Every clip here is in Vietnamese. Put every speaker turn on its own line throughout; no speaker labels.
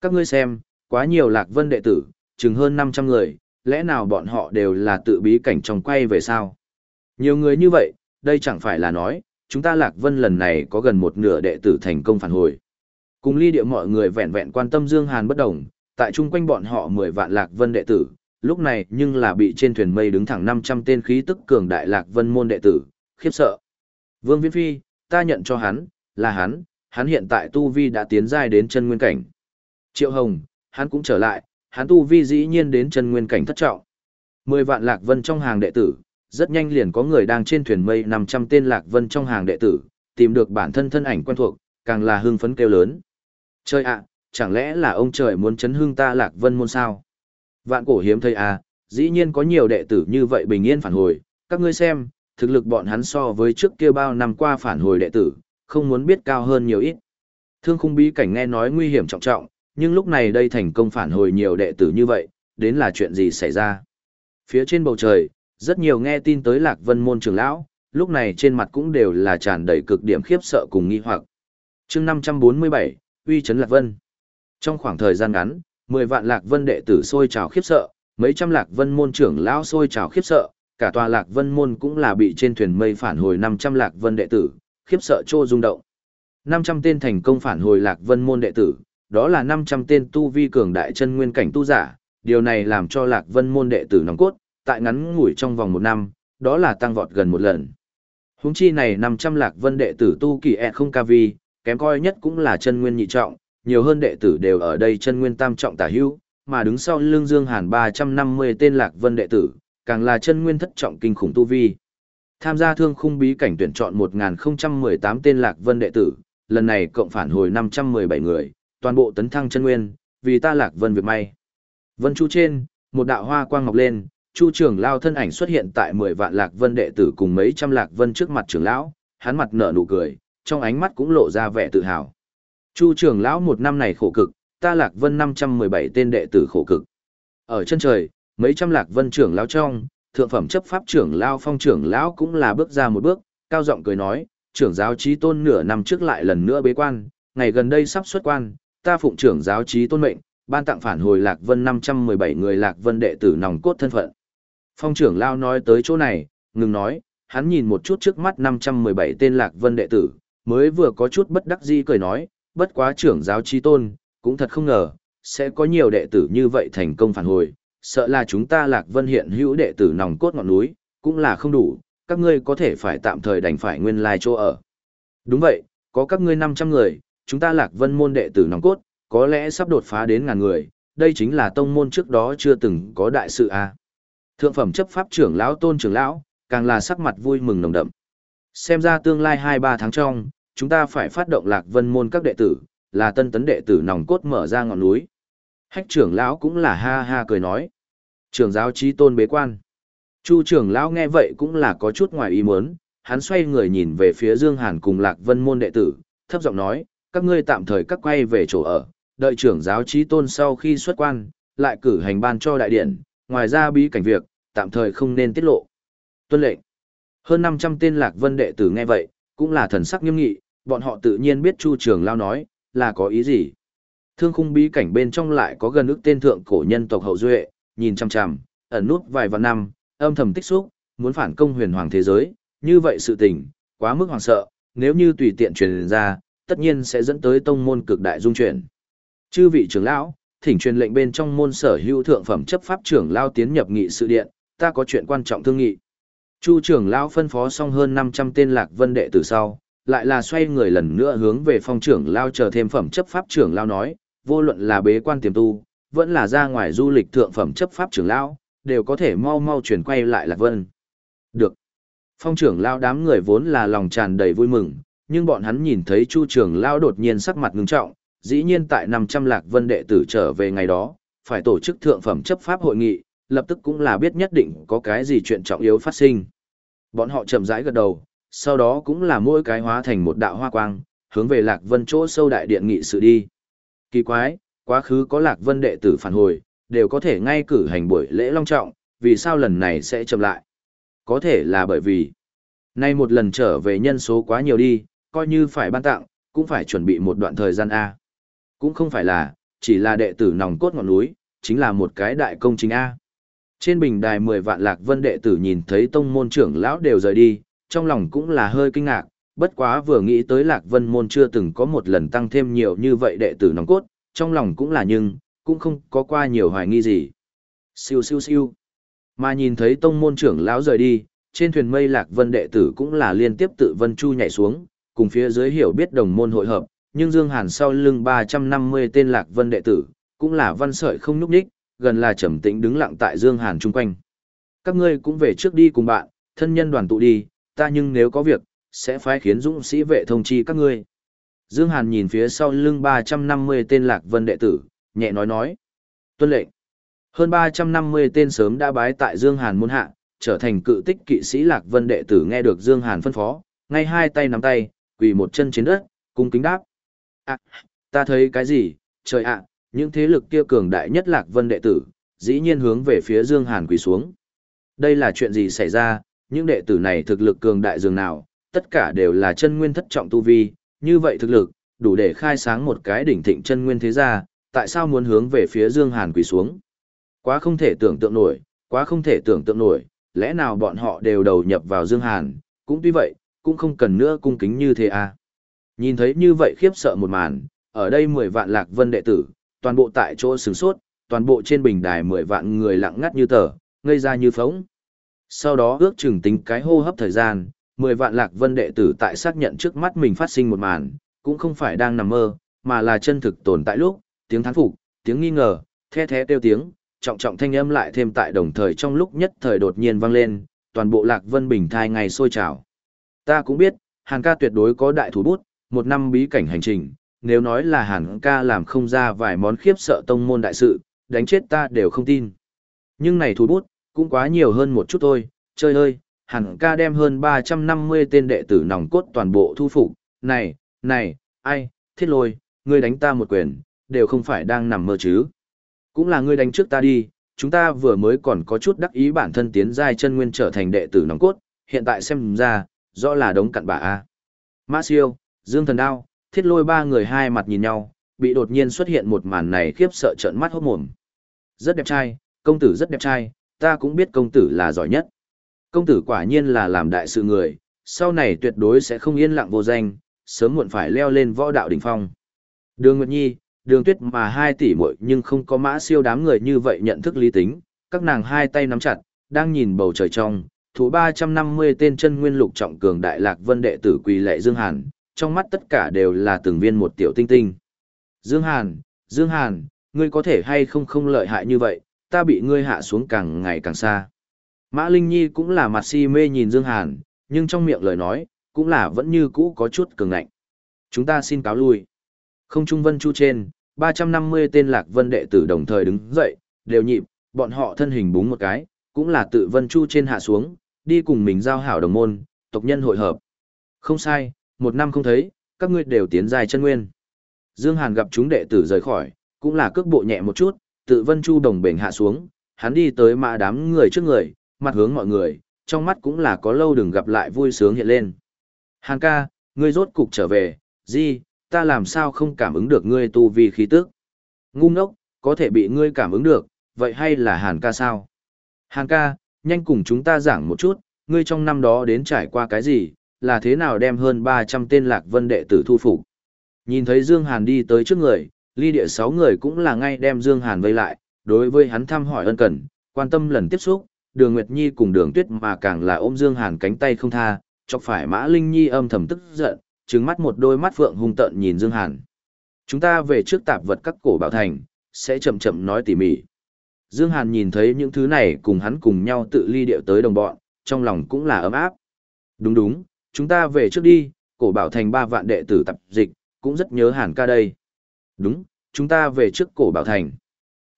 Các ngươi xem, quá nhiều lạc vân đệ tử, chừng hơn 500 người, lẽ nào bọn họ đều là tự bí cảnh trong quay về sao? Nhiều người như vậy, đây chẳng phải là nói, chúng ta lạc vân lần này có gần một nửa đệ tử thành công phản hồi. Cùng ly địa mọi người vẹn vẹn quan tâm Dương Hàn bất đồng, tại chung quanh bọn họ 10 vạn lạc vân đệ tử, lúc này nhưng là bị trên thuyền mây đứng thẳng 500 tên khí tức cường đại lạc vân môn đệ tử, khiếp sợ. Vương Viễn Phi, ta nhận cho hắn, là hắn, hắn hiện tại tu vi đã tiến giai đến chân nguyên cảnh. Triệu Hồng, hắn cũng trở lại, hắn tu vi dĩ nhiên đến chân nguyên cảnh thất trọng. Mười vạn lạc vân trong hàng đệ tử, rất nhanh liền có người đang trên thuyền mây 500 tên lạc vân trong hàng đệ tử, tìm được bản thân thân ảnh quen thuộc, càng là hưng phấn kêu lớn. Trời ạ, chẳng lẽ là ông trời muốn chấn hương ta lạc vân môn sao? Vạn cổ hiếm thấy à, dĩ nhiên có nhiều đệ tử như vậy bình yên phản hồi, các ngươi xem, thực lực bọn hắn so với trước kia bao năm qua phản hồi đệ tử, không muốn biết cao hơn nhiều ít. Thương khung bí cảnh nghe nói nguy hiểm trọng trọng, nhưng lúc này đây thành công phản hồi nhiều đệ tử như vậy, đến là chuyện gì xảy ra. Phía trên bầu trời, rất nhiều nghe tin tới lạc vân môn trưởng lão, lúc này trên mặt cũng đều là tràn đầy cực điểm khiếp sợ cùng nghi hoặc. chương 547, uy chấn lạc vân. Trong khoảng thời gian ngắn, 10 vạn lạc vân đệ tử sôi trào khiếp sợ, mấy trăm lạc vân môn trưởng lão sôi trào khiếp sợ, cả tòa lạc vân môn cũng là bị trên thuyền mây phản hồi 500 lạc vân đệ tử, khiếp sợ trô rung động. 500 tên thành công phản hồi lạc vân môn đệ tử, đó là 500 tên tu vi cường đại chân nguyên cảnh tu giả, điều này làm cho lạc vân môn đệ tử nòng cốt, tại ngắn ngủi trong vòng một năm, đó là tăng vọt gần một lần. Húng chi này 500 lạc vân đệ tử tu kỳ e không ca vi, kém coi nhất cũng là chân nguyên nhị trọng, nhiều hơn đệ tử đều ở đây chân nguyên tam trọng tả hữu, mà đứng sau lương Dương Hàn 350 tên lạc vân đệ tử, càng là chân nguyên thất trọng kinh khủng tu vi. Tham gia thương khung bí cảnh tuyển chọn 1018 tên lạc vân đệ tử, lần này cộng phản hồi 517 người, toàn bộ tấn thăng chân nguyên, vì ta lạc vân việc may. Vân chu trên, một đạo hoa quang ngọc lên, chu trưởng lao thân ảnh xuất hiện tại 10 vạn lạc vân đệ tử cùng mấy trăm lạc vân trước mặt trưởng lão, hắn mặt nở nụ cười, trong ánh mắt cũng lộ ra vẻ tự hào. Chu trưởng lão một năm này khổ cực, ta lạc vân 517 tên đệ tử khổ cực. Ở chân trời, mấy trăm lạc vân trưởng lão trong, thượng phẩm chấp pháp trưởng lão phong trưởng lão cũng là bước ra một bước, cao giọng cười nói, trưởng giáo trí tôn nửa năm trước lại lần nữa bế quan, ngày gần đây sắp xuất quan, ta phụng trưởng giáo trí tôn mệnh, ban tặng phản hồi lạc vân 517 người lạc vân đệ tử nòng cốt thân phận. Phong trưởng lao nói tới chỗ này, ngừng nói, hắn nhìn một chút trước mắt 517 tên lạc vân đệ tử, mới vừa có chút bất đắc dĩ cười nói, bất quá trưởng giáo trí tôn, cũng thật không ngờ, sẽ có nhiều đệ tử như vậy thành công phản hồi, sợ là chúng ta lạc vân hiện hữu đệ tử nòng cốt ngọn núi, cũng là không đủ, các ngươi có thể phải tạm thời đành phải nguyên lai chỗ ở. Đúng vậy, có các ngươi 500 người, chúng ta lạc vân môn đệ tử nòng cốt, có lẽ sắp đột phá đến ngàn người, đây chính là tông môn trước đó chưa từng có đại sự a. À. Thượng phẩm chấp pháp trưởng lão tôn trưởng lão, càng là sắc mặt vui mừng nồng đậm. Xem ra tương lai 2-3 tháng trong, chúng ta phải phát động lạc vân môn các đệ tử, là tân tấn đệ tử nòng cốt mở ra ngọn núi. Hách trưởng lão cũng là ha ha cười nói. Trưởng giáo trí tôn bế quan. Chu trưởng lão nghe vậy cũng là có chút ngoài ý muốn, hắn xoay người nhìn về phía Dương Hàn cùng lạc vân môn đệ tử, thấp giọng nói, các ngươi tạm thời các quay về chỗ ở, đợi trưởng giáo trí tôn sau khi xuất quan, lại cử hành ban cho đại điện, ngoài ra bí cảnh việc, tạm thời không nên tiết lộ. Tuân lệnh. Hơn 500 tên lạc vân đệ tử nghe vậy, cũng là thần sắc nghiêm nghị, bọn họ tự nhiên biết Chu Trường Lao nói, là có ý gì. Thương khung bí cảnh bên trong lại có gần ức tên thượng cổ nhân tộc hậu duệ, nhìn chằm chằm, ẩn nút vài vạn năm, âm thầm tích xúc, muốn phản công huyền hoàng thế giới, như vậy sự tình, quá mức hoàng sợ, nếu như tùy tiện truyền ra, tất nhiên sẽ dẫn tới tông môn cực đại dung chuyển. Chư vị trưởng lão, thỉnh truyền lệnh bên trong môn sở hữu thượng phẩm chấp pháp trưởng lao tiến nhập nghị sự điện, ta có chuyện quan trọng thương nghị. Chu trưởng lão phân phó xong hơn 500 tên lạc vân đệ từ sau, lại là xoay người lần nữa hướng về phong trưởng lao chờ thêm phẩm chấp pháp trưởng lao nói, vô luận là bế quan tiềm tu, vẫn là ra ngoài du lịch thượng phẩm chấp pháp trưởng lao, đều có thể mau mau chuyển quay lại lạc vân. Được. Phong trưởng lao đám người vốn là lòng tràn đầy vui mừng, nhưng bọn hắn nhìn thấy chu trường lao đột nhiên sắc mặt ngưng trọng, dĩ nhiên tại 500 lạc vân đệ tử trở về ngày đó, phải tổ chức thượng phẩm chấp pháp hội nghị, lập tức cũng là biết nhất định có cái gì chuyện trọng yếu phát sinh. Bọn họ chậm rãi gật đầu, sau đó cũng là mỗi cái hóa thành một đạo hoa quang, hướng về Lạc Vân chỗ sâu đại điện nghị sự đi. Kỳ quái, quá khứ có Lạc Vân đệ tử phản hồi, đều có thể ngay cử hành buổi lễ long trọng, vì sao lần này sẽ chậm lại? Có thể là bởi vì, nay một lần trở về nhân số quá nhiều đi, coi như phải ban tặng, cũng phải chuẩn bị một đoạn thời gian A. Cũng không phải là, chỉ là đệ tử nòng cốt ngọn núi, chính là một cái đại công trình A. Trên bình đài 10 vạn lạc vân đệ tử nhìn thấy tông môn trưởng lão đều rời đi, trong lòng cũng là hơi kinh ngạc, bất quá vừa nghĩ tới lạc vân môn chưa từng có một lần tăng thêm nhiều như vậy đệ tử nòng cốt, trong lòng cũng là nhưng, cũng không có qua nhiều hoài nghi gì. Siêu siêu siêu. Mà nhìn thấy tông môn trưởng lão rời đi, trên thuyền mây lạc vân đệ tử cũng là liên tiếp tự vân chu nhảy xuống, cùng phía dưới hiểu biết đồng môn hội hợp, nhưng Dương Hàn sau lưng 350 tên lạc vân đệ tử, cũng là văn sợi không núp đích, gần là trầm tĩnh đứng lặng tại Dương Hàn chung quanh. Các ngươi cũng về trước đi cùng bạn, thân nhân đoàn tụ đi, ta nhưng nếu có việc, sẽ phái khiến dũng sĩ vệ thông chi các ngươi. Dương Hàn nhìn phía sau lưng 350 tên lạc vân đệ tử, nhẹ nói nói. Tuân lệnh. Hơn 350 tên sớm đã bái tại Dương Hàn môn hạ, trở thành cự tích kỵ sĩ lạc vân đệ tử nghe được Dương Hàn phân phó, ngay hai tay nắm tay, quỳ một chân trên đất, cung kính đáp. À, ta thấy cái gì, trời ạ, những thế lực kia cường đại nhất lạc vân đệ tử, dĩ nhiên hướng về phía Dương Hàn quỳ xuống. Đây là chuyện gì xảy ra, những đệ tử này thực lực cường đại dường nào, tất cả đều là chân nguyên thất trọng tu vi, như vậy thực lực, đủ để khai sáng một cái đỉnh thịnh chân nguyên thế gia, tại sao muốn hướng về phía Dương Hàn quỳ xuống? Quá không thể tưởng tượng nổi, quá không thể tưởng tượng nổi, lẽ nào bọn họ đều đầu nhập vào Dương Hàn, cũng tuy vậy, cũng không cần nữa cung kính như thế à. Nhìn thấy như vậy khiếp sợ một màn, ở đây 10 vạn lạc vân đệ tử, toàn bộ tại chỗ sửng sốt, toàn bộ trên bình đài 10 vạn người lặng ngắt như tờ, ngây ra như phóng. Sau đó ước chừng tính cái hô hấp thời gian, 10 vạn lạc vân đệ tử tại xác nhận trước mắt mình phát sinh một màn, cũng không phải đang nằm mơ, mà là chân thực tồn tại lúc, tiếng thán phục, tiếng nghi ngờ, the thế kêu tiếng, trọng trọng thanh âm lại thêm tại đồng thời trong lúc nhất thời đột nhiên vang lên, toàn bộ lạc vân bình thai ngày sôi trào. Ta cũng biết, Hàn ca tuyệt đối có đại thủ bút, một năm bí cảnh hành trình, nếu nói là Hàn ca làm không ra vài món khiếp sợ tông môn đại sự, đánh chết ta đều không tin. Nhưng này thủ bút, cũng quá nhiều hơn một chút thôi, chơi ơi, Hàn ca đem hơn 350 tên đệ tử nòng cốt toàn bộ thu phục, này, này, ai, thiết lôi, ngươi đánh ta một quyền, đều không phải đang nằm mơ chứ. Cũng là ngươi đánh trước ta đi, chúng ta vừa mới còn có chút đắc ý bản thân tiến giai chân nguyên trở thành đệ tử nòng cốt, hiện tại xem ra, rõ là đống cặn bã a. Mã Siêu, Dương Thần Đao, Thiết Lôi ba người hai mặt nhìn nhau, bị đột nhiên xuất hiện một màn này khiếp sợ trợn mắt hốt mồm. Rất đẹp trai, công tử rất đẹp trai, ta cũng biết công tử là giỏi nhất. Công tử quả nhiên là làm đại sự người, sau này tuyệt đối sẽ không yên lặng vô danh, sớm muộn phải leo lên võ đạo đỉnh phong. Đường Nguyệt Nhi, đường tuyết mà hai tỷ muội nhưng không có mã siêu đám người như vậy nhận thức lý tính, các nàng hai tay nắm chặt, đang nhìn bầu trời trong, thủ 350 tên chân nguyên lục trọng cường đại lạc vân đệ tử quỳ lệ Dương Hàn, trong mắt tất cả đều là từng viên một tiểu tinh tinh. Dương Hàn, Dương Hàn, ngươi có thể hay không không lợi hại như vậy, ta bị ngươi hạ xuống càng ngày càng xa. Mã Linh Nhi cũng là mặt si mê nhìn Dương Hàn, nhưng trong miệng lời nói, cũng là vẫn như cũ có chút cường ngạnh. Chúng ta xin cáo lui. Không trung vân chu trên, 350 tên lạc vân đệ tử đồng thời đứng dậy, đều nhịp, bọn họ thân hình búng một cái, cũng là tự vân chu trên hạ xuống, đi cùng mình giao hảo đồng môn, tộc nhân hội hợp. Không sai, một năm không thấy, các ngươi đều tiến dài chân nguyên. Dương Hàn gặp chúng đệ tử rời khỏi, cũng là cước bộ nhẹ một chút, tự vân chu đồng bền hạ xuống, hắn đi tới mã đám người trước người, mặt hướng mọi người, trong mắt cũng là có lâu đừng gặp lại vui sướng hiện lên. Hàn ca, ngươi rốt cục trở về, gì, ta làm sao không cảm ứng được ngươi tu vi khí tức. Ngu ngốc, có thể bị ngươi cảm ứng được, vậy hay là Hàn ca sao? Hàn ca, nhanh cùng chúng ta giảng một chút, ngươi trong năm đó đến trải qua cái gì, là thế nào đem hơn 300 tên lạc vân đệ tử thu phục. Nhìn thấy Dương Hàn đi tới trước người, ly địa sáu người cũng là ngay đem Dương Hàn vây lại, đối với hắn thăm hỏi ân cần, quan tâm lần tiếp xúc, đường Nguyệt Nhi cùng đường Tuyết mà càng là ôm Dương Hàn cánh tay không tha, chọc phải Mã Linh Nhi âm thầm tức giận, trừng mắt một đôi mắt phượng hung tợn nhìn Dương Hàn. Chúng ta về trước tạp vật các cổ bảo thành, sẽ chậm chậm nói tỉ mỉ. Dương Hàn nhìn thấy những thứ này cùng hắn cùng nhau tự ly điệu tới đồng bọn, trong lòng cũng là ấm áp. Đúng đúng, chúng ta về trước đi, cổ bảo thành ba vạn đệ tử tập dịch, cũng rất nhớ Hàn ca đây. Đúng, chúng ta về trước cổ bảo thành.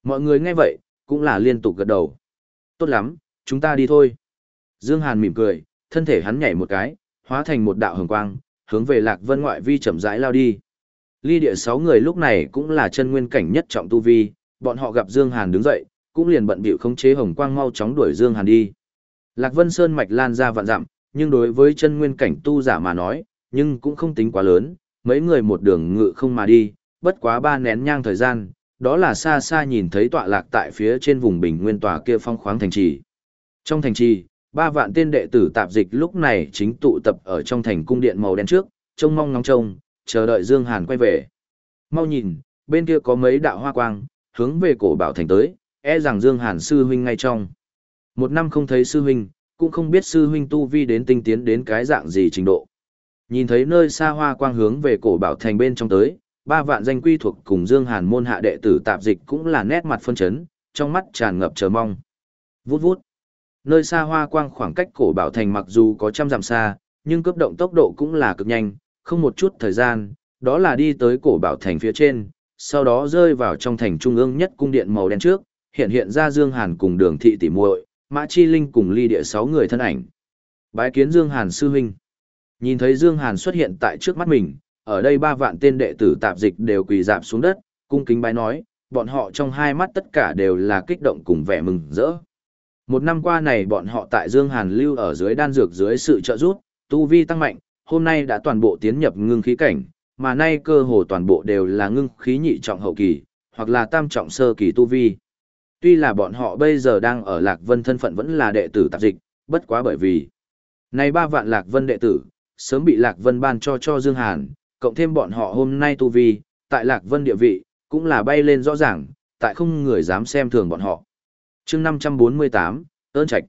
Mọi người nghe vậy, cũng là liên tục gật đầu. Tốt lắm, chúng ta đi thôi. Dương Hàn mỉm cười, thân thể hắn nhảy một cái, hóa thành một đạo hồng quang, hướng về Lạc Vân ngoại vi chậm rãi lao đi. Ly địa sáu người lúc này cũng là chân nguyên cảnh nhất trọng tu vi, bọn họ gặp Dương Hàn đứng dậy, cũng liền bận bịu khống chế hồng quang mau chóng đuổi Dương Hàn đi. Lạc Vân Sơn mạch lan ra vạn dặm, nhưng đối với chân nguyên cảnh tu giả mà nói, nhưng cũng không tính quá lớn, mấy người một đường ngự không mà đi, bất quá ba nén nhang thời gian, đó là xa xa nhìn thấy tọa lạc tại phía trên vùng bình nguyên tòa kia phong khoáng thành trì. Trong thành trì, ba vạn tên đệ tử tạp dịch lúc này chính tụ tập ở trong thành cung điện màu đen trước, trông mong ngóng trông, chờ đợi Dương Hàn quay về. Mau nhìn, bên kia có mấy đạo hoa quang, hướng về cổ bảo thành tới, e rằng Dương Hàn sư huynh ngay trong. Một năm không thấy sư huynh, cũng không biết sư huynh tu vi đến tinh tiến đến cái dạng gì trình độ. Nhìn thấy nơi xa hoa quang hướng về cổ bảo thành bên trong tới, ba vạn danh quy thuộc cùng Dương Hàn môn hạ đệ tử tạp dịch cũng là nét mặt phân chấn, trong mắt tràn ngập chờ mong. Vút vút. Nơi xa hoa quang khoảng cách cổ bảo thành mặc dù có trăm dặm xa, nhưng cấp động tốc độ cũng là cực nhanh, không một chút thời gian, đó là đi tới cổ bảo thành phía trên, sau đó rơi vào trong thành trung ương nhất cung điện màu đen trước, hiện hiện ra Dương Hàn cùng đường thị tỷ muội, Mã Chi Linh cùng ly địa sáu người thân ảnh. Bái kiến Dương Hàn sư huynh. Nhìn thấy Dương Hàn xuất hiện tại trước mắt mình, ở đây ba vạn tên đệ tử tạp dịch đều quỳ dạp xuống đất, cung kính bái nói, bọn họ trong hai mắt tất cả đều là kích động cùng vẻ mừng rỡ. Một năm qua này bọn họ tại Dương Hàn lưu ở dưới đan dược dưới sự trợ giúp, tu vi tăng mạnh, hôm nay đã toàn bộ tiến nhập ngưng khí cảnh, mà nay cơ hồ toàn bộ đều là ngưng khí nhị trọng hậu kỳ, hoặc là tam trọng sơ kỳ tu vi. Tuy là bọn họ bây giờ đang ở Lạc Vân thân phận vẫn là đệ tử tạp dịch, bất quá bởi vì này ba vạn Lạc Vân đệ tử, sớm bị Lạc Vân ban cho cho Dương Hàn, cộng thêm bọn họ hôm nay tu vi, tại Lạc Vân địa vị, cũng là bay lên rõ ràng, tại không người dám xem thường bọn họ. chương 548, ơn trạch.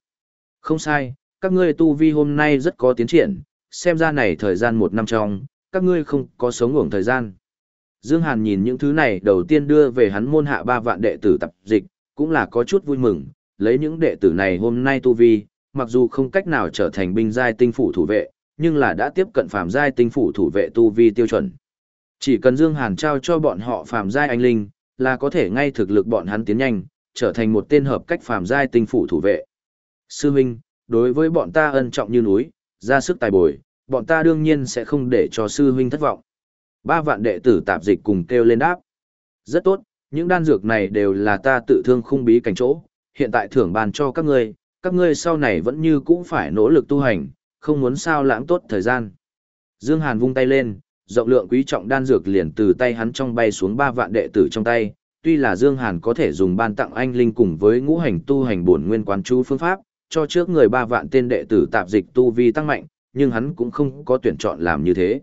Không sai, các ngươi tu vi hôm nay rất có tiến triển, xem ra này thời gian một năm trong, các ngươi không có sống ngủng thời gian. Dương Hàn nhìn những thứ này đầu tiên đưa về hắn môn hạ ba vạn đệ tử tập dịch, cũng là có chút vui mừng, lấy những đệ tử này hôm nay tu vi, mặc dù không cách nào trở thành binh giai tinh phủ thủ vệ, nhưng là đã tiếp cận phàm giai tinh phủ thủ vệ tu vi tiêu chuẩn. Chỉ cần Dương Hàn trao cho bọn họ phàm giai anh linh, là có thể ngay thực lực bọn hắn tiến nhanh, trở thành một tên hợp cách phàm giai tinh phủ thủ vệ. Sư huynh đối với bọn ta ân trọng như núi, ra sức tài bồi, bọn ta đương nhiên sẽ không để cho sư huynh thất vọng. Ba vạn đệ tử tạp dịch cùng kêu lên đáp. Rất tốt, những đan dược này đều là ta tự thương khung bí cảnh chỗ, hiện tại thưởng bàn cho các ngươi, các ngươi sau này vẫn như cũ phải nỗ lực tu hành, không muốn sao lãng tốt thời gian. Dương Hàn vung tay lên, rộng lượng quý trọng đan dược liền từ tay hắn trong bay xuống ba vạn đệ tử trong tay. Tuy là Dương Hàn có thể dùng ban tặng anh linh cùng với ngũ hành tu hành bổn nguyên quán chú phương pháp, cho trước người ba vạn tên đệ tử tạp dịch tu vi tăng mạnh, nhưng hắn cũng không có tuyển chọn làm như thế.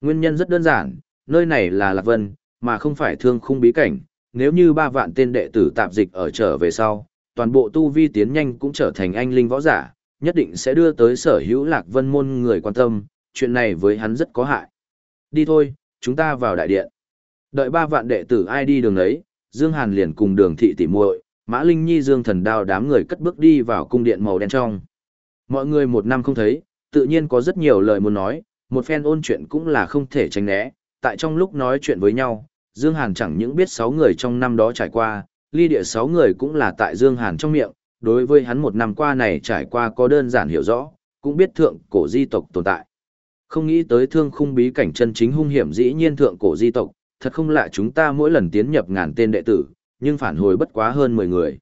Nguyên nhân rất đơn giản, nơi này là Lạc Vân, mà không phải thương khung bí cảnh, nếu như ba vạn tên đệ tử tạp dịch ở trở về sau, toàn bộ tu vi tiến nhanh cũng trở thành anh linh võ giả, nhất định sẽ đưa tới sở hữu lạc vân môn người quan tâm, chuyện này với hắn rất có hại. Đi thôi, chúng ta vào đại điện. Đợi ba vạn đệ tử ai đi đường ấy, Dương Hàn liền cùng đường thị tỉ muội, Mã Linh Nhi Dương Thần Đao đám người cất bước đi vào cung điện màu đen trong. Mọi người một năm không thấy, tự nhiên có rất nhiều lời muốn nói, một phen ôn chuyện cũng là không thể tránh né, tại trong lúc nói chuyện với nhau, Dương Hàn chẳng những biết sáu người trong năm đó trải qua, ly địa sáu người cũng là tại Dương Hàn trong miệng, đối với hắn một năm qua này trải qua có đơn giản hiểu rõ, cũng biết thượng cổ di tộc tồn tại. Không nghĩ tới thương khung bí cảnh chân chính hung hiểm dĩ nhiên thượng cổ di tộc, thật không lạ chúng ta mỗi lần tiến nhập ngàn tên đệ tử, nhưng phản hồi bất quá hơn 10 người.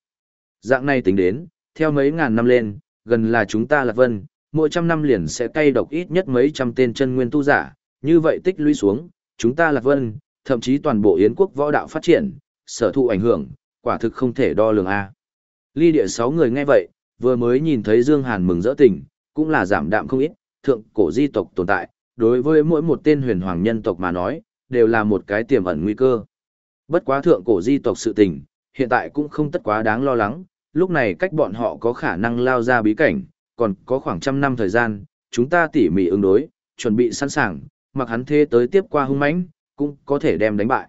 Dạng này tính đến, theo mấy ngàn năm lên, gần là chúng ta là vân, mỗi trăm năm liền sẽ cay độc ít nhất mấy trăm tên chân nguyên tu giả, như vậy tích lũy xuống, chúng ta là vân, thậm chí toàn bộ Yến quốc võ đạo phát triển, sở thụ ảnh hưởng, quả thực không thể đo lường A. Ly địa sáu người nghe vậy, vừa mới nhìn thấy Dương Hàn mừng rỡ tình, cũng là giảm đạm không ít, thượng cổ di tộc tồn tại, đối với mỗi một tên huyền hoàng nhân tộc mà nói, đều là một cái tiềm ẩn nguy cơ. Bất quá thượng cổ di tộc sự tình, hiện tại cũng không tất quá đáng lo lắng, lúc này cách bọn họ có khả năng lao ra bí cảnh, còn có khoảng trăm năm thời gian, chúng ta tỉ mỉ ứng đối, chuẩn bị sẵn sàng, mặc hắn thế tới tiếp qua hung mãnh, cũng có thể đem đánh bại.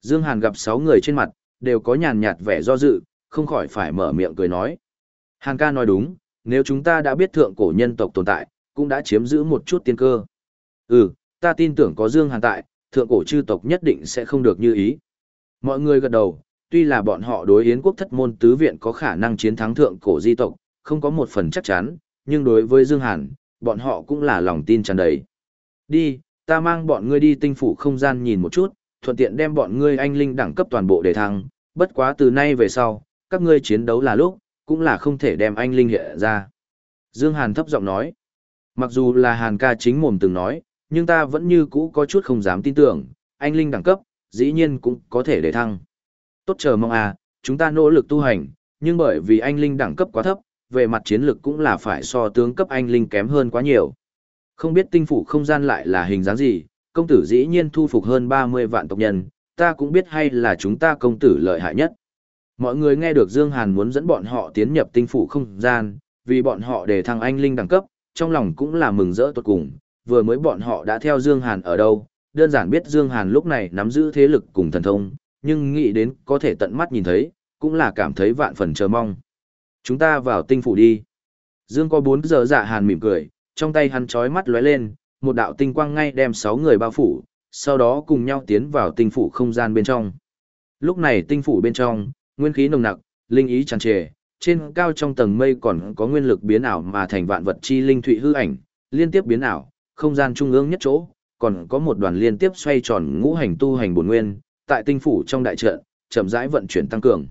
Dương Hàn gặp sáu người trên mặt, đều có nhàn nhạt vẻ do dự, không khỏi phải mở miệng cười nói. Hàn ca nói đúng, nếu chúng ta đã biết thượng cổ nhân tộc tồn tại, cũng đã chiếm giữ một chút tiên cơ. Ừ, ta tin tưởng có Dương Hàn tại, thượng cổ chư tộc nhất định sẽ không được như ý. Mọi người gật đầu, tuy là bọn họ đối Yến quốc thất môn tứ viện có khả năng chiến thắng thượng cổ di tộc, không có một phần chắc chắn, nhưng đối với Dương Hàn, bọn họ cũng là lòng tin tràn đầy. Đi, ta mang bọn ngươi đi tinh phủ không gian nhìn một chút, thuận tiện đem bọn ngươi anh linh đẳng cấp toàn bộ để thăng, bất quá từ nay về sau, các ngươi chiến đấu là lúc, cũng là không thể đem anh linh hiện ra. Dương Hàn thấp giọng nói, mặc dù là Hàn ca chính mồm từng nói, nhưng ta vẫn như cũ có chút không dám tin tưởng, anh linh đẳng cấp, dĩ nhiên cũng có thể để thăng. Tốt chờ mong à, chúng ta nỗ lực tu hành, nhưng bởi vì anh linh đẳng cấp quá thấp, về mặt chiến lực cũng là phải so tướng cấp anh linh kém hơn quá nhiều. Không biết tinh phủ không gian lại là hình dáng gì, công tử dĩ nhiên thu phục hơn 30 vạn tộc nhân, ta cũng biết hay là chúng ta công tử lợi hại nhất. Mọi người nghe được Dương Hàn muốn dẫn bọn họ tiến nhập tinh phủ không gian, vì bọn họ để thăng anh linh đẳng cấp, trong lòng cũng là mừng rỡ tuột cùng, vừa mới bọn họ đã theo Dương Hàn ở đâu, đơn giản biết Dương Hàn lúc này nắm giữ thế lực cùng thần thông, nhưng nghĩ đến có thể tận mắt nhìn thấy, cũng là cảm thấy vạn phần chờ mong. Chúng ta vào tinh phủ đi. Dương có 4 giờ dạ Hàn mỉm cười, trong tay hắn chói mắt lóe lên, một đạo tinh quang ngay đem 6 người bao phủ, sau đó cùng nhau tiến vào tinh phủ không gian bên trong. Lúc này tinh phủ bên trong, nguyên khí nồng nặc, linh ý tràn trề, trên cao trong tầng mây còn có nguyên lực biến ảo mà thành vạn vật chi linh thụy hư ảnh, liên tiếp biến ảo, không gian trung ương nhất chỗ, còn có một đoàn liên tiếp xoay tròn ngũ hành tu hành bổn nguyên, tại tinh phủ trong đại trận, chậm rãi vận chuyển tăng cường.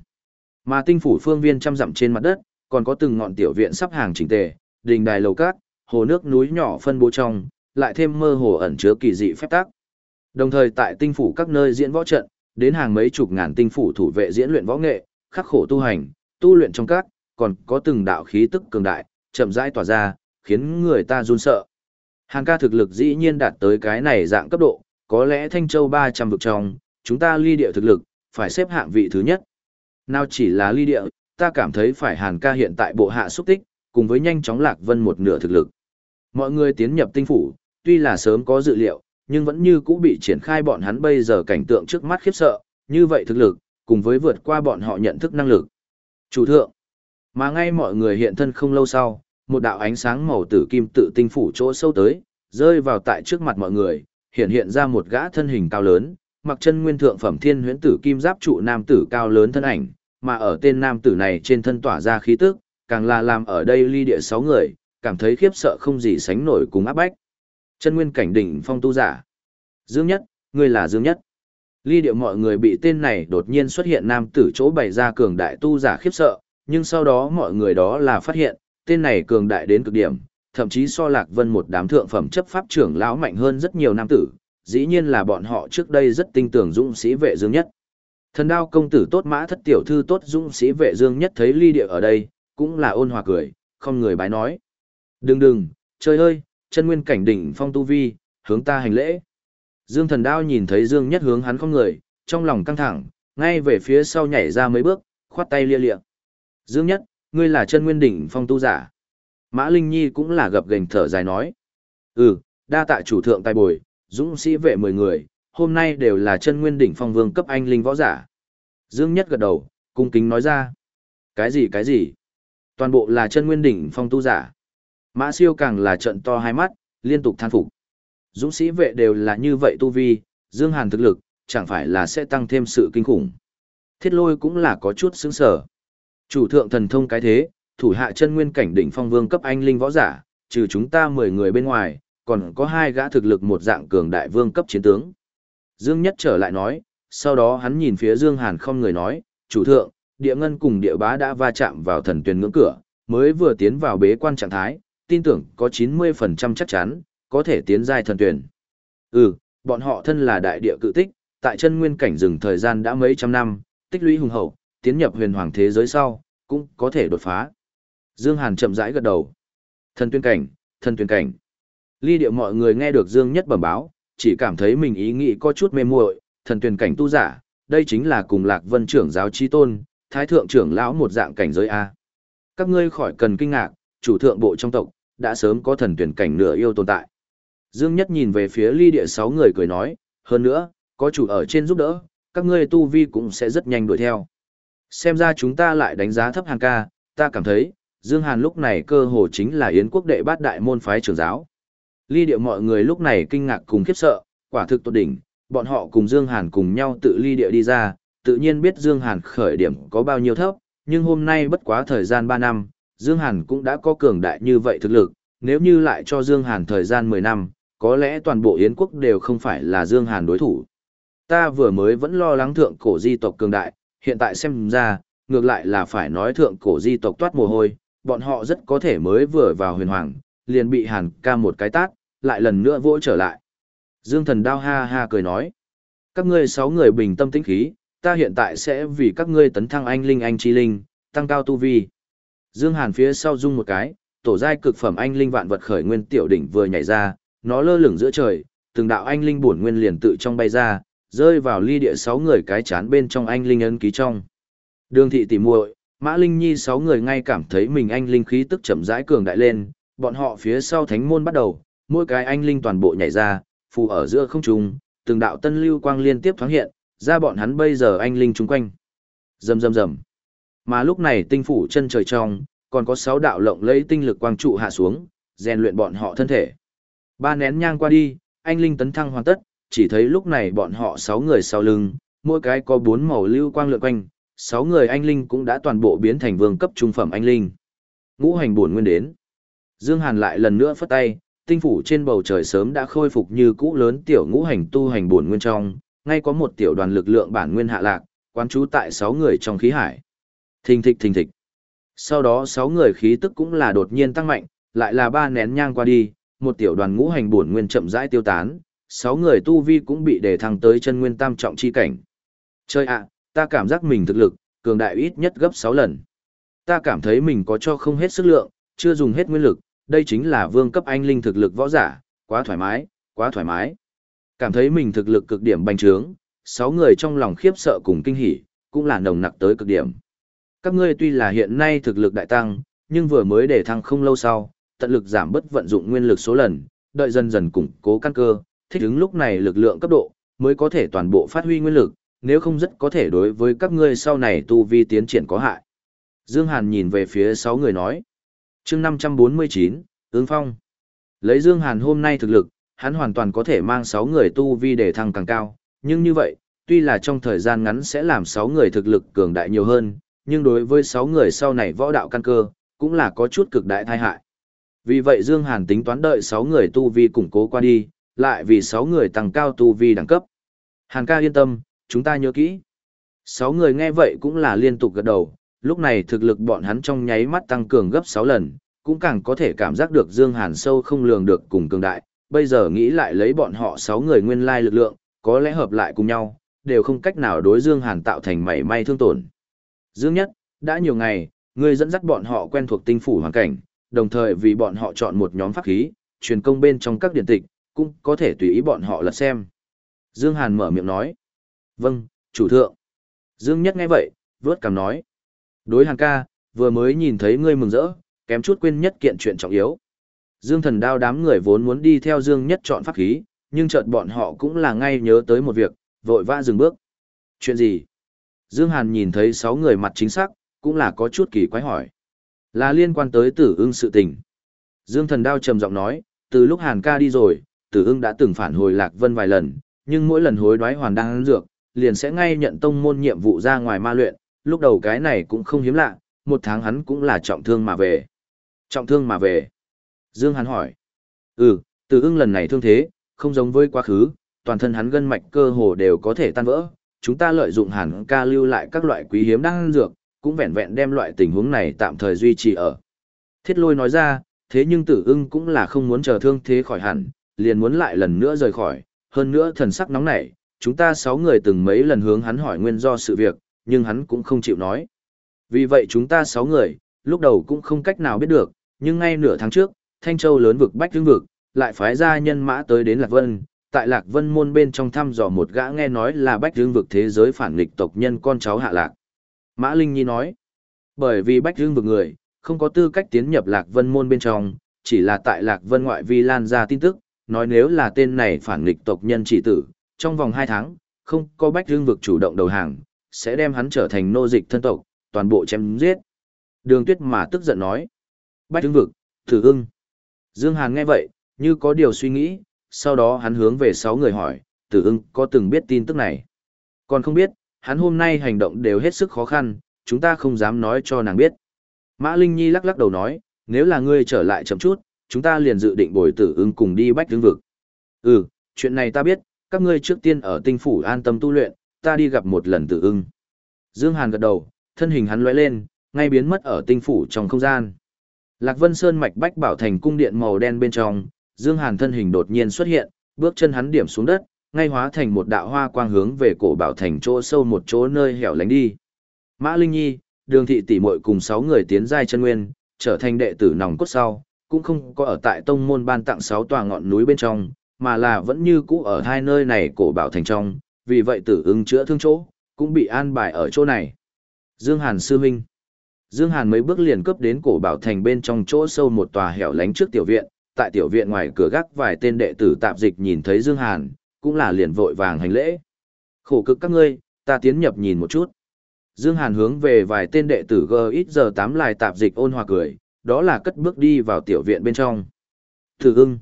Mà tinh phủ phương viên trăm dặm trên mặt đất, còn có từng ngọn tiểu viện sắp hàng chỉnh tề, đình đài lầu cát, hồ nước núi nhỏ phân bố trong, lại thêm mơ hồ ẩn chứa kỳ dị phép tắc. Đồng thời tại tinh phủ các nơi diễn võ trận, đến hàng mấy chục ngàn tinh phủ thủ vệ diễn luyện võ nghệ, khắc khổ tu hành, tu luyện trong các, còn có từng đạo khí tức cường đại, chậm rãi tỏa ra, khiến người ta run sợ. Hàng ca thực lực dĩ nhiên đạt tới cái này dạng cấp độ, có lẽ Thanh Châu 300 vực trong, chúng ta ly địa thực lực, phải xếp hạng vị thứ nhất. Nào chỉ là ly địa, ta cảm thấy phải Hàn ca hiện tại bộ hạ xúc tích, cùng với nhanh chóng lạc vân một nửa thực lực. Mọi người tiến nhập tinh phủ, tuy là sớm có dự liệu, nhưng vẫn như cũ bị triển khai bọn hắn bây giờ cảnh tượng trước mắt khiếp sợ, như vậy thực lực, cùng với vượt qua bọn họ nhận thức năng lực. Chủ thượng, mà ngay mọi người hiện thân không lâu sau, một đạo ánh sáng màu tử kim tự tinh phủ chỗ sâu tới, rơi vào tại trước mặt mọi người, hiện hiện ra một gã thân hình cao lớn, mặc chân nguyên thượng phẩm thiên huyễn tử kim giáp trụ nam tử cao lớn thân ảnh, mà ở tên nam tử này trên thân tỏa ra khí tức, càng là làm ở đây ly địa sáu người, cảm thấy khiếp sợ không gì sánh nổi cùng áp bách. Chân nguyên cảnh đỉnh phong tu giả. Dương Nhất, ngươi là Dương Nhất. Ly điệu mọi người bị tên này đột nhiên xuất hiện nam tử chỗ bày ra cường đại tu giả khiếp sợ, nhưng sau đó mọi người đó là phát hiện, tên này cường đại đến cực điểm, thậm chí so lạc vân một đám thượng phẩm chấp pháp trưởng lão mạnh hơn rất nhiều nam tử, dĩ nhiên là bọn họ trước đây rất tinh tưởng dũng sĩ vệ dương nhất. Thần đao công tử tốt mã thất tiểu thư tốt dũng sĩ vệ dương nhất thấy ly địa ở đây, cũng là ôn hòa cười, không người bái nói. Đừng đừng, trời ơi, chân nguyên cảnh đỉnh phong tu vi, hướng ta hành lễ. Dương thần đao nhìn thấy Dương nhất hướng hắn không người, trong lòng căng thẳng, ngay về phía sau nhảy ra mấy bước, khoát tay lia lịa. Dương nhất, ngươi là chân nguyên đỉnh phong tu giả. Mã Linh Nhi cũng là gập gềnh thở dài nói. Ừ, đa tạ chủ thượng tài bồi, dũng sĩ vệ mười người, hôm nay đều là chân nguyên đỉnh phong vương cấp anh linh võ giả. Dương Nhất gật đầu, cung kính nói ra. Cái gì cái gì? Toàn bộ là chân nguyên đỉnh phong tu giả. Mã siêu càng là trận to hai mắt, liên tục than phục. Dũng sĩ vệ đều là như vậy tu vi, Dương Hàn thực lực, chẳng phải là sẽ tăng thêm sự kinh khủng. Thiết lôi cũng là có chút sướng sở. Chủ thượng thần thông cái thế, thủ hạ chân nguyên cảnh đỉnh phong vương cấp anh linh võ giả, trừ chúng ta 10 người bên ngoài, còn có hai gã thực lực một dạng cường đại vương cấp chiến tướng. Dương Nhất trở lại nói, sau đó hắn nhìn phía Dương Hàn không người nói, chủ thượng, địa ngân cùng địa bá đã va chạm vào thần tuyển ngưỡng cửa, mới vừa tiến vào bế quan trạng thái, tin tưởng có 90% chắc chắn, có thể tiến giai thần tuyển. Ừ, bọn họ thân là đại địa cự tích, tại chân nguyên cảnh rừng thời gian đã mấy trăm năm, tích lũy hùng hậu, tiến nhập huyền hoàng thế giới sau, cũng có thể đột phá. Dương Hàn chậm rãi gật đầu. Thần tuyên cảnh, thần tuyên cảnh. Ly điệu mọi người nghe được Dương Nhất bẩm báo, chỉ cảm thấy mình ý nghĩ có chút mê muội, thần tuyên cảnh tu giả, đây chính là cùng Lạc Vân trưởng giáo chi tôn, thái thượng trưởng lão một dạng cảnh giới a. Các ngươi khỏi cần kinh ngạc, chủ thượng bộ trong tộc đã sớm có thần tuyển cảnh nửa yêu tồn tại. Dương Nhất nhìn về phía Ly địa sáu người cười nói, hơn nữa, có chủ ở trên giúp đỡ, các ngươi tu vi cũng sẽ rất nhanh đuổi theo. Xem ra chúng ta lại đánh giá thấp hàng ca, ta cảm thấy, Dương Hàn lúc này cơ hồ chính là Yến quốc đệ bát đại môn phái trưởng giáo. Ly địa mọi người lúc này kinh ngạc cùng khiếp sợ, quả thực tốt đỉnh, bọn họ cùng Dương Hàn cùng nhau tự ly địa đi ra, tự nhiên biết Dương Hàn khởi điểm có bao nhiêu thấp, nhưng hôm nay bất quá thời gian 3 năm, Dương Hàn cũng đã có cường đại như vậy thực lực, nếu như lại cho Dương Hàn thời gian 10 năm, có lẽ toàn bộ Yến quốc đều không phải là Dương Hàn đối thủ. Ta vừa mới vẫn lo lắng thượng cổ di tộc cường đại, hiện tại xem ra, ngược lại là phải nói thượng cổ di tộc toát mồ hôi, bọn họ rất có thể mới vừa vào huyền hoàng, liền bị hàn ca một cái tát, lại lần nữa vỗ trở lại. Dương thần đao ha ha cười nói, các ngươi sáu người bình tâm tĩnh khí, ta hiện tại sẽ vì các ngươi tấn thăng anh linh anh chi linh, tăng cao tu vi. Dương Hàn phía sau rung một cái, tổ giai cực phẩm anh linh vạn vật khởi nguyên tiểu đỉnh vừa nhảy ra, nó lơ lửng giữa trời, từng đạo anh linh bổn nguyên liền tự trong bay ra, rơi vào ly địa sáu người cái chán bên trong anh linh ấn ký trong. Đường thị tỉ muội, Mã Linh Nhi sáu người ngay cảm thấy mình anh linh khí tức chậm rãi cường đại lên, bọn họ phía sau thánh môn bắt đầu, mỗi cái anh linh toàn bộ nhảy ra, phù ở giữa không trung, từng đạo tân lưu quang liên tiếp thoáng hiện, ra bọn hắn bây giờ anh linh chúng quanh. Rầm rầm rầm. Mà lúc này tinh phủ chân trời trong, còn có sáu đạo lộng lấy tinh lực quang trụ hạ xuống, rèn luyện bọn họ thân thể. Ba nén nhang qua đi, anh linh tấn thăng hoàn tất, chỉ thấy lúc này bọn họ sáu người sau lưng, mỗi cái có bốn màu lưu quang lượn quanh, sáu người anh linh cũng đã toàn bộ biến thành vương cấp trung phẩm anh linh. Ngũ hành buồn nguyên đến. Dương Hàn lại lần nữa phất tay, tinh phủ trên bầu trời sớm đã khôi phục như cũ lớn tiểu ngũ hành tu hành buồn nguyên trong, ngay có một tiểu đoàn lực lượng bản nguyên hạ lạc, quán trú tại sáu người trong khí hải. Thình thịch thình thịch. Sau đó sáu người khí tức cũng là đột nhiên tăng mạnh, lại là ba nén nhang qua đi, một tiểu đoàn ngũ hành buồn nguyên chậm rãi tiêu tán, sáu người tu vi cũng bị đề thăng tới chân nguyên tam trọng chi cảnh. Chơi ạ, ta cảm giác mình thực lực, cường đại ít nhất gấp 6 lần. Ta cảm thấy mình có cho không hết sức lượng, chưa dùng hết nguyên lực, đây chính là vương cấp anh linh thực lực võ giả, quá thoải mái, quá thoải mái. Cảm thấy mình thực lực cực điểm bành trướng, 6 người trong lòng khiếp sợ cùng kinh hỉ, cũng là nồng nặc tới cực điểm. Các ngươi tuy là hiện nay thực lực đại tăng, nhưng vừa mới để thăng không lâu sau, tận lực giảm bớt vận dụng nguyên lực số lần, đợi dần dần củng cố căn cơ, thích ứng lúc này lực lượng cấp độ, mới có thể toàn bộ phát huy nguyên lực, nếu không rất có thể đối với các ngươi sau này tu vi tiến triển có hại. Dương Hàn nhìn về phía sáu người nói. chương 549, ứng phong. Lấy Dương Hàn hôm nay thực lực, hắn hoàn toàn có thể mang sáu người tu vi để thăng càng cao, nhưng như vậy, tuy là trong thời gian ngắn sẽ làm sáu người thực lực cường đại nhiều hơn, nhưng đối với sáu người sau này võ đạo căn cơ, cũng là có chút cực đại thai hại. Vì vậy Dương Hàn tính toán đợi sáu người tu vi củng cố qua đi, lại vì sáu người tăng cao tu vi đẳng cấp. Hàn ca yên tâm, chúng ta nhớ kỹ. Sáu người nghe vậy cũng là liên tục gật đầu, lúc này thực lực bọn hắn trong nháy mắt tăng cường gấp sáu lần, cũng càng có thể cảm giác được Dương Hàn sâu không lường được cùng cường đại, bây giờ nghĩ lại lấy bọn họ sáu người nguyên lai lực lượng, có lẽ hợp lại cùng nhau, đều không cách nào đối Dương Hàn tạo thành mảy may thương tổn. Dương Nhất, đã nhiều ngày, ngươi dẫn dắt bọn họ quen thuộc tinh phủ hoàn cảnh, đồng thời vì bọn họ chọn một nhóm pháp khí, truyền công bên trong các điện tịch, cũng có thể tùy ý bọn họ lật xem. Dương Hàn mở miệng nói. Vâng, chủ thượng. Dương Nhất nghe vậy, vớt cằm nói. Đối Hàn ca, vừa mới nhìn thấy ngươi mừng rỡ, kém chút quên nhất kiện chuyện trọng yếu. Dương thần đao đám người vốn muốn đi theo Dương Nhất chọn pháp khí, nhưng chợt bọn họ cũng là ngay nhớ tới một việc, vội vã dừng bước. Chuyện gì? Dương Hàn nhìn thấy sáu người mặt chính xác, cũng là có chút kỳ quái hỏi. Là liên quan tới tử ưng sự tình. Dương thần đao trầm giọng nói, từ lúc Hàn ca đi rồi, tử ưng đã từng phản hồi Lạc Vân vài lần, nhưng mỗi lần hối đoái hoàn đang dược, liền sẽ ngay nhận tông môn nhiệm vụ ra ngoài ma luyện, lúc đầu cái này cũng không hiếm lạ, một tháng hắn cũng là trọng thương mà về. Trọng thương mà về. Dương Hàn hỏi. Ừ, tử ưng lần này thương thế, không giống với quá khứ, toàn thân hắn gân mạch cơ hồ đều có thể tan vỡ. Chúng ta lợi dụng hàn ca lưu lại các loại quý hiếm đan dược, cũng vẹn vẹn đem loại tình huống này tạm thời duy trì ở. Thiết lôi nói ra, thế nhưng tử ưng cũng là không muốn chờ thương thế khỏi hẳn, liền muốn lại lần nữa rời khỏi, hơn nữa thần sắc nóng nảy, chúng ta sáu người từng mấy lần hướng hắn hỏi nguyên do sự việc, nhưng hắn cũng không chịu nói. Vì vậy chúng ta sáu người, lúc đầu cũng không cách nào biết được, nhưng ngay nửa tháng trước, Thanh Châu lớn vực bách hương vực, lại phái ra nhân mã tới đến Lạc Vân, tại Lạc Vân môn bên trong thăm dò một gã nghe nói là bách dương vực thế giới phản nghịch tộc nhân con cháu hạ lạc. Mã Linh Nhi nói, bởi vì bách dương vực người, không có tư cách tiến nhập Lạc Vân môn bên trong, chỉ là tại Lạc Vân ngoại vi lan ra tin tức, nói nếu là tên này phản nghịch tộc nhân chỉ tử, trong vòng 2 tháng, không có bách dương vực chủ động đầu hàng, sẽ đem hắn trở thành nô dịch thân tộc, toàn bộ chém giết. Đường tuyết mà tức giận nói. Bách dương vực, thử ưng. Dương Hàn nghe vậy, như có điều suy nghĩ, sau đó hắn hướng về sáu người hỏi, tử ưng có từng biết tin tức này. Còn không biết, hắn hôm nay hành động đều hết sức khó khăn, chúng ta không dám nói cho nàng biết. Mã Linh Nhi lắc lắc đầu nói, nếu là ngươi trở lại chậm chút, chúng ta liền dự định bồi tử ưng cùng đi bách tướng vực. Ừ, chuyện này ta biết, các ngươi trước tiên ở tinh phủ an tâm tu luyện, ta đi gặp một lần tử ưng. Dương Hàn gật đầu, thân hình hắn lóe lên, ngay biến mất ở tinh phủ trong không gian. Lạc Vân Sơn mạch bách bảo thành cung điện màu đen bên trong, Dương Hàn thân hình đột nhiên xuất hiện, bước chân hắn điểm xuống đất, ngay hóa thành một đạo hoa quang hướng về cổ bảo thành chỗ sâu một chỗ nơi hẻo lánh đi. Mã Linh Nhi, đường thị tỷ muội cùng 6 người tiến giai chân nguyên, trở thành đệ tử nòng cốt sau, cũng không có ở tại tông môn ban tặng 6 tòa ngọn núi bên trong, mà là vẫn như cũ ở hai nơi này cổ bảo thành trong, vì vậy tử ứng chữa thương chỗ, cũng bị an bài ở chỗ này. Dương Hàn Sư huynh, Dương Hàn mấy bước liền cấp đến cổ bảo thành bên trong chỗ sâu một tòa hẻo lánh trước tiểu viện, tại tiểu viện ngoài cửa gác vài tên đệ tử tạp dịch nhìn thấy Dương Hàn, cũng là liền vội vàng hành lễ. Khổ cực các ngươi, ta tiến nhập nhìn một chút. Dương Hàn hướng về vài tên đệ tử G ít giờ tám lại tạp dịch ôn hòa cười, đó là cất bước đi vào tiểu viện bên trong. Thử ưng.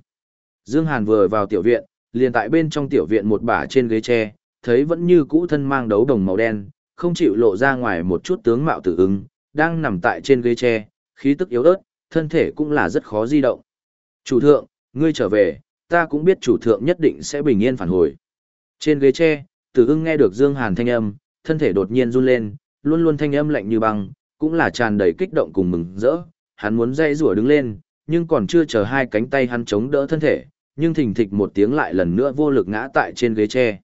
Dương Hàn vừa vào tiểu viện, liền tại bên trong tiểu viện một bả trên ghế tre, thấy vẫn như cũ thân mang đấu đồng màu đen, không chịu lộ ra ngoài một chút tướng mạo tử ưng, đang nằm tại trên ghế tre, khí tức yếu ớt, thân thể cũng là rất khó di động. Chủ thượng, ngươi trở về, ta cũng biết chủ thượng nhất định sẽ bình yên phản hồi. Trên ghế tre, tử ưng nghe được Dương Hàn thanh âm, thân thể đột nhiên run lên, luôn luôn thanh âm lạnh như băng, cũng là tràn đầy kích động cùng mừng rỡ, hắn muốn dây rủa đứng lên, nhưng còn chưa chờ hai cánh tay hắn chống đỡ thân thể, nhưng thình thịch một tiếng lại lần nữa vô lực ngã tại trên ghế tre.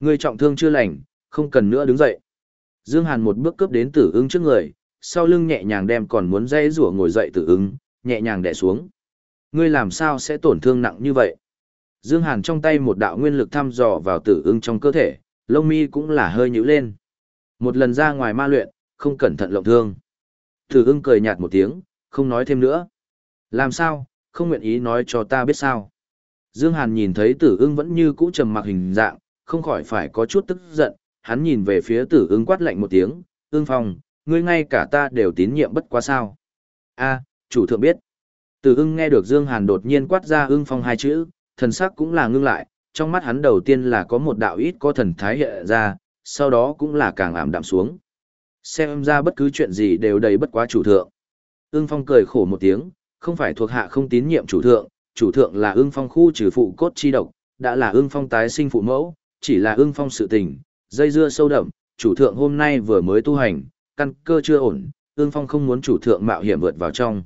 Người trọng thương chưa lành, không cần nữa đứng dậy. Dương Hàn một bước cướp đến tử ưng trước người, sau lưng nhẹ nhàng đem còn muốn dây rủa ngồi dậy tử ưng, nhẹ nhàng đè xuống. Ngươi làm sao sẽ tổn thương nặng như vậy? Dương Hàn trong tay một đạo nguyên lực thăm dò vào tử ưng trong cơ thể, lông mi cũng là hơi nhíu lên. Một lần ra ngoài ma luyện, không cẩn thận lộng thương. Tử ưng cười nhạt một tiếng, không nói thêm nữa. Làm sao, không nguyện ý nói cho ta biết sao. Dương Hàn nhìn thấy tử ưng vẫn như cũ trầm mặc hình dạng, không khỏi phải có chút tức giận, hắn nhìn về phía tử ưng quát lạnh một tiếng, ưng phong, ngươi ngay cả ta đều tín nhiệm bất quá sao. a chủ thượng biết. Từ ưng nghe được Dương Hàn đột nhiên quát ra ưng phong hai chữ, thần sắc cũng là ngưng lại, trong mắt hắn đầu tiên là có một đạo ít có thần thái hiện ra, sau đó cũng là càng ảm đạm xuống. Xem ra bất cứ chuyện gì đều đầy bất quá chủ thượng. Ưng phong cười khổ một tiếng, không phải thuộc hạ không tín nhiệm chủ thượng, chủ thượng là ưng phong khu trừ phụ cốt chi độc, đã là ưng phong tái sinh phụ mẫu, chỉ là ưng phong sự tình, dây dưa sâu đậm, chủ thượng hôm nay vừa mới tu hành, căn cơ chưa ổn, ưng phong không muốn chủ thượng mạo hiểm vượt vào trong.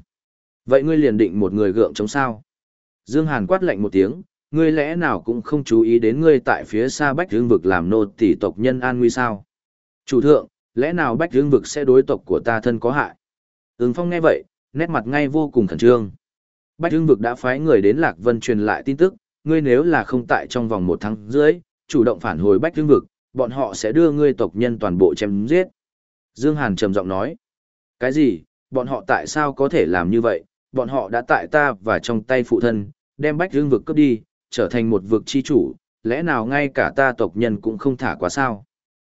Vậy ngươi liền định một người gượng chống sao? Dương Hàn quát lạnh một tiếng, ngươi lẽ nào cũng không chú ý đến ngươi tại phía xa Bách Hương vực làm nô tỷ tộc nhân an nguy sao? Chủ thượng, lẽ nào Bách Hương vực sẽ đối tộc của ta thân có hại? Ứng Phong nghe vậy, nét mặt ngay vô cùng khẩn trương. Bách Hương vực đã phái người đến Lạc Vân truyền lại tin tức, ngươi nếu là không tại trong vòng một tháng rưỡi, chủ động phản hồi Bách Hương vực, bọn họ sẽ đưa ngươi tộc nhân toàn bộ chém giết. Dương Hàn trầm giọng nói, cái gì, bọn họ tại sao có thể làm như vậy, bọn họ đã tại ta và trong tay phụ thân, đem Bách Hương vực cướp đi, trở thành một vực chi chủ, lẽ nào ngay cả ta tộc nhân cũng không thả quá sao?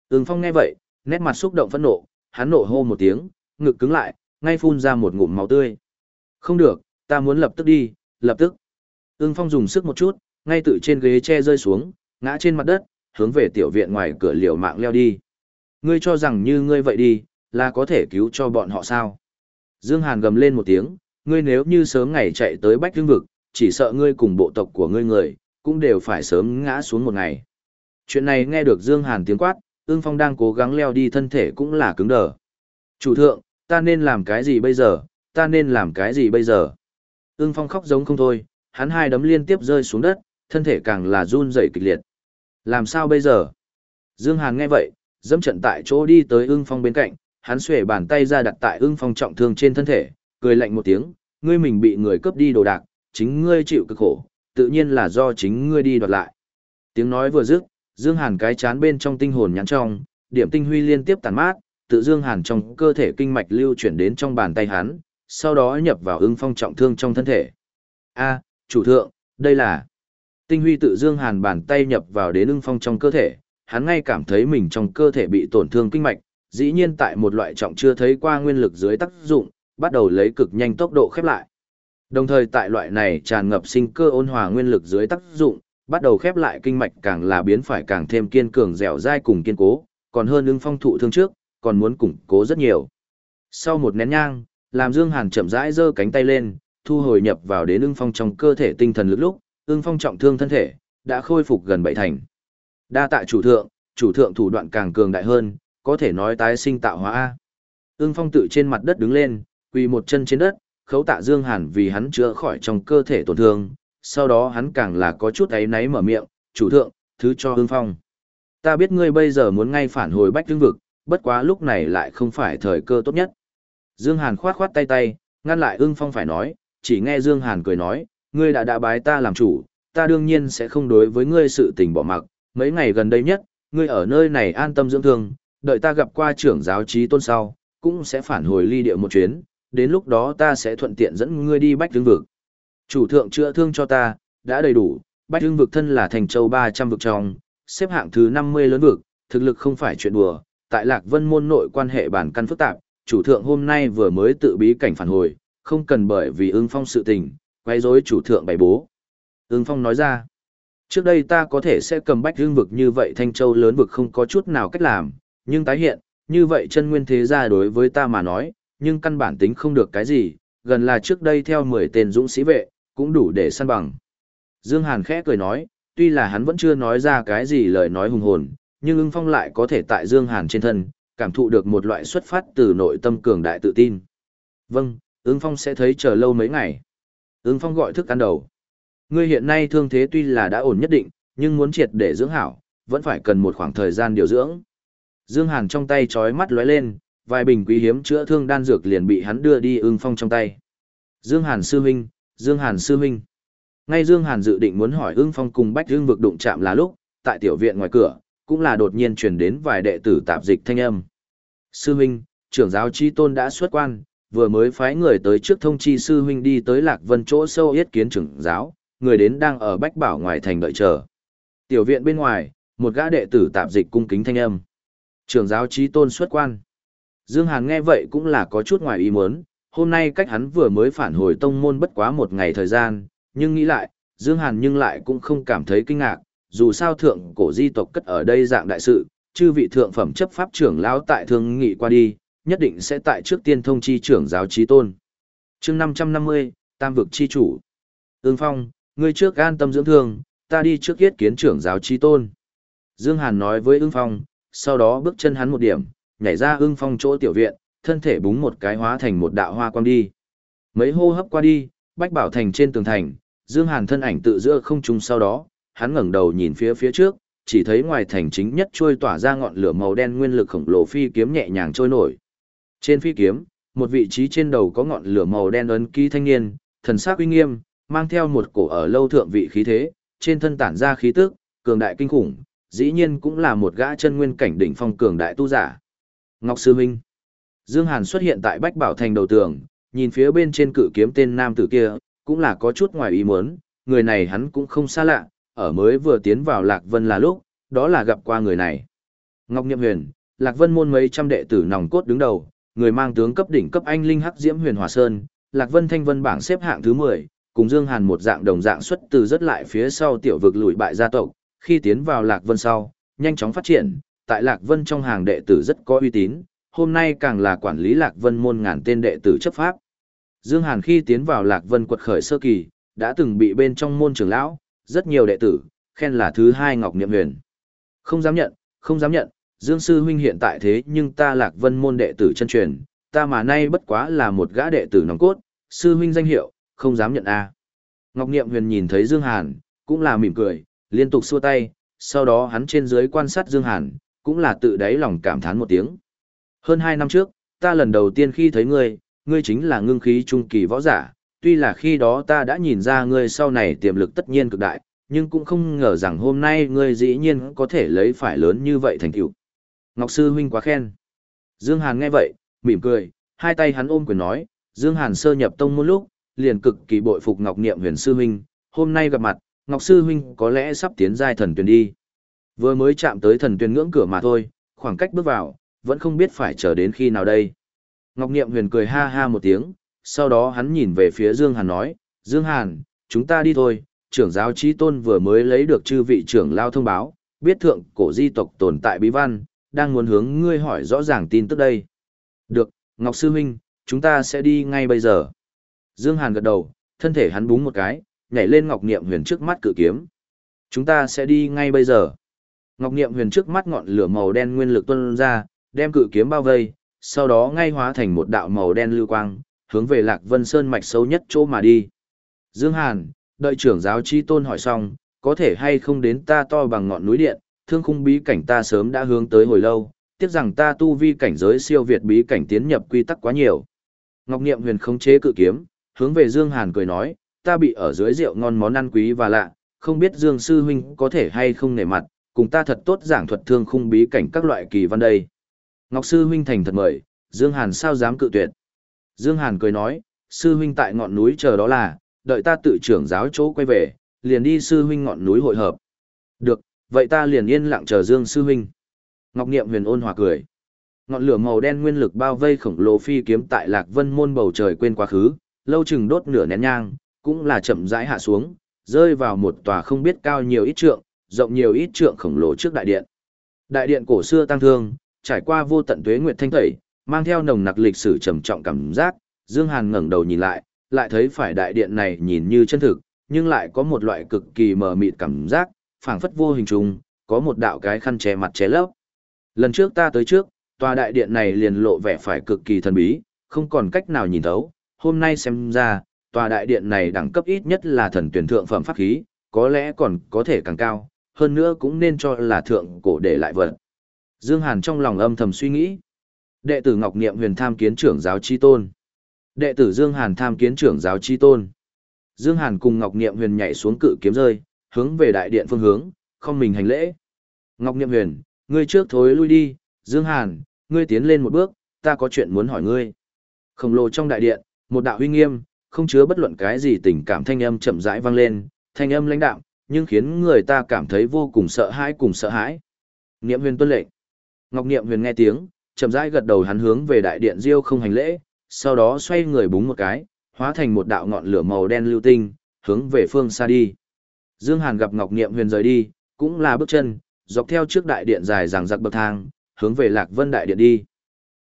Ưng Phong nghe vậy, nét mặt xúc động phẫn nộ, hắn nộ hô một tiếng, ngực cứng lại, ngay phun ra một ngụm máu tươi. Không được, ta muốn lập tức đi, lập tức. Ưng Phong dùng sức một chút, ngay tự trên ghế che rơi xuống, ngã trên mặt đất, hướng về tiểu viện ngoài cửa liều mạng leo đi. Ngươi cho rằng như ngươi vậy đi, là có thể cứu cho bọn họ sao? Dương Hàn gầm lên một tiếng, ngươi nếu như sớm ngày chạy tới Bách Hương Vực, chỉ sợ ngươi cùng bộ tộc của ngươi người, cũng đều phải sớm ngã xuống một ngày. Chuyện này nghe được Dương Hàn tiếng quát, ương phong đang cố gắng leo đi thân thể cũng là cứng đờ. Chủ thượng, ta nên làm cái gì bây giờ, ta nên làm cái gì bây giờ? Ưng phong khóc giống không thôi, hắn hai đấm liên tiếp rơi xuống đất, thân thể càng là run rẩy kịch liệt. Làm sao bây giờ? Dương Hàn nghe vậy, dẫm trận tại chỗ đi tới ưng phong bên cạnh, hắn xuể bàn tay ra đặt tại ưng phong trọng thương trên thân thể, cười lạnh một tiếng, ngươi mình bị người cướp đi đồ đạc, chính ngươi chịu cực khổ, tự nhiên là do chính ngươi đi đoạt lại. Tiếng nói vừa dứt, Dương Hàn cái chán bên trong tinh hồn nhắn trong, điểm tinh huy liên tiếp tàn mát, tự Dương Hàn trong cơ thể kinh mạch lưu chuyển đến trong bàn tay hắn, sau đó nhập vào ưng phong trọng thương trong thân thể. A, chủ thượng, đây là... Tinh huy tự Dương Hàn bàn tay nhập vào đến ưng phong trong cơ thể, hắn ngay cảm thấy mình trong cơ thể bị tổn thương kinh mạch, dĩ nhiên tại một loại trọng chưa thấy qua nguyên lực dưới tác dụng, bắt đầu lấy cực nhanh tốc độ khép lại. Đồng thời tại loại này tràn ngập sinh cơ ôn hòa nguyên lực dưới tác dụng, bắt đầu khép lại kinh mạch càng là biến phải càng thêm kiên cường dẻo dai cùng kiên cố, còn hơn ứng phong thụ thương trước, còn muốn củng cố rất nhiều. Sau một nén nhang, làm Dương Hàn chậm rãi giơ cánh tay lên, thu hồi nhập vào đến ưng phong trong cơ thể tinh thần lực lúc, ưng phong trọng thương thân thể, đã khôi phục gần bảy thành. Đa tại chủ thượng, chủ thượng thủ đoạn càng cường đại hơn, có thể nói tái sinh tạo hóa A. Ưng phong tự trên mặt đất đứng lên, quỳ một chân trên đất, khấu tạ Dương Hàn vì hắn chữa khỏi trong cơ thể tổn thương, sau đó hắn càng là có chút ấy náy mở miệng, chủ thượng, thứ cho ương phong. Ta biết ngươi bây giờ muốn ngay phản hồi bách tương vực, bất quá lúc này lại không phải thời cơ tốt nhất. Dương Hàn khoát khoát tay tay, ngăn lại ương phong phải nói, chỉ nghe Dương Hàn cười nói, ngươi đã đã bái ta làm chủ, ta đương nhiên sẽ không đối với ngươi sự tình bỏ mặc, mấy ngày gần đây nhất, ngươi ở nơi này an tâm dưỡng thương, đợi ta gặp qua trưởng giáo trí tôn sau, cũng sẽ phản hồi ly địa một chuyến, đến lúc đó ta sẽ thuận tiện dẫn ngươi đi bách hương vực. Chủ thượng chữa thương cho ta, đã đầy đủ, bách hương vực thân là thành châu 300 vực trong, xếp hạng thứ 50 lớn vực, thực lực không phải chuyện đùa, tại Lạc Vân môn nội quan hệ bản căn phức tạp, chủ thượng hôm nay vừa mới tự bí cảnh phản hồi, không cần bởi vì ưng phong sự tình, quay rối chủ thượng bày bố. Ưng phong nói ra, trước đây ta có thể sẽ cầm bách hương vực như vậy thanh châu lớn vực không có chút nào cách làm, nhưng tái hiện, như vậy chân nguyên thế gia đối với ta mà nói, nhưng căn bản tính không được cái gì, gần là trước đây theo 10 tên dũng sĩ vệ, cũng đủ để săn bằng. Dương Hàn khẽ cười nói, tuy là hắn vẫn chưa nói ra cái gì lời nói hùng hồn, nhưng ưng phong lại có thể tại Dương Hàn trên thân, cảm thụ được một loại xuất phát từ nội tâm cường đại tự tin. Vâng, ưng phong sẽ thấy chờ lâu mấy ngày. Ưng phong gọi thức ăn đầu. Ngươi hiện nay thương thế tuy là đã ổn nhất định, nhưng muốn triệt để dưỡng hảo, vẫn phải cần một khoảng thời gian điều dưỡng. Dương Hàn trong tay chói mắt lóe lên, vài bình quý hiếm chữa thương đan dược liền bị hắn đưa đi ưng phong trong tay. Dương Hàn sư huynh, Dương Hàn sư huynh. Ngay Dương Hàn dự định muốn hỏi ưng phong cùng bách dương vực đụng chạm là lúc, tại tiểu viện ngoài cửa, cũng là đột nhiên truyền đến vài đệ tử tạp dịch thanh âm. Sư huynh, trưởng giáo chi tôn đã xuất quan, vừa mới phái người tới trước thông chi sư huynh đi tới Lạc Vân chỗ sâu yết kiến trưởng giáo, người đến đang ở bách bảo ngoài thành đợi chờ. Tiểu viện bên ngoài, một gã đệ tử tạp dịch cung kính thanh âm. Trưởng giáo chi tôn xuất quan. Dương Hàn nghe vậy cũng là có chút ngoài ý muốn, hôm nay cách hắn vừa mới phản hồi tông môn bất quá một ngày thời gian, nhưng nghĩ lại, Dương Hàn nhưng lại cũng không cảm thấy kinh ngạc, dù sao thượng cổ di tộc cất ở đây dạng đại sự, chư vị thượng phẩm chấp pháp trưởng lão tại thương nghị qua đi, nhất định sẽ tại trước tiên thông chi trưởng giáo trí tôn. Chương 550, Tam vực chi chủ. Ưng Phong, ngươi trước an tâm dưỡng thương, ta đi trước yết kiến trưởng giáo trí tôn. Dương Hàn nói với Ưng Phong, sau đó bước chân hắn một điểm, nhảy ra Ưng Phong chỗ tiểu viện, thân thể búng một cái hóa thành một đạo hoa quang đi. Mấy hô hấp qua đi, Bách Bảo Thành trên tường thành, Dương Hàn thân ảnh tự giữa không trung sau đó, hắn ngẩng đầu nhìn phía phía trước, chỉ thấy ngoài thành chính nhất trôi tỏa ra ngọn lửa màu đen nguyên lực khổng lồ phi kiếm nhẹ nhàng trôi nổi. Trên phi kiếm, một vị trí trên đầu có ngọn lửa màu đen ấn ký thanh niên, thần sắc uy nghiêm, mang theo một cổ ở lâu thượng vị khí thế, trên thân tản ra khí tức, cường đại kinh khủng, dĩ nhiên cũng là một gã chân nguyên cảnh đỉnh phong cường đại tu giả. Ngọc Sư Minh Dương Hàn xuất hiện tại Bách Bảo Thành đầu tường, nhìn phía bên trên cự kiếm tên nam tử kia, cũng là có chút ngoài ý muốn, người này hắn cũng không xa lạ, ở mới vừa tiến vào Lạc Vân là lúc, đó là gặp qua người này. Ngọc Niệm Huyền, Lạc Vân môn mấy trăm đệ tử nòng cốt đứng đầu, người mang tướng cấp đỉnh cấp anh linh hắc diễm huyền hòa sơn, Lạc Vân thanh vân bảng xếp hạng thứ 10, cùng Dương Hàn một dạng đồng dạng xuất từ rất lại phía sau tiểu vực lùi bại gia tộc, khi tiến vào Lạc Vân sau, nhanh chóng phát triển, tại Lạc Vân trong hàng đệ tử rất có uy tín, hôm nay càng là quản lý Lạc Vân môn ngàn tên đệ tử chấp pháp. Dương Hàn khi tiến vào Lạc Vân quật khởi sơ kỳ, đã từng bị bên trong môn trưởng lão, rất nhiều đệ tử, khen là thứ hai Ngọc Niệm Huyền. Không dám nhận, không dám nhận, Dương Sư Huynh hiện tại thế nhưng ta Lạc Vân môn đệ tử chân truyền, ta mà nay bất quá là một gã đệ tử nòng cốt, Sư Huynh danh hiệu, không dám nhận a. Ngọc Niệm Huyền nhìn thấy Dương Hàn, cũng là mỉm cười, liên tục xua tay, sau đó hắn trên dưới quan sát Dương Hàn, cũng là tự đáy lòng cảm thán một tiếng. Hơn hai năm trước, ta lần đầu tiên khi thấy ngươi, ngươi chính là ngưng khí trung kỳ võ giả, tuy là khi đó ta đã nhìn ra ngươi sau này tiềm lực tất nhiên cực đại, nhưng cũng không ngờ rằng hôm nay ngươi dĩ nhiên có thể lấy phải lớn như vậy thành tựu. Ngọc sư huynh quá khen. Dương Hàn nghe vậy, mỉm cười, hai tay hắn ôm quyền nói, Dương Hàn sơ nhập tông môn lúc, liền cực kỳ bội phục Ngọc Niệm Huyền sư huynh, hôm nay gặp mặt, Ngọc sư huynh có lẽ sắp tiến giai thần tuyển đi. Vừa mới chạm tới thần tuyên ngưỡng cửa mà thôi, khoảng cách bước vào, vẫn không biết phải chờ đến khi nào đây. Ngọc Niệm Huyền cười ha ha một tiếng, sau đó hắn nhìn về phía Dương Hàn nói, Dương Hàn, chúng ta đi thôi, trưởng giáo trí tôn vừa mới lấy được chư vị trưởng lao thông báo, biết thượng cổ di tộc tồn tại bí văn, đang muốn hướng ngươi hỏi rõ ràng tin tức đây. Được, Ngọc Sư Minh, chúng ta sẽ đi ngay bây giờ. Dương Hàn gật đầu, thân thể hắn búng một cái, nhảy lên Ngọc Niệm Huyền trước mắt cự kiếm. Chúng ta sẽ đi ngay bây giờ. Ngọc Niệm Huyền trước mắt ngọn lửa màu đen nguyên lực tuôn ra, đem cự kiếm bao vây, sau đó ngay hóa thành một đạo màu đen lưu quang, hướng về Lạc Vân Sơn mạch sâu nhất chỗ mà đi. Dương Hàn, đợi trưởng giáo chi tôn hỏi xong, có thể hay không đến ta to bằng ngọn núi điện, thương khung bí cảnh ta sớm đã hướng tới hồi lâu, tiếc rằng ta tu vi cảnh giới siêu việt bí cảnh tiến nhập quy tắc quá nhiều. Ngọc Niệm Huyền khống chế cự kiếm, hướng về Dương Hàn cười nói, ta bị ở dưới rượu ngon món ăn quý và lạ, không biết Dương sư huynh có thể hay không nể mặt, cùng ta thật tốt giảng thuật thương khung bí cảnh các loại kỳ văn đây. Ngọc sư huynh thành thật mời, Dương Hàn sao dám cự tuyệt. Dương Hàn cười nói, sư huynh tại ngọn núi chờ đó là, đợi ta tự trưởng giáo chỗ quay về, liền đi sư huynh ngọn núi hội hợp. Được, vậy ta liền yên lặng chờ Dương sư huynh. Ngọc Niệm huyền ôn hòa cười. Ngọn lửa màu đen nguyên lực bao vây khổng lồ phi kiếm tại Lạc Vân môn bầu trời quên quá khứ, lâu chừng đốt nửa nén nhang, cũng là chậm rãi hạ xuống, rơi vào một tòa không biết cao nhiều ít trượng, rộng nhiều ít trượng khổng lồ trước đại điện. Đại điện cổ xưa tăng thương, trải qua vô tận tuế nguyệt thanh tẩy, mang theo nồng nặc lịch sử trầm trọng cảm giác, Dương Hàn ngẩng đầu nhìn lại, lại thấy phải đại điện này nhìn như chân thực, nhưng lại có một loại cực kỳ mờ mịt cảm giác, phảng phất vô hình trùng, có một đạo cái khăn che mặt che lấp. Lần trước ta tới trước, tòa đại điện này liền lộ vẻ phải cực kỳ thần bí, không còn cách nào nhìn thấu, hôm nay xem ra, tòa đại điện này đẳng cấp ít nhất là thần tuyển thượng phẩm pháp khí, có lẽ còn có thể càng cao, hơn nữa cũng nên cho là thượng cổ để lại vật. Dương Hàn trong lòng âm thầm suy nghĩ. Đệ tử Ngọc Niệm huyền tham kiến trưởng giáo chi tôn. Đệ tử Dương Hàn tham kiến trưởng giáo chi tôn. Dương Hàn cùng Ngọc Niệm huyền nhảy xuống cự kiếm rơi, hướng về đại điện phương hướng, không mình hành lễ. Ngọc Niệm huyền, ngươi trước thối lui đi, Dương Hàn, ngươi tiến lên một bước, ta có chuyện muốn hỏi ngươi. Khổng lồ trong đại điện, một đạo huy nghiêm, không chứa bất luận cái gì tình cảm thanh âm chậm rãi vang lên, thanh âm lãnh đạm, nhưng khiến người ta cảm thấy vô cùng sợ hãi cùng sợ hãi. Niệm huyền tuân lệnh. Ngọc Niệm huyền nghe tiếng, chậm rãi gật đầu hắn hướng về đại điện Diêu không hành lễ, sau đó xoay người búng một cái, hóa thành một đạo ngọn lửa màu đen lưu tinh, hướng về phương xa đi. Dương Hàn gặp Ngọc Niệm huyền rời đi, cũng là bước chân, dọc theo trước đại điện dài dằng dặc bậc thang, hướng về Lạc Vân đại điện đi.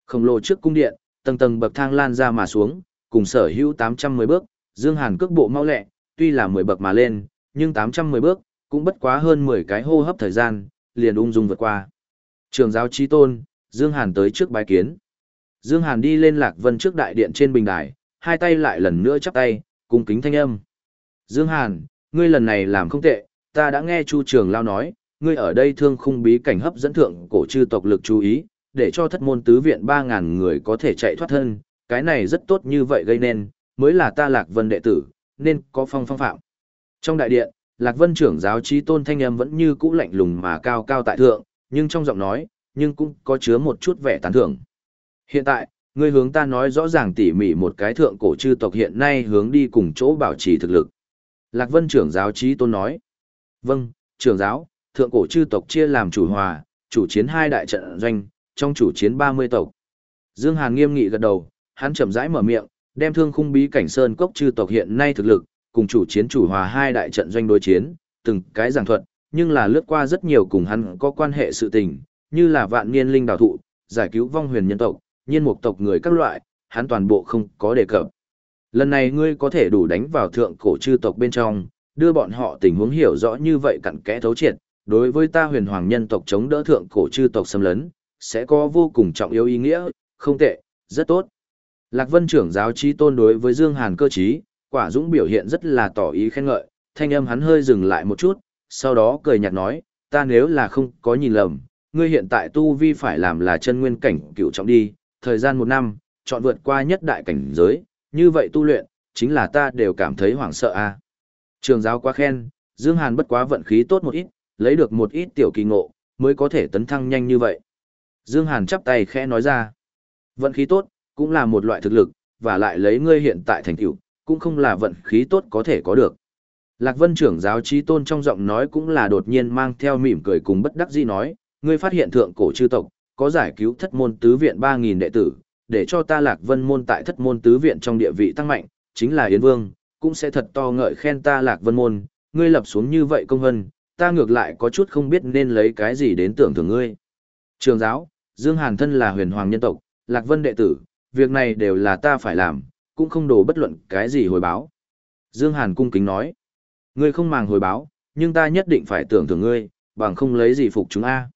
Khổng lồ trước cung điện, tầng tầng bậc thang lan ra mà xuống, cùng sở hữu 810 bước, Dương Hàn cước bộ mau lẹ, tuy là 10 bậc mà lên, nhưng 810 bước, cũng bất quá hơn 10 cái hô hấp thời gian, liền ung dung vượt qua. Trường giáo chi tôn, Dương Hàn tới trước bái kiến. Dương Hàn đi lên Lạc Vân trước đại điện trên bình đài, hai tay lại lần nữa chắp tay, cung kính thanh âm. Dương Hàn, ngươi lần này làm không tệ, ta đã nghe Chu Trường Lao nói, ngươi ở đây thương khung bí cảnh hấp dẫn thượng cổ chư tộc lực chú ý, để cho thất môn tứ viện 3.000 người có thể chạy thoát thân, cái này rất tốt như vậy gây nên, mới là ta Lạc Vân đệ tử, nên có phong phong phạm. Trong đại điện, Lạc Vân trưởng giáo trí tôn thanh âm vẫn như cũ lạnh lùng mà cao cao tại thượng, nhưng trong giọng nói, nhưng cũng có chứa một chút vẻ tán thưởng. Hiện tại, ngươi hướng ta nói rõ ràng tỉ mỉ một cái thượng cổ chư tộc hiện nay hướng đi cùng chỗ bảo trì thực lực. Lạc Vân trưởng giáo trí tôn nói. Vâng, trưởng giáo, thượng cổ chư tộc chia làm chủ hòa, chủ chiến hai đại trận doanh, trong chủ chiến 30 tộc. Dương Hàn nghiêm nghị gật đầu, hắn chậm rãi mở miệng, đem thương khung bí cảnh sơn cốc chư tộc hiện nay thực lực, cùng chủ chiến chủ hòa hai đại trận doanh đối chiến, từng cái giảng thuật, nhưng là lướt qua rất nhiều cùng hắn có quan hệ sự tình, như là vạn niên linh đào thụ, giải cứu vong huyền nhân tộc, nhiên mục tộc người các loại, hắn toàn bộ không có đề cập. Lần này ngươi có thể đủ đánh vào thượng cổ chư tộc bên trong, đưa bọn họ tình huống hiểu rõ như vậy cặn kẽ thấu triệt, đối với ta huyền hoàng nhân tộc chống đỡ thượng cổ chư tộc xâm lấn, sẽ có vô cùng trọng yếu ý nghĩa, không tệ, rất tốt. Lạc Vân trưởng giáo trí tôn đối với Dương Hàn cơ trí, quả dũng biểu hiện rất là tỏ ý khen ngợi, thanh âm hắn hơi dừng lại một chút, sau đó cười nhạt nói, ta nếu là không có nhìn lầm, ngươi hiện tại tu vi phải làm là chân nguyên cảnh cựu trọng đi, thời gian một năm, chọn vượt qua nhất đại cảnh giới, như vậy tu luyện, chính là ta đều cảm thấy hoảng sợ a. À. Trường giáo quá khen, Dương Hàn bất quá vận khí tốt một ít, lấy được một ít tiểu kỳ ngộ, mới có thể tấn thăng nhanh như vậy. Dương Hàn chắp tay khẽ nói ra, vận khí tốt, cũng là một loại thực lực, và lại lấy ngươi hiện tại thành tựu, cũng không là vận khí tốt có thể có được. Lạc Vân trưởng giáo trí tôn trong giọng nói cũng là đột nhiên mang theo mỉm cười cùng bất đắc dĩ nói, ngươi phát hiện thượng cổ chư tộc, có giải cứu thất môn tứ viện 3.000 đệ tử, để cho ta Lạc Vân môn tại thất môn tứ viện trong địa vị tăng mạnh, chính là Yến Vương, cũng sẽ thật to ngợi khen ta Lạc Vân môn, ngươi lập xuống như vậy công hân, ta ngược lại có chút không biết nên lấy cái gì đến tưởng thưởng ngươi. Trường giáo, Dương Hàn thân là huyền hoàng nhân tộc, Lạc Vân đệ tử, việc này đều là ta phải làm, cũng không đổ bất luận cái gì hồi báo. Dương Hàn cung kính nói, ngươi không màng hồi báo, nhưng ta nhất định phải tưởng thưởng ngươi, bằng không lấy gì phục chúng A.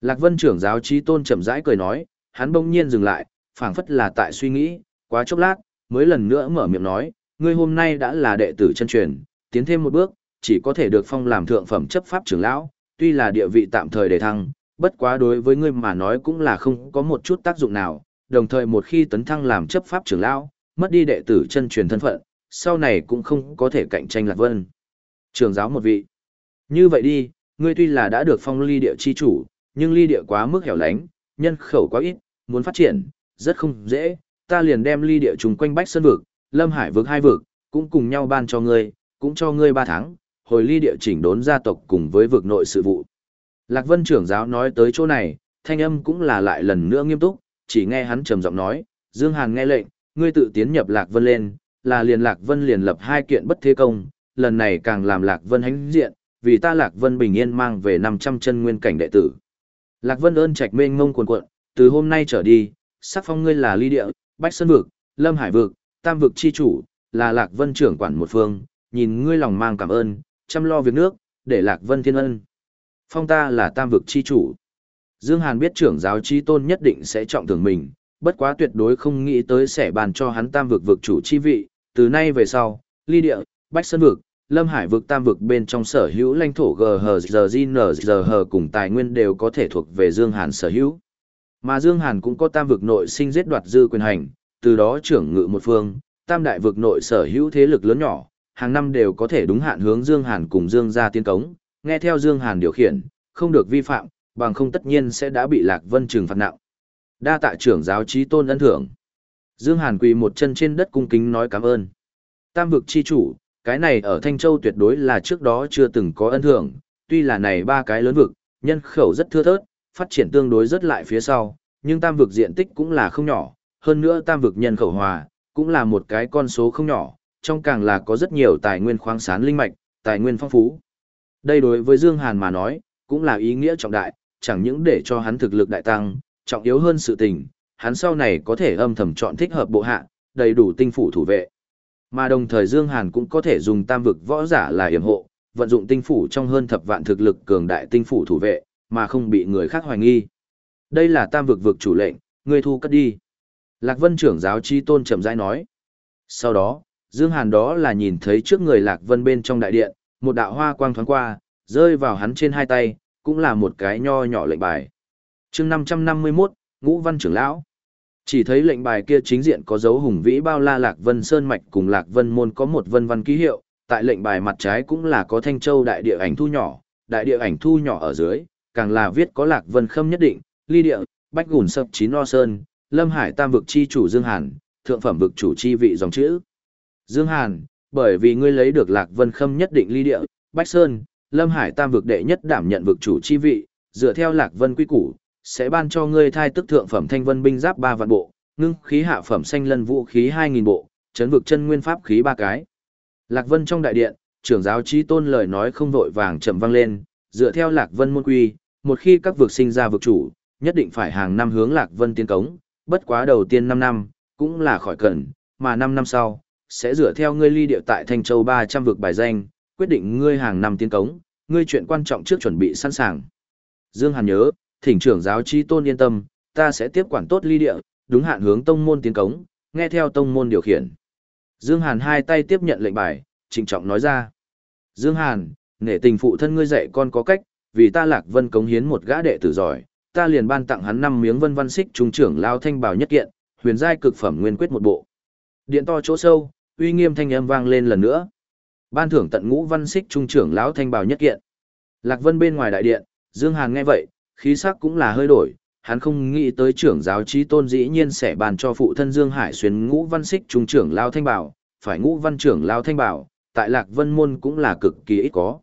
Lạc Vân trưởng giáo trí tôn chậm rãi cười nói, hắn bỗng nhiên dừng lại, phảng phất là tại suy nghĩ, quá chốc lát, mới lần nữa mở miệng nói, ngươi hôm nay đã là đệ tử chân truyền, tiến thêm một bước, chỉ có thể được phong làm thượng phẩm chấp pháp trưởng lão, tuy là địa vị tạm thời để thăng, bất quá đối với ngươi mà nói cũng là không có một chút tác dụng nào, đồng thời một khi tấn thăng làm chấp pháp trưởng lão, mất đi đệ tử chân truyền thân phận, sau này cũng không có thể cạnh tranh Lạc Vân. Trường giáo một vị. Như vậy đi, ngươi tuy là đã được phong ly địa chi chủ, nhưng ly địa quá mức hẻo lánh, nhân khẩu quá ít, muốn phát triển, rất không dễ, ta liền đem ly địa trùng quanh bách sơn vực, lâm hải vực hai vực, cũng cùng nhau ban cho ngươi, cũng cho ngươi ba tháng, hồi ly địa chỉnh đốn gia tộc cùng với vực nội sự vụ. Lạc Vân trưởng giáo nói tới chỗ này, thanh âm cũng là lại lần nữa nghiêm túc, chỉ nghe hắn trầm giọng nói, Dương Hàn nghe lệnh, ngươi tự tiến nhập Lạc Vân lên, là liền Lạc Vân liền lập hai kiện bất thế công, lần này càng làm Lạc Vân hãnh diện, vì ta Lạc Vân bình yên mang về 500 chân nguyên cảnh đệ tử. Lạc Vân ơn trạch mênh ngông cuồn cuộn, từ hôm nay trở đi, sắc phong ngươi là ly địa, bách sơn vực, lâm hải vực, tam vực chi chủ, là Lạc Vân trưởng quản một phương, nhìn ngươi lòng mang cảm ơn, chăm lo việc nước, để Lạc Vân thiên ân. Phong ta là tam vực chi chủ. Dương Hàn biết trưởng giáo chi tôn nhất định sẽ trọng thưởng mình, bất quá tuyệt đối không nghĩ tới sẽ bàn cho hắn tam vực vực chủ chi vị, từ nay về sau, ly địa, bách sơn vực, lâm hải vực tam vực bên trong sở hữu lãnh thổ GHZNZH cùng tài nguyên đều có thể thuộc về Dương Hàn sở hữu. Mà Dương Hàn cũng có tam vực nội sinh giết đoạt dư quyền hành, từ đó trưởng ngự một phương, tam đại vực nội sở hữu thế lực lớn nhỏ, hàng năm đều có thể đúng hạn hướng Dương Hàn cùng Dương gia tiên cống, nghe theo Dương Hàn điều khiển, không được vi phạm, bằng không tất nhiên sẽ đã bị Lạc Vân trừng phạt nặng. Đa tạ trưởng giáo trí tôn ân thưởng. Dương Hàn quỳ một chân trên đất cung kính nói cảm ơn. Tam vực chi chủ, cái này ở Thanh Châu tuyệt đối là trước đó chưa từng có ân thưởng, tuy là này ba cái lớn vực, nhân khẩu rất thưa thớt, phát triển tương đối rất lại phía sau, nhưng tam vực diện tích cũng là không nhỏ, hơn nữa tam vực nhân khẩu hòa, cũng là một cái con số không nhỏ, trong càng là có rất nhiều tài nguyên khoáng sản linh mạch, tài nguyên phong phú. Đây đối với Dương Hàn mà nói, cũng là ý nghĩa trọng đại, chẳng những để cho hắn thực lực đại tăng, trọng yếu hơn sự tình, hắn sau này có thể âm thầm chọn thích hợp bộ hạ, đầy đủ tinh phủ thủ vệ. Mà đồng thời Dương Hàn cũng có thể dùng tam vực võ giả là yểm hộ, vận dụng tinh phủ trong hơn thập vạn thực lực cường đại tinh phủ thủ vệ, mà không bị người khác hoài nghi. Đây là tam vực vực chủ lệnh, ngươi thu cất đi. Lạc Vân trưởng giáo chi tôn chậm rãi nói. Sau đó, Dương Hàn đó là nhìn thấy trước người Lạc Vân bên trong đại điện, một đạo hoa quang thoáng qua, rơi vào hắn trên hai tay, cũng là một cái nho nhỏ lệnh bài. Chương 551, Ngũ Văn trưởng lão. Chỉ thấy lệnh bài kia chính diện có dấu hùng vĩ bao la Lạc Vân Sơn mạch cùng Lạc Vân môn có một vân văn ký hiệu, tại lệnh bài mặt trái cũng là có Thanh Châu đại địa ảnh thu nhỏ, đại địa ảnh thu nhỏ ở dưới, càng là viết có Lạc Vân khâm nhất định, ly địa, bách gùn sập chín no sơn, Lâm Hải Tam vực chi chủ Dương Hàn, thượng phẩm vực chủ chi vị dòng chữ. Dương Hàn, bởi vì ngươi lấy được Lạc Vân khâm nhất định ly địa, Bách Sơn, Lâm Hải Tam vực đệ nhất đảm nhận vực chủ chi vị, dựa theo Lạc Vân quy củ, sẽ ban cho ngươi thai tức thượng phẩm thanh vân binh giáp 3 vạn bộ, ngưng khí hạ phẩm xanh lân vũ khí 2000 bộ, chấn vực chân nguyên pháp khí ba cái. Lạc Vân trong đại điện, trưởng giáo chí tôn lời nói không vội vàng chậm vang lên, dựa theo Lạc Vân môn quy, một khi các vực sinh ra vực chủ, nhất định phải hàng năm hướng Lạc Vân tiến cống, bất quá đầu tiên 5 năm, cũng là khỏi cần, mà 5 năm sau, sẽ dựa theo ngươi ly địa tại Thanh Châu 300 vực bài danh, quyết định ngươi hàng năm tiến cống, ngươi chuyện quan trọng trước chuẩn bị sẵn sàng. Dương Hàn nhớ, thỉnh trưởng giáo chi tôn yên tâm, ta sẽ tiếp quản tốt ly địa, đúng hạn hướng tông môn tiến cống, nghe theo tông môn điều khiển. Dương Hàn hai tay tiếp nhận lệnh bài, trịnh trọng nói ra. Dương Hàn, nể tình phụ thân ngươi dạy con có cách, vì ta lạc vân cống hiến một gã đệ tử giỏi, ta liền ban tặng hắn năm miếng vân văn xích trung trưởng lao thanh bảo nhất kiện, huyền giai cực phẩm nguyên quyết một bộ. Điện to chỗ sâu, uy nghiêm thanh âm vang lên lần nữa. Ban thưởng tận ngũ văn xích trung trưởng lão thanh bảo nhất kiện. Lạc Vân bên ngoài đại điện, Dương Hàn nghe vậy, khí sắc cũng là hơi đổi, hắn không nghĩ tới trưởng giáo trí tôn dĩ nhiên sẽ bàn cho phụ thân Dương Hải xuyên ngũ văn xích trung trưởng lão thanh bảo, phải ngũ văn trưởng lão thanh bảo, tại Lạc Vân môn cũng là cực kỳ ít có.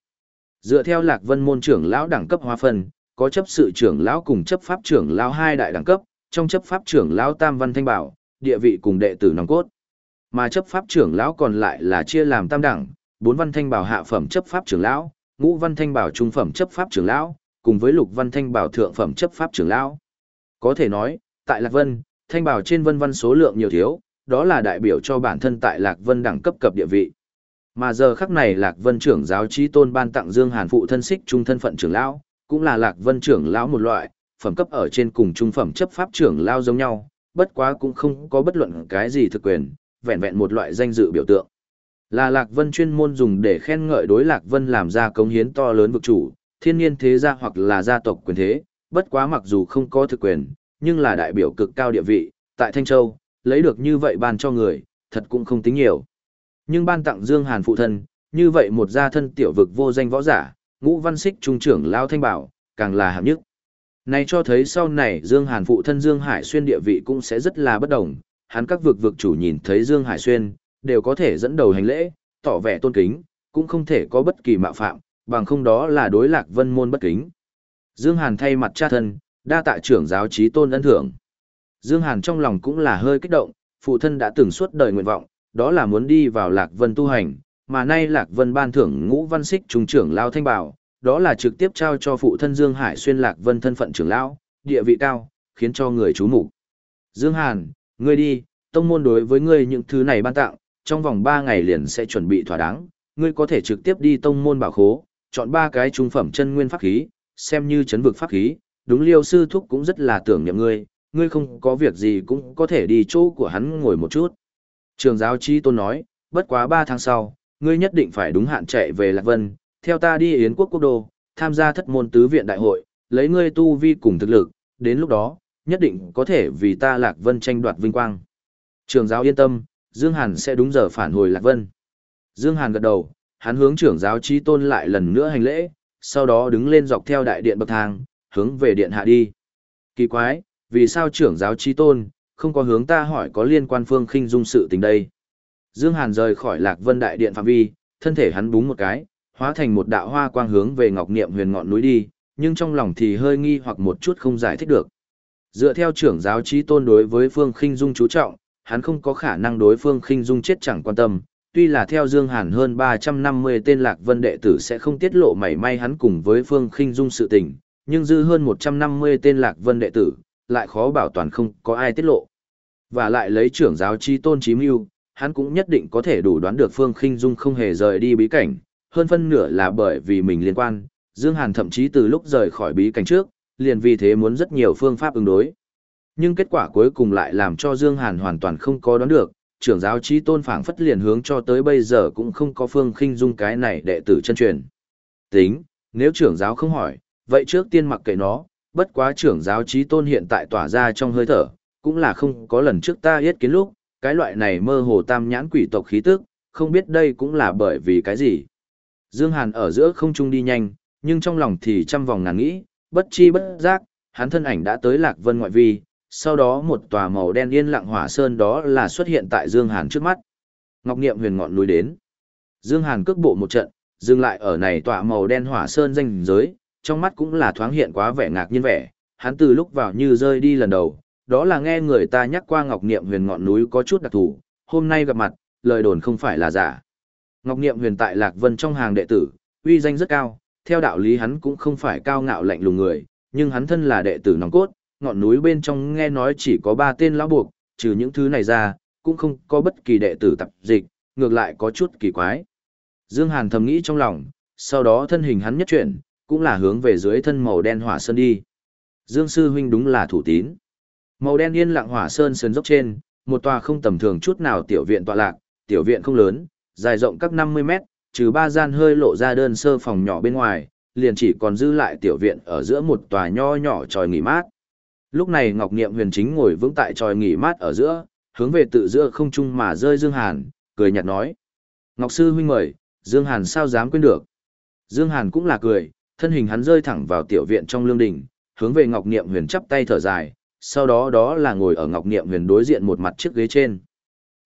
Dựa theo Lạc Vân môn trưởng lão đẳng cấp hóa phân, có chấp sự trưởng lão cùng chấp pháp trưởng lão hai đại đẳng cấp, trong chấp pháp trưởng lão Tam Văn Thanh Bảo, địa vị cùng đệ tử nòng cốt. Mà chấp pháp trưởng lão còn lại là chia làm tam đẳng, bốn văn thanh bảo hạ phẩm chấp pháp trưởng lão, ngũ văn thanh bảo trung phẩm chấp pháp trưởng lão, cùng với lục văn thanh bảo thượng phẩm chấp pháp trưởng lão. Có thể nói, tại Lạc Vân, thanh bảo trên vân văn số lượng nhiều thiếu, đó là đại biểu cho bản thân tại Lạc Vân đẳng cấp cập địa vị. Mà giờ khắc này Lạc Vân trưởng giáo trí tôn ban tặng Dương Hàn phụ thân xích trung thân phận trưởng lão, cũng là Lạc Vân trưởng lão một loại, phẩm cấp ở trên cùng trung phẩm chấp pháp trưởng lão giống nhau, bất quá cũng không có bất luận cái gì thực quyền, vẹn vẹn một loại danh dự biểu tượng. Là Lạc Vân chuyên môn dùng để khen ngợi đối Lạc Vân làm ra công hiến to lớn vực chủ, thiên nhiên thế gia hoặc là gia tộc quyền thế, bất quá mặc dù không có thực quyền, nhưng là đại biểu cực cao địa vị, tại Thanh Châu, lấy được như vậy ban cho người, thật cũng không tính nhiều. Nhưng ban tặng Dương Hàn phụ thân, như vậy một gia thân tiểu vực vô danh võ giả, ngũ văn xích trung trưởng Lao Thanh Bảo, càng là hạng nhất. Này cho thấy sau này Dương Hàn phụ thân Dương Hải Xuyên địa vị cũng sẽ rất là bất đồng, hắn các vực vực chủ nhìn thấy Dương Hải Xuyên, đều có thể dẫn đầu hành lễ, tỏ vẻ tôn kính, cũng không thể có bất kỳ mạo phạm, bằng không đó là đối lạc vân môn bất kính. Dương Hàn thay mặt cha thân, đa tạ trưởng giáo trí tôn ân thưởng. Dương Hàn trong lòng cũng là hơi kích động, phụ thân đã từng suốt đời nguyện vọng, đó là muốn đi vào lạc vân tu hành, mà nay lạc vân ban thưởng ngũ văn xích trung trưởng lao thanh bảo, đó là trực tiếp trao cho phụ thân Dương Hải xuyên lạc vân thân phận trưởng lão, địa vị cao, khiến cho người chú mục. Dương Hàn, ngươi đi, tông môn đối với ngươi những thứ này ban tặng, trong vòng 3 ngày liền sẽ chuẩn bị thỏa đáng, ngươi có thể trực tiếp đi tông môn bảo khố, chọn ba cái trung phẩm chân nguyên pháp khí, xem như chấn vực pháp khí, đúng liêu sư thúc cũng rất là tưởng niệm ngươi, ngươi không có việc gì cũng có thể đi chỗ của hắn ngồi một chút. Trường giáo chi tôn nói, bất quá ba tháng sau, ngươi nhất định phải đúng hạn chạy về Lạc Vân, theo ta đi Yến quốc quốc đô, tham gia thất môn tứ viện đại hội, lấy ngươi tu vi cùng thực lực, đến lúc đó, nhất định có thể vì ta Lạc Vân tranh đoạt vinh quang. Trường giáo yên tâm, Dương Hàn sẽ đúng giờ phản hồi Lạc Vân. Dương Hàn gật đầu, hắn hướng trưởng giáo trí tôn lại lần nữa hành lễ, sau đó đứng lên dọc theo đại điện bậc thang, hướng về điện hạ đi. Kỳ quái, vì sao trưởng giáo trí tôn, không có hướng ta hỏi có liên quan phương khinh dung sự tình đây. Dương Hàn rời khỏi Lạc Vân đại điện phạm vi, thân thể hắn búng một cái, hóa thành một đạo hoa quang hướng về Ngọc Niệm huyền ngọn núi đi, nhưng trong lòng thì hơi nghi hoặc một chút không giải thích được. Dựa theo trưởng giáo trí tôn đối với phương khinh dung chú trọng, hắn không có khả năng đối phương khinh dung chết chẳng quan tâm, tuy là theo Dương Hàn hơn 350 tên lạc vân đệ tử sẽ không tiết lộ mảy may hắn cùng với phương khinh dung sự tình, nhưng dư hơn 150 tên lạc vân đệ tử, lại khó bảo toàn không có ai tiết lộ. Và lại lấy trưởng giáo chi tôn chí mưu, hắn cũng nhất định có thể đủ đoán được phương khinh dung không hề rời đi bí cảnh, hơn phân nửa là bởi vì mình liên quan, Dương Hàn thậm chí từ lúc rời khỏi bí cảnh trước, liền vì thế muốn rất nhiều phương pháp ứng đối. Nhưng kết quả cuối cùng lại làm cho Dương Hàn hoàn toàn không có đoán được, trưởng giáo trí tôn phảng phất liền hướng cho tới bây giờ cũng không có phương khinh dung cái này đệ tử chân truyền. Tính, nếu trưởng giáo không hỏi, vậy trước tiên mặc kệ nó, bất quá trưởng giáo trí tôn hiện tại tỏa ra trong hơi thở, cũng là không có lần trước ta yết kiến lúc, cái loại này mơ hồ tam nhãn quỷ tộc khí tức, không biết đây cũng là bởi vì cái gì. Dương Hàn ở giữa không trung đi nhanh, nhưng trong lòng thì trăm vòng ngàn nghĩ, bất chi bất giác, hắn thân ảnh đã tới Lạc Vân ngoại vi, sau đó một tòa màu đen yên lặng hỏa sơn đó là xuất hiện tại Dương Hàn trước mắt. Ngọc Niệm huyền ngọn núi đến. Dương Hàn cước bộ một trận, dừng lại ở này tòa màu đen hỏa sơn danh giới, trong mắt cũng là thoáng hiện quá vẻ ngạc nhiên vẻ, hắn từ lúc vào như rơi đi lần đầu, đó là nghe người ta nhắc qua Ngọc Niệm huyền ngọn núi có chút đặc thù, hôm nay gặp mặt, lời đồn không phải là giả. Ngọc Niệm huyền tại Lạc Vân trong hàng đệ tử, uy danh rất cao, theo đạo lý hắn cũng không phải cao ngạo lạnh lùng người, nhưng hắn thân là đệ tử nòng cốt, ngọn núi bên trong nghe nói chỉ có ba tên lão buộc, trừ những thứ này ra, cũng không có bất kỳ đệ tử tập dịch, ngược lại có chút kỳ quái. Dương Hàn thầm nghĩ trong lòng, sau đó thân hình hắn nhất chuyển, cũng là hướng về dưới thân màu đen hỏa sơn đi. Dương sư huynh đúng là thủ tín. Màu đen yên lặng hỏa sơn sườn dốc trên, một tòa không tầm thường chút nào tiểu viện tọa lạc, tiểu viện không lớn, dài rộng các 50 mét, trừ ba gian hơi lộ ra đơn sơ phòng nhỏ bên ngoài, liền chỉ còn dư lại tiểu viện ở giữa một tòa nho nhỏ tròi nghỉ mát. Lúc này Ngọc Niệm Huyền chính ngồi vững tại tròi nghỉ mát ở giữa, hướng về tự giữa không trung mà rơi Dương Hàn, cười nhạt nói: "Ngọc sư huynh mời, Dương Hàn sao dám quên được?" Dương Hàn cũng là cười, thân hình hắn rơi thẳng vào tiểu viện trong lương đình, hướng về Ngọc Niệm Huyền chắp tay thở dài, sau đó đó là ngồi ở Ngọc Niệm Huyền đối diện một mặt chiếc ghế trên.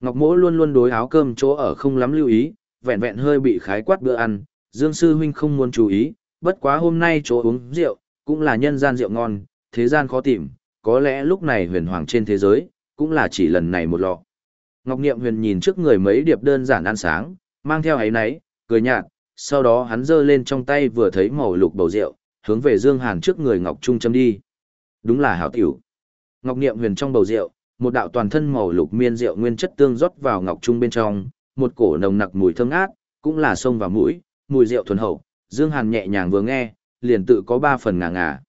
Ngọc Mỗ luôn luôn đối áo cơm chỗ ở không lắm lưu ý, vẹn vẹn hơi bị khái quát bữa ăn, Dương sư huynh không muốn chú ý, bất quá hôm nay chỗ uống rượu, cũng là nhân gian rượu ngon, thế gian khó tìm, có lẽ lúc này huyền hoàng trên thế giới, cũng là chỉ lần này một lọ. Ngọc Niệm huyền nhìn trước người mấy điệp đơn giản ăn sáng, mang theo ấy nấy, cười nhạt, sau đó hắn giơ lên trong tay vừa thấy màu lục bầu rượu, hướng về Dương Hàn trước người Ngọc Trung châm đi. Đúng là hảo tiểu. Ngọc Niệm huyền trong bầu rượu, một đạo toàn thân màu lục miên rượu nguyên chất tương rót vào Ngọc Trung bên trong, một cổ nồng nặc mùi thơm ngát, cũng là sông vào mũi, mùi rượu thuần hậu, Dương Hàn nhẹ nhàng vừa nghe, liền tự có ba phần ngà ngà.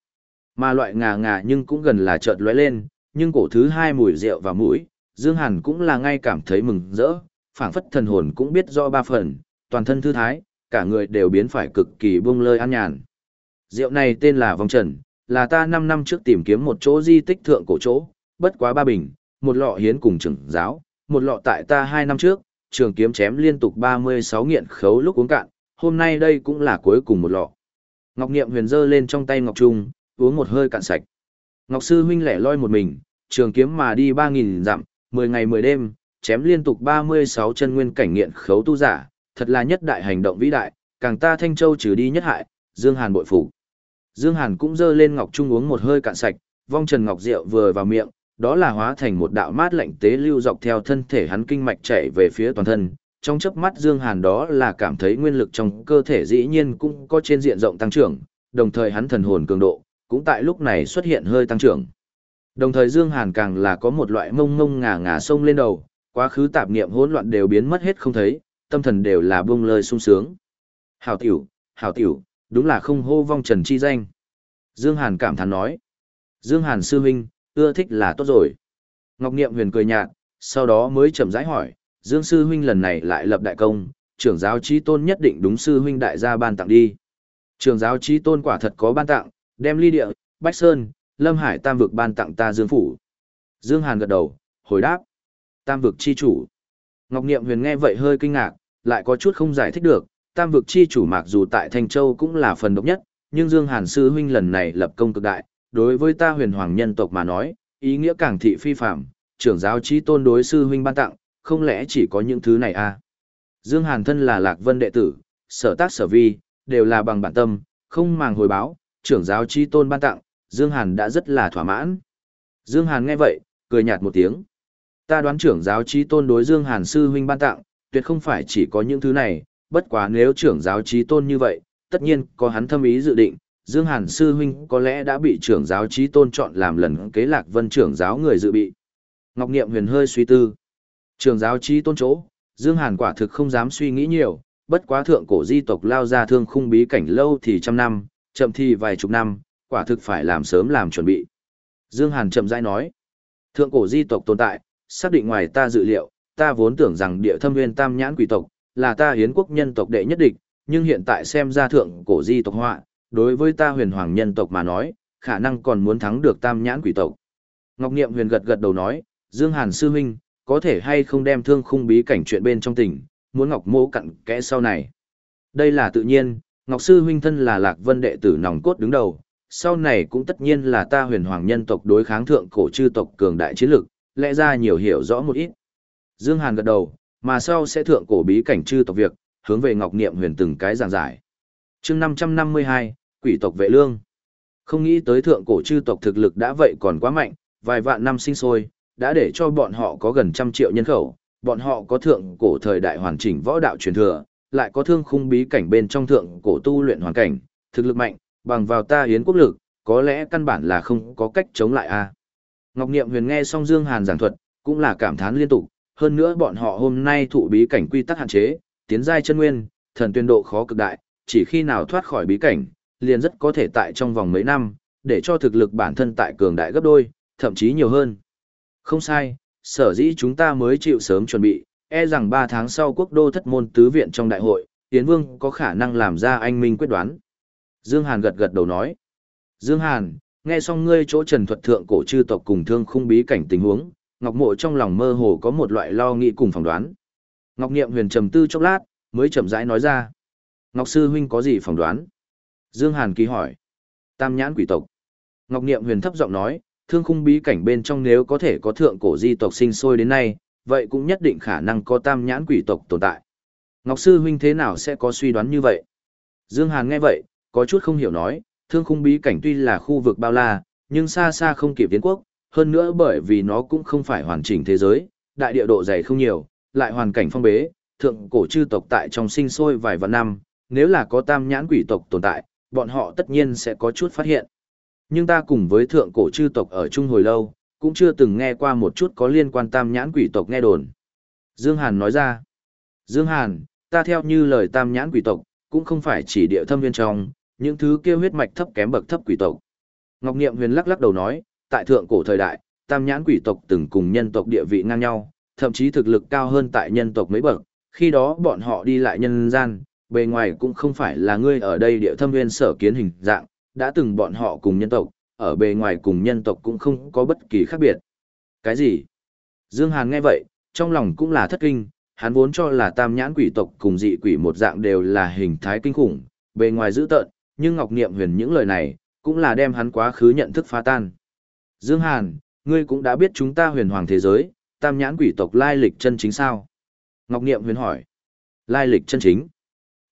Mà loại ngà ngà nhưng cũng gần là chợt lóe lên, nhưng cổ thứ hai mùi rượu và mũi, Dương Hàn cũng là ngay cảm thấy mừng rỡ, phảng phất thần hồn cũng biết rõ ba phần, toàn thân thư thái, cả người đều biến phải cực kỳ buông lơi an nhàn. Rượu này tên là Vong Trần, là ta 5 năm trước tìm kiếm một chỗ di tích thượng cổ chỗ, bất quá ba bình, một lọ hiến cùng trưởng giáo, một lọ tại ta 2 năm trước, trường kiếm chém liên tục 36 nghiện khấu lúc uống cạn, hôm nay đây cũng là cuối cùng một lọ. Ngọc Niệm huyền dơ lên trong tay Ngọc Trung, uống một hơi cạn sạch. Ngọc Sư huynh lẻ loi một mình, trường kiếm mà đi 3.000 dặm, 10 ngày 10 đêm, chém liên tục 36 chân nguyên cảnh nghiện khấu tu giả, thật là nhất đại hành động vĩ đại, càng ta Thanh Châu trừ đi nhất hại, Dương Hàn bội phục. Dương Hàn cũng dơ lên Ngọc Trung uống một hơi cạn sạch, vong trần Ngọc Rượu vừa vào miệng, đó là hóa thành một đạo mát lạnh tế lưu dọc theo thân thể hắn kinh mạch chảy về phía toàn thân. Trong chớp mắt Dương Hàn đó là cảm thấy nguyên lực trong cơ thể dĩ nhiên cũng có trên diện rộng tăng trưởng, đồng thời hắn thần hồn cường độ, cũng tại lúc này xuất hiện hơi tăng trưởng. Đồng thời Dương Hàn càng là có một loại mông mông ngà ngà sông lên đầu, quá khứ tạp niệm hỗn loạn đều biến mất hết không thấy, tâm thần đều là buông lơi sung sướng. Hảo tiểu, hảo tiểu, đúng là không hô vong trần chi danh. Dương Hàn cảm thán nói. Dương Hàn sư huynh, ưa thích là tốt rồi. Ngọc Niệm huyền cười nhạt, sau đó mới chậm rãi hỏi, Dương sư huynh lần này lại lập đại công, trưởng giáo trí tôn nhất định đúng sư huynh đại gia ban tặng đi. Trưởng giáo trí tôn quả thật có ban tặng, đem ly địa, Bách Sơn, Lâm Hải tam vực ban tặng ta Dương phủ. Dương Hàn gật đầu, hồi đáp. Tam vực chi chủ. Ngọc Niệm huyền nghe vậy hơi kinh ngạc, lại có chút không giải thích được, tam vực chi chủ mặc dù tại Thanh Châu cũng là phần độc nhất, nhưng Dương Hàn sư huynh lần này lập công cực đại, đối với ta huyền hoàng nhân tộc mà nói, ý nghĩa càng thị phi phạm, trưởng giáo chi tôn đối sư huynh ban tặng, không lẽ chỉ có những thứ này à? Dương Hàn thân là Lạc Vân đệ tử, sở tác sở vi, đều là bằng bản tâm, không màng hồi báo, trưởng giáo chi tôn ban tặng, Dương Hàn đã rất là thỏa mãn. Dương Hàn nghe vậy, cười nhạt một tiếng. Ta đoán trưởng giáo chi tôn đối Dương Hàn sư huynh ban tặng, tuyệt không phải chỉ có những thứ này, bất quá nếu trưởng giáo chi tôn như vậy, tất nhiên có hắn thâm ý dự định, Dương Hàn sư huynh có lẽ đã bị trưởng giáo chi tôn chọn làm lần kế lạc vân trưởng giáo người dự bị. Ngọc Niệm huyền hơi suy tư. Trưởng giáo chi tôn chỗ, Dương Hàn quả thực không dám suy nghĩ nhiều, bất quá thượng cổ di tộc lao ra thương khung bí cảnh lâu thì trăm năm, chậm thì vài chục năm, quả thực phải làm sớm làm chuẩn bị. Dương Hàn chậm rãi nói, thượng cổ di tộc tồn tại, xác định ngoài ta dự liệu, ta vốn tưởng rằng địa thâm nguyên tam nhãn quỷ tộc, là ta hiến quốc nhân tộc đệ nhất địch, nhưng hiện tại xem ra thượng cổ di tộc họa, đối với ta huyền hoàng nhân tộc mà nói, khả năng còn muốn thắng được tam nhãn quỷ tộc. Ngọc Niệm huyền gật gật đầu nói, Dương Hàn sư huynh, có thể hay không đem thương khung bí cảnh chuyện bên trong tỉnh, muốn Ngọc mô cặn kẽ sau này. Đây là tự nhiên, Ngọc sư huynh thân là lạc vân đệ tử nòng cốt đứng đầu, sau này cũng tất nhiên là ta huyền hoàng nhân tộc đối kháng thượng cổ chư tộc cường đại chiến lực, lẽ ra nhiều hiểu rõ một ít. Dương Hàn gật đầu, mà sau sẽ thượng cổ bí cảnh chư tộc việc, hướng về Ngọc Niệm huyền từng cái giảng giải. Chương 552, Quỷ tộc vệ lương. Không nghĩ tới thượng cổ chư tộc thực lực đã vậy còn quá mạnh, vài vạn năm sinh sôi, đã để cho bọn họ có gần trăm triệu nhân khẩu, bọn họ có thượng cổ thời đại hoàn chỉnh võ đạo truyền thừa, lại có thương khung bí cảnh bên trong thượng cổ tu luyện hoàn cảnh, thực lực mạnh, bằng vào ta hiến quốc lực, có lẽ căn bản là không có cách chống lại a. Ngọc Niệm Huyền nghe xong Dương Hàn giảng thuật, cũng là cảm thán liên tục, hơn nữa bọn họ hôm nay thụ bí cảnh quy tắc hạn chế, tiến giai chân nguyên, thần tuyên độ khó cực đại, chỉ khi nào thoát khỏi bí cảnh, liền rất có thể tại trong vòng mấy năm, để cho thực lực bản thân tại cường đại gấp đôi, thậm chí nhiều hơn. Không sai, sở dĩ chúng ta mới chịu sớm chuẩn bị, e rằng 3 tháng sau quốc đô thất môn tứ viện trong đại hội, Tiến Vương có khả năng làm ra anh minh quyết đoán. Dương Hàn gật gật đầu nói. Dương Hàn, nghe xong ngươi chỗ trần thuật thượng cổ chư tộc cùng thương khung bí cảnh tình huống, Ngọc Mộ trong lòng mơ hồ có một loại lo nghĩ cùng phỏng đoán. Ngọc Niệm huyền trầm tư chốc lát, mới chậm rãi nói ra. Ngọc Sư Huynh có gì phỏng đoán? Dương Hàn kỳ hỏi. Tam nhãn quỷ tộc. Ngọc Niệm huyền thấp giọng nói, thương khung bí cảnh bên trong nếu có thể có thượng cổ di tộc sinh sôi đến nay, vậy cũng nhất định khả năng có tam nhãn quỷ tộc tồn tại. Ngọc Sư Huynh thế nào sẽ có suy đoán như vậy? Dương Hàn nghe vậy, có chút không hiểu nói, thương khung bí cảnh tuy là khu vực bao la, nhưng xa xa không kịp tiến quốc, hơn nữa bởi vì nó cũng không phải hoàn chỉnh thế giới, đại địa độ dày không nhiều, lại hoàn cảnh phong bế, thượng cổ chư tộc tại trong sinh sôi vài vạn năm, nếu là có tam nhãn quỷ tộc tồn tại, bọn họ tất nhiên sẽ có chút phát hiện. Nhưng ta cùng với thượng cổ chư tộc ở chung hồi lâu, cũng chưa từng nghe qua một chút có liên quan tam nhãn quỷ tộc nghe đồn. Dương Hàn nói ra, Dương Hàn, ta theo như lời tam nhãn quỷ tộc, cũng không phải chỉ địa thâm viên trong, những thứ kia huyết mạch thấp kém bậc thấp quỷ tộc. Ngọc Niệm Huyền lắc lắc đầu nói, tại thượng cổ thời đại, tam nhãn quỷ tộc từng cùng nhân tộc địa vị ngang nhau, thậm chí thực lực cao hơn tại nhân tộc mấy bậc, khi đó bọn họ đi lại nhân gian, bề ngoài cũng không phải là ngươi ở đây địa thâm nguyên sở kiến hình dạng, đã từng bọn họ cùng nhân tộc, ở bề ngoài cùng nhân tộc cũng không có bất kỳ khác biệt. Cái gì? Dương Hàn nghe vậy, trong lòng cũng là thất kinh, hắn vốn cho là tam nhãn quỷ tộc cùng dị quỷ một dạng đều là hình thái kinh khủng, bề ngoài dữ tợn, nhưng Ngọc Niệm huyền những lời này, cũng là đem hắn quá khứ nhận thức phá tan. Dương Hàn, ngươi cũng đã biết chúng ta huyền hoàng thế giới, tam nhãn quỷ tộc lai lịch chân chính sao? Ngọc Niệm huyền hỏi. Lai lịch chân chính.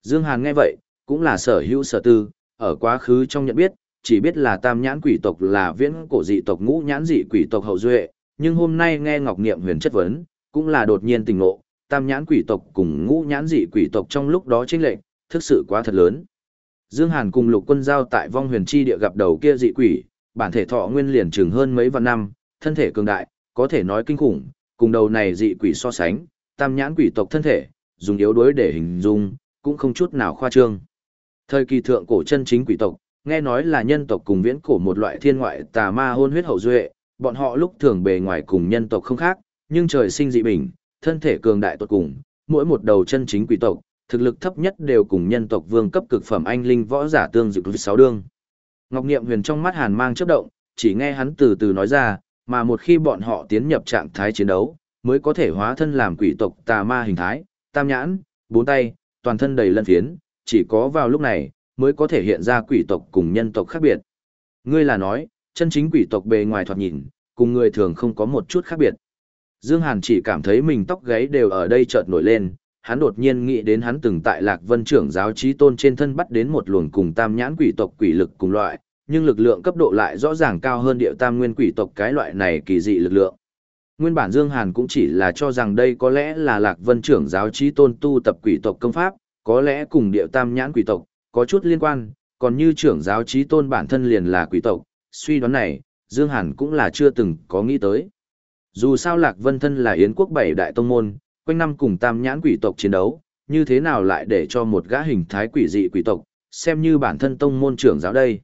Dương Hàn nghe vậy, cũng là sở hữu sở tư, ở quá khứ trong nhận biết, chỉ biết là tam nhãn quỷ tộc là viễn cổ dị tộc ngũ nhãn dị quỷ tộc hậu duệ, nhưng hôm nay nghe Ngọc Niệm huyền chất vấn, cũng là đột nhiên tỉnh ngộ, tam nhãn quỷ tộc cùng ngũ nhãn dị quỷ tộc trong lúc đó chênh lệch, thực sự quá thật lớn. Dương Hàn cùng Lục Quân giao tại Vong Huyền Chi địa gặp đầu kia dị quỷ, bản thể thọ nguyên liền chừng hơn mấy vạn năm, thân thể cường đại, có thể nói kinh khủng, cùng đầu này dị quỷ so sánh, tam nhãn quỷ tộc thân thể, dùng yếu đuối để hình dung, cũng không chút nào khoa trương. Thời kỳ thượng cổ chân chính quỷ tộc, nghe nói là nhân tộc cùng viễn cổ một loại thiên ngoại tà ma hôn huyết hậu duệ, bọn họ lúc thường bề ngoài cùng nhân tộc không khác, nhưng trời sinh dị bình, thân thể cường đại tột cùng, mỗi một đầu chân chính quỷ tộc, thực lực thấp nhất đều cùng nhân tộc vương cấp cực phẩm anh linh võ giả tương dự sáu đương. Ngọc Niệm Huyền trong mắt Hàn mang chớp động, chỉ nghe hắn từ từ nói ra, mà một khi bọn họ tiến nhập trạng thái chiến đấu, mới có thể hóa thân làm quỷ tộc tà ma hình thái, tam nhãn, bốn tay, toàn thân đầy lân phiến, chỉ có vào lúc này mới có thể hiện ra quỷ tộc cùng nhân tộc khác biệt. Ngươi là nói, chân chính quỷ tộc bề ngoài thoạt nhìn, cùng người thường không có một chút khác biệt. Dương Hàn chỉ cảm thấy mình tóc gáy đều ở đây chợt nổi lên, hắn đột nhiên nghĩ đến hắn từng tại Lạc Vân trưởng giáo trí tôn trên thân bắt đến một luồng cùng tam nhãn quỷ tộc quỷ lực cùng loại, nhưng lực lượng cấp độ lại rõ ràng cao hơn điệu tam nguyên quỷ tộc cái loại này kỳ dị lực lượng. Nguyên bản Dương Hàn cũng chỉ là cho rằng đây có lẽ là Lạc Vân trưởng giáo trí tôn tu tập quỷ tộc công pháp, có lẽ cùng điệu tam nhãn quỷ tộc, có chút liên quan, còn như trưởng giáo trí tôn bản thân liền là quỷ tộc, suy đoán này, Dương Hàn cũng là chưa từng có nghĩ tới. Dù sao Lạc Vân thân là Yến quốc bảy đại tông môn, quanh năm cùng tam nhãn quỷ tộc chiến đấu, như thế nào lại để cho một gã hình thái quỷ dị quỷ tộc, xem như bản thân tông môn trưởng giáo đây.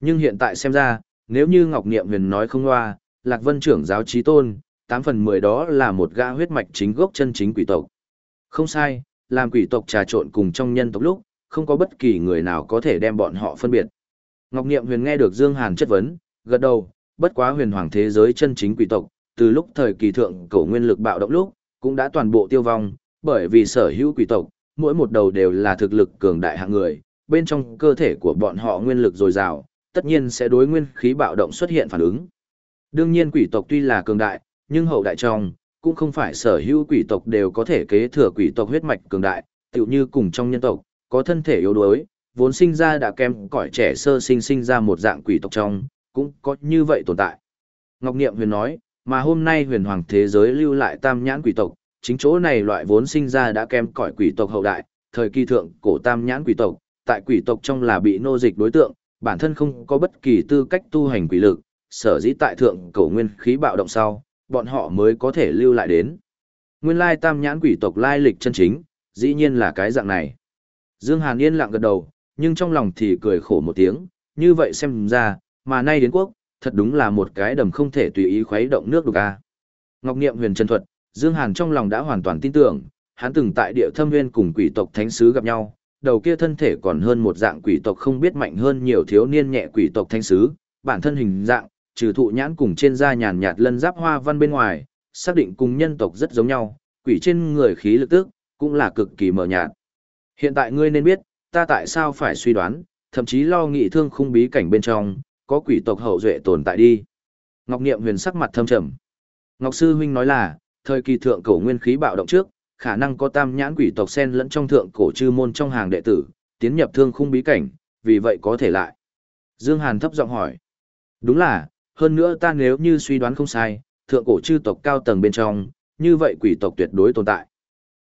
Nhưng hiện tại xem ra, nếu như Ngọc Niệm Huyền nói không loa, Lạc Vân trưởng giáo trí tôn, 8 phần 10 đó là một gã huyết mạch chính gốc chân chính quỷ tộc. Không sai, làm quỷ tộc trà trộn cùng trong nhân tộc lúc, không có bất kỳ người nào có thể đem bọn họ phân biệt. Ngọc Niệm Huyền nghe được Dương Hàn chất vấn, gật đầu, bất quá huyền hoàng thế giới chân chính quỷ tộc, từ lúc thời kỳ thượng cổ nguyên lực bạo động lúc, cũng đã toàn bộ tiêu vong, bởi vì sở hữu quỷ tộc, mỗi một đầu đều là thực lực cường đại hạng người, bên trong cơ thể của bọn họ nguyên lực dồi dào, tất nhiên sẽ đối nguyên khí bạo động xuất hiện phản ứng. Đương nhiên quỷ tộc tuy là cường đại, nhưng hậu đại trong, cũng không phải sở hữu quỷ tộc đều có thể kế thừa quỷ tộc huyết mạch cường đại, tựu như cùng trong nhân tộc, có thân thể yếu đuối, vốn sinh ra đã kém cỏi trẻ sơ sinh sinh ra một dạng quỷ tộc trong, cũng có như vậy tồn tại. Ngọc Niệm Huyền nói, mà hôm nay huyền hoàng thế giới lưu lại tam nhãn quỷ tộc, chính chỗ này loại vốn sinh ra đã kém cỏi quỷ tộc hậu đại, thời kỳ thượng cổ tam nhãn quỷ tộc, tại quỷ tộc trong là bị nô dịch đối tượng, bản thân không có bất kỳ tư cách tu hành quỷ lực, sở dĩ tại thượng cổ nguyên khí bạo động sau, bọn họ mới có thể lưu lại đến. Nguyên lai tam nhãn quỷ tộc lai lịch chân chính, dĩ nhiên là cái dạng này. Dương Hàn yên lặng gật đầu, nhưng trong lòng thì cười khổ một tiếng, như vậy xem ra, mà nay đến quốc, thật đúng là một cái đầm không thể tùy ý khuấy động nước đục a. Ngọc Niệm Huyền Trần Thuật, Dương Hàn trong lòng đã hoàn toàn tin tưởng, hắn từng tại địa thâm nguyên cùng quỷ tộc thánh sứ gặp nhau, đầu kia thân thể còn hơn một dạng quỷ tộc không biết mạnh hơn nhiều thiếu niên nhẹ quỷ tộc thánh sứ, bản thân hình dạng, trừ thụ nhãn cùng trên da nhàn nhạt lân giáp hoa văn bên ngoài, xác định cùng nhân tộc rất giống nhau, quỷ trên người khí lực tức, cũng là cực kỳ mờ nhạt. Hiện tại ngươi nên biết, ta tại sao phải suy đoán, thậm chí lo nghị thương khung bí cảnh bên trong, có quỷ tộc hậu duệ tồn tại đi. Ngọc Niệm huyền sắc mặt thâm trầm. Ngọc Sư Huynh nói là, thời kỳ thượng cổ nguyên khí bạo động trước, khả năng có tam nhãn quỷ tộc sen lẫn trong thượng cổ chư môn trong hàng đệ tử, tiến nhập thương khung bí cảnh, vì vậy có thể lại. Dương Hàn thấp giọng hỏi. Đúng là, hơn nữa ta nếu như suy đoán không sai, thượng cổ chư tộc cao tầng bên trong, như vậy quỷ tộc tuyệt đối tồn tại.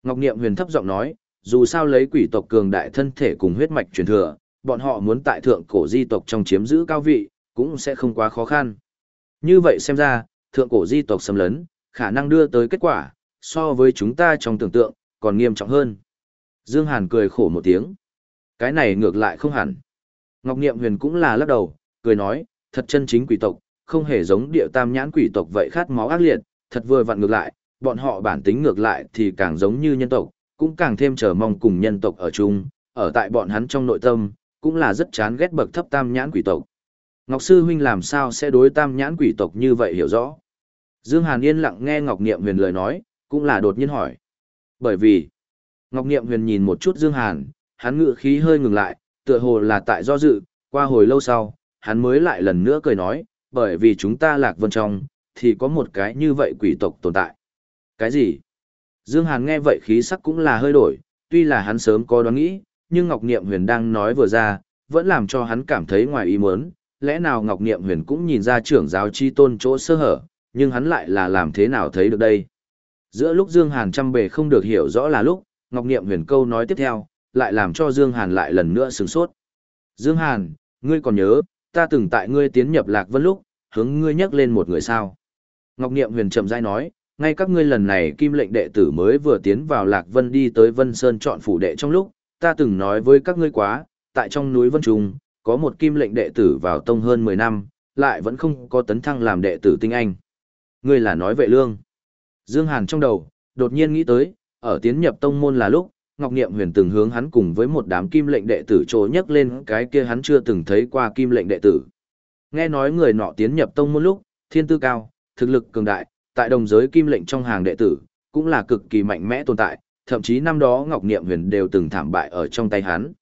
Ngọc Niệm huyền thấp giọng nói, dù sao lấy quỷ tộc cường đại thân thể cùng huyết mạch truyền thừa, bọn họ muốn tại thượng cổ di tộc trong chiếm giữ cao vị, cũng sẽ không quá khó khăn. Như vậy xem ra, thượng cổ di tộc xâm lấn, khả năng đưa tới kết quả, so với chúng ta trong tưởng tượng, còn nghiêm trọng hơn. Dương Hàn cười khổ một tiếng. Cái này ngược lại không hẳn. Ngọc Niệm Huyền cũng là lắc đầu, cười nói, thật chân chính quỷ tộc, không hề giống địa tam nhãn quỷ tộc vậy khát máu ác liệt, thật vừa vặn ngược lại, bọn họ bản tính ngược lại thì càng giống như nhân tộc, cũng càng thêm chờ mong cùng nhân tộc ở chung, ở tại bọn hắn trong nội tâm, cũng là rất chán ghét bậc thấp tam nhãn quỷ tộc. Ngọc Sư Huynh làm sao sẽ đối tam nhãn quỷ tộc như vậy hiểu rõ? Dương Hàn yên lặng nghe Ngọc Niệm Huyền lời nói, cũng là đột nhiên hỏi. Bởi vì, Ngọc Niệm Huyền nhìn một chút Dương Hàn, hắn ngựa khí hơi ngừng lại, tựa hồ là tại do dự, qua hồi lâu sau, hắn mới lại lần nữa cười nói, bởi vì chúng ta lạc vân trong, thì có một cái như vậy quỷ tộc tồn tại. Cái gì? Dương Hàn nghe vậy khí sắc cũng là hơi đổi, tuy là hắn sớm có đoán nghĩ, nhưng Ngọc Niệm Huyền đang nói vừa ra, vẫn làm cho hắn cảm thấy ngoài ý muốn, lẽ nào Ngọc Niệm Huyền cũng nhìn ra trưởng giáo chi tôn chỗ sơ hở, nhưng hắn lại là làm thế nào thấy được đây? Giữa lúc Dương Hàn trăm bề không được hiểu rõ là lúc, Ngọc Niệm Huyền câu nói tiếp theo, lại làm cho Dương Hàn lại lần nữa sửng sốt. Dương Hàn, ngươi còn nhớ, ta từng tại ngươi tiến nhập Lạc Vân lúc, hướng ngươi nhắc lên một người sao? Ngọc Niệm Huyền chậm rãi nói, ngay các ngươi lần này kim lệnh đệ tử mới vừa tiến vào Lạc Vân đi tới Vân Sơn chọn phủ đệ trong lúc, ta từng nói với các ngươi quá, tại trong núi Vân Trung, có một kim lệnh đệ tử vào tông hơn 10 năm, lại vẫn không có tấn thăng làm đệ tử tinh anh. Ngươi là nói vệ lương. Dương Hàn trong đầu, đột nhiên nghĩ tới, ở tiến nhập tông môn là lúc, Ngọc Niệm Huyền từng hướng hắn cùng với một đám kim lệnh đệ tử trố nhắc lên cái kia hắn chưa từng thấy qua kim lệnh đệ tử. Nghe nói người nọ tiến nhập tông môn lúc, thiên tư cao, thực lực cường đại, tại đồng giới kim lệnh trong hàng đệ tử, cũng là cực kỳ mạnh mẽ tồn tại, thậm chí năm đó Ngọc Niệm Huyền đều từng thảm bại ở trong tay hắn.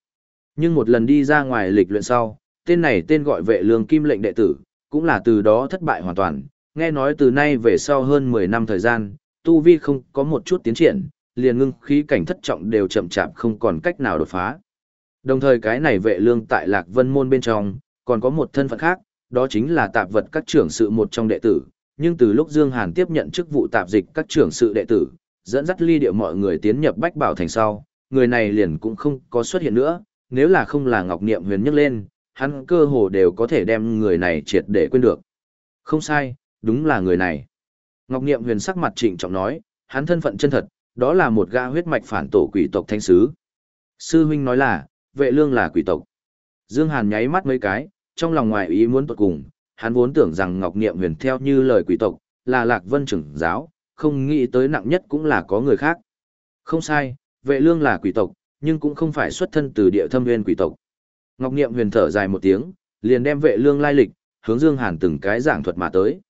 Nhưng một lần đi ra ngoài lịch luyện sau, tên này tên gọi vệ lương kim lệnh đệ tử, cũng là từ đó thất bại hoàn toàn, nghe nói từ nay về sau hơn 10 năm thời gian, tu vi không có một chút tiến triển, liền ngưng khí cảnh thất trọng đều chậm chạp không còn cách nào đột phá. Đồng thời cái này vệ lương tại Lạc Vân môn bên trong, còn có một thân phận khác, đó chính là tạp vật các trưởng sự một trong đệ tử, nhưng từ lúc Dương Hàn tiếp nhận chức vụ tạp dịch các trưởng sự đệ tử, dẫn dắt ly điệu mọi người tiến nhập Bách Bảo thành sau, người này liền cũng không có xuất hiện nữa, nếu là không là Ngọc Niệm huyền nhấc lên, hắn cơ hồ đều có thể đem người này triệt để quên được. Không sai, đúng là người này. Ngọc Niệm huyền sắc mặt trịnh trọng nói, hắn thân phận chân thật, đó là một gã huyết mạch phản tổ quỷ tộc thanh sứ. Sư huynh nói là, vệ lương là quỷ tộc. Dương Hàn nháy mắt mấy cái, trong lòng ngoài ý muốn tuột cùng, hắn vốn tưởng rằng Ngọc Niệm huyền theo như lời quỷ tộc, là Lạc Vân trưởng giáo, không nghĩ tới nặng nhất cũng là có người khác. Không sai, vệ lương là quỷ tộc, nhưng cũng không phải xuất thân từ địa thâm nguyên quỷ tộc. Ngọc Niệm huyền thở dài một tiếng, liền đem vệ lương lai lịch, hướng Dương Hàn từng cái giảng thuật mà tới.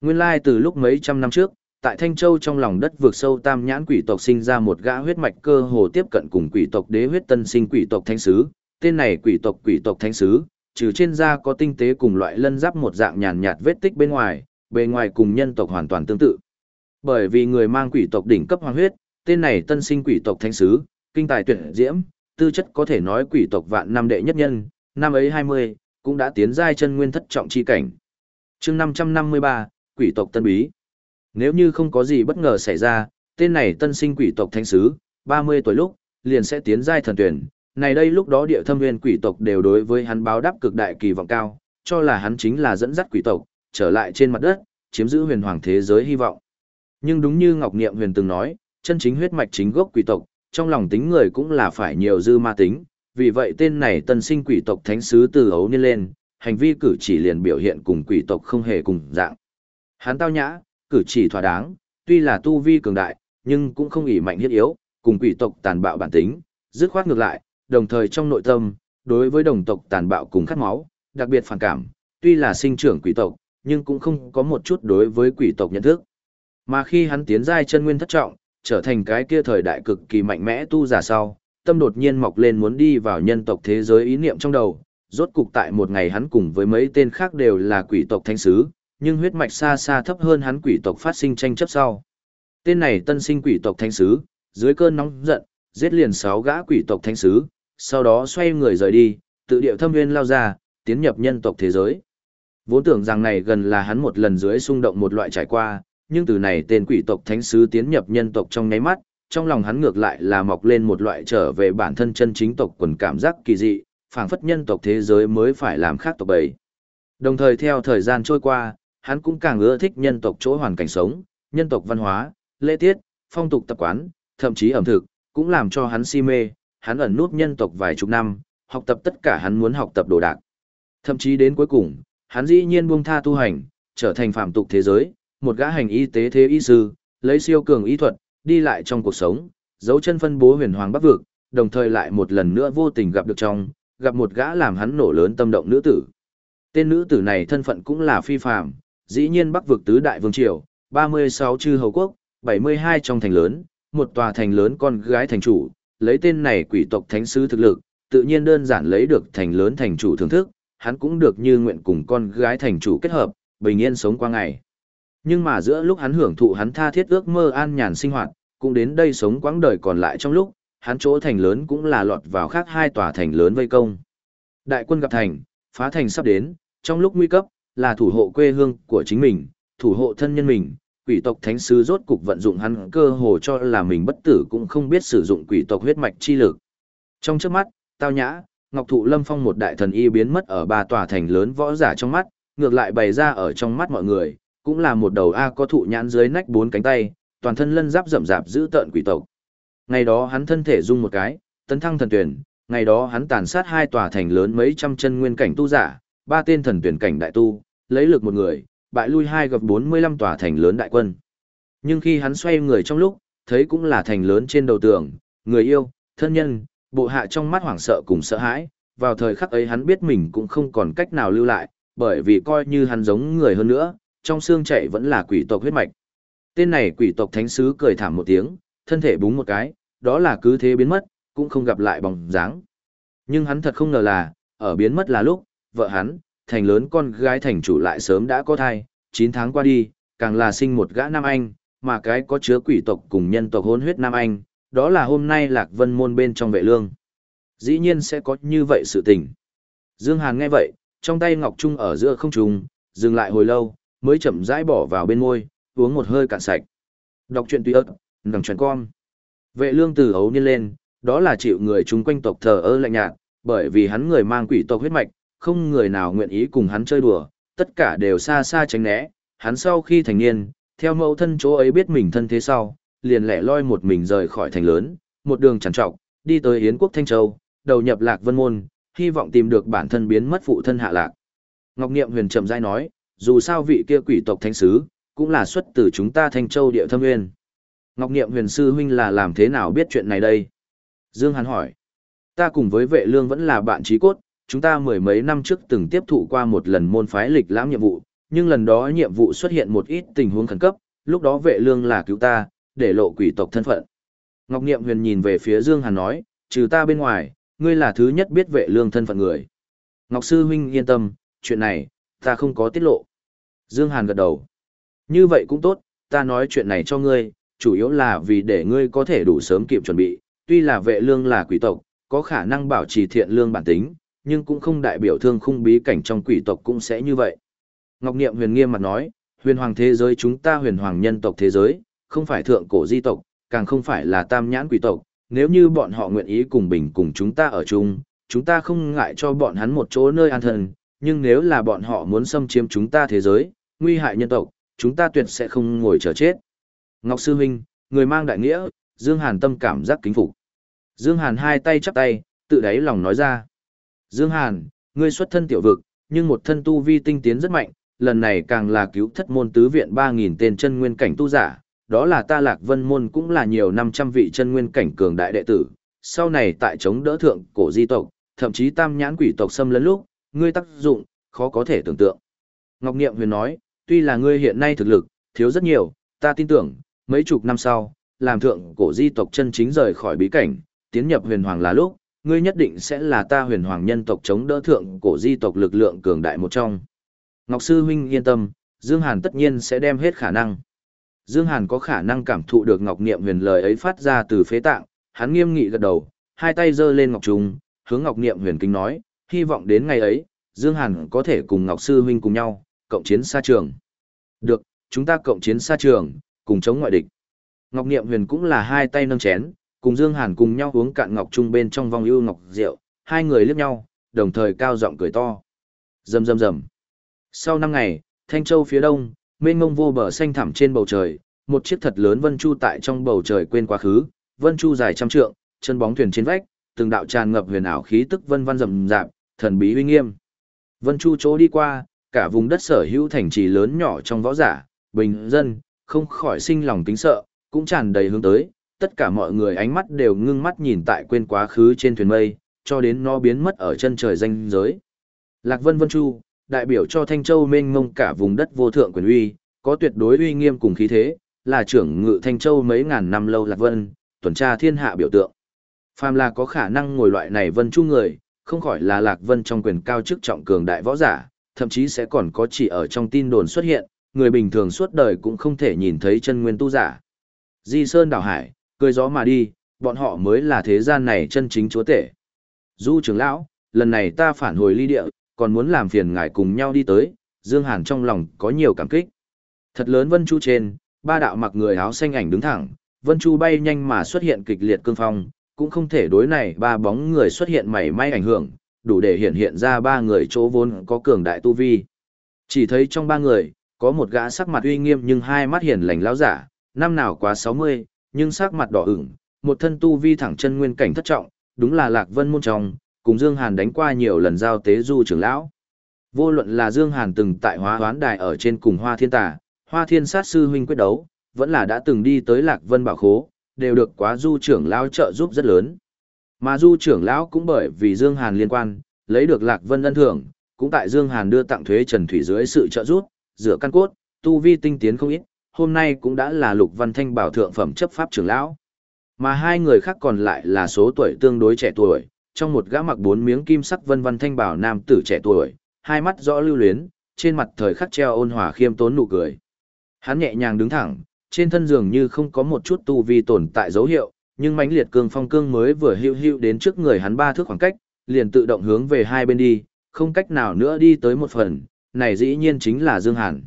Nguyên lai từ lúc mấy trăm năm trước, tại Thanh Châu trong lòng đất vượt sâu tam nhãn quỷ tộc sinh ra một gã huyết mạch cơ hồ tiếp cận cùng quỷ tộc đế huyết tân sinh quỷ tộc thánh sứ, tên này quỷ tộc quỷ tộc thánh sứ, trừ trên da có tinh tế cùng loại lân giáp một dạng nhàn nhạt vết tích bên ngoài, bề ngoài cùng nhân tộc hoàn toàn tương tự. Bởi vì người mang quỷ tộc đỉnh cấp hoàng huyết, tên này tân sinh quỷ tộc thánh sứ, kinh tài tuyệt diễm, tư chất có thể nói quỷ tộc vạn năm đệ nhất nhân, năm ấy 20, cũng đã tiến giai chân nguyên thất trọng chi cảnh. chương 553, quỷ tộc tân bí. Nếu như không có gì bất ngờ xảy ra, tên này tân sinh quỷ tộc thánh sứ, 30 tuổi lúc, liền sẽ tiến giai thần tuyển. Này đây lúc đó địa thâm nguyên quỷ tộc đều đối với hắn báo đáp cực đại kỳ vọng cao, cho là hắn chính là dẫn dắt quỷ tộc, trở lại trên mặt đất, chiếm giữ huyền hoàng thế giới hy vọng. Nhưng đúng như Ngọc Niệm huyền từng nói, chân chính huyết mạch chính gốc quỷ tộc, trong lòng tính người cũng là phải nhiều dư ma tính, vì vậy tên này tân sinh quỷ tộc thánh sứ từ ấu niên lên, hành vi cử chỉ liền biểu hiện cùng quỷ tộc không hề cùng dạng. Hắn tao nhã, cử chỉ thỏa đáng, tuy là tu vi cường đại, nhưng cũng không ỷ mạnh hiết yếu, cùng quỷ tộc tàn bạo bản tính, dứt khoát ngược lại, đồng thời trong nội tâm, đối với đồng tộc tàn bạo cùng khát máu, đặc biệt phản cảm, tuy là sinh trưởng quỷ tộc, nhưng cũng không có một chút đối với quỷ tộc nhận thức. Mà khi hắn tiến giai chân nguyên thất trọng, trở thành cái kia thời đại cực kỳ mạnh mẽ tu giả sau, tâm đột nhiên mọc lên muốn đi vào nhân tộc thế giới ý niệm trong đầu, rốt cục tại một ngày hắn cùng với mấy tên khác đều là quỷ tộc thánh sứ, nhưng huyết mạch xa xa thấp hơn hắn quỷ tộc phát sinh tranh chấp sau. Tên này tân sinh quỷ tộc thánh sứ, dưới cơn nóng giận, giết liền sáu gã quỷ tộc thánh sứ, sau đó xoay người rời đi, tự điệu thâm nguyên lao ra, tiến nhập nhân tộc thế giới. Vốn tưởng rằng này gần là hắn một lần dưới xung động một loại trải qua, nhưng từ này tên quỷ tộc thánh sứ tiến nhập nhân tộc trong nháy mắt, trong lòng hắn ngược lại là mọc lên một loại trở về bản thân chân chính tộc quần cảm giác kỳ dị, phảng phất nhân tộc thế giới mới phải làm khác tộc bầy. Đồng thời theo thời gian trôi qua, hắn cũng càng ưa thích nhân tộc chỗ hoàn cảnh sống, nhân tộc văn hóa, lễ tiết, phong tục tập quán, thậm chí ẩm thực, cũng làm cho hắn si mê, hắn ẩn nút nhân tộc vài chục năm, học tập tất cả hắn muốn học tập đồ đạc. Thậm chí đến cuối cùng, hắn dĩ nhiên buông tha tu hành, trở thành phạm tục thế giới, một gã hành y tế thế y sư, lấy siêu cường ý thuật, đi lại trong cuộc sống, dấu chân phân bố huyền hoàng bắc vực, đồng thời lại một lần nữa vô tình gặp được trong, gặp một gã làm hắn nổ lớn tâm động nữ tử. Tên nữ tử này thân phận cũng là phi phàm, dĩ nhiên bắc vực tứ đại vương triều, 36 chư hầu quốc, 72 trong thành lớn, một tòa thành lớn con gái thành chủ, lấy tên này quỷ tộc thánh sứ thực lực, tự nhiên đơn giản lấy được thành lớn thành chủ thưởng thức, hắn cũng được như nguyện cùng con gái thành chủ kết hợp, bình yên sống qua ngày. Nhưng mà giữa lúc hắn hưởng thụ hắn tha thiết ước mơ an nhàn sinh hoạt, cũng đến đây sống quãng đời còn lại trong lúc, hắn chỗ thành lớn cũng là lọt vào khác hai tòa thành lớn vây công. Đại quân gặp thành, phá thành sắp đến, trong lúc nguy cấp, là thủ hộ quê hương của chính mình, thủ hộ thân nhân mình, quỷ tộc thánh sứ rốt cục vận dụng hắn cơ hồ cho là mình bất tử cũng không biết sử dụng quỷ tộc huyết mạch chi lực. Trong trước mắt, tao nhã, Ngọc Thụ Lâm Phong một đại thần y biến mất ở ba tòa thành lớn võ giả trong mắt, ngược lại bày ra ở trong mắt mọi người, cũng là một đầu A có thụ nhãn dưới nách bốn cánh tay, toàn thân lân giáp rậm rạp giữ tợn quỷ tộc. Ngày đó hắn thân thể rung một cái, tấn thăng thần tuyển, ngày đó hắn tàn sát hai tòa thành lớn mấy trăm chân nguyên cảnh tu giả, ba tên thần tuyển cảnh đại tu, lấy lực một người, bại lui hai gặp 45 tòa thành lớn đại quân. Nhưng khi hắn xoay người trong lúc, thấy cũng là thành lớn trên đầu tường, người yêu, thân nhân, bộ hạ trong mắt hoảng sợ cùng sợ hãi, vào thời khắc ấy hắn biết mình cũng không còn cách nào lưu lại, bởi vì coi như hắn giống người hơn nữa, trong xương chạy vẫn là quỷ tộc huyết mạch. Tên này quỷ tộc thánh sứ cười thảm một tiếng, thân thể búng một cái, đó là cứ thế biến mất, cũng không gặp lại bóng dáng. Nhưng hắn thật không ngờ là, ở biến mất là lúc, vợ hắn, thành lớn con gái thành chủ lại sớm đã có thai, 9 tháng qua đi, càng là sinh một gã nam anh, mà cái có chứa quỷ tộc cùng nhân tộc hôn huyết nam anh, đó là hôm nay Lạc Vân môn bên trong vệ lương. Dĩ nhiên sẽ có như vậy sự tình. Dương Hàn nghe vậy, trong tay Ngọc Trung ở giữa không trung, dừng lại hồi lâu, mới chậm rãi bỏ vào bên môi, uống một hơi cạn sạch. Đọc truyện tùy ớt, đằng truyện con. Vệ lương từ ấu niên lên, đó là chịu người chúng quanh tộc thờ ơ lạnh nhạt, bởi vì hắn người mang quỷ tộc huyết mạch, không người nào nguyện ý cùng hắn chơi đùa, tất cả đều xa xa tránh né. Hắn sau khi thành niên, theo mẫu thân chỗ ấy biết mình thân thế sau, liền lẻ loi một mình rời khỏi thành lớn, một đường chẳng trọc, đi tới Yến quốc Thanh Châu, đầu nhập Lạc Vân Môn, hy vọng tìm được bản thân biến mất phụ thân hạ lạc. Ngọc Niệm huyền chậm rãi nói, dù sao vị kia quỷ tộc thánh sứ, cũng là xuất từ chúng ta Thanh Châu địa thâm nguyên. Ngọc Niệm huyền sư huynh là làm thế nào biết chuyện này đây? Dương Hàn hỏi. Ta cùng với vệ lương vẫn là bạn trí cốt, chúng ta mười mấy năm trước từng tiếp thụ qua một lần môn phái lịch lãm nhiệm vụ, nhưng lần đó nhiệm vụ xuất hiện một ít tình huống khẩn cấp, lúc đó vệ lương là cứu ta, để lộ quỷ tộc thân phận. Ngọc Niệm huyền nhìn về phía Dương Hàn nói, trừ ta bên ngoài, ngươi là thứ nhất biết vệ lương thân phận người. Ngọc Sư Huynh yên tâm, chuyện này, ta không có tiết lộ. Dương Hàn gật đầu. Như vậy cũng tốt, ta nói chuyện này cho ngươi, chủ yếu là vì để ngươi có thể đủ sớm kịp chuẩn bị, tuy là vệ lương là quỷ tộc, có khả năng bảo trì thiện lương bản tính, nhưng cũng không đại biểu thương khung bí cảnh trong quỷ tộc cũng sẽ như vậy. Ngọc Niệm huyền nghiêm mặt nói, huyền hoàng thế giới chúng ta huyền hoàng nhân tộc thế giới, không phải thượng cổ di tộc, càng không phải là tam nhãn quỷ tộc, nếu như bọn họ nguyện ý cùng bình cùng chúng ta ở chung, chúng ta không ngại cho bọn hắn một chỗ nơi an thân, nhưng nếu là bọn họ muốn xâm chiếm chúng ta thế giới, nguy hại nhân tộc, chúng ta tuyệt sẽ không ngồi chờ chết. Ngọc Sư Minh người mang đại nghĩa, Dương Hàn tâm cảm giác kính phục. Dương Hàn hai tay chắp tay, tự đáy lòng nói ra. Dương Hàn, ngươi xuất thân tiểu vực, nhưng một thân tu vi tinh tiến rất mạnh, lần này càng là cứu thất môn tứ viện 3.000 tên chân nguyên cảnh tu giả, đó là ta lạc vân môn cũng là nhiều 500 vị chân nguyên cảnh cường đại đệ tử, sau này tại chống đỡ thượng cổ di tộc, thậm chí tam nhãn quỷ tộc xâm lấn lúc, ngươi tác dụng, khó có thể tưởng tượng. Ngọc Niệm huyền nói, tuy là ngươi hiện nay thực lực, thiếu rất nhiều, ta tin tưởng, mấy chục năm sau, làm thượng cổ di tộc chân chính rời khỏi bí cảnh, tiến nhập huyền hoàng là lúc, ngươi nhất định sẽ là ta huyền hoàng nhân tộc chống đỡ thượng cổ di tộc lực lượng cường đại một trong. Ngọc Sư Huynh yên tâm, Dương Hàn tất nhiên sẽ đem hết khả năng. Dương Hàn có khả năng cảm thụ được Ngọc Niệm huyền lời ấy phát ra từ phế tạng, hắn nghiêm nghị gật đầu, hai tay giơ lên Ngọc Trung, hướng Ngọc Niệm huyền kính nói, hy vọng đến ngày ấy, Dương Hàn có thể cùng Ngọc Sư Huynh cùng nhau, cộng chiến xa trường. Được, chúng ta cộng chiến xa trường, cùng chống ngoại địch. Ngọc Niệm huyền cũng là hai tay nâng chén, cùng Dương Hàn cùng nhau uống cạn Ngọc Trung bên trong vong ưu Ngọc rượu, hai người liếc nhau, đồng thời cao giọng cười to. Rầm rầm rầm. Sau năm ngày, Thanh Châu phía đông, mênh mông vô bờ xanh thẳm trên bầu trời, một chiếc thật lớn vân chu tại trong bầu trời quên quá khứ, vân chu dài trăm trượng, chân bóng thuyền trên vách, từng đạo tràn ngập huyền ảo khí tức vân vân rầm rạp, thần bí uy nghiêm. Vân chu chỗ đi qua, cả vùng đất sở hữu thành trì lớn nhỏ trong võ giả, bình dân, không khỏi sinh lòng kính sợ, cũng tràn đầy hướng tới, tất cả mọi người ánh mắt đều ngưng mắt nhìn tại quên quá khứ trên thuyền mây, cho đến nó biến mất ở chân trời danh giới. Lạc Vân Vân Chu, đại biểu cho Thanh Châu mênh mông cả vùng đất vô thượng quyền uy, có tuyệt đối uy nghiêm cùng khí thế, là trưởng ngự Thanh Châu mấy ngàn năm lâu Lạc Vân, tuần tra thiên hạ biểu tượng. Phàm là có khả năng ngồi loại này Vân Chu người, không khỏi là Lạc Vân trong quyền cao chức trọng cường đại võ giả, thậm chí sẽ còn có chỉ ở trong tin đồn xuất hiện, người bình thường suốt đời cũng không thể nhìn thấy chân nguyên tu giả. Di Sơn đảo hải, cười gió mà đi, bọn họ mới là thế gian này chân chính chúa tể. Du trưởng lão, lần này ta phản hồi ly địa, còn muốn làm phiền ngài cùng nhau đi tới, Dương Hàn trong lòng có nhiều cảm kích. Thật lớn Vân Chu trên, ba đạo mặc người áo xanh ảnh đứng thẳng, Vân Chu bay nhanh mà xuất hiện kịch liệt cương phong, cũng không thể đối này ba bóng người xuất hiện mảy may ảnh hưởng, đủ để hiện hiện ra ba người chỗ vốn có cường đại tu vi. Chỉ thấy trong ba người, có một gã sắc mặt uy nghiêm nhưng hai mắt hiền lành lão giả, năm nào quá 60, nhưng sắc mặt đỏ ửng, một thân tu vi thẳng chân nguyên cảnh thất trọng, đúng là Lạc Vân môn trong, cùng Dương Hàn đánh qua nhiều lần giao tế du trưởng lão. Vô luận là Dương Hàn từng tại hóa hoán đài ở trên cùng Hoa Thiên Tà, Hoa Thiên sát sư huynh quyết đấu, vẫn là đã từng đi tới Lạc Vân bảo khố, đều được quá du trưởng lão trợ giúp rất lớn. Mà du trưởng lão cũng bởi vì Dương Hàn liên quan, lấy được Lạc Vân ân thưởng, cũng tại Dương Hàn đưa tặng thuế Trần Thủy dưới sự trợ giúp, dựa căn cốt, tu vi tinh tiến không ít, hôm nay cũng đã là Lục Văn Thanh bảo thượng phẩm chấp pháp trưởng lão. Mà hai người khác còn lại là số tuổi tương đối trẻ tuổi, trong một gã mặc bốn miếng kim sắc vân văn thanh bảo nam tử trẻ tuổi, hai mắt rõ lưu luyến, trên mặt thời khắc treo ôn hòa khiêm tốn nụ cười. Hắn nhẹ nhàng đứng thẳng, trên thân giường như không có một chút tu vi tồn tại dấu hiệu, nhưng mãnh liệt cương phong cương mới vừa hưu hưu đến trước người hắn ba thước khoảng cách, liền tự động hướng về hai bên đi, không cách nào nữa đi tới một phần, này dĩ nhiên chính là Dương Hàn.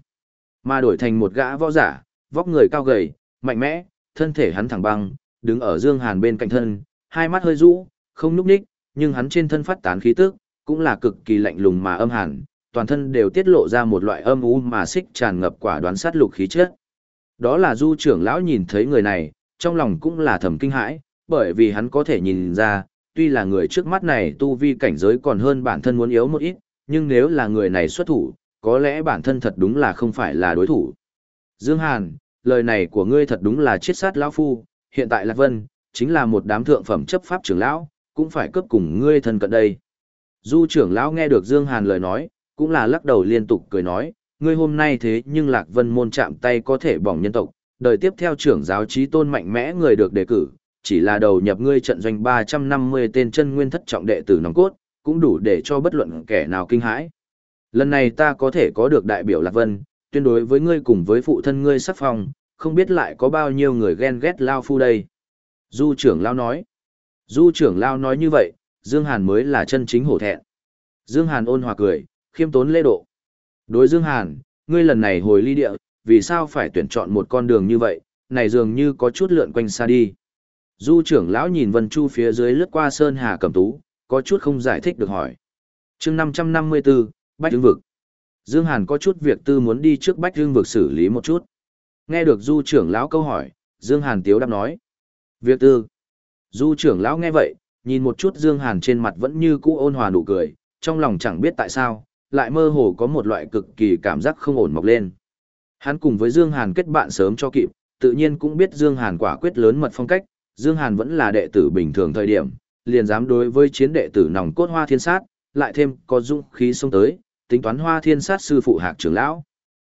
Mà đổi thành một gã võ giả, vóc người cao gầy, mạnh mẽ, thân thể hắn thẳng băng, đứng ở Dương Hàn bên cạnh thân, hai mắt hơi rũ, không núp ních, nhưng hắn trên thân phát tán khí tức, cũng là cực kỳ lạnh lùng mà âm hàn, toàn thân đều tiết lộ ra một loại âm u mà xích tràn ngập quả đoán sát lục khí chất. Đó là Du trưởng lão nhìn thấy người này, trong lòng cũng là thầm kinh hãi, bởi vì hắn có thể nhìn ra, tuy là người trước mắt này tu vi cảnh giới còn hơn bản thân muốn yếu một ít, nhưng nếu là người này xuất thủ, có lẽ bản thân thật đúng là không phải là đối thủ. Dương Hàn, lời này của ngươi thật đúng là chiết sát lão phu, hiện tại Lạc Vân, chính là một đám thượng phẩm chấp pháp trưởng lão, cũng phải cướp cùng ngươi thân cận đây. Du trưởng lão nghe được Dương Hàn lời nói, cũng là lắc đầu liên tục cười nói, ngươi hôm nay thế nhưng Lạc Vân môn chạm tay có thể bỏng nhân tộc, đời tiếp theo trưởng giáo trí tôn mạnh mẽ người được đề cử, chỉ là đầu nhập ngươi trận doanh 350 tên chân nguyên thất trọng đệ tử nòng cốt, cũng đủ để cho bất luận kẻ nào kinh hãi. Lần này ta có thể có được đại biểu Lạc Vân, tuyên đối với ngươi cùng với phụ thân ngươi sắc phong, không biết lại có bao nhiêu người ghen ghét Lao Phu đây. Du trưởng Lao nói. Du trưởng Lao nói như vậy, Dương Hàn mới là chân chính hổ thẹn. Dương Hàn ôn hòa cười, khiêm tốn lễ độ. Đối Dương Hàn, ngươi lần này hồi ly địa, vì sao phải tuyển chọn một con đường như vậy, này dường như có chút lượn quanh xa đi. Du trưởng lão nhìn Vân Chu phía dưới lướt qua Sơn Hà Cẩm Tú, có chút không giải thích được hỏi. chương 554, Bách Hương Vực. Dương Hàn có chút việc tư muốn đi trước Bách Hương Vực xử lý một chút. Nghe được Du trưởng lão câu hỏi, Dương Hàn tiếu đáp nói. Việc tư. Du trưởng lão nghe vậy, nhìn một chút Dương Hàn trên mặt vẫn như cũ ôn hòa nụ cười, trong lòng chẳng biết tại sao, lại mơ hồ có một loại cực kỳ cảm giác không ổn mọc lên. Hắn cùng với Dương Hàn kết bạn sớm cho kịp, tự nhiên cũng biết Dương Hàn quả quyết lớn mật phong cách, Dương Hàn vẫn là đệ tử bình thường thời điểm, liền dám đối với chiến đệ tử nòng cốt hoa thiên sát, lại thêm có dũng khí xông tới, tính toán hoa thiên sát sư phụ hạc trưởng lão.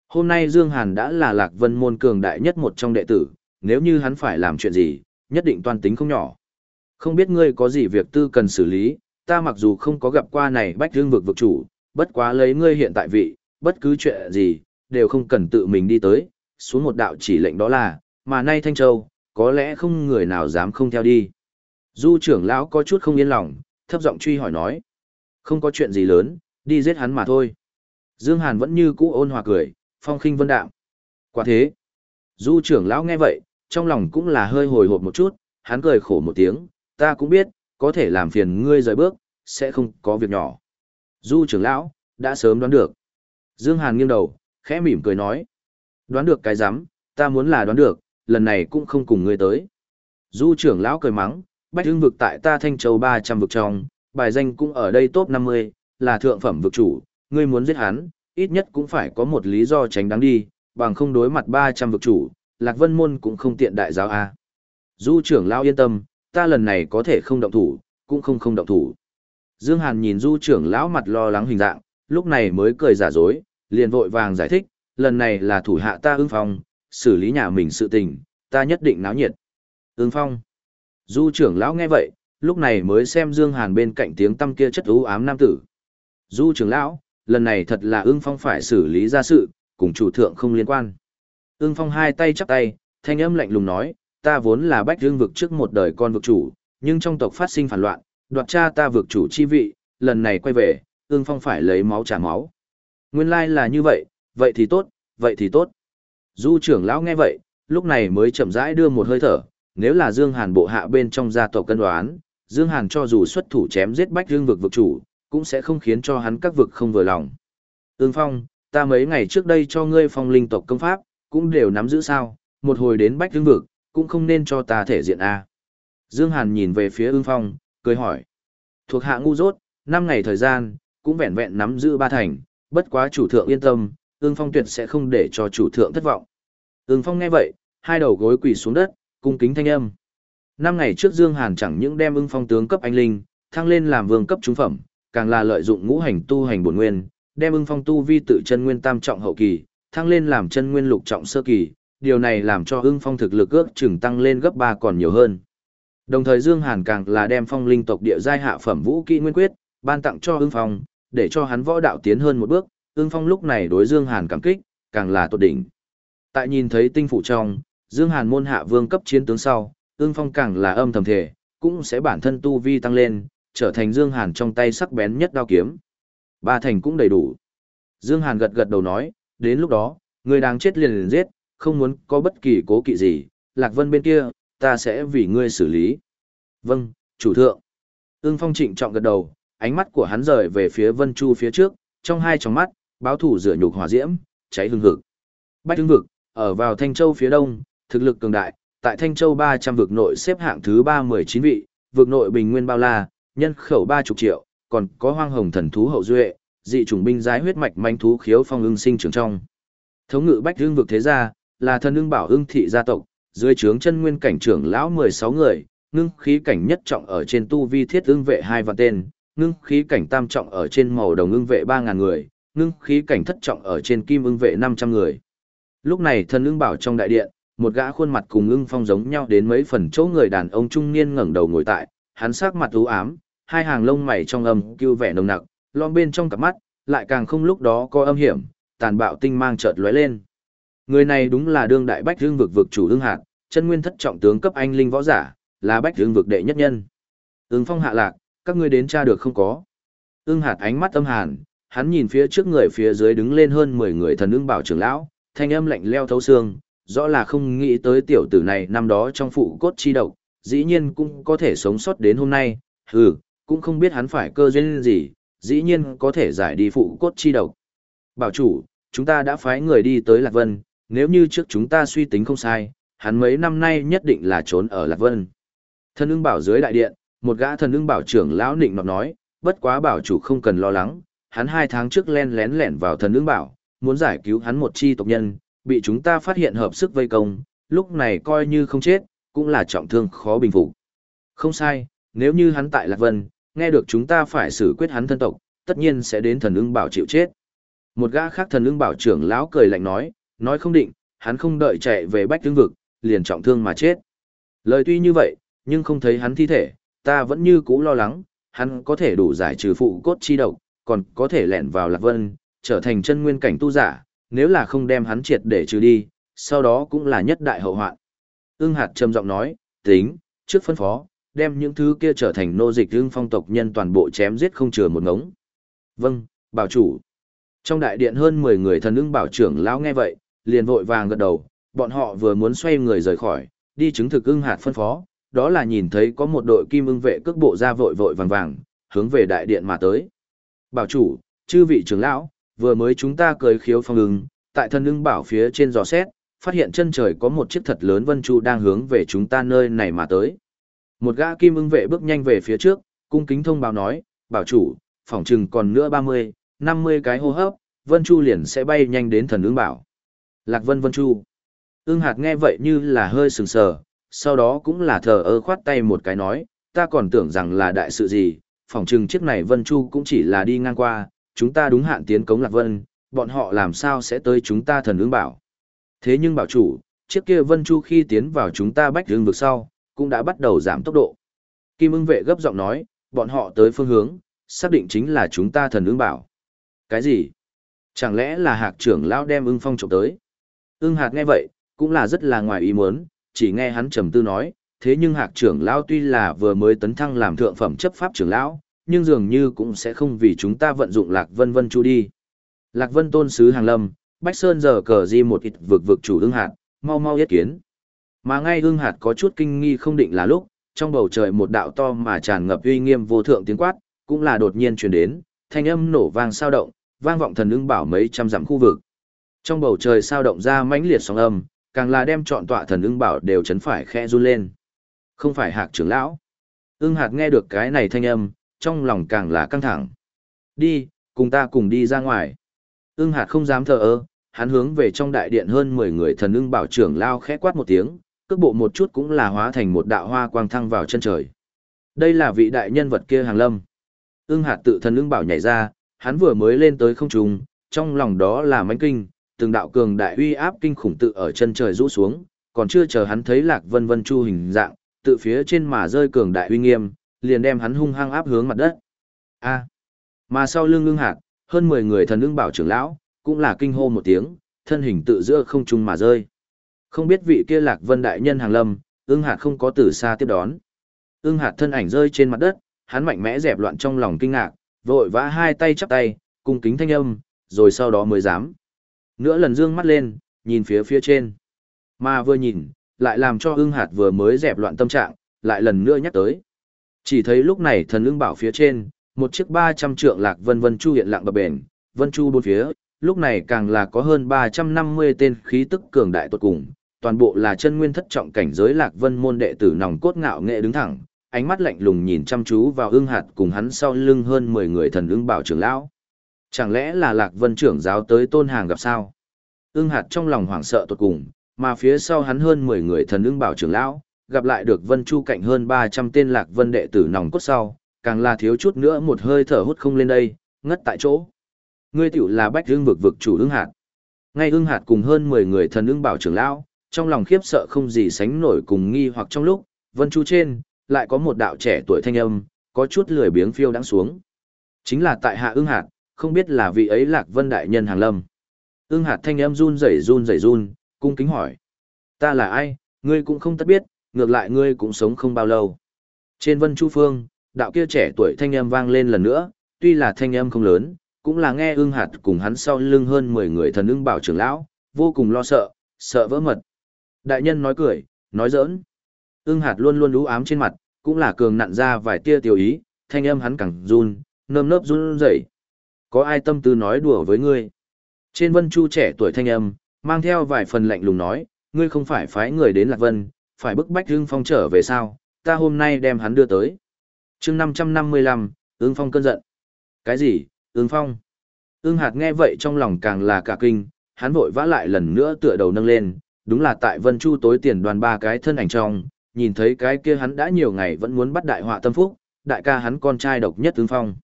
Hôm nay Dương Hàn đã là lạc vân môn cường đại nhất một trong đệ tử, nếu như hắn phải làm chuyện gì, nhất định toàn tính không nhỏ. Không biết ngươi có gì việc tư cần xử lý, ta mặc dù không có gặp qua này bách Dương vực vực chủ, bất quá lấy ngươi hiện tại vị, bất cứ chuyện gì, đều không cần tự mình đi tới, xuống một đạo chỉ lệnh đó là, mà nay Thanh Châu, có lẽ không người nào dám không theo đi. Du trưởng lão có chút không yên lòng, thấp giọng truy hỏi nói. Không có chuyện gì lớn, đi giết hắn mà thôi. Dương Hàn vẫn như cũ ôn hòa cười, phong khinh vân đạm. Quả thế. Du trưởng lão nghe vậy, trong lòng cũng là hơi hồi hộp một chút, hắn cười khổ một tiếng, ta cũng biết, có thể làm phiền ngươi rời bước, sẽ không có việc nhỏ. Du trưởng lão, đã sớm đoán được. Dương Hàn nghiêng đầu, khẽ mỉm cười nói. Đoán được cái giám, ta muốn là đoán được, lần này cũng không cùng ngươi tới. Du trưởng lão cười mắng, bách hương vực tại ta Thanh Châu 300 vực trong, bài danh cũng ở đây top 50, là thượng phẩm vực chủ, ngươi muốn giết hắn, ít nhất cũng phải có một lý do tránh đáng đi, bằng không đối mặt 300 vực chủ, Lạc Vân Môn cũng không tiện đại giáo a. Du trưởng lão yên tâm, ta lần này có thể không động thủ, cũng không không động thủ. Dương Hàn nhìn du trưởng lão mặt lo lắng hình dạng, lúc này mới cười giả dối, liền vội vàng giải thích, lần này là thủ hạ ta ưng phong, xử lý nhà mình sự tình, ta nhất định náo nhiệt. Ưng phong. Du trưởng lão nghe vậy, lúc này mới xem Dương Hàn bên cạnh tiếng tâm kia chất u ám nam tử. Du trưởng lão, lần này thật là ưng phong phải xử lý ra sự, cùng chủ thượng không liên quan. Ưng phong hai tay chắp tay, thanh âm lạnh lùng nói, ta vốn là bách dương vực trước một đời con vực chủ, nhưng trong tộc phát sinh phản loạn, đoạt cha ta vực chủ chi vị, lần này quay về, ưng phong phải lấy máu trả máu. Nguyên lai là như vậy, vậy thì tốt, vậy thì tốt. Du trưởng lão nghe vậy, lúc này mới chậm rãi đưa một hơi thở, nếu là Dương Hàn bộ hạ bên trong gia tộc cân đoán, Dương Hàn cho dù xuất thủ chém giết bách dương vực vực chủ, cũng sẽ không khiến cho hắn các vực không vừa lòng. Ưng phong, ta mấy ngày trước đây cho ngươi phong linh tộc công pháp, cũng đều nắm giữ sao, một hồi đến bách dương vực, cũng không nên cho ta thể diện A. Dương Hàn nhìn về phía ưng phong, cười hỏi. Thuộc hạ ngu dốt, 5 ngày thời gian, cũng vẹn vẹn nắm giữ ba thành, bất quá chủ thượng yên tâm, ưng phong tuyệt sẽ không để cho chủ thượng thất vọng. Ưng phong nghe vậy, hai đầu gối quỳ xuống đất, cung kính thanh âm. Năm ngày trước Dương Hàn chẳng những đem ưng phong tướng cấp anh linh, thăng lên làm vương cấp trung phẩm, càng là lợi dụng ngũ hành tu hành bổn nguyên, đem ưng phong tu vi tự chân nguyên tam trọng hậu kỳ, thăng lên làm chân nguyên lục trọng sơ kỳ, điều này làm cho ưng phong thực lực ước chừng tăng lên gấp 3 còn nhiều hơn. Đồng thời Dương Hàn càng là đem phong linh tộc địa giai hạ phẩm vũ kỹ nguyên quyết, ban tặng cho ưng phong, để cho hắn võ đạo tiến hơn một bước, ưng phong lúc này đối Dương Hàn cảm kích, càng là tốt đỉnh. Tại nhìn thấy tinh phủ trong, Dương Hàn môn hạ vương cấp chiến tướng sau, ương phong càng là âm thầm thể, cũng sẽ bản thân tu vi tăng lên, trở thành Dương Hàn trong tay sắc bén nhất đao kiếm. Ba thành cũng đầy đủ. Dương Hàn gật gật đầu nói, đến lúc đó, người đang chết liền liền giết, không muốn có bất kỳ cố kỵ gì, Lạc Vân bên kia, ta sẽ vì ngươi xử lý. Vâng, chủ thượng. Ưng Phong trịnh trọng gật đầu, ánh mắt của hắn rời về phía Vân Chu phía trước, trong hai tròng mắt, báo thủ rửa nhục hỏa diễm, cháy hương hực. Bách hương vực, ở vào Thanh Châu phía đông, thực lực cường đại, tại Thanh Châu 300 vực nội xếp hạng thứ 319 vị, vực nội bình nguyên bao la, nhân khẩu 30 triệu, còn có hoang hồng thần thú hậu duệ, dị chủng binh giái huyết mạch manh thú khiếu phong ưng sinh trưởng trong. Thống ngự Bách Hưng vực thế gia, là thần ưng bảo ưng thị gia tộc, dưới trướng chân nguyên cảnh trưởng lão 16 người, ngưng khí cảnh nhất trọng ở trên tu vi thiết ưng vệ hai vạn tên, ngưng khí cảnh tam trọng ở trên màu đồng ưng vệ 3000 người, ngưng khí cảnh thất trọng ở trên kim ưng vệ 500 người. Lúc này thần ưng bảo trong đại điện, một gã khuôn mặt cùng ưng phong giống nhau đến mấy phần chỗ người đàn ông trung niên ngẩng đầu ngồi tại, hắn sắc mặt u ám, hai hàng lông mày trong âm cưu vẻ nồng nặc, lom bên trong cặp mắt, lại càng không lúc đó có âm hiểm, tàn bạo tinh mang chợt lóe lên. Người này đúng là đương đại bách hương vực vực chủ ưng hạt, chân nguyên thất trọng tướng cấp anh linh võ giả, là bách hương vực đệ nhất nhân. Ưng phong hạ lạc, các ngươi đến tra được không có. Ưng hạt ánh mắt âm hàn, hắn nhìn phía trước người phía dưới đứng lên hơn 10 người thần ưng bảo trưởng lão, thanh âm lạnh leo thấu xương, rõ là không nghĩ tới tiểu tử này năm đó trong phụ cốt chi độc, dĩ nhiên cũng có thể sống sót đến hôm nay, hừ, cũng không biết hắn phải cơ duyên gì, dĩ nhiên có thể giải đi phụ cốt chi độc. Bảo chủ, chúng ta đã phái người đi tới Lạc Vân, nếu như trước chúng ta suy tính không sai, hắn mấy năm nay nhất định là trốn ở Lạc Vân. Thần ưng bảo dưới đại điện, một gã thần ưng bảo trưởng lão nịnh nọt nói, bất quá bảo chủ không cần lo lắng, hắn hai tháng trước len lén lẻn vào thần ưng bảo, muốn giải cứu hắn một chi tộc nhân, bị chúng ta phát hiện hợp sức vây công, lúc này coi như không chết, cũng là trọng thương khó bình phục. Không sai, nếu như hắn tại Lạc Vân, nghe được chúng ta phải xử quyết hắn thân tộc, tất nhiên sẽ đến thần ưng bảo chịu chết. Một gã khác thần ưng bảo trưởng lão cười lạnh nói, nói không định, hắn không đợi chạy về bách tướng vực, liền trọng thương mà chết. Lời tuy như vậy, nhưng không thấy hắn thi thể, ta vẫn như cũ lo lắng, hắn có thể đủ giải trừ phụ cốt chi độc, còn có thể lẻn vào Lạc Vân, trở thành chân nguyên cảnh tu giả, nếu là không đem hắn triệt để trừ đi, sau đó cũng là nhất đại hậu hoạn. Ưng hạt trầm giọng nói, tính, trước phân phó, đem những thứ kia trở thành nô dịch ưng phong tộc nhân toàn bộ chém giết không chừa một ngống. Vâng, bảo chủ. Trong đại điện hơn 10 người thần ưng bảo trưởng lão nghe vậy, liền vội vàng gật đầu, bọn họ vừa muốn xoay người rời khỏi, đi chứng thực ưng hạt phân phó, đó là nhìn thấy có một đội kim ưng vệ cước bộ ra vội vội vàng vàng, hướng về đại điện mà tới. Bảo chủ, chư vị trưởng lão, vừa mới chúng ta cười khiếu phong ưng, tại thần ưng bảo phía trên giò xét, phát hiện chân trời có một chiếc thật lớn vân chu đang hướng về chúng ta nơi này mà tới. Một gã kim ưng vệ bước nhanh về phía trước, cung kính thông báo nói, bảo chủ, phỏng chừng còn nữa 30, 50 cái hô hấp, vân chu liền sẽ bay nhanh đến thần ưng bảo. Lạc vân vân chu. Ưng hạt nghe vậy như là hơi sừng sờ, sau đó cũng là thờ ơ khoát tay một cái nói, ta còn tưởng rằng là đại sự gì, phỏng chừng chiếc này Vân Chu cũng chỉ là đi ngang qua, chúng ta đúng hạn tiến cống Lạc Vân, bọn họ làm sao sẽ tới chúng ta thần ứng bảo. Thế nhưng bảo chủ, chiếc kia Vân Chu khi tiến vào chúng ta bách hương vực sau, cũng đã bắt đầu giảm tốc độ. Kim ưng vệ gấp giọng nói, bọn họ tới phương hướng, xác định chính là chúng ta thần ứng bảo. Cái gì? Chẳng lẽ là hạc trưởng lão đem ưng phong trộm tới? Ưng hạt nghe vậy, cũng là rất là ngoài ý muốn, chỉ nghe hắn trầm tư nói, thế nhưng hạc trưởng lão tuy là vừa mới tấn thăng làm thượng phẩm chấp pháp trưởng lão, nhưng dường như cũng sẽ không vì chúng ta vận dụng Lạc Vân Vân Chu đi. Lạc Vân tôn sứ hàng lâm, Bách Sơn giờ cờ di một ít vực vực chủ ưng hạt, mau mau yết kiến. Mà ngay ưng hạt có chút kinh nghi không định là lúc, trong bầu trời một đạo to mà tràn ngập uy nghiêm vô thượng tiếng quát, cũng là đột nhiên truyền đến, thanh âm nổ vang sao động, vang vọng thần ưng bảo mấy trăm dặm khu vực. Trong bầu trời sao động ra mãnh liệt sóng âm, càng là đem trọn tọa thần ưng bảo đều chấn phải khẽ run lên. Không phải hạc trưởng lão. Ưng hạt nghe được cái này thanh âm, trong lòng càng là căng thẳng. Đi, cùng ta cùng đi ra ngoài. Ưng hạt không dám thờ ơ, hắn hướng về trong đại điện hơn 10 người thần ưng bảo trưởng lao khẽ quát một tiếng, cước bộ một chút cũng là hóa thành một đạo hoa quang thăng vào chân trời. Đây là vị đại nhân vật kia hàng lâm. Ưng hạt tự thần ưng bảo nhảy ra, hắn vừa mới lên tới không trung, trong lòng đó là mãnh kinh, từng đạo cường đại uy áp kinh khủng tự ở chân trời rũ xuống, còn chưa chờ hắn thấy Lạc Vân Vân Chu hình dạng, tự phía trên mà rơi cường đại uy nghiêm, liền đem hắn hung hăng áp hướng mặt đất. A. Mà sau lưng ngưng hạt, hơn 10 người thần ưng bảo trưởng lão, cũng là kinh hô một tiếng, thân hình tự giữa không trung mà rơi. Không biết vị kia Lạc Vân đại nhân hàng lâm, ưng hạt không có từ xa tiếp đón. Ưng hạt thân ảnh rơi trên mặt đất, hắn mạnh mẽ dẹp loạn trong lòng kinh ngạc, vội vã hai tay chắp tay, cung kính thanh âm, rồi sau đó mới dám. Nữa lần dương mắt lên, nhìn phía phía trên. Mà vừa nhìn, lại làm cho ưng hạt vừa mới dẹp loạn tâm trạng, lại lần nữa nhắc tới. Chỉ thấy lúc này thần ưng bảo phía trên, một chiếc 300 trượng lạc vân vân chu hiện lặng bập bền, vân chu bốn phía, lúc này càng là có hơn 350 tên khí tức cường đại tuột cùng, toàn bộ là chân nguyên thất trọng cảnh giới lạc vân môn đệ tử nòng cốt ngạo nghệ đứng thẳng, ánh mắt lạnh lùng nhìn chăm chú vào ưng hạt cùng hắn sau lưng hơn 10 người thần ưng bảo trưởng lão. Chẳng lẽ là lạc vân trưởng giáo tới tôn hàng gặp sao? Ưng hạt trong lòng hoảng sợ tuột cùng, mà phía sau hắn hơn 10 người thần ưng bảo trưởng lão, gặp lại được Vân Chu cạnh hơn 300 tên lạc vân đệ tử nòng cốt sau, càng là thiếu chút nữa một hơi thở hút không lên đây, ngất tại chỗ. Ngươi tiểu là bách Hưng vực vực chủ ứng hạt. Ngay ứng hạt cùng hơn 10 người thần ứng bảo trưởng lão, trong lòng khiếp sợ không gì sánh nổi cùng nghi hoặc trong lúc, Vân Chu trên, lại có một đạo trẻ tuổi thanh âm, có chút lười biếng phiêu đang xuống. Chính là tại hạ ứng hạt, không biết là vị ấy lạc vân đại nhân hàng lâm. Ưng hạt thanh âm run rẩy run rẩy run, cung kính hỏi. Ta là ai, ngươi cũng không tất biết, ngược lại ngươi cũng sống không bao lâu. Trên vân chu phương, đạo kia trẻ tuổi thanh âm vang lên lần nữa, tuy là thanh âm không lớn, cũng là nghe ưng hạt cùng hắn sau lưng hơn 10 người thần ưng bảo trưởng lão, vô cùng lo sợ, sợ vỡ mật. Đại nhân nói cười, nói giỡn. Ưng hạt luôn luôn đú ám trên mặt, cũng là cường nặn ra vài tia tiểu ý, thanh âm hắn càng run, nơm nớp run rẩy. Có ai tâm tư nói đùa với ngươi? Trên vân chu trẻ tuổi thanh âm, mang theo vài phần lạnh lùng nói, ngươi không phải phái người đến Lạc Vân, phải bức bách Hưng phong trở về sao, ta hôm nay đem hắn đưa tới. chương 555, ưng phong cơn giận. Cái gì, ưng phong? Ưng hạt nghe vậy trong lòng càng là cả kinh, hắn vội vã lại lần nữa tựa đầu nâng lên, đúng là tại Vân Chu tối tiền đoàn ba cái thân ảnh trong, nhìn thấy cái kia hắn đã nhiều ngày vẫn muốn bắt đại họa tâm phúc, đại ca hắn con trai độc nhất ưng phong.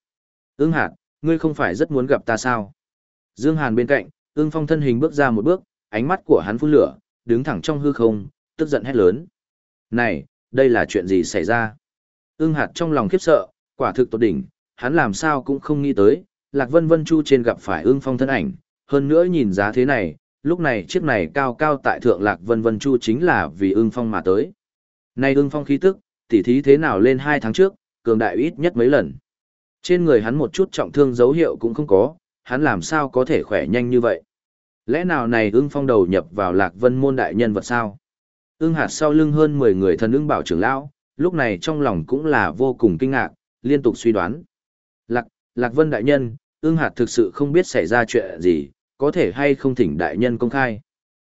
Ưng hạt, ngươi không phải rất muốn gặp ta sao? Dương Hàn bên cạnh, ưng phong thân hình bước ra một bước, ánh mắt của hắn phun lửa, đứng thẳng trong hư không, tức giận hét lớn. Này, đây là chuyện gì xảy ra? Ưng hạt trong lòng khiếp sợ, quả thực tột đỉnh, hắn làm sao cũng không nghĩ tới, Lạc Vân Vân Chu trên gặp phải ưng phong thân ảnh, hơn nữa nhìn giá thế này, lúc này chiếc này cao cao tại thượng Lạc Vân Vân Chu chính là vì ưng phong mà tới. Này ưng phong khí tức, tỉ thí thế nào lên hai tháng trước, cường đại ít nhất mấy lần. Trên người hắn một chút trọng thương dấu hiệu cũng không có, hắn làm sao có thể khỏe nhanh như vậy. Lẽ nào này ưng phong đầu nhập vào lạc vân môn đại nhân vật sao? Ưng hạt sau lưng hơn 10 người thần ưng bảo trưởng lão, lúc này trong lòng cũng là vô cùng kinh ngạc, liên tục suy đoán. Lạc, lạc vân đại nhân, ưng hạt thực sự không biết xảy ra chuyện gì, có thể hay không thỉnh đại nhân công khai.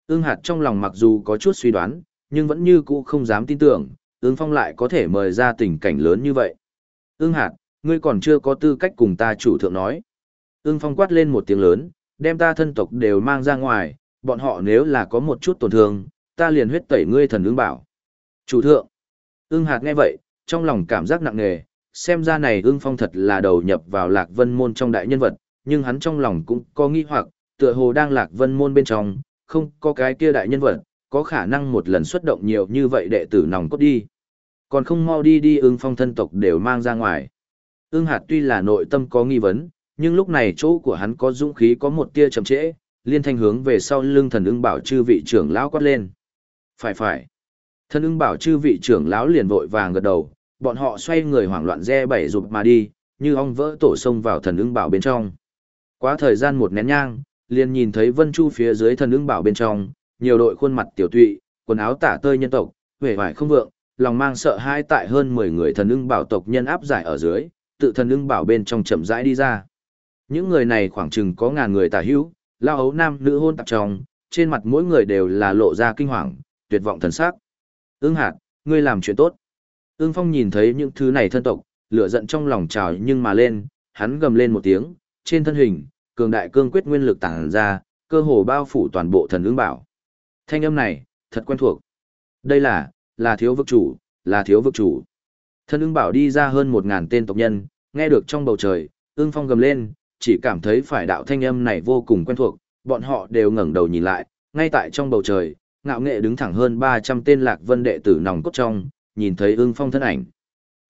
Ưng hạt trong lòng mặc dù có chút suy đoán, nhưng vẫn như cũ không dám tin tưởng, ưng phong lại có thể mời ra tình cảnh lớn như vậy. Ưng hạt, ngươi còn chưa có tư cách cùng ta chủ thượng nói. Ưng phong quát lên một tiếng lớn, đem ta thân tộc đều mang ra ngoài, bọn họ nếu là có một chút tổn thương, ta liền huyết tẩy ngươi thần ưng bảo. Chủ thượng, ưng hạt nghe vậy, trong lòng cảm giác nặng nề, xem ra này ưng phong thật là đầu nhập vào lạc vân môn trong đại nhân vật, nhưng hắn trong lòng cũng có nghi hoặc, tựa hồ đang lạc vân môn bên trong, không có cái kia đại nhân vật, có khả năng một lần xuất động nhiều như vậy đệ tử nòng cốt đi. Còn không mau đi đi ưng phong thân tộc đều mang ra ngoài. Ưng hạt tuy là nội tâm có nghi vấn, nhưng lúc này chỗ của hắn có dũng khí có một tia chậm trễ, liên thanh hướng về sau lưng thần ưng bảo chư vị trưởng lão quát lên. Phải phải. Thần ưng bảo chư vị trưởng lão liền vội vàng gật đầu, bọn họ xoay người hoảng loạn re bảy rụp mà đi, như ong vỡ tổ sông vào thần ưng bảo bên trong. Quá thời gian một nén nhang, liền nhìn thấy Vân Chu phía dưới thần ưng bảo bên trong, nhiều đội khuôn mặt tiểu tụy, quần áo tả tơi nhân tộc, vẻ vải không vượng, lòng mang sợ hai tại hơn 10 người thần ưng bảo tộc nhân áp giải ở dưới, tự thần ưng bảo bên trong chậm rãi đi ra. Những người này khoảng chừng có ngàn người tả hữu, lao ấu nam nữ hôn tạp trong, trên mặt mỗi người đều là lộ ra kinh hoàng, tuyệt vọng thần sắc. Ưng hạt, ngươi làm chuyện tốt. Ưng phong nhìn thấy những thứ này thân tộc, lửa giận trong lòng trào nhưng mà lên, hắn gầm lên một tiếng, trên thân hình, cường đại cương quyết nguyên lực tàng ra, cơ hồ bao phủ toàn bộ thần ứng bảo. Thanh âm này, thật quen thuộc. Đây là, là thiếu vực chủ, là thiếu vực chủ. Thần ứng bảo đi ra hơn một ngàn tên tộc nhân, nghe được trong bầu trời, ưng phong gầm lên, chỉ cảm thấy phải đạo thanh âm này vô cùng quen thuộc, bọn họ đều ngẩng đầu nhìn lại, ngay tại trong bầu trời, ngạo nghệ đứng thẳng hơn 300 tên lạc vân đệ tử nòng cốt trong, nhìn thấy ưng phong thân ảnh.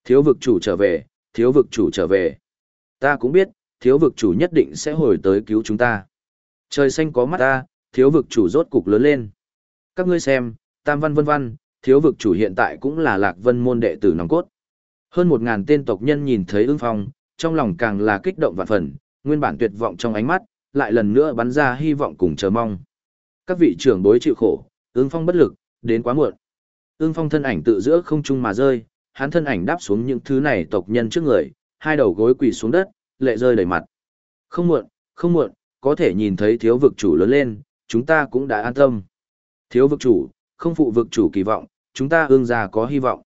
Thiếu vực chủ trở về, thiếu vực chủ trở về. Ta cũng biết, thiếu vực chủ nhất định sẽ hồi tới cứu chúng ta. Trời xanh có mắt ta, thiếu vực chủ rốt cục lớn lên. Các ngươi xem, tam văn vân văn, thiếu vực chủ hiện tại cũng là lạc vân môn đệ tử nòng cốt. Hơn một ngàn tên tộc nhân nhìn thấy ưng phong, trong lòng càng là kích động vạn phần, nguyên bản tuyệt vọng trong ánh mắt, lại lần nữa bắn ra hy vọng cùng chờ mong. Các vị trưởng bối chịu khổ, ương phong bất lực, đến quá muộn. Ương phong thân ảnh tự giữa không trung mà rơi, hắn thân ảnh đáp xuống những thứ này tộc nhân trước người, hai đầu gối quỳ xuống đất, lệ rơi đầy mặt. Không muộn, không muộn, có thể nhìn thấy thiếu vực chủ lớn lên, chúng ta cũng đã an tâm. Thiếu vực chủ, không phụ vực chủ kỳ vọng, chúng ta ương già có hy vọng.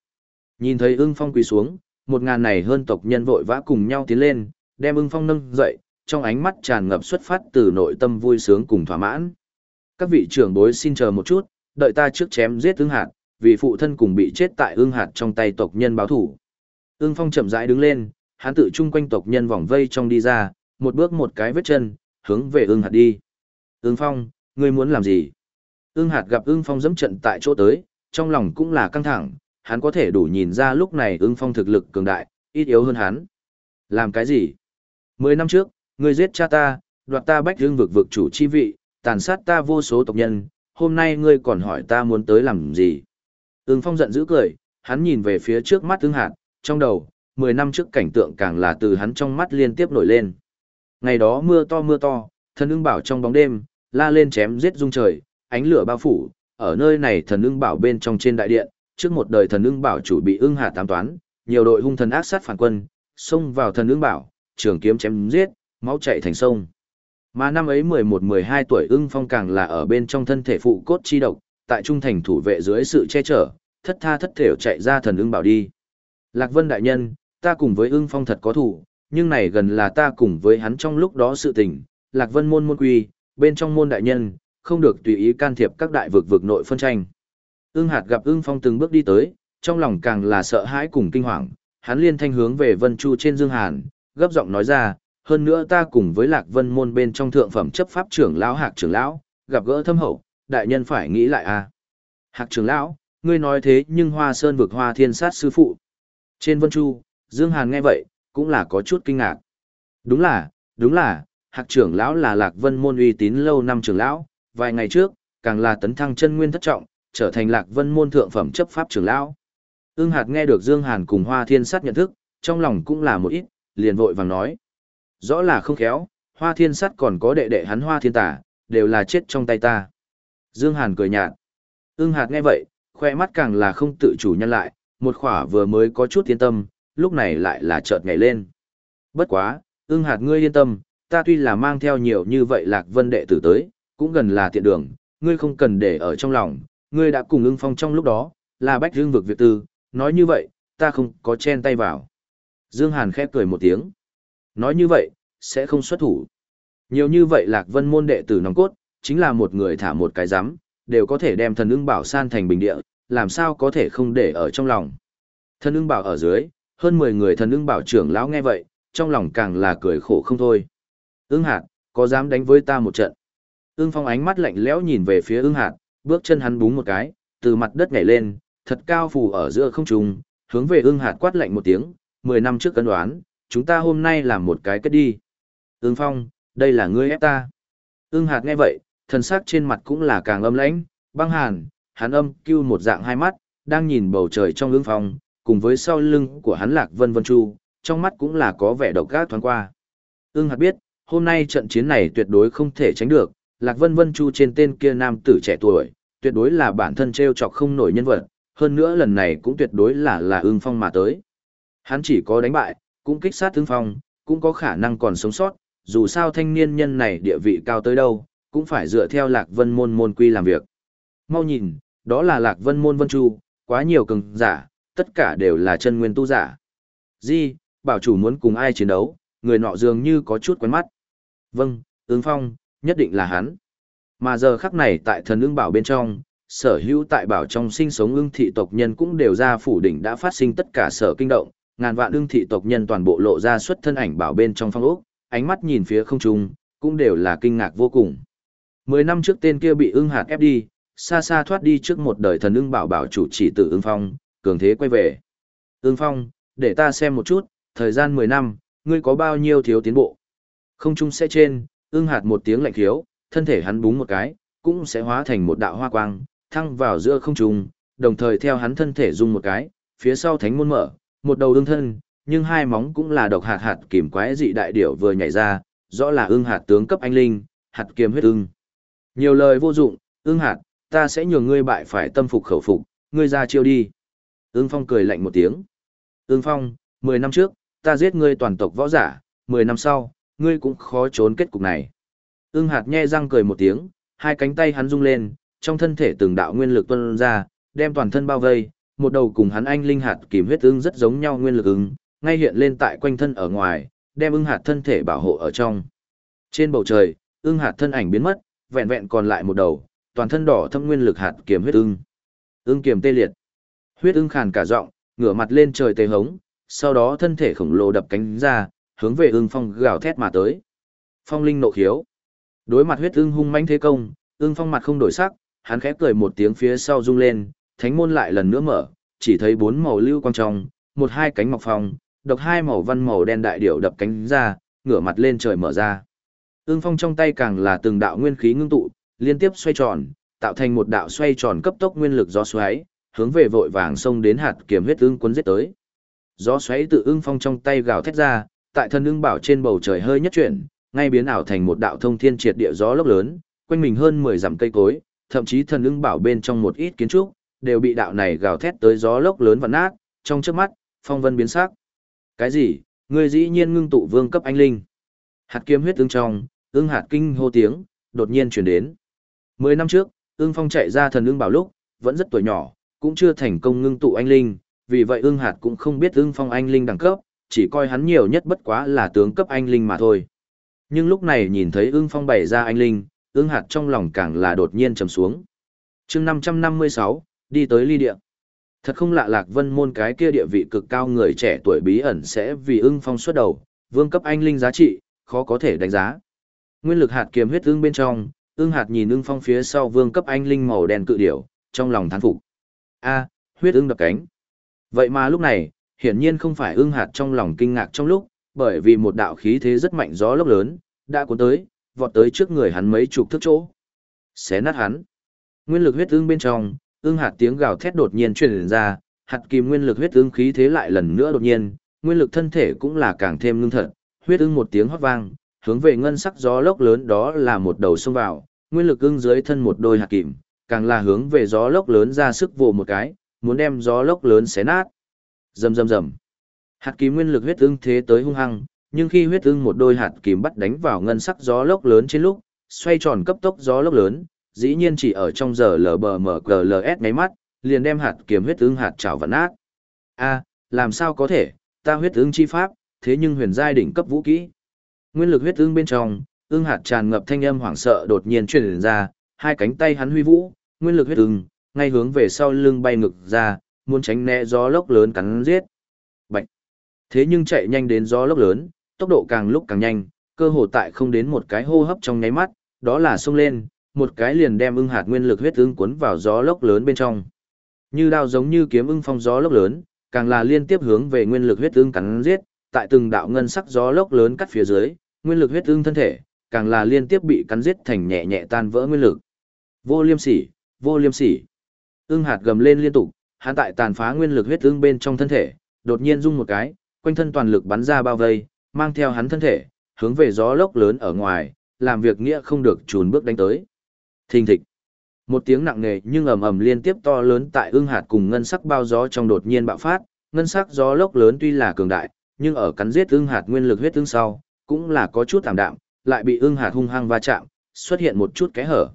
Nhìn thấy ưng phong quỳ xuống, một ngàn này hơn tộc nhân vội vã cùng nhau tiến lên, đem ưng phong nâng dậy, trong ánh mắt tràn ngập xuất phát từ nội tâm vui sướng cùng thỏa mãn. Các vị trưởng bối xin chờ một chút, đợi ta trước chém giết ưng hạt, vì phụ thân cùng bị chết tại ưng hạt trong tay tộc nhân báo thủ. Ưng phong chậm rãi đứng lên, hắn tự chung quanh tộc nhân vòng vây trong đi ra, một bước một cái vết chân, hướng về ưng hạt đi. Ưng phong, ngươi muốn làm gì? Ưng hạt gặp ưng phong dẫm trận tại chỗ tới, trong lòng cũng là căng thẳng, hắn có thể đủ nhìn ra lúc này ưng phong thực lực cường đại, ít yếu hơn hắn. Làm cái gì? Mười năm trước, ngươi giết cha ta, đoạt ta bách hương vực vực chủ chi vị, tàn sát ta vô số tộc nhân, hôm nay ngươi còn hỏi ta muốn tới làm gì? Ưng phong giận dữ cười, hắn nhìn về phía trước mắt ưng hạt, trong đầu, mười năm trước cảnh tượng càng là từ hắn trong mắt liên tiếp nổi lên. Ngày đó mưa to mưa to, thần ưng bảo trong bóng đêm, la lên chém giết rung trời, ánh lửa bao phủ, ở nơi này thần ưng bảo bên trong trên đại điện, trước một đời thần ưng bảo chủ bị ưng hà tám toán, nhiều đội hung thần ác sát phản quân, xông vào thần ưng bảo, trường kiếm chém giết, máu chảy thành sông. Mà năm ấy 11-12 tuổi ưng phong càng là ở bên trong thân thể phụ cốt chi độc, tại trung thành thủ vệ dưới sự che chở, thất tha thất thểu chạy ra thần ưng bảo đi. Lạc Vân đại nhân, ta cùng với ưng phong thật có thủ, nhưng này gần là ta cùng với hắn trong lúc đó sự tình, Lạc Vân môn môn quy, bên trong môn đại nhân, không được tùy ý can thiệp các đại vực vực nội phân tranh. Ưng hạt gặp ưng phong từng bước đi tới, trong lòng càng là sợ hãi cùng kinh hoàng, hắn liên thanh hướng về Vân Chu trên Dương Hàn, gấp giọng nói ra, hơn nữa ta cùng với Lạc Vân môn bên trong thượng phẩm chấp pháp trưởng lão Hạc trưởng lão, gặp gỡ thâm hậu, đại nhân phải nghĩ lại a. À. Hạc trưởng lão, ngươi nói thế nhưng Hoa Sơn vực Hoa Thiên sát sư phụ. Trên Vân Chu, Dương Hàn nghe vậy, cũng là có chút kinh ngạc. Đúng là, đúng là, Hạc trưởng lão là Lạc Vân môn uy tín lâu năm trưởng lão, vài ngày trước, càng là tấn thăng chân nguyên thất trọng, trở thành Lạc Vân môn thượng phẩm chấp pháp trưởng lão. ương Hạt nghe được Dương Hàn cùng Hoa Thiên sát nhận thức, trong lòng cũng là một ít, liền vội vàng nói. Rõ là không khéo, hoa thiên sắt còn có đệ đệ hắn hoa thiên tả, đều là chết trong tay ta. Dương Hàn cười nhạt. Ưng hạt nghe vậy, khoe mắt càng là không tự chủ nhân lại, một khỏa vừa mới có chút yên tâm, lúc này lại là chợt nhảy lên. Bất quá, ưng hạt ngươi yên tâm, ta tuy là mang theo nhiều như vậy lạc vân đệ tử tới, cũng gần là tiện đường, ngươi không cần để ở trong lòng, ngươi đã cùng ưng phong trong lúc đó, là bách dương vực việc tư, nói như vậy, ta không có chen tay vào. Dương Hàn khép cười một tiếng. Nói như vậy, sẽ không xuất thủ. Nhiều như vậy lạc vân môn đệ tử nòng cốt, chính là một người thả một cái giám, đều có thể đem thần ưng bảo san thành bình địa, làm sao có thể không để ở trong lòng. Thần ưng bảo ở dưới, hơn 10 người thần ưng bảo trưởng lão nghe vậy, trong lòng càng là cười khổ không thôi. Ưng hạt, có dám đánh với ta một trận? Ưng phong ánh mắt lạnh lẽo nhìn về phía ưng hạt, bước chân hắn búng một cái, từ mặt đất nhảy lên, thật cao phù ở giữa không trung, hướng về ưng hạt quát lạnh một tiếng, 10 năm trước cân đoán, chúng ta hôm nay làm một cái kết đi. Ưng phong, đây là ngươi ép ta. Ưng hạt nghe vậy, thần sắc trên mặt cũng là càng âm lãnh, băng hàn, hắn âm cưu một dạng hai mắt, đang nhìn bầu trời trong ưng phong, cùng với sau lưng của hắn lạc vân vân chu, trong mắt cũng là có vẻ độc ác thoáng qua. Ưng hạt biết, hôm nay trận chiến này tuyệt đối không thể tránh được, lạc vân vân chu trên tên kia nam tử trẻ tuổi, tuyệt đối là bản thân treo chọc không nổi nhân vật, hơn nữa lần này cũng tuyệt đối là là ưng phong mà tới. Hắn chỉ có đánh bại, cũng kích sát thương phong, cũng có khả năng còn sống sót, dù sao thanh niên nhân này địa vị cao tới đâu, cũng phải dựa theo lạc vân môn môn quy làm việc. Mau nhìn, đó là lạc vân môn vân chu, quá nhiều cường giả, tất cả đều là chân nguyên tu giả. Di, bảo chủ muốn cùng ai chiến đấu, người nọ dường như có chút quen mắt. Vâng, ứng phong, nhất định là hắn. Mà giờ khắc này tại thần ưng bảo bên trong, sở hữu tại bảo trong sinh sống ưng thị tộc nhân cũng đều ra phủ đỉnh đã phát sinh tất cả sở kinh động, ngàn vạn đương thị tộc nhân toàn bộ lộ ra xuất thân ảnh bảo bên trong phong ốc, ánh mắt nhìn phía không trung, cũng đều là kinh ngạc vô cùng. Mười năm trước tên kia bị ưng hạt ép đi, xa xa thoát đi trước một đời thần ưng bảo bảo chủ chỉ tử ưng phong, cường thế quay về. Ưng phong, để ta xem một chút, thời gian mười năm, ngươi có bao nhiêu thiếu tiến bộ. Không trung sẽ trên, ưng hạt một tiếng lạnh khiếu, thân thể hắn búng một cái, cũng sẽ hóa thành một đạo hoa quang, thăng vào giữa không trung, đồng thời theo hắn thân thể rung một cái, phía sau thánh môn mở, một đầu ưng thân, nhưng hai móng cũng là độc hạt hạt kiểm quái dị đại điểu vừa nhảy ra, rõ là ưng hạt tướng cấp anh linh, hạt kiếm huyết ưng. Nhiều lời vô dụng, ưng hạt, ta sẽ nhường ngươi bại phải tâm phục khẩu phục, ngươi ra chiêu đi. Ưng phong cười lạnh một tiếng. Ưng phong, 10 năm trước, ta giết ngươi toàn tộc võ giả, 10 năm sau, ngươi cũng khó trốn kết cục này. Ưng hạt nhe răng cười một tiếng, hai cánh tay hắn rung lên, trong thân thể từng đạo nguyên lực tuôn ra, đem toàn thân bao vây, một đầu cùng hắn anh linh hạt kìm huyết ưng rất giống nhau nguyên lực ưng, ngay hiện lên tại quanh thân ở ngoài, đem ưng hạt thân thể bảo hộ ở trong. Trên bầu trời, ưng hạt thân ảnh biến mất, vẹn vẹn còn lại một đầu, toàn thân đỏ thâm nguyên lực hạt kiếm huyết ưng. Ưng kiềm tê liệt. Huyết ưng khàn cả giọng, ngửa mặt lên trời tê hống, sau đó thân thể khổng lồ đập cánh ra, hướng về ưng phong gào thét mà tới. Phong linh nộ khiếu. Đối mặt huyết ưng hung mãnh thế công, ưng phong mặt không đổi sắc, hắn khẽ cười một tiếng phía sau rung lên, thánh môn lại lần nữa mở, chỉ thấy bốn màu lưu quang trong, một hai cánh mọc phong, độc hai màu văn màu đen đại điểu đập cánh ra, ngửa mặt lên trời mở ra. Ưng phong trong tay càng là từng đạo nguyên khí ngưng tụ, liên tiếp xoay tròn, tạo thành một đạo xoay tròn cấp tốc nguyên lực gió xoáy, hướng về vội vàng xông đến hạt kiếm huyết ưng cuốn giết tới. Gió xoáy tự ưng phong trong tay gào thét ra, tại thân ưng bảo trên bầu trời hơi nhất chuyển, ngay biến ảo thành một đạo thông thiên triệt địa gió lốc lớn, quanh mình hơn 10 dặm cây cối, thậm chí thần ưng bảo bên trong một ít kiến trúc, đều bị đạo này gào thét tới gió lốc lớn vặn nát, trong chớp mắt, phong vân biến sắc. Cái gì? Ngươi dĩ nhiên ngưng tụ vương cấp anh linh. Hạt kiếm huyết ưng trong, ưng hạt kinh hô tiếng, đột nhiên truyền đến. Mười năm trước, ưng phong chạy ra thần ưng bảo lúc, vẫn rất tuổi nhỏ, cũng chưa thành công ngưng tụ anh linh, vì vậy ưng hạt cũng không biết ưng phong anh linh đẳng cấp, chỉ coi hắn nhiều nhất bất quá là tướng cấp anh linh mà thôi. Nhưng lúc này nhìn thấy ưng phong bày ra anh linh, ưng hạt trong lòng càng là đột nhiên trầm xuống. chương 556, đi tới ly địa. Thật không lạ lạc vân môn cái kia địa vị cực cao người trẻ tuổi bí ẩn sẽ vì ưng phong xuất đầu, vương cấp anh linh giá trị, khó có thể đánh giá. Nguyên lực hạt kiềm huyết ưng bên trong, ưng hạt nhìn ưng phong phía sau vương cấp anh linh màu đen cự điểu, trong lòng thán phục. A, huyết ưng đập cánh. Vậy mà lúc này, hiển nhiên không phải ưng hạt trong lòng kinh ngạc trong lúc, bởi vì một đạo khí thế rất mạnh gió lốc lớn, đã cuốn tới, vọt tới trước người hắn mấy chục thước chỗ. Xé nát hắn. Nguyên lực huyết ưng bên trong, ưng hạt tiếng gào thét đột nhiên truyền ra, hạt kim nguyên lực huyết ương khí thế lại lần nữa đột nhiên, nguyên lực thân thể cũng là càng thêm ngưng thật, huyết ương một tiếng hót vang, hướng về ngân sắc gió lốc lớn đó là một đầu xông vào, nguyên lực ưng dưới thân một đôi hạt kim, càng là hướng về gió lốc lớn ra sức vồ một cái, muốn đem gió lốc lớn xé nát. Rầm rầm rầm. Hạt kim nguyên lực huyết ương thế tới hung hăng, nhưng khi huyết ương một đôi hạt kim bắt đánh vào ngân sắc gió lốc lớn trên lúc, xoay tròn cấp tốc gió lốc lớn, dĩ nhiên chỉ ở trong giờ lờ bờ mở mắt, liền đem hạt kiếm huyết ứng hạt trào vặn nát. A, làm sao có thể, ta huyết ứng chi pháp, thế nhưng huyền giai đỉnh cấp vũ kỹ. Nguyên lực huyết ứng bên trong, ưng hạt tràn ngập thanh âm hoảng sợ đột nhiên truyền ra, hai cánh tay hắn huy vũ, nguyên lực huyết ứng, ngay hướng về sau lưng bay ngực ra, muốn tránh né gió lốc lớn cắn giết. Bạch. Thế nhưng chạy nhanh đến gió lốc lớn, tốc độ càng lúc càng nhanh, cơ hồ tại không đến một cái hô hấp trong nháy mắt, đó là xông lên, một cái liền đem ưng hạt nguyên lực huyết ưng cuốn vào gió lốc lớn bên trong. Như đao giống như kiếm ưng phong gió lốc lớn, càng là liên tiếp hướng về nguyên lực huyết ưng cắn giết, tại từng đạo ngân sắc gió lốc lớn cắt phía dưới, nguyên lực huyết ưng thân thể, càng là liên tiếp bị cắn giết thành nhẹ nhẹ tan vỡ nguyên lực. Vô liêm sỉ, vô liêm sỉ. Ưng hạt gầm lên liên tục, hắn tại tàn phá nguyên lực huyết ưng bên trong thân thể, đột nhiên rung một cái, quanh thân toàn lực bắn ra bao vây, mang theo hắn thân thể, hướng về gió lốc lớn ở ngoài, làm việc nghĩa không được chùn bước đánh tới. Thình thịch. Một tiếng nặng nề nhưng ầm ầm liên tiếp to lớn tại ương hạt cùng ngân sắc bao gió trong đột nhiên bạo phát, ngân sắc gió lốc lớn tuy là cường đại, nhưng ở cắn giết ương hạt nguyên lực huyết tương sau, cũng là có chút tạm đạm, lại bị ương hạt hung hăng va chạm, xuất hiện một chút kẽ hở.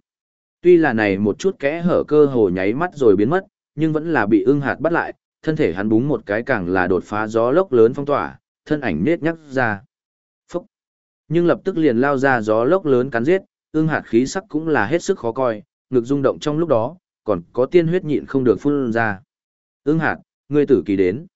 Tuy là này một chút kẽ hở cơ hồ nháy mắt rồi biến mất, nhưng vẫn là bị ương hạt bắt lại, thân thể hắn búng một cái càng là đột phá gió lốc lớn phong tỏa, thân ảnh nết nhắc ra. Phúc! Nhưng lập tức liền lao ra gió lốc lớn cắn giết, ương hạt khí sắc cũng là hết sức khó coi, ngực rung động trong lúc đó, còn có tiên huyết nhịn không được phun ra. Ương hạt, ngươi tử kỳ đến.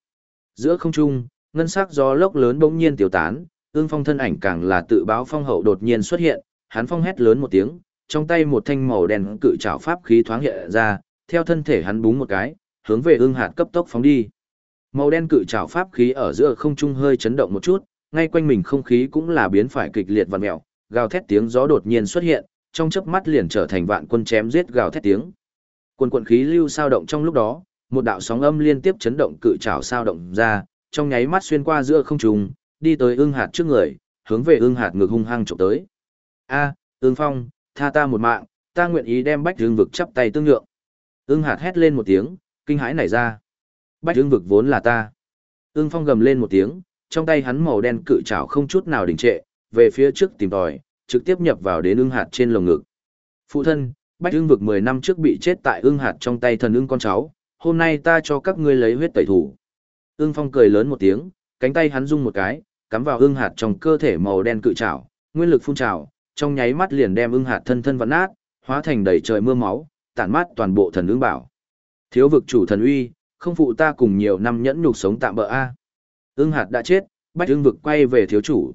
Giữa không trung, ngân sắc gió lốc lớn bỗng nhiên tiêu tán, ương phong thân ảnh càng là tự báo phong hậu đột nhiên xuất hiện, hắn phong hét lớn một tiếng, trong tay một thanh màu đen cự trảo pháp khí thoáng hiện ra, theo thân thể hắn búng một cái, hướng về ương hạt cấp tốc phóng đi. Màu đen cự trảo pháp khí ở giữa không trung hơi chấn động một chút, ngay quanh mình không khí cũng là biến phải kịch liệt vặn mèo, gào thét tiếng gió đột nhiên xuất hiện, trong chớp mắt liền trở thành vạn quân chém giết gào thét tiếng. Quân quận khí lưu sao động trong lúc đó, một đạo sóng âm liên tiếp chấn động cự trảo sao động ra, trong nháy mắt xuyên qua giữa không trung, đi tới ương hạt trước người, hướng về ương hạt ngực hung hăng chụp tới. A, ương phong, tha ta một mạng, ta nguyện ý đem bách ương vực chắp tay tương nhượng. Ương hạt hét lên một tiếng, kinh hãi nảy ra. Bách ương vực vốn là ta. Ương phong gầm lên một tiếng, trong tay hắn màu đen cự trảo không chút nào đình trệ, về phía trước tìm tòi, trực tiếp nhập vào đến ương hạt trên lồng ngực. Phụ thân, Bách ương vực 10 năm trước bị chết tại ương hạt trong tay thần ương con cháu, hôm nay ta cho các ngươi lấy huyết tẩy thủ. Ương phong cười lớn một tiếng, cánh tay hắn rung một cái, cắm vào ương hạt trong cơ thể màu đen cự trảo, nguyên lực phun trào, trong nháy mắt liền đem ương hạt thân thân vặn nát, hóa thành đầy trời mưa máu, tản mát toàn bộ thần ương bảo. Thiếu vực chủ thần uy, không phụ ta cùng nhiều năm nhẫn nhục sống tạm bỡ a. Ưng hạt đã chết, bách ưng vực quay về thiếu chủ.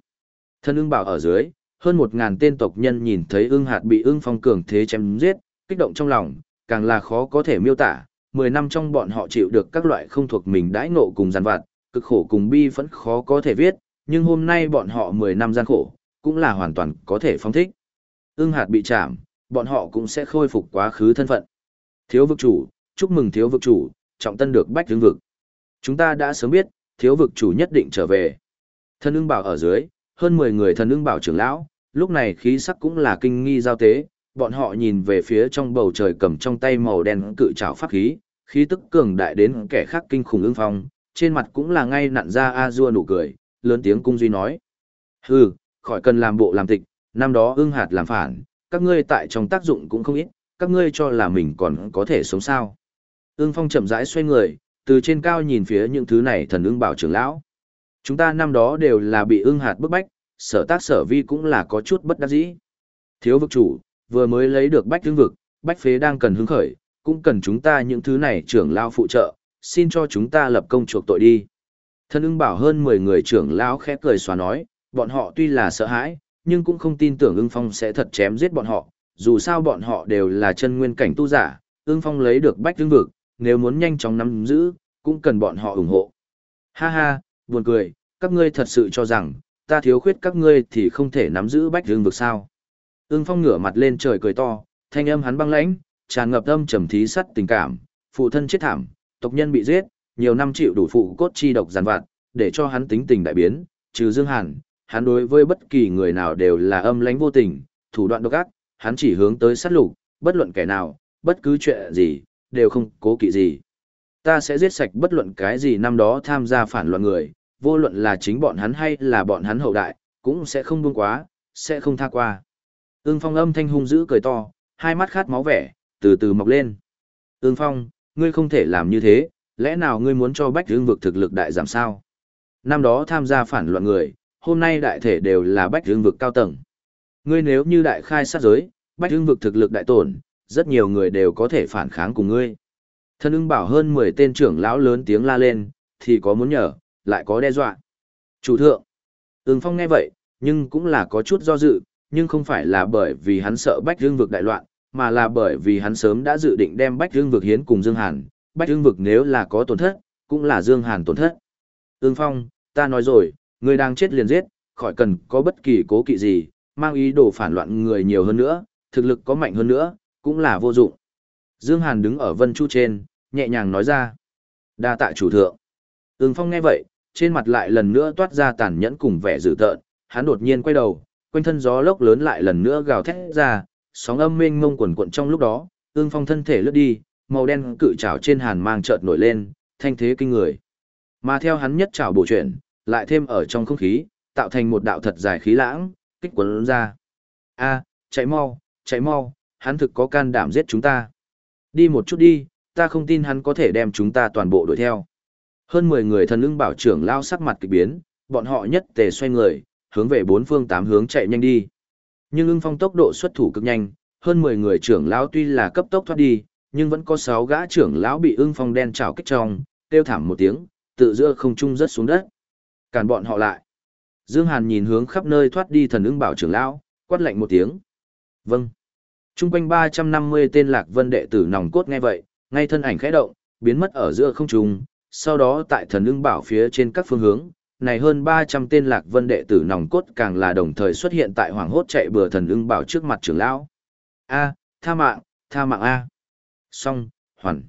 Thân ưng bảo ở dưới, hơn một ngàn tên tộc nhân nhìn thấy ưng hạt bị ưng phong cường thế chém giết, kích động trong lòng, càng là khó có thể miêu tả. Mười năm trong bọn họ chịu được các loại không thuộc mình đãi ngộ cùng giàn vặt, cực khổ cùng bi vẫn khó có thể viết, nhưng hôm nay bọn họ mười năm gian khổ, cũng là hoàn toàn có thể phong thích. Ưng hạt bị chạm, bọn họ cũng sẽ khôi phục quá khứ thân phận. Thiếu vực chủ, chúc mừng thiếu vực chủ, trọng tân được bách hướng vực. Chúng ta đã sớm biết, thiếu vực chủ nhất định trở về. Thân ưng bảo ở dưới, hơn 10 người thần ưng bảo trưởng lão, lúc này khí sắc cũng là kinh nghi giao tế, bọn họ nhìn về phía trong bầu trời cầm trong tay màu đen cự trảo pháp khí, khí tức cường đại đến kẻ khác kinh khủng ưng phong, trên mặt cũng là ngay nặn ra a dua nụ cười, lớn tiếng cung duy nói. Hừ, khỏi cần làm bộ làm tịch, năm đó ưng hạt làm phản, các ngươi tại trong tác dụng cũng không ít, các ngươi cho là mình còn có thể sống sao. Ưng phong chậm rãi xoay người, từ trên cao nhìn phía những thứ này thần ưng bảo trưởng lão. Chúng ta năm đó đều là bị ưng hạt bức bách, sở tác sở vi cũng là có chút bất đắc dĩ. Thiếu vực chủ, vừa mới lấy được bách tương vực, bách phế đang cần hứng khởi, cũng cần chúng ta những thứ này trưởng lao phụ trợ, xin cho chúng ta lập công chuộc tội đi. thân ưng bảo hơn 10 người trưởng lão khẽ cười xòa nói, bọn họ tuy là sợ hãi, nhưng cũng không tin tưởng ưng phong sẽ thật chém giết bọn họ, dù sao bọn họ đều là chân nguyên cảnh tu giả, ưng phong lấy được bách tương vực, nếu muốn nhanh chóng nắm giữ, cũng cần bọn họ ủng hộ. Ha ha, buồn cười, các ngươi thật sự cho rằng, ta thiếu khuyết các ngươi thì không thể nắm giữ bách hương vực sao. Ưng phong ngửa mặt lên trời cười to, thanh âm hắn băng lãnh, tràn ngập âm trầm thí sắt tình cảm, phụ thân chết thảm, tộc nhân bị giết, nhiều năm chịu đủ phụ cốt chi độc giàn vặt, để cho hắn tính tình đại biến, trừ Dương Hàn, hắn đối với bất kỳ người nào đều là âm lãnh vô tình, thủ đoạn độc ác, hắn chỉ hướng tới sát lục, bất luận kẻ nào, bất cứ chuyện gì, đều không cố kỵ gì. Ta sẽ giết sạch bất luận cái gì năm đó tham gia phản loạn người, vô luận là chính bọn hắn hay là bọn hắn hậu đại, cũng sẽ không buông quá, sẽ không tha qua. Ưng Phong âm thanh hung dữ cười to, hai mắt khát máu vẻ, từ từ mọc lên. Ưng Phong, ngươi không thể làm như thế, lẽ nào ngươi muốn cho Bách Hương vực thực lực đại giảm sao? Năm đó tham gia phản loạn người, hôm nay đại thể đều là Bách Hương vực cao tầng. Ngươi nếu như đại khai sát giới, Bách Hương vực thực lực đại tổn, rất nhiều người đều có thể phản kháng cùng ngươi. Thân ưng bảo hơn 10 tên trưởng lão lớn tiếng la lên, thì có muốn nhờ, lại có đe dọa. Chủ thượng, ưng phong nghe vậy, nhưng cũng là có chút do dự, nhưng không phải là bởi vì hắn sợ Bách Dương vực đại loạn, mà là bởi vì hắn sớm đã dự định đem Bách Dương vực hiến cùng Dương Hàn. Bách Dương vực nếu là có tổn thất, cũng là Dương Hàn tổn thất. Ưng phong, ta nói rồi, người đang chết liền giết, khỏi cần có bất kỳ cố kỵ gì, mang ý đồ phản loạn người nhiều hơn nữa, thực lực có mạnh hơn nữa, cũng là vô dụng. Dương Hàn đứng ở Vân Chu trên, nhẹ nhàng nói ra. đa tạ chủ thượng. Ưng phong nghe vậy, trên mặt lại lần nữa toát ra tàn nhẫn cùng vẻ dữ tợn, hắn đột nhiên quay đầu, quanh thân gió lốc lớn lại lần nữa gào thét ra, sóng âm mênh mông quần cuộn trong lúc đó, Ưng phong thân thể lướt đi, màu đen cự trảo trên hàn mang chợt nổi lên, thanh thế kinh người. Mà theo hắn nhất trảo bổ chuyển, lại thêm ở trong không khí, tạo thành một đạo thật dài khí lãng, kích quấn ra. A, chạy mau, chạy mau, hắn thực có can đảm giết chúng ta. Đi một chút đi, ta không tin hắn có thể đem chúng ta toàn bộ đuổi theo. Hơn 10 người thần ưng bảo trưởng lao sắc mặt kỳ biến, bọn họ nhất tề xoay người, hướng về bốn phương tám hướng chạy nhanh đi. Nhưng ưng phong tốc độ xuất thủ cực nhanh, hơn 10 người trưởng lão tuy là cấp tốc thoát đi, nhưng vẫn có 6 gã trưởng lão bị ưng phong đen trảo kích trong, kêu thảm một tiếng, tự giữa không trung rất xuống đất. Cản bọn họ lại. Dương Hàn nhìn hướng khắp nơi thoát đi thần ưng bảo trưởng lão, quát lạnh một tiếng. Vâng. Trung quanh 350 tên lạc vân đệ tử nòng cốt nghe vậy, ngay thân ảnh khẽ động, biến mất ở giữa không trung, sau đó tại thần ưng bảo phía trên các phương hướng, này hơn 300 tên lạc vân đệ tử nòng cốt càng là đồng thời xuất hiện tại hoàng hốt chạy bừa thần ưng bảo trước mặt trưởng lão. A, tha mạng, tha mạng A. Xong, hoàn.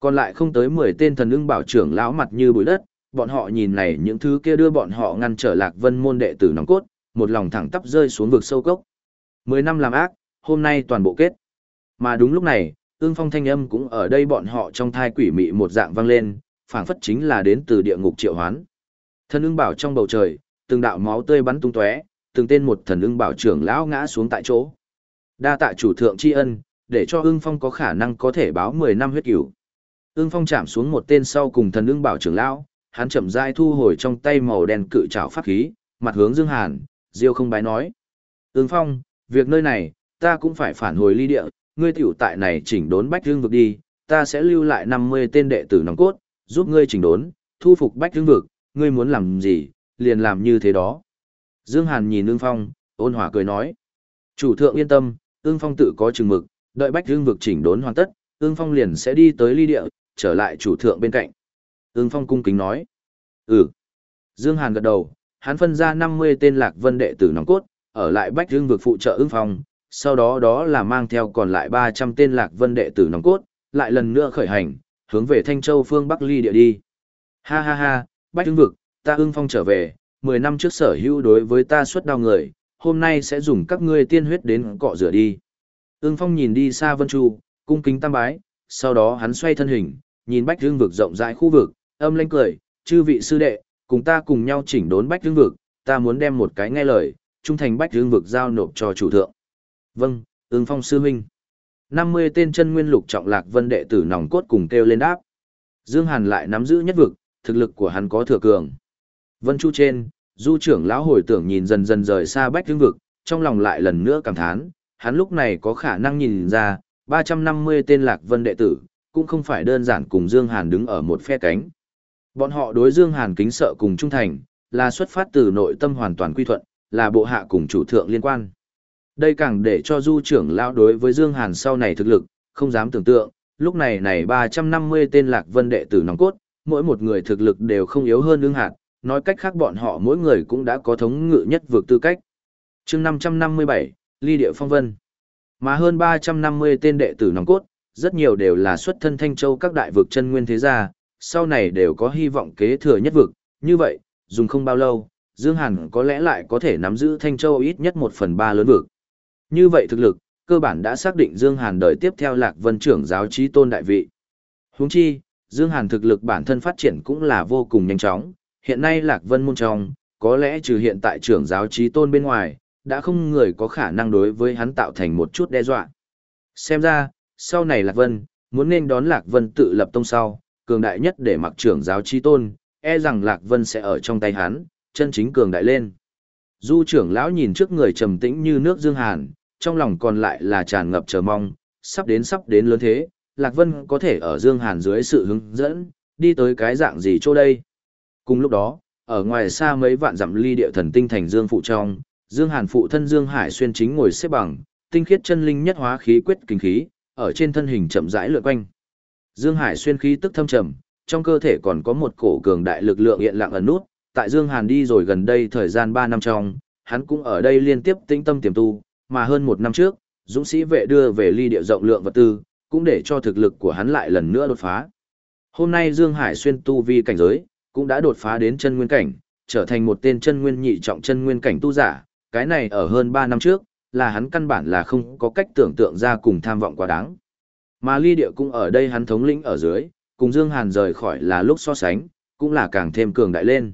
Còn lại không tới 10 tên thần ưng bảo trưởng lão mặt như bụi đất, bọn họ nhìn này những thứ kia đưa bọn họ ngăn trở lạc vân môn đệ tử nòng cốt, một lòng thẳng tắp rơi xuống vực sâu cốc. 10 năm làm ác, hôm nay toàn bộ kết. Mà đúng lúc này, ương phong thanh âm cũng ở đây bọn họ trong thai quỷ mị một dạng vang lên, phảng phất chính là đến từ địa ngục triệu hoán. Thần ưng bảo trong bầu trời, từng đạo máu tươi bắn tung tóe, từng tên một thần ưng bảo trưởng lão ngã xuống tại chỗ. Đa tạ chủ thượng tri ân, để cho ương phong có khả năng có thể báo 10 năm huyết cửu. ương phong chạm xuống một tên sau cùng thần ưng bảo trưởng lão, hắn chậm rãi thu hồi trong tay màu đen cự trảo pháp khí, mặt hướng Dương Hàn, Diêu không bái nói. ương phong, việc nơi này, ta cũng phải phản hồi ly địa, ngươi tiểu tại này chỉnh đốn bách hương vực đi, ta sẽ lưu lại 50 tên đệ tử nòng cốt, giúp ngươi chỉnh đốn, thu phục bách hương vực, ngươi muốn làm gì, liền làm như thế đó. Dương Hàn nhìn Ưng phong, ôn hòa cười nói. Chủ thượng yên tâm, Ưng phong tự có chừng mực, đợi bách hương vực chỉnh đốn hoàn tất, Ưng phong liền sẽ đi tới ly địa, trở lại chủ thượng bên cạnh. Ưng phong cung kính nói. Ừ. Dương Hàn gật đầu, hắn phân ra 50 tên lạc vân đệ tử nòng cốt, ở lại bách hương vực phụ trợ Ưng phong, sau đó đó là mang theo còn lại 300 tên lạc vân đệ tử nòng cốt, lại lần nữa khởi hành, hướng về Thanh Châu phương Bắc ly địa đi. Ha ha ha, bách ứng vực, ta ưng phong trở về, 10 năm trước sở hữu đối với ta xuất đau người, hôm nay sẽ dùng các ngươi tiên huyết đến cọ rửa đi. Ưng phong nhìn đi xa vân chu, cung kính tam bái, sau đó hắn xoay thân hình, nhìn bách ứng vực rộng rãi khu vực, âm lên cười, chư vị sư đệ, cùng ta cùng nhau chỉnh đốn bách ứng vực, ta muốn đem một cái nghe lời, trung thành bách ứng vực giao nộp cho chủ thượng. Vâng, ứng phong sư huynh. 50 tên chân nguyên lục trọng lạc vân đệ tử nòng cốt cùng kêu lên đáp. Dương Hàn lại nắm giữ nhất vực, thực lực của hắn có thừa cường. Vân Chu trên, du trưởng lão hồi tưởng nhìn dần dần rời xa bách hương vực, trong lòng lại lần nữa cảm thán, hắn lúc này có khả năng nhìn ra, 350 tên lạc vân đệ tử, cũng không phải đơn giản cùng Dương Hàn đứng ở một phe cánh. Bọn họ đối Dương Hàn kính sợ cùng trung thành, là xuất phát từ nội tâm hoàn toàn quy thuận, là bộ hạ cùng chủ thượng liên quan. Đây càng để cho du trưởng lão đối với Dương Hàn sau này thực lực, không dám tưởng tượng, lúc này này 350 tên lạc vân đệ tử nòng cốt, mỗi một người thực lực đều không yếu hơn ương hạt, nói cách khác bọn họ mỗi người cũng đã có thống ngự nhất vượt tư cách. chương 557, Ly Địa Phong Vân. Mà hơn 350 tên đệ tử nòng cốt, rất nhiều đều là xuất thân Thanh Châu các đại vực chân nguyên thế gia, sau này đều có hy vọng kế thừa nhất vực, như vậy, dùng không bao lâu, Dương Hàn có lẽ lại có thể nắm giữ Thanh Châu ít nhất một phần ba lớn vực. Như vậy thực lực, cơ bản đã xác định Dương Hàn đời tiếp theo Lạc Vân trưởng giáo trí tôn đại vị. Huống chi, Dương Hàn thực lực bản thân phát triển cũng là vô cùng nhanh chóng, hiện nay Lạc Vân môn trong, có lẽ trừ hiện tại trưởng giáo trí tôn bên ngoài, đã không người có khả năng đối với hắn tạo thành một chút đe dọa. Xem ra, sau này Lạc Vân, muốn nên đón Lạc Vân tự lập tông sau, cường đại nhất để mặc trưởng giáo trí tôn, e rằng Lạc Vân sẽ ở trong tay hắn, chân chính cường đại lên. Du trưởng lão nhìn trước người trầm tĩnh như nước Dương Hàn, trong lòng còn lại là tràn ngập chờ mong, sắp đến sắp đến lớn thế, Lạc Vân có thể ở Dương Hàn dưới sự hướng dẫn, đi tới cái dạng gì chỗ đây. Cùng lúc đó, ở ngoài xa mấy vạn dặm ly địa thần tinh thành Dương phụ trong, Dương Hàn phụ thân Dương Hải xuyên chính ngồi xếp bằng, tinh khiết chân linh nhất hóa khí quyết kinh khí, ở trên thân hình chậm rãi lượn quanh. Dương Hải xuyên khí tức thâm trầm, trong cơ thể còn có một cổ cường đại lực lượng hiện lặng ẩn nút, tại Dương Hàn đi rồi gần đây thời gian 3 năm trong, hắn cũng ở đây liên tiếp tĩnh tâm tiềm tu, mà hơn một năm trước, dũng sĩ vệ đưa về ly địa rộng lượng vật tư, cũng để cho thực lực của hắn lại lần nữa đột phá. Hôm nay Dương Hải xuyên tu vi cảnh giới, cũng đã đột phá đến chân nguyên cảnh, trở thành một tên chân nguyên nhị trọng chân nguyên cảnh tu giả, cái này ở hơn 3 năm trước, là hắn căn bản là không có cách tưởng tượng ra cùng tham vọng quá đáng. Mà ly địa cũng ở đây hắn thống lĩnh ở dưới, cùng Dương Hàn rời khỏi là lúc so sánh, cũng là càng thêm cường đại lên.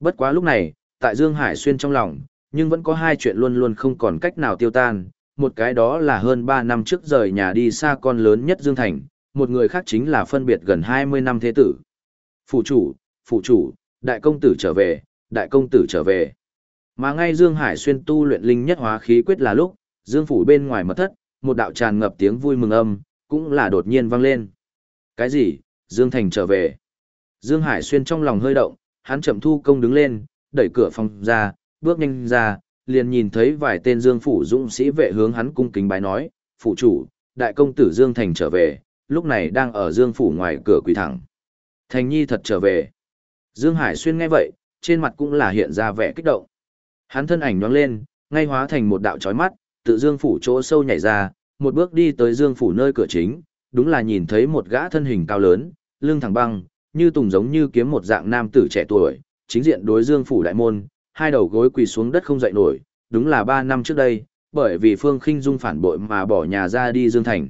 Bất quá lúc này, tại Dương Hải xuyên trong lòng, nhưng vẫn có hai chuyện luôn luôn không còn cách nào tiêu tan, một cái đó là hơn 3 năm trước rời nhà đi xa con lớn nhất Dương Thành, một người khác chính là phân biệt gần 20 năm thế tử. Phụ chủ, phụ chủ, đại công tử trở về, đại công tử trở về. Mà ngay Dương Hải xuyên tu luyện linh nhất hóa khí quyết là lúc, Dương phủ bên ngoài mật thất, một đạo tràn ngập tiếng vui mừng âm, cũng là đột nhiên vang lên. Cái gì? Dương Thành trở về. Dương Hải xuyên trong lòng hơi động, hắn chậm thu công đứng lên, đẩy cửa phòng ra, bước nhanh ra, liền nhìn thấy vài tên Dương phủ dũng sĩ vệ hướng hắn cung kính bái nói, "Phụ chủ, đại công tử Dương Thành trở về, lúc này đang ở Dương phủ ngoài cửa quỳ thẳng." Thành Nhi thật trở về. Dương Hải xuyên nghe vậy, trên mặt cũng là hiện ra vẻ kích động. Hắn thân ảnh nhoáng lên, ngay hóa thành một đạo chói mắt, tự Dương phủ chỗ sâu nhảy ra, một bước đi tới Dương phủ nơi cửa chính, đúng là nhìn thấy một gã thân hình cao lớn, lưng thẳng băng, như tùng giống như kiếm một dạng nam tử trẻ tuổi, chính diện đối Dương phủ đại môn, hai đầu gối quỳ xuống đất không dậy nổi, đúng là ba năm trước đây, bởi vì Phương Khinh Dung phản bội mà bỏ nhà ra đi Dương Thành.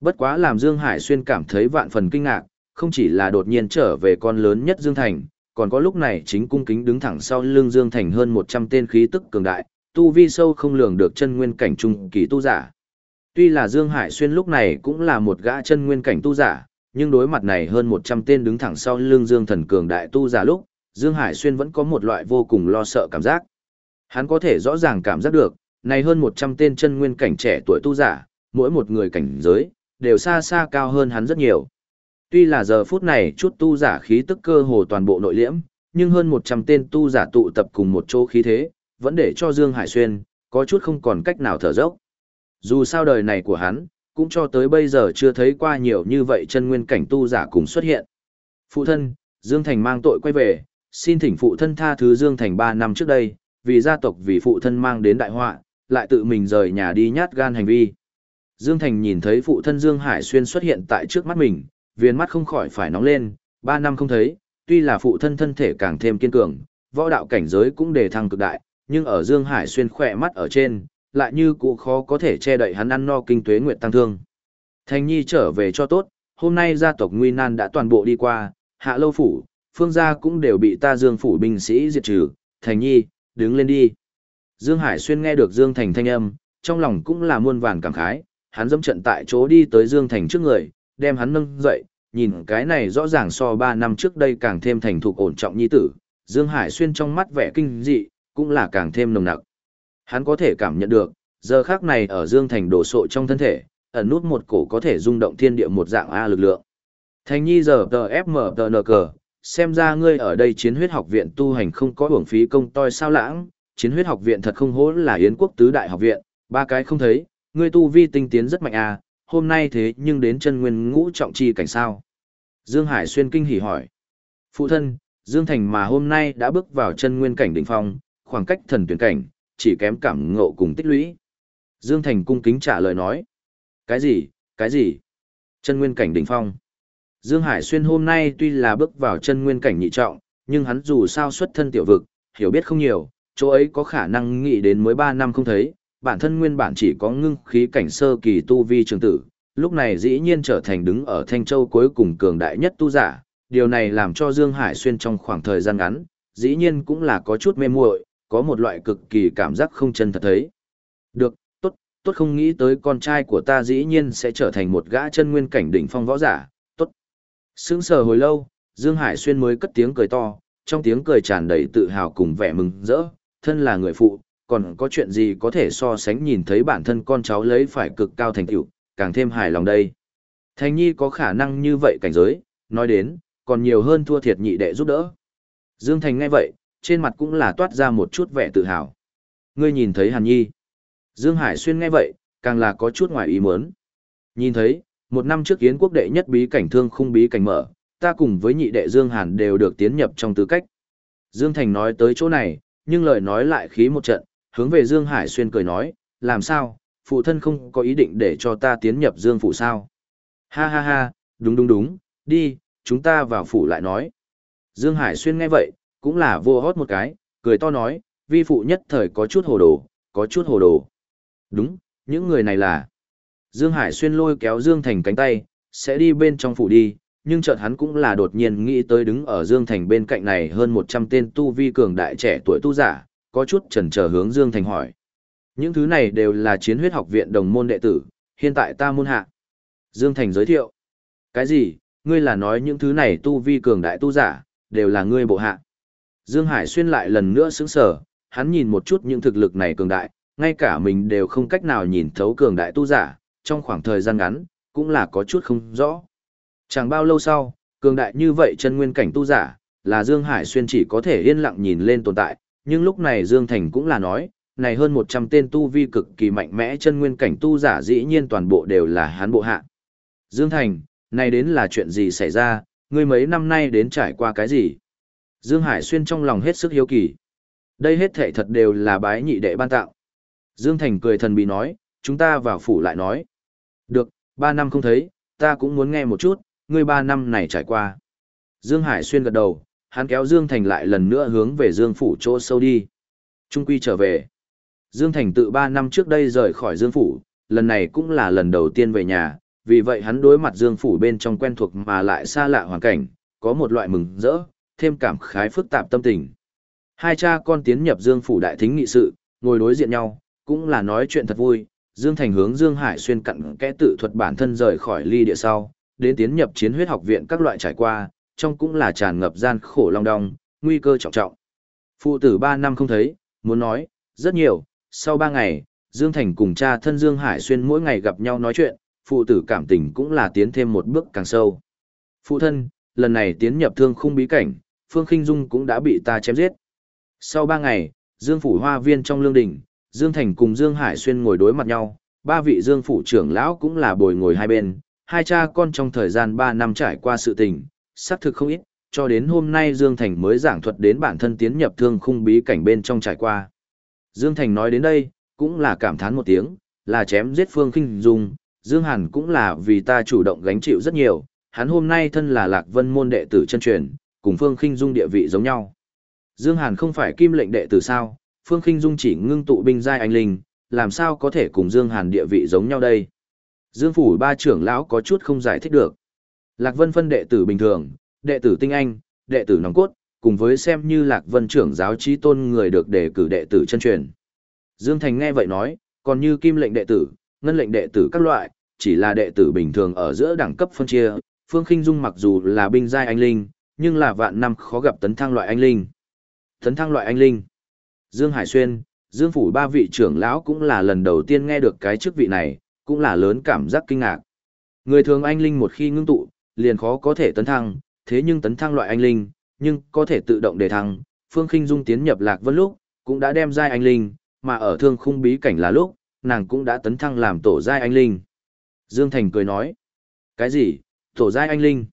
Bất quá làm Dương Hải Xuyên cảm thấy vạn phần kinh ngạc, không chỉ là đột nhiên trở về con lớn nhất Dương Thành, còn có lúc này chính cung kính đứng thẳng sau lưng Dương Thành hơn 100 tên khí tức cường đại, tu vi sâu không lường được chân nguyên cảnh trung kỳ tu giả. Tuy là Dương Hải Xuyên lúc này cũng là một gã chân nguyên cảnh tu giả, nhưng đối mặt này hơn 100 tên đứng thẳng sau lưng Dương Thần cường đại tu giả lúc, Dương Hải Xuyên vẫn có một loại vô cùng lo sợ cảm giác. Hắn có thể rõ ràng cảm giác được, này hơn 100 tên chân nguyên cảnh trẻ tuổi tu giả, mỗi một người cảnh giới, đều xa xa cao hơn hắn rất nhiều. Tuy là giờ phút này chút tu giả khí tức cơ hồ toàn bộ nội liễm, nhưng hơn 100 tên tu giả tụ tập cùng một chỗ khí thế, vẫn để cho Dương Hải Xuyên, có chút không còn cách nào thở dốc. Dù sao đời này của hắn, cũng cho tới bây giờ chưa thấy qua nhiều như vậy chân nguyên cảnh tu giả cùng xuất hiện. Phụ thân, Dương Thành mang tội quay về, xin thỉnh phụ thân tha thứ Dương Thành 3 năm trước đây, vì gia tộc vì phụ thân mang đến đại họa, lại tự mình rời nhà đi nhát gan hành vi. Dương Thành nhìn thấy phụ thân Dương Hải Xuyên xuất hiện tại trước mắt mình, viên mắt không khỏi phải nóng lên, 3 năm không thấy, tuy là phụ thân thân thể càng thêm kiên cường, võ đạo cảnh giới cũng đề thăng cực đại, nhưng ở Dương Hải Xuyên khỏe mắt ở trên, lại như cụ khó có thể che đậy hắn ăn no kinh tuế nguyệt tăng thương. Thành Nhi trở về cho tốt, hôm nay gia tộc Nguy Nan đã toàn bộ đi qua, hạ lâu phủ, phương gia cũng đều bị ta Dương phủ binh sĩ diệt trừ, Thành Nhi, đứng lên đi. Dương Hải Xuyên nghe được Dương Thành thanh âm, trong lòng cũng là muôn vàn cảm khái, hắn dẫm trận tại chỗ đi tới Dương Thành trước người, đem hắn nâng dậy, nhìn cái này rõ ràng so 3 năm trước đây càng thêm thành thục ổn trọng nhi tử, Dương Hải Xuyên trong mắt vẻ kinh dị, cũng là càng thêm nồng nặc. Hắn có thể cảm nhận được, giờ khác này ở Dương Thành đổ sộ trong thân thể, ẩn nút một cổ có thể rung động thiên địa một dạng A lực lượng. Thành nhi giờ tờ FM tờ nờ xem ra ngươi ở đây chiến huyết học viện tu hành không có hưởng phí công toi sao lãng, chiến huyết học viện thật không hố là Yến quốc tứ đại học viện, ba cái không thấy, ngươi tu vi tinh tiến rất mạnh à, hôm nay thế nhưng đến chân nguyên ngũ trọng chi cảnh sao. Dương Hải xuyên kinh hỉ hỏi. Phụ thân, Dương Thành mà hôm nay đã bước vào chân nguyên cảnh đỉnh phong, khoảng cách thần tuyển cảnh, chỉ kém cảm ngộ cùng tích lũy. Dương Thành cung kính trả lời nói. Cái gì, cái gì? Chân nguyên cảnh đỉnh phong. Dương Hải Xuyên hôm nay tuy là bước vào chân nguyên cảnh nhị trọng, nhưng hắn dù sao xuất thân tiểu vực, hiểu biết không nhiều, chỗ ấy có khả năng nghĩ đến mới 3 năm không thấy, bản thân nguyên bản chỉ có ngưng khí cảnh sơ kỳ tu vi trường tử, lúc này dĩ nhiên trở thành đứng ở Thanh Châu cuối cùng cường đại nhất tu giả, điều này làm cho Dương Hải Xuyên trong khoảng thời gian ngắn, dĩ nhiên cũng là có chút mê muội, có một loại cực kỳ cảm giác không chân thật thấy. Được, tốt, tốt không nghĩ tới con trai của ta dĩ nhiên sẽ trở thành một gã chân nguyên cảnh đỉnh phong võ giả. Sững sờ hồi lâu, Dương Hải Xuyên mới cất tiếng cười to, trong tiếng cười tràn đầy tự hào cùng vẻ mừng rỡ, thân là người phụ, còn có chuyện gì có thể so sánh nhìn thấy bản thân con cháu lấy phải cực cao thành tựu, càng thêm hài lòng đây. Thành nhi có khả năng như vậy cảnh giới, nói đến, còn nhiều hơn thua thiệt nhị đệ giúp đỡ. Dương Thành nghe vậy, trên mặt cũng là toát ra một chút vẻ tự hào. Ngươi nhìn thấy Hàn Nhi. Dương Hải Xuyên nghe vậy, càng là có chút ngoài ý muốn. Nhìn thấy, một năm trước yến quốc đệ nhất bí cảnh thương khung bí cảnh mở, ta cùng với nhị đệ Dương Hàn đều được tiến nhập trong tư cách. Dương Thành nói tới chỗ này, nhưng lời nói lại khí một trận, hướng về Dương Hải Xuyên cười nói, làm sao, phụ thân không có ý định để cho ta tiến nhập Dương Phủ sao? Ha ha ha, đúng đúng đúng, đi, chúng ta vào phủ lại nói. Dương Hải Xuyên nghe vậy, cũng là vô hót một cái, cười to nói, vi phụ nhất thời có chút hồ đồ, có chút hồ đồ. Đúng, những người này là... Dương Hải Xuyên lôi kéo Dương Thành cánh tay, sẽ đi bên trong phủ đi, nhưng chợt hắn cũng là đột nhiên nghĩ tới đứng ở Dương Thành bên cạnh này hơn 100 tên tu vi cường đại trẻ tuổi tu giả, có chút chần chờ hướng Dương Thành hỏi. Những thứ này đều là chiến huyết học viện đồng môn đệ tử, hiện tại ta môn hạ. Dương Thành giới thiệu. Cái gì, ngươi là nói những thứ này tu vi cường đại tu giả, đều là ngươi bộ hạ. Dương Hải xuyên lại lần nữa sững sờ, hắn nhìn một chút những thực lực này cường đại, ngay cả mình đều không cách nào nhìn thấu cường đại tu giả, trong khoảng thời gian ngắn, cũng là có chút không rõ. Chẳng bao lâu sau, cường đại như vậy chân nguyên cảnh tu giả, là Dương Hải xuyên chỉ có thể yên lặng nhìn lên tồn tại, nhưng lúc này Dương Thành cũng là nói, này hơn 100 tên tu vi cực kỳ mạnh mẽ chân nguyên cảnh tu giả dĩ nhiên toàn bộ đều là hán bộ hạ. Dương Thành, này đến là chuyện gì xảy ra, ngươi mấy năm nay đến trải qua cái gì? Dương Hải Xuyên trong lòng hết sức hiếu kỳ. Đây hết thảy thật đều là bái nhị đệ ban tạo. Dương Thành cười thần bí nói, chúng ta vào phủ lại nói. Được, ba năm không thấy, ta cũng muốn nghe một chút, ngươi ba năm này trải qua. Dương Hải Xuyên gật đầu, hắn kéo Dương Thành lại lần nữa hướng về Dương phủ chỗ sâu đi. Trung quy trở về. Dương Thành tự ba năm trước đây rời khỏi Dương phủ, lần này cũng là lần đầu tiên về nhà, vì vậy hắn đối mặt Dương phủ bên trong quen thuộc mà lại xa lạ hoàn cảnh, có một loại mừng rỡ, thêm cảm khái phức tạp tâm tình. Hai cha con tiến nhập Dương phủ đại thính nghị sự, ngồi đối diện nhau, cũng là nói chuyện thật vui. Dương Thành hướng Dương Hải xuyên cặn kẽ tự thuật bản thân rời khỏi ly địa sau, đến tiến nhập chiến huyết học viện các loại trải qua, trong cũng là tràn ngập gian khổ long đong, nguy cơ trọng trọng. Phụ tử ba năm không thấy, muốn nói, rất nhiều, sau ba ngày, Dương Thành cùng cha thân Dương Hải xuyên mỗi ngày gặp nhau nói chuyện, phụ tử cảm tình cũng là tiến thêm một bước càng sâu. Phụ thân, lần này tiến nhập thương khung bí cảnh, Phương Khinh Dung cũng đã bị ta chém giết. Sau ba ngày, Dương Phủ Hoa Viên trong lương đình, Dương Thành cùng Dương Hải Xuyên ngồi đối mặt nhau, ba vị Dương Phủ trưởng lão cũng là bồi ngồi hai bên, hai cha con trong thời gian ba năm trải qua sự tình, xác thực không ít, cho đến hôm nay Dương Thành mới giảng thuật đến bản thân tiến nhập thương khung bí cảnh bên trong trải qua. Dương Thành nói đến đây, cũng là cảm thán một tiếng, là chém giết Phương Khinh Dung, Dương Hàn cũng là vì ta chủ động gánh chịu rất nhiều, hắn hôm nay thân là Lạc Vân môn đệ tử chân truyền, cùng Phương Khinh Dung địa vị giống nhau. Dương Hàn không phải kim lệnh đệ tử sao, Phương Khinh Dung chỉ ngưng tụ binh giai anh linh, làm sao có thể cùng Dương Hàn địa vị giống nhau đây? Dương phủ ba trưởng lão có chút không giải thích được. Lạc Vân phân đệ tử bình thường, đệ tử tinh anh, đệ tử nòng cốt, cùng với xem như Lạc Vân trưởng giáo trí tôn người được đề cử đệ tử chân truyền. Dương Thành nghe vậy nói, còn như kim lệnh đệ tử, ngân lệnh đệ tử các loại, chỉ là đệ tử bình thường ở giữa đẳng cấp phân chia, Phương Khinh Dung mặc dù là binh giai anh linh, nhưng là vạn năm khó gặp tấn thăng loại anh linh. Tấn thăng loại anh linh. Dương Hải Xuyên, Dương phủ ba vị trưởng lão cũng là lần đầu tiên nghe được cái chức vị này, cũng là lớn cảm giác kinh ngạc. Người thường anh linh một khi ngưng tụ, liền khó có thể tấn thăng, thế nhưng tấn thăng loại anh linh, nhưng có thể tự động đề thăng. Phương Khinh Dung tiến nhập Lạc Vân lúc, cũng đã đem giai anh linh, mà ở thương khung bí cảnh là lúc, nàng cũng đã tấn thăng làm tổ giai anh linh. Dương Thành cười nói, cái gì, tổ giai anh linh?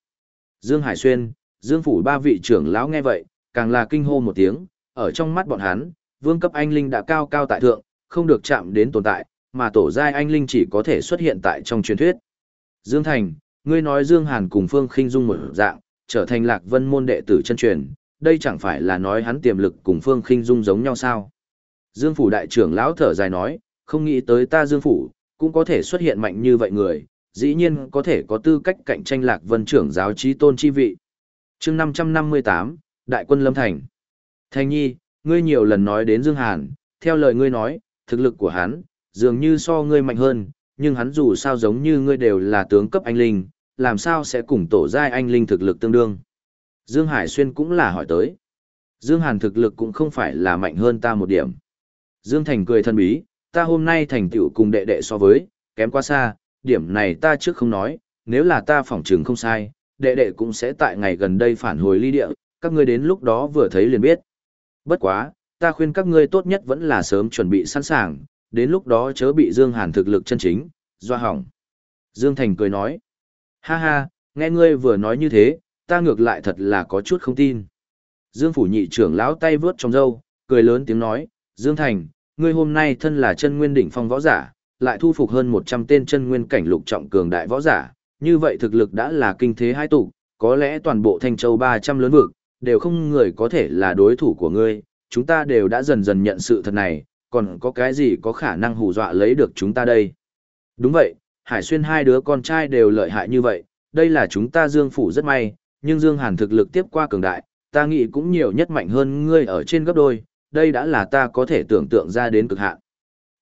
Dương Hải Xuyên, Dương Phủ ba vị trưởng lão nghe vậy, càng là kinh hô một tiếng, ở trong mắt bọn hắn, vương cấp anh linh đã cao cao tại thượng, không được chạm đến tồn tại, mà tổ giai anh linh chỉ có thể xuất hiện tại trong truyền thuyết. Dương Thành, ngươi nói Dương Hàn cùng Phương Khinh Dung một dạng, trở thành Lạc Vân môn đệ tử chân truyền, đây chẳng phải là nói hắn tiềm lực cùng Phương Khinh Dung giống nhau sao? Dương phủ đại trưởng lão thở dài nói, không nghĩ tới ta Dương phủ cũng có thể xuất hiện mạnh như vậy người, dĩ nhiên có thể có tư cách cạnh tranh Lạc Vân trưởng giáo chí tôn chi vị. Chương 558, Đại quân Lâm Thành. Thành Nhi, ngươi nhiều lần nói đến Dương Hàn, theo lời ngươi nói, thực lực của hắn dường như so ngươi mạnh hơn, nhưng hắn dù sao giống như ngươi đều là tướng cấp anh linh, làm sao sẽ cùng tổ giai anh linh thực lực tương đương. Dương Hải Xuyên cũng là hỏi tới. Dương Hàn thực lực cũng không phải là mạnh hơn ta một điểm. Dương Thành cười thân bí, ta hôm nay thành tựu cùng đệ đệ so với, kém quá xa, điểm này ta trước không nói, nếu là ta phỏng trừng không sai, đệ đệ cũng sẽ tại ngày gần đây phản hồi ly địa, các ngươi đến lúc đó vừa thấy liền biết. Bất quá, ta khuyên các ngươi tốt nhất vẫn là sớm chuẩn bị sẵn sàng, đến lúc đó chớ bị Dương Hàn thực lực chân chính, doa hỏng. Dương Thành cười nói, ha ha, nghe ngươi vừa nói như thế, ta ngược lại thật là có chút không tin. Dương Phủ nhị trưởng lão tay vướt trong râu, cười lớn tiếng nói, Dương Thành, ngươi hôm nay thân là chân nguyên đỉnh phong võ giả, lại thu phục hơn 100 tên chân nguyên cảnh lục trọng cường đại võ giả, như vậy thực lực đã là kinh thế hai tụ, có lẽ toàn bộ Thanh Châu 300 lớn vực, đều không người có thể là đối thủ của ngươi, chúng ta đều đã dần dần nhận sự thật này, còn có cái gì có khả năng hù dọa lấy được chúng ta đây. Đúng vậy, Hải Xuyên hai đứa con trai đều lợi hại như vậy, đây là chúng ta Dương Phủ rất may, nhưng Dương Hàn thực lực tiếp qua cường đại, ta nghĩ cũng nhiều nhất mạnh hơn ngươi ở trên gấp đôi, đây đã là ta có thể tưởng tượng ra đến cực hạn.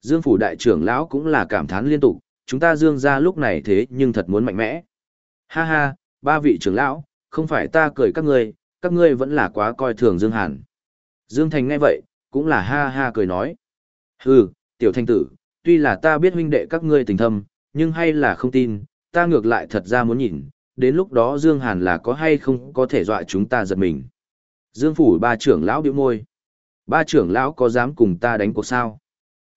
Dương Phủ đại trưởng lão cũng là cảm thán liên tục, chúng ta Dương gia lúc này thế nhưng thật muốn mạnh mẽ. Ha ha, ba vị trưởng lão, không phải ta cười các ngươi, các ngươi vẫn là quá coi thường Dương Hàn. Dương Thành nghe vậy, cũng là ha ha cười nói. Hừ, tiểu thanh tử, tuy là ta biết huynh đệ các ngươi tình thâm, nhưng hay là không tin, ta ngược lại thật ra muốn nhìn, đến lúc đó Dương Hàn là có hay không có thể dọa chúng ta giật mình. Dương Phủ ba trưởng lão biểu môi. Ba trưởng lão có dám cùng ta đánh cuộc sao?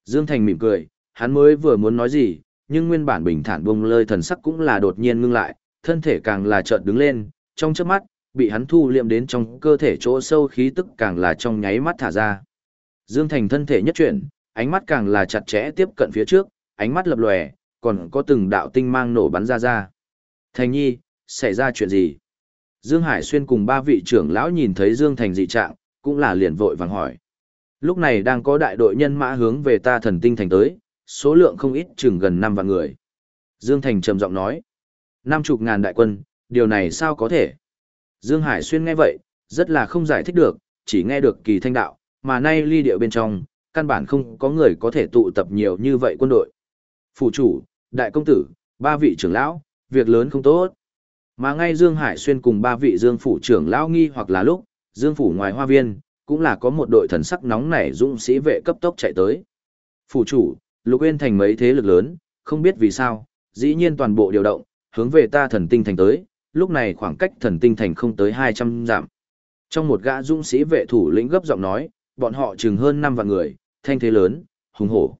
Dương Thành mỉm cười, hắn mới vừa muốn nói gì, nhưng nguyên bản bình thản bông lơi thần sắc cũng là đột nhiên ngưng lại, thân thể càng là chợt đứng lên, trong chớp mắt, bị hắn thu liệm đến trong cơ thể chỗ sâu khí tức càng là trong nháy mắt thả ra. Dương Thành thân thể nhất chuyển, ánh mắt càng là chặt chẽ tiếp cận phía trước, ánh mắt lập lòe, còn có từng đạo tinh mang nổ bắn ra ra. Thành nhi, xảy ra chuyện gì? Dương Hải Xuyên cùng ba vị trưởng lão nhìn thấy Dương Thành dị trạng, cũng là liền vội vàng hỏi. Lúc này đang có đại đội nhân mã hướng về ta thần tinh thành tới, số lượng không ít chừng gần 5 vạn người. Dương Thành trầm giọng nói. Năm chục ngàn đại quân, điều này sao có thể? Dương Hải Xuyên nghe vậy, rất là không giải thích được, chỉ nghe được kỳ thanh đạo, mà nay ly điệu bên trong, căn bản không có người có thể tụ tập nhiều như vậy quân đội. Phủ chủ, đại công tử, ba vị trưởng lão, việc lớn không tốt. Mà ngay Dương Hải Xuyên cùng ba vị Dương phủ trưởng lão nghi hoặc là lúc, Dương phủ ngoài hoa viên, cũng là có một đội thần sắc nóng nảy dũng sĩ vệ cấp tốc chạy tới. Phủ chủ, Lục Uyên thành mấy thế lực lớn, không biết vì sao, dĩ nhiên toàn bộ điều động, hướng về ta thần tinh thành tới, lúc này khoảng cách thần tinh thành không tới 200 giảm Trong một gã dũng sĩ vệ thủ lĩnh gấp giọng nói, bọn họ chừng hơn 5 vạn người, thanh thế lớn, hùng hổ.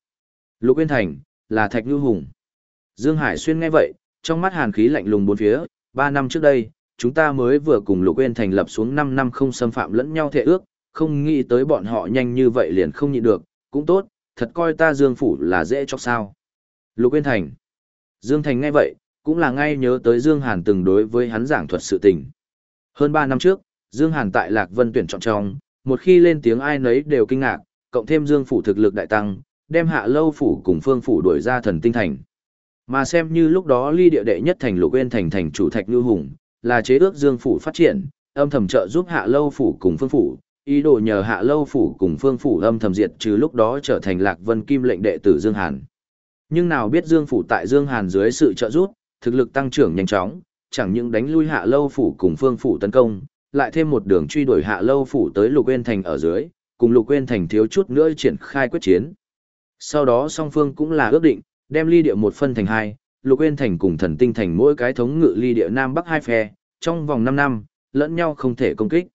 Lục Yên thành, là Thạch Như Hùng. Dương Hải Xuyên nghe vậy, trong mắt hàn khí lạnh lùng bốn phía, 3 năm trước đây, chúng ta mới vừa cùng Lục Yên thành lập xuống 5 năm không xâm phạm lẫn nhau thể ước, không nghĩ tới bọn họ nhanh như vậy liền không nhịn được, cũng tốt, thật coi ta Dương Phủ là dễ cho sao. Lục Yên Thành. Dương Thành nghe vậy, cũng là ngay nhớ tới Dương Hàn từng đối với hắn giảng thuật sự tình. Hơn 3 năm trước, Dương Hàn tại Lạc Vân tuyển chọn trong, một khi lên tiếng ai nấy đều kinh ngạc, cộng thêm Dương Phủ thực lực đại tăng, đem hạ lâu phủ cùng phương phủ đuổi ra thần tinh thành. Mà xem như lúc đó ly địa đệ nhất thành lục quên thành thành chủ thạch lưu hùng, là chế ước Dương Phủ phát triển, âm thầm trợ giúp hạ lâu phủ cùng phương phủ, ý đồ nhờ hạ lâu phủ cùng phương phủ âm thầm diệt trừ lúc đó trở thành lạc vân kim lệnh đệ tử Dương Hàn. Nhưng nào biết Dương phủ tại Dương Hàn dưới sự trợ giúp, thực lực tăng trưởng nhanh chóng, chẳng những đánh lui hạ lâu phủ cùng phương phủ tấn công, lại thêm một đường truy đuổi hạ lâu phủ tới lục quên thành ở dưới, cùng lục quên thành thiếu chút nữa triển khai quyết chiến. Sau đó song phương cũng là ước định, đem ly địa một phân thành hai, lục quên thành cùng thần tinh thành mỗi cái thống ngự ly địa nam bắc hai phe, trong vòng 5 năm, lẫn nhau không thể công kích.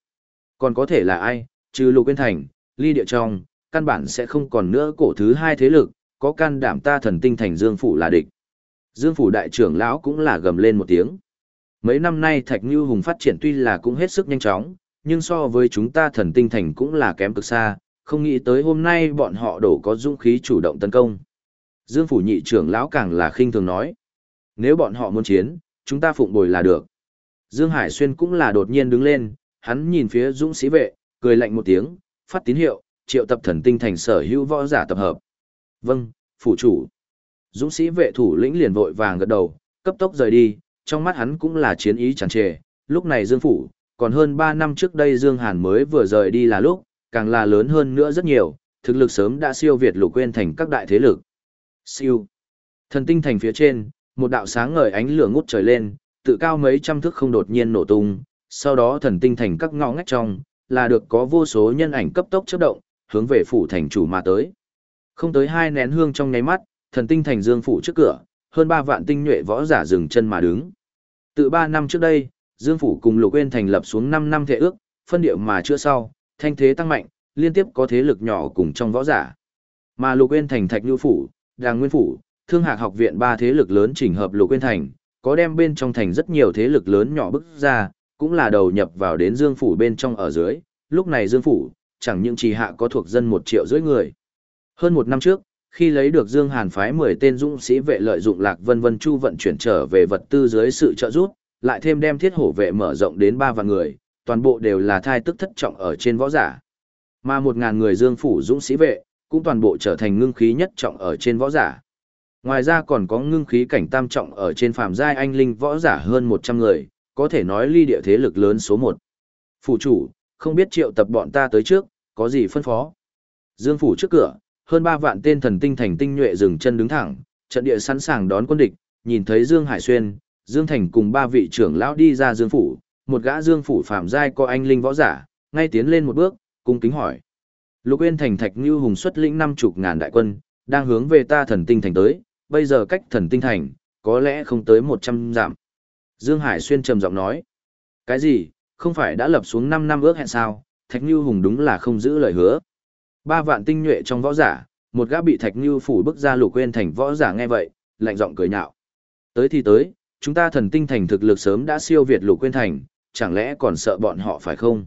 Còn có thể là ai, trừ lục quên thành, ly địa trong, căn bản sẽ không còn nữa cổ thứ hai thế lực, có can đảm ta thần tinh thành Dương Phủ là địch. Dương Phủ đại trưởng lão cũng là gầm lên một tiếng. Mấy năm nay Thạch Như Hùng phát triển tuy là cũng hết sức nhanh chóng, nhưng so với chúng ta thần tinh thành cũng là kém cực xa, không nghĩ tới hôm nay bọn họ đổ có dũng khí chủ động tấn công. Dương Phủ nhị trưởng lão càng là khinh thường nói. Nếu bọn họ muốn chiến, chúng ta phụng bồi là được. Dương Hải Xuyên cũng là đột nhiên đứng lên, hắn nhìn phía dũng sĩ vệ, cười lạnh một tiếng, phát tín hiệu, triệu tập thần tinh thành sở hữu võ giả tập hợp. Vâng, phủ chủ. Dũng sĩ vệ thủ lĩnh liền vội vàng gật đầu, cấp tốc rời đi, trong mắt hắn cũng là chiến ý tràn trề. Lúc này Dương Phủ, còn hơn 3 năm trước đây Dương Hàn mới vừa rời đi là lúc, càng là lớn hơn nữa rất nhiều, thực lực sớm đã siêu việt lục quên thành các đại thế lực. Siêu. Thần tinh thành phía trên, một đạo sáng ngời ánh lửa ngút trời lên, tự cao mấy trăm thước không đột nhiên nổ tung, sau đó thần tinh thành các ngõ ngách trong, là được có vô số nhân ảnh cấp tốc chớp động, hướng về phủ thành chủ mà tới. Không tới hai nén hương trong nháy mắt, thần tinh thành dương phủ trước cửa, hơn ba vạn tinh nhuệ võ giả dừng chân mà đứng. Từ ba năm trước đây, Dương Phủ cùng Lục Uyên thành lập xuống năm năm thệ ước, phân điệu mà chưa sau, thanh thế tăng mạnh, liên tiếp có thế lực nhỏ cùng trong võ giả. Mà Lục Uyên thành Thạch Nhu Phủ, Đàng Nguyên Phủ, Thương Hạc học viện ba thế lực lớn chỉnh hợp Lục Uyên thành, có đem bên trong thành rất nhiều thế lực lớn nhỏ bức ra, cũng là đầu nhập vào đến Dương Phủ bên trong ở dưới, lúc này Dương Phủ, chẳng những trì hạ có thuộc dân một triệu rưỡi người. Hơn một năm trước, khi lấy được Dương Hàn phái 10 tên dũng sĩ vệ lợi dụng Lạc Vân Vân Chu vận chuyển trở về vật tư dưới sự trợ giúp, lại thêm đem thiết hổ vệ mở rộng đến 3 vạn người, toàn bộ đều là thai tức thất trọng ở trên võ giả. Mà 1000 người Dương phủ dũng sĩ vệ, cũng toàn bộ trở thành ngưng khí nhất trọng ở trên võ giả. Ngoài ra còn có ngưng khí cảnh tam trọng ở trên phàm giai anh linh võ giả hơn 100 người, có thể nói ly địa thế lực lớn số 1. Phủ chủ, không biết triệu tập bọn ta tới trước, có gì phân phó. Dương phủ trước cửa, hơn 3 vạn tên thần tinh thành tinh nhuệ dừng chân đứng thẳng, trận địa sẵn sàng đón quân địch, nhìn thấy Dương Hải Xuyên, Dương Thành cùng ba vị trưởng lão đi ra Dương phủ, một gã Dương phủ phạm giai có anh linh võ giả, ngay tiến lên một bước, cung kính hỏi. Lục Uyên thành Thạch Như Hùng xuất lĩnh năm chục ngàn đại quân, đang hướng về ta thần tinh thành tới, bây giờ cách thần tinh thành, có lẽ không tới 100 dặm. Dương Hải Xuyên trầm giọng nói. Cái gì, không phải đã lập xuống 5 năm ước hẹn sao, Thạch Như Hùng đúng là không giữ lời hứa. Ba vạn tinh nhuệ trong võ giả, một gã bị Thạch Như phủ bức ra lục quên thành võ giả nghe vậy, lạnh giọng cười nhạo. Tới thì tới, chúng ta thần tinh thành thực lực sớm đã siêu việt lục quên thành, chẳng lẽ còn sợ bọn họ phải không?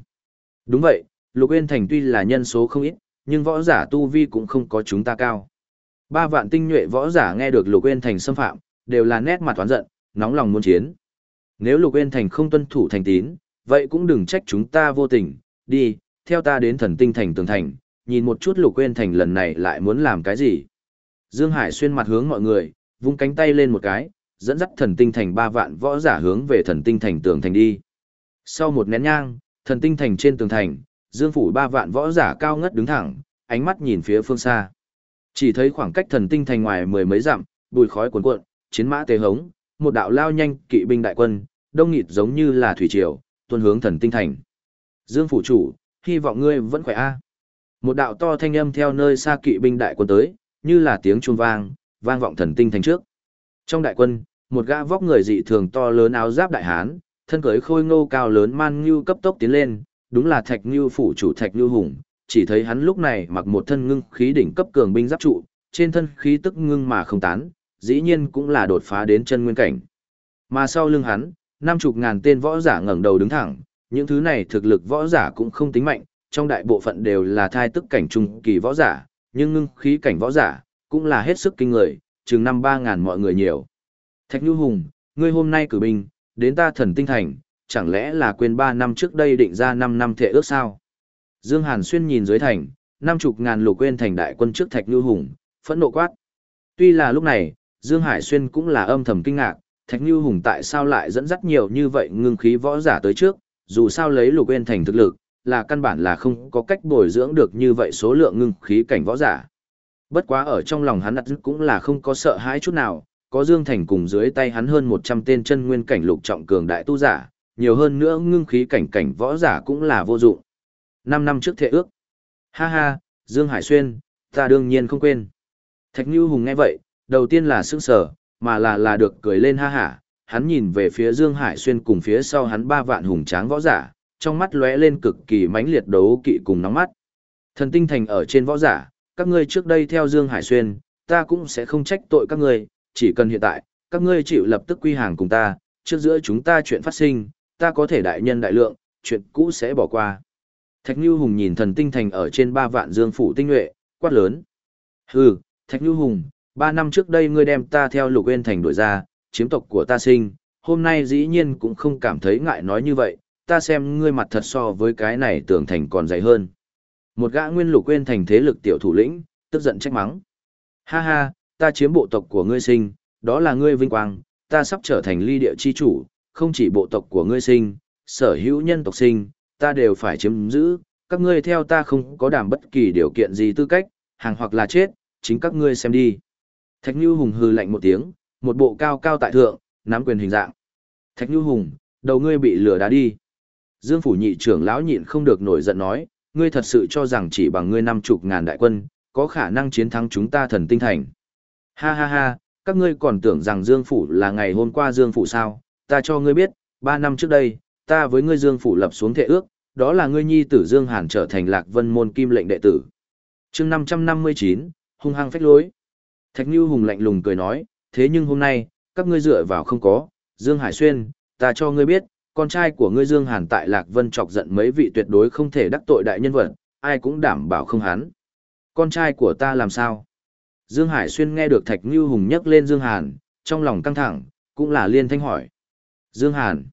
Đúng vậy, lục quên thành tuy là nhân số không ít, nhưng võ giả tu vi cũng không có chúng ta cao. Ba vạn tinh nhuệ võ giả nghe được lục quên thành xâm phạm, đều là nét mặt toán giận, nóng lòng muốn chiến. Nếu lục quên thành không tuân thủ thành tín, vậy cũng đừng trách chúng ta vô tình, đi, theo ta đến thần tinh thành tường thành, nhìn một chút lục quên thành lần này lại muốn làm cái gì. Dương Hải xuyên mặt hướng mọi người, vung cánh tay lên một cái, dẫn dắt thần tinh thành ba vạn võ giả hướng về thần tinh thành tường thành đi. Sau một nén nhang, thần tinh thành trên tường thành, Dương phủ ba vạn võ giả cao ngất đứng thẳng, ánh mắt nhìn phía phương xa. Chỉ thấy khoảng cách thần tinh thành ngoài mười mấy dặm, bùi khói cuồn cuộn, chiến mã tề hống, một đạo lao nhanh kỵ binh đại quân, đông nghịt giống như là thủy triều, tuôn hướng thần tinh thành. Dương phủ chủ, hy vọng ngươi vẫn khỏe a. Một đạo to thanh âm theo nơi xa kỵ binh đại quân tới, như là tiếng chuông vang, vang vọng thần tinh thành trước. Trong đại quân, một gã vóc người dị thường to lớn áo giáp đại hán, thân cưới khôi ngô cao lớn man ngưu cấp tốc tiến lên, đúng là Thạch Ngưu phủ chủ Thạch Ngưu hùng, chỉ thấy hắn lúc này mặc một thân ngưng khí đỉnh cấp cường binh giáp trụ, trên thân khí tức ngưng mà không tán, dĩ nhiên cũng là đột phá đến chân nguyên cảnh. Mà sau lưng hắn, năm chục ngàn tên võ giả ngẩng đầu đứng thẳng, những thứ này thực lực võ giả cũng không tính mạnh, trong đại bộ phận đều là thai tức cảnh trung kỳ võ giả, nhưng ngưng khí cảnh võ giả, cũng là hết sức kinh người, chừng năm ba ngàn mọi người nhiều. Thạch Nhu Hùng, ngươi hôm nay cử binh, đến ta thần tinh thành, chẳng lẽ là quên ba năm trước đây định ra năm năm thệ ước sao? Dương Hàn Xuyên nhìn dưới thành, năm chục ngàn lục quên thành đại quân trước Thạch Nhu Hùng, phẫn nộ quát. Tuy là lúc này, Dương Hải Xuyên cũng là âm thầm kinh ngạc, Thạch Nhu Hùng tại sao lại dẫn dắt nhiều như vậy ngưng khí võ giả tới trước, dù sao lấy lục quên thành thực lực, là căn bản là không có cách bồi dưỡng được như vậy số lượng ngưng khí cảnh võ giả. Bất quá ở trong lòng hắn đặt cũng là không có sợ hãi chút nào, có Dương Thành cùng dưới tay hắn hơn 100 tên chân nguyên cảnh lục trọng cường đại tu giả, nhiều hơn nữa ngưng khí cảnh cảnh võ giả cũng là vô dụng. 5 năm trước thệ ước. Ha ha, Dương Hải Xuyên, ta đương nhiên không quên. Thạch Nhu Hùng nghe vậy, đầu tiên là sững sờ, mà là là được cười lên ha hả, hắn nhìn về phía Dương Hải Xuyên cùng phía sau hắn ba vạn hùng tráng võ giả, trong mắt lóe lên cực kỳ mãnh liệt đấu kỵ cùng nóng mắt. Thần tinh thành ở trên võ giả, các ngươi trước đây theo Dương Hải Xuyên, ta cũng sẽ không trách tội các ngươi, chỉ cần hiện tại, các ngươi chịu lập tức quy hàng cùng ta, trước giữa chúng ta chuyện phát sinh, ta có thể đại nhân đại lượng, chuyện cũ sẽ bỏ qua. Thạch Nhu Hùng nhìn thần tinh thành ở trên ba vạn dương phủ tinh nhuệ, quát lớn. Hừ, Thạch Nhu Hùng, ba năm trước đây ngươi đem ta theo lục nguyên thành đuổi ra, chiếm tộc của ta sinh, hôm nay dĩ nhiên cũng không cảm thấy ngại nói như vậy, ta xem ngươi mặt thật so với cái này tưởng thành còn dày hơn. Một gã nguyên lục quên thành thế lực tiểu thủ lĩnh, tức giận trách mắng. Ha ha, ta chiếm bộ tộc của ngươi sinh, đó là ngươi vinh quang, ta sắp trở thành ly địa chi chủ, không chỉ bộ tộc của ngươi sinh, sở hữu nhân tộc sinh, ta đều phải chiếm giữ, các ngươi theo ta không có đảm bất kỳ điều kiện gì tư cách, hàng hoặc là chết, chính các ngươi xem đi. Thạch Nhu Hùng hừ lạnh một tiếng, một bộ cao cao tại thượng, nắm quyền hình dạng. Thạch Nhu Hùng, đầu ngươi bị lửa đá đi. Dương phủ nhị trưởng lão nhịn không được nổi giận nói, ngươi thật sự cho rằng chỉ bằng ngươi năm chục ngàn đại quân, có khả năng chiến thắng chúng ta thần tinh thành. Ha ha ha, các ngươi còn tưởng rằng Dương Phủ là ngày hôm qua Dương Phủ sao, ta cho ngươi biết, ba năm trước đây, ta với ngươi Dương Phủ lập xuống thệ ước, đó là ngươi nhi tử Dương Hàn trở thành lạc vân môn kim lệnh đệ tử. chương 559, hung hăng phách lối. Thạch Như Hùng lạnh lùng cười nói, thế nhưng hôm nay, các ngươi dựa vào không có, Dương Hải Xuyên, ta cho ngươi biết, con trai của ngươi Dương Hàn tại Lạc Vân chọc giận mấy vị tuyệt đối không thể đắc tội đại nhân vật, ai cũng đảm bảo không hắn. Con trai của ta làm sao? Dương Hải Xuyên nghe được Thạch Như Hùng nhắc lên Dương Hàn, trong lòng căng thẳng, cũng là liên thanh hỏi. Dương Hàn,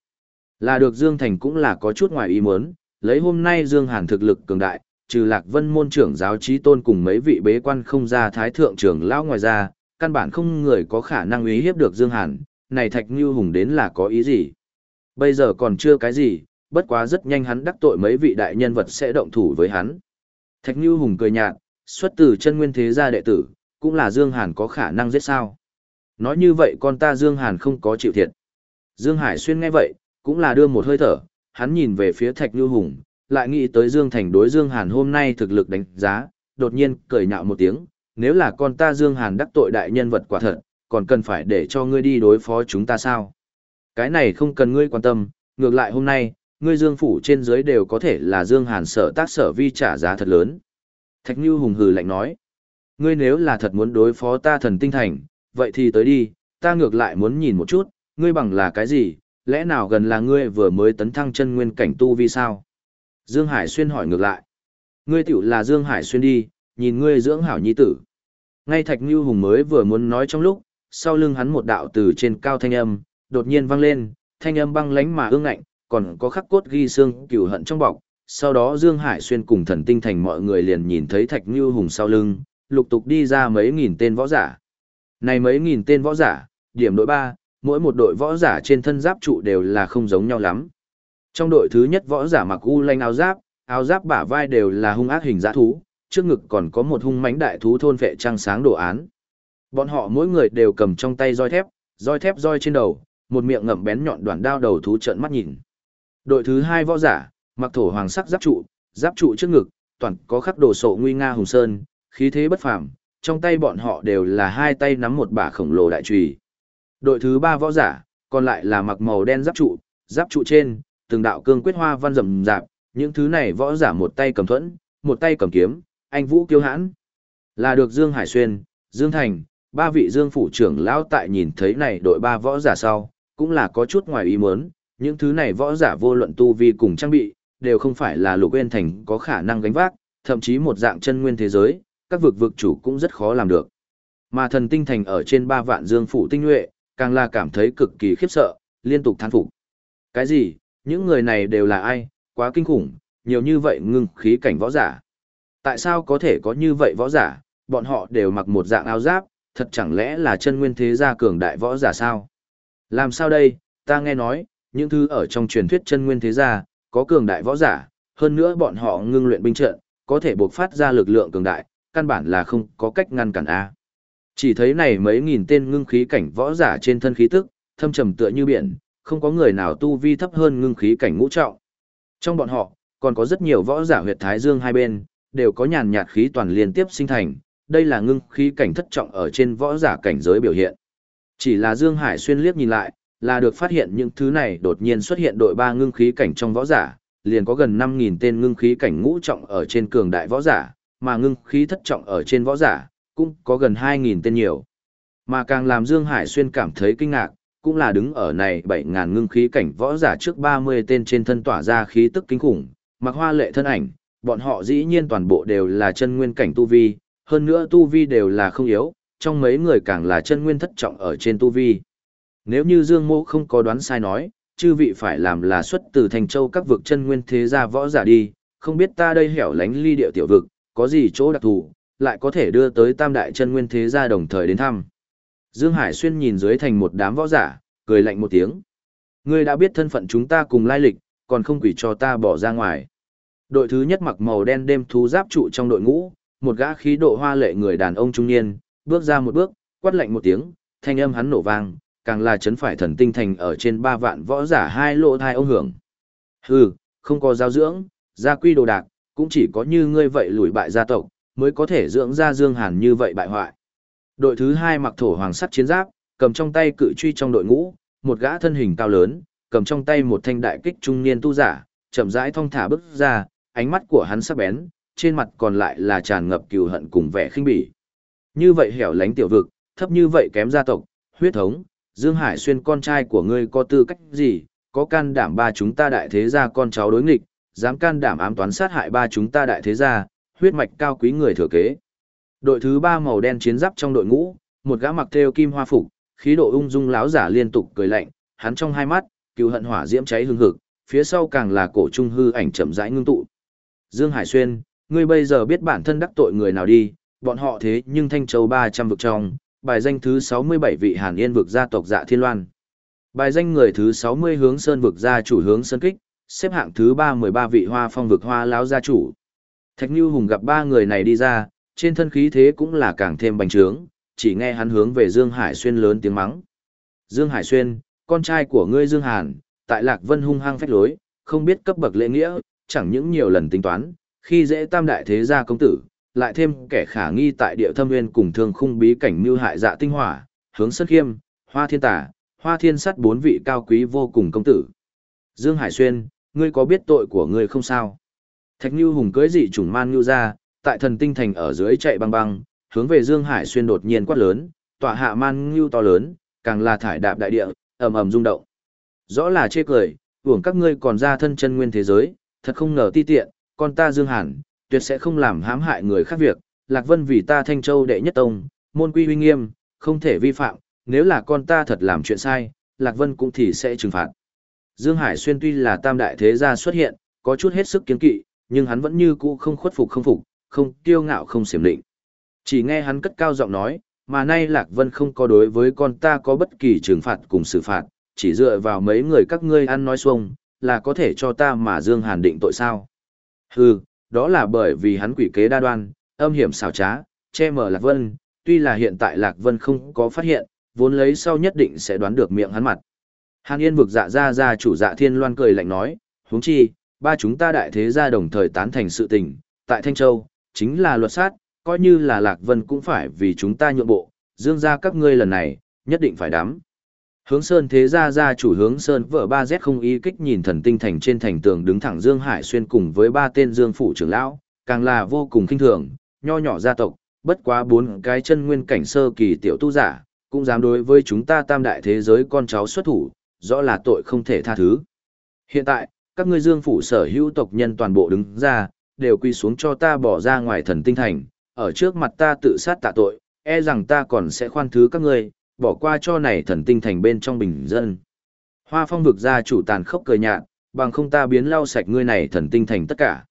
là được Dương Thành cũng là có chút ngoài ý muốn, lấy hôm nay Dương Hàn thực lực cường đại, trừ Lạc Vân môn trưởng giáo trí tôn cùng mấy vị bế quan không ra thái thượng trưởng lão ngoài ra, căn bản không người có khả năng uy hiếp được Dương Hàn, này Thạch Như Hùng đến là có ý gì? Bây giờ còn chưa cái gì, bất quá rất nhanh hắn đắc tội mấy vị đại nhân vật sẽ động thủ với hắn. Thạch Như Hùng cười nhạt, xuất từ chân nguyên thế gia đệ tử, cũng là Dương Hàn có khả năng giết sao. Nói như vậy con ta Dương Hàn không có chịu thiệt. Dương Hải Xuyên nghe vậy, cũng là đưa một hơi thở, hắn nhìn về phía Thạch Như Hùng, lại nghĩ tới Dương Thành đối Dương Hàn hôm nay thực lực đánh giá, đột nhiên cười nhạo một tiếng, nếu là con ta Dương Hàn đắc tội đại nhân vật quả thật, còn cần phải để cho ngươi đi đối phó chúng ta sao? Cái này không cần ngươi quan tâm, ngược lại hôm nay, ngươi Dương phủ trên dưới đều có thể là Dương Hàn sở tác sở vi trả giá thật lớn. Thạch Như hùng hừ lạnh nói, ngươi nếu là thật muốn đối phó ta thần tinh thành, vậy thì tới đi, ta ngược lại muốn nhìn một chút, ngươi bằng là cái gì, lẽ nào gần là ngươi vừa mới tấn thăng chân nguyên cảnh tu vi sao? Dương Hải Xuyên hỏi ngược lại, ngươi tiểu là Dương Hải Xuyên đi, nhìn ngươi dưỡng hảo nhi tử. Ngay Thạch Như Hùng mới vừa muốn nói trong lúc, sau lưng hắn một đạo từ trên cao thanh âm, đột nhiên vang lên, thanh âm băng lánh mà ương ngạnh, còn có khắc cốt ghi xương cửu hận trong bọc. Sau đó Dương Hải Xuyên cùng thần tinh thành mọi người liền nhìn thấy Thạch Như Hùng sau lưng, lục tục đi ra mấy nghìn tên võ giả. Này mấy nghìn tên võ giả, điểm đội 3, mỗi một đội võ giả trên thân giáp trụ đều là không giống nhau lắm. Trong đội thứ nhất võ giả mặc u lanh áo giáp, áo giáp bả vai đều là hung ác hình dã thú, trước ngực còn có một hung mãnh đại thú thôn vệ trăng sáng đồ án. Bọn họ mỗi người đều cầm trong tay roi thép, roi thép roi trên đầu, một miệng ngậm bén nhọn đoạn đao đầu thú trợn mắt nhìn. Đội thứ hai võ giả, mặc thổ hoàng sắc giáp trụ, giáp trụ trước ngực, toàn có khắc đồ sộ nguy nga hùng sơn, khí thế bất phàm, trong tay bọn họ đều là hai tay nắm một bả khổng lồ đại chùy. Đội thứ ba võ giả, còn lại là mặc màu đen giáp trụ, giáp trụ trên, từng đạo cương quyết hoa văn rầm rạp, những thứ này võ giả một tay cầm thuẫn, một tay cầm kiếm, anh vũ kiêu hãn. Là được Dương Hải Xuyên, Dương Thành, ba vị Dương phủ trưởng lão tại nhìn thấy này đội ba võ giả sau, cũng là có chút ngoài ý muốn, những thứ này võ giả vô luận tu vi cùng trang bị, đều không phải là lục nguyên thành có khả năng gánh vác, thậm chí một dạng chân nguyên thế giới, các vực vực chủ cũng rất khó làm được. Mà thần tinh thành ở trên ba vạn dương phủ tinh nhuệ, càng là cảm thấy cực kỳ khiếp sợ, liên tục thán phục. Cái gì, những người này đều là ai, quá kinh khủng, nhiều như vậy ngưng khí cảnh võ giả. Tại sao có thể có như vậy võ giả, bọn họ đều mặc một dạng áo giáp, thật chẳng lẽ là chân nguyên thế gia cường đại võ giả sao? Làm sao đây, ta nghe nói, những thứ ở trong truyền thuyết chân nguyên thế gia, có cường đại võ giả, hơn nữa bọn họ ngưng luyện binh trận, có thể buộc phát ra lực lượng cường đại, căn bản là không có cách ngăn cản A. Chỉ thấy này mấy nghìn tên ngưng khí cảnh võ giả trên thân khí tức, thâm trầm tựa như biển, không có người nào tu vi thấp hơn ngưng khí cảnh ngũ trọng. Trong bọn họ, còn có rất nhiều võ giả huyệt thái dương hai bên, đều có nhàn nhạt khí toàn liên tiếp sinh thành, đây là ngưng khí cảnh thất trọng ở trên võ giả cảnh giới biểu hiện. Chỉ là Dương Hải xuyên liếc nhìn lại, là được phát hiện những thứ này đột nhiên xuất hiện đội ba ngưng khí cảnh trong võ giả, liền có gần 5.000 tên ngưng khí cảnh ngũ trọng ở trên cường đại võ giả, mà ngưng khí thất trọng ở trên võ giả, cũng có gần 2.000 tên nhiều. Mà càng làm Dương Hải xuyên cảm thấy kinh ngạc, cũng là đứng ở này 7.000 ngưng khí cảnh võ giả trước 30 tên trên thân tỏa ra khí tức kinh khủng, mặc hoa lệ thân ảnh, bọn họ dĩ nhiên toàn bộ đều là chân nguyên cảnh tu vi, hơn nữa tu vi đều là không yếu, trong mấy người càng là chân nguyên thất trọng ở trên tu vi. Nếu như Dương Mộ không có đoán sai nói, chư vị phải làm là xuất từ thành châu các vực chân nguyên thế gia võ giả đi, không biết ta đây hẻo lánh ly địa tiểu vực, có gì chỗ đặc thù, lại có thể đưa tới tam đại chân nguyên thế gia đồng thời đến thăm. Dương Hải Xuyên nhìn dưới thành một đám võ giả, cười lạnh một tiếng. Ngươi đã biết thân phận chúng ta cùng lai lịch, còn không quỷ cho ta bỏ ra ngoài. Đội thứ nhất mặc màu đen đêm thú giáp trụ trong đội ngũ, một gã khí độ hoa lệ người đàn ông trung niên, bước ra một bước, quát lạnh một tiếng, thanh âm hắn nổ vang, càng là chấn phải thần tinh thành ở trên ba vạn võ giả hai lộ thai ông hưởng. Hừ, không có giáo dưỡng, gia quy đồ đạc, cũng chỉ có như ngươi vậy lùi bại gia tộc, mới có thể dưỡng ra Dương Hàn như vậy bại hoại. Đội thứ hai mặc thổ hoàng sắt chiến giáp, cầm trong tay cự truy trong đội ngũ, một gã thân hình cao lớn, cầm trong tay một thanh đại kích trung niên tu giả, chậm rãi thong thả bước ra, ánh mắt của hắn sắc bén, trên mặt còn lại là tràn ngập cừu hận cùng vẻ khinh bỉ. Như vậy hẻo lánh tiểu vực, thấp như vậy kém gia tộc, huyết thống, Dương Hải Xuyên con trai của ngươi có tư cách gì, có can đảm ba chúng ta đại thế gia con cháu đối nghịch, dám can đảm ám toán sát hại ba chúng ta đại thế gia, huyết mạch cao quý người thừa kế. Đội thứ ba màu đen chiến giáp trong đội ngũ, một gã mặc theo kim hoa phục, khí độ ung dung láo giả liên tục cười lạnh, hắn trong hai mắt, cừu hận hỏa diễm cháy hương hực, phía sau càng là cổ trung hư ảnh chậm rãi ngưng tụ. Dương Hải Xuyên, ngươi bây giờ biết bản thân đắc tội người nào đi, bọn họ thế nhưng Thanh Châu 300 vực trong, bài danh thứ 67 vị Hàn Yên vực gia tộc Dạ Thiên Loan. Bài danh người thứ 60 hướng Sơn vực gia chủ hướng Sơn Kích, xếp hạng thứ 313 vị Hoa Phong vực Hoa lão gia chủ. Thạch Nưu Hùng gặp ba người này đi ra, trên thân khí thế cũng là càng thêm bành trướng, chỉ nghe hắn hướng về Dương Hải Xuyên lớn tiếng mắng. Dương Hải Xuyên, con trai của ngươi Dương Hàn, tại Lạc Vân hung hăng phách lối, không biết cấp bậc lễ nghĩa, chẳng những nhiều lần tính toán, khi dễ tam đại thế gia công tử, lại thêm kẻ khả nghi tại địa thâm nguyên cùng thương khung bí cảnh mưu hại dạ tinh hỏa, hướng sân khiêm, hoa thiên tả, hoa thiên sắt bốn vị cao quý vô cùng công tử. Dương Hải Xuyên, ngươi có biết tội của ngươi không sao? Thạch Nhu Hùng cưới dị chủng man nhu ra, tại thần tinh thành ở dưới chạy băng băng, hướng về Dương Hải Xuyên đột nhiên quát lớn, tọa hạ man nhu to lớn, càng là thải đạp đại địa, ầm ầm rung động. Rõ là chê cười, uổng các ngươi còn ra thân chân nguyên thế giới, thật không ngờ ti tiện, con ta Dương Hàn, tuyệt sẽ không làm hãm hại người khác việc, Lạc Vân vì ta Thanh Châu đệ nhất tông, môn quy uy nghiêm, không thể vi phạm, nếu là con ta thật làm chuyện sai, Lạc Vân cũng thì sẽ trừng phạt. Dương Hải Xuyên tuy là tam đại thế gia xuất hiện, có chút hết sức kiến kỵ, nhưng hắn vẫn như cũ không khuất phục không phục, không kiêu ngạo không xiểm định. Chỉ nghe hắn cất cao giọng nói, mà nay Lạc Vân không có đối với con ta có bất kỳ trừng phạt cùng xử phạt, chỉ dựa vào mấy người các ngươi ăn nói xuông, là có thể cho ta mà Dương Hàn định tội sao. Hừ, đó là bởi vì hắn quỷ kế đa đoan, âm hiểm xảo trá, che mờ Lạc Vân, tuy là hiện tại Lạc Vân không có phát hiện, vốn lấy sau nhất định sẽ đoán được miệng hắn mặt. Hàn Yên vực dạ ra ra chủ dạ thiên loan cười lạnh nói, huống chi, ba chúng ta đại thế gia đồng thời tán thành sự tình, tại Thanh Châu, chính là luật sát, coi như là Lạc Vân cũng phải vì chúng ta nhượng bộ, dương ra các ngươi lần này, nhất định phải đắm. Hướng Sơn thế gia gia chủ Hướng Sơn vợ ba z không ý kích nhìn thần tinh thành trên thành tường đứng thẳng Dương Hải xuyên cùng với ba tên Dương phủ trưởng lão, càng là vô cùng kinh thường, nho nhỏ gia tộc, bất quá bốn cái chân nguyên cảnh sơ kỳ tiểu tu giả, cũng dám đối với chúng ta tam đại thế giới con cháu xuất thủ, rõ là tội không thể tha thứ. Hiện tại, các ngươi Dương phủ sở hữu tộc nhân toàn bộ đứng ra, đều quy xuống cho ta bỏ ra ngoài thần tinh thành, ở trước mặt ta tự sát tạ tội, e rằng ta còn sẽ khoan thứ các ngươi, bỏ qua cho này thần tinh thành bên trong bình dân. Hoa phong vực gia chủ tàn khốc cười nhạt, bằng không ta biến lau sạch ngươi này thần tinh thành tất cả.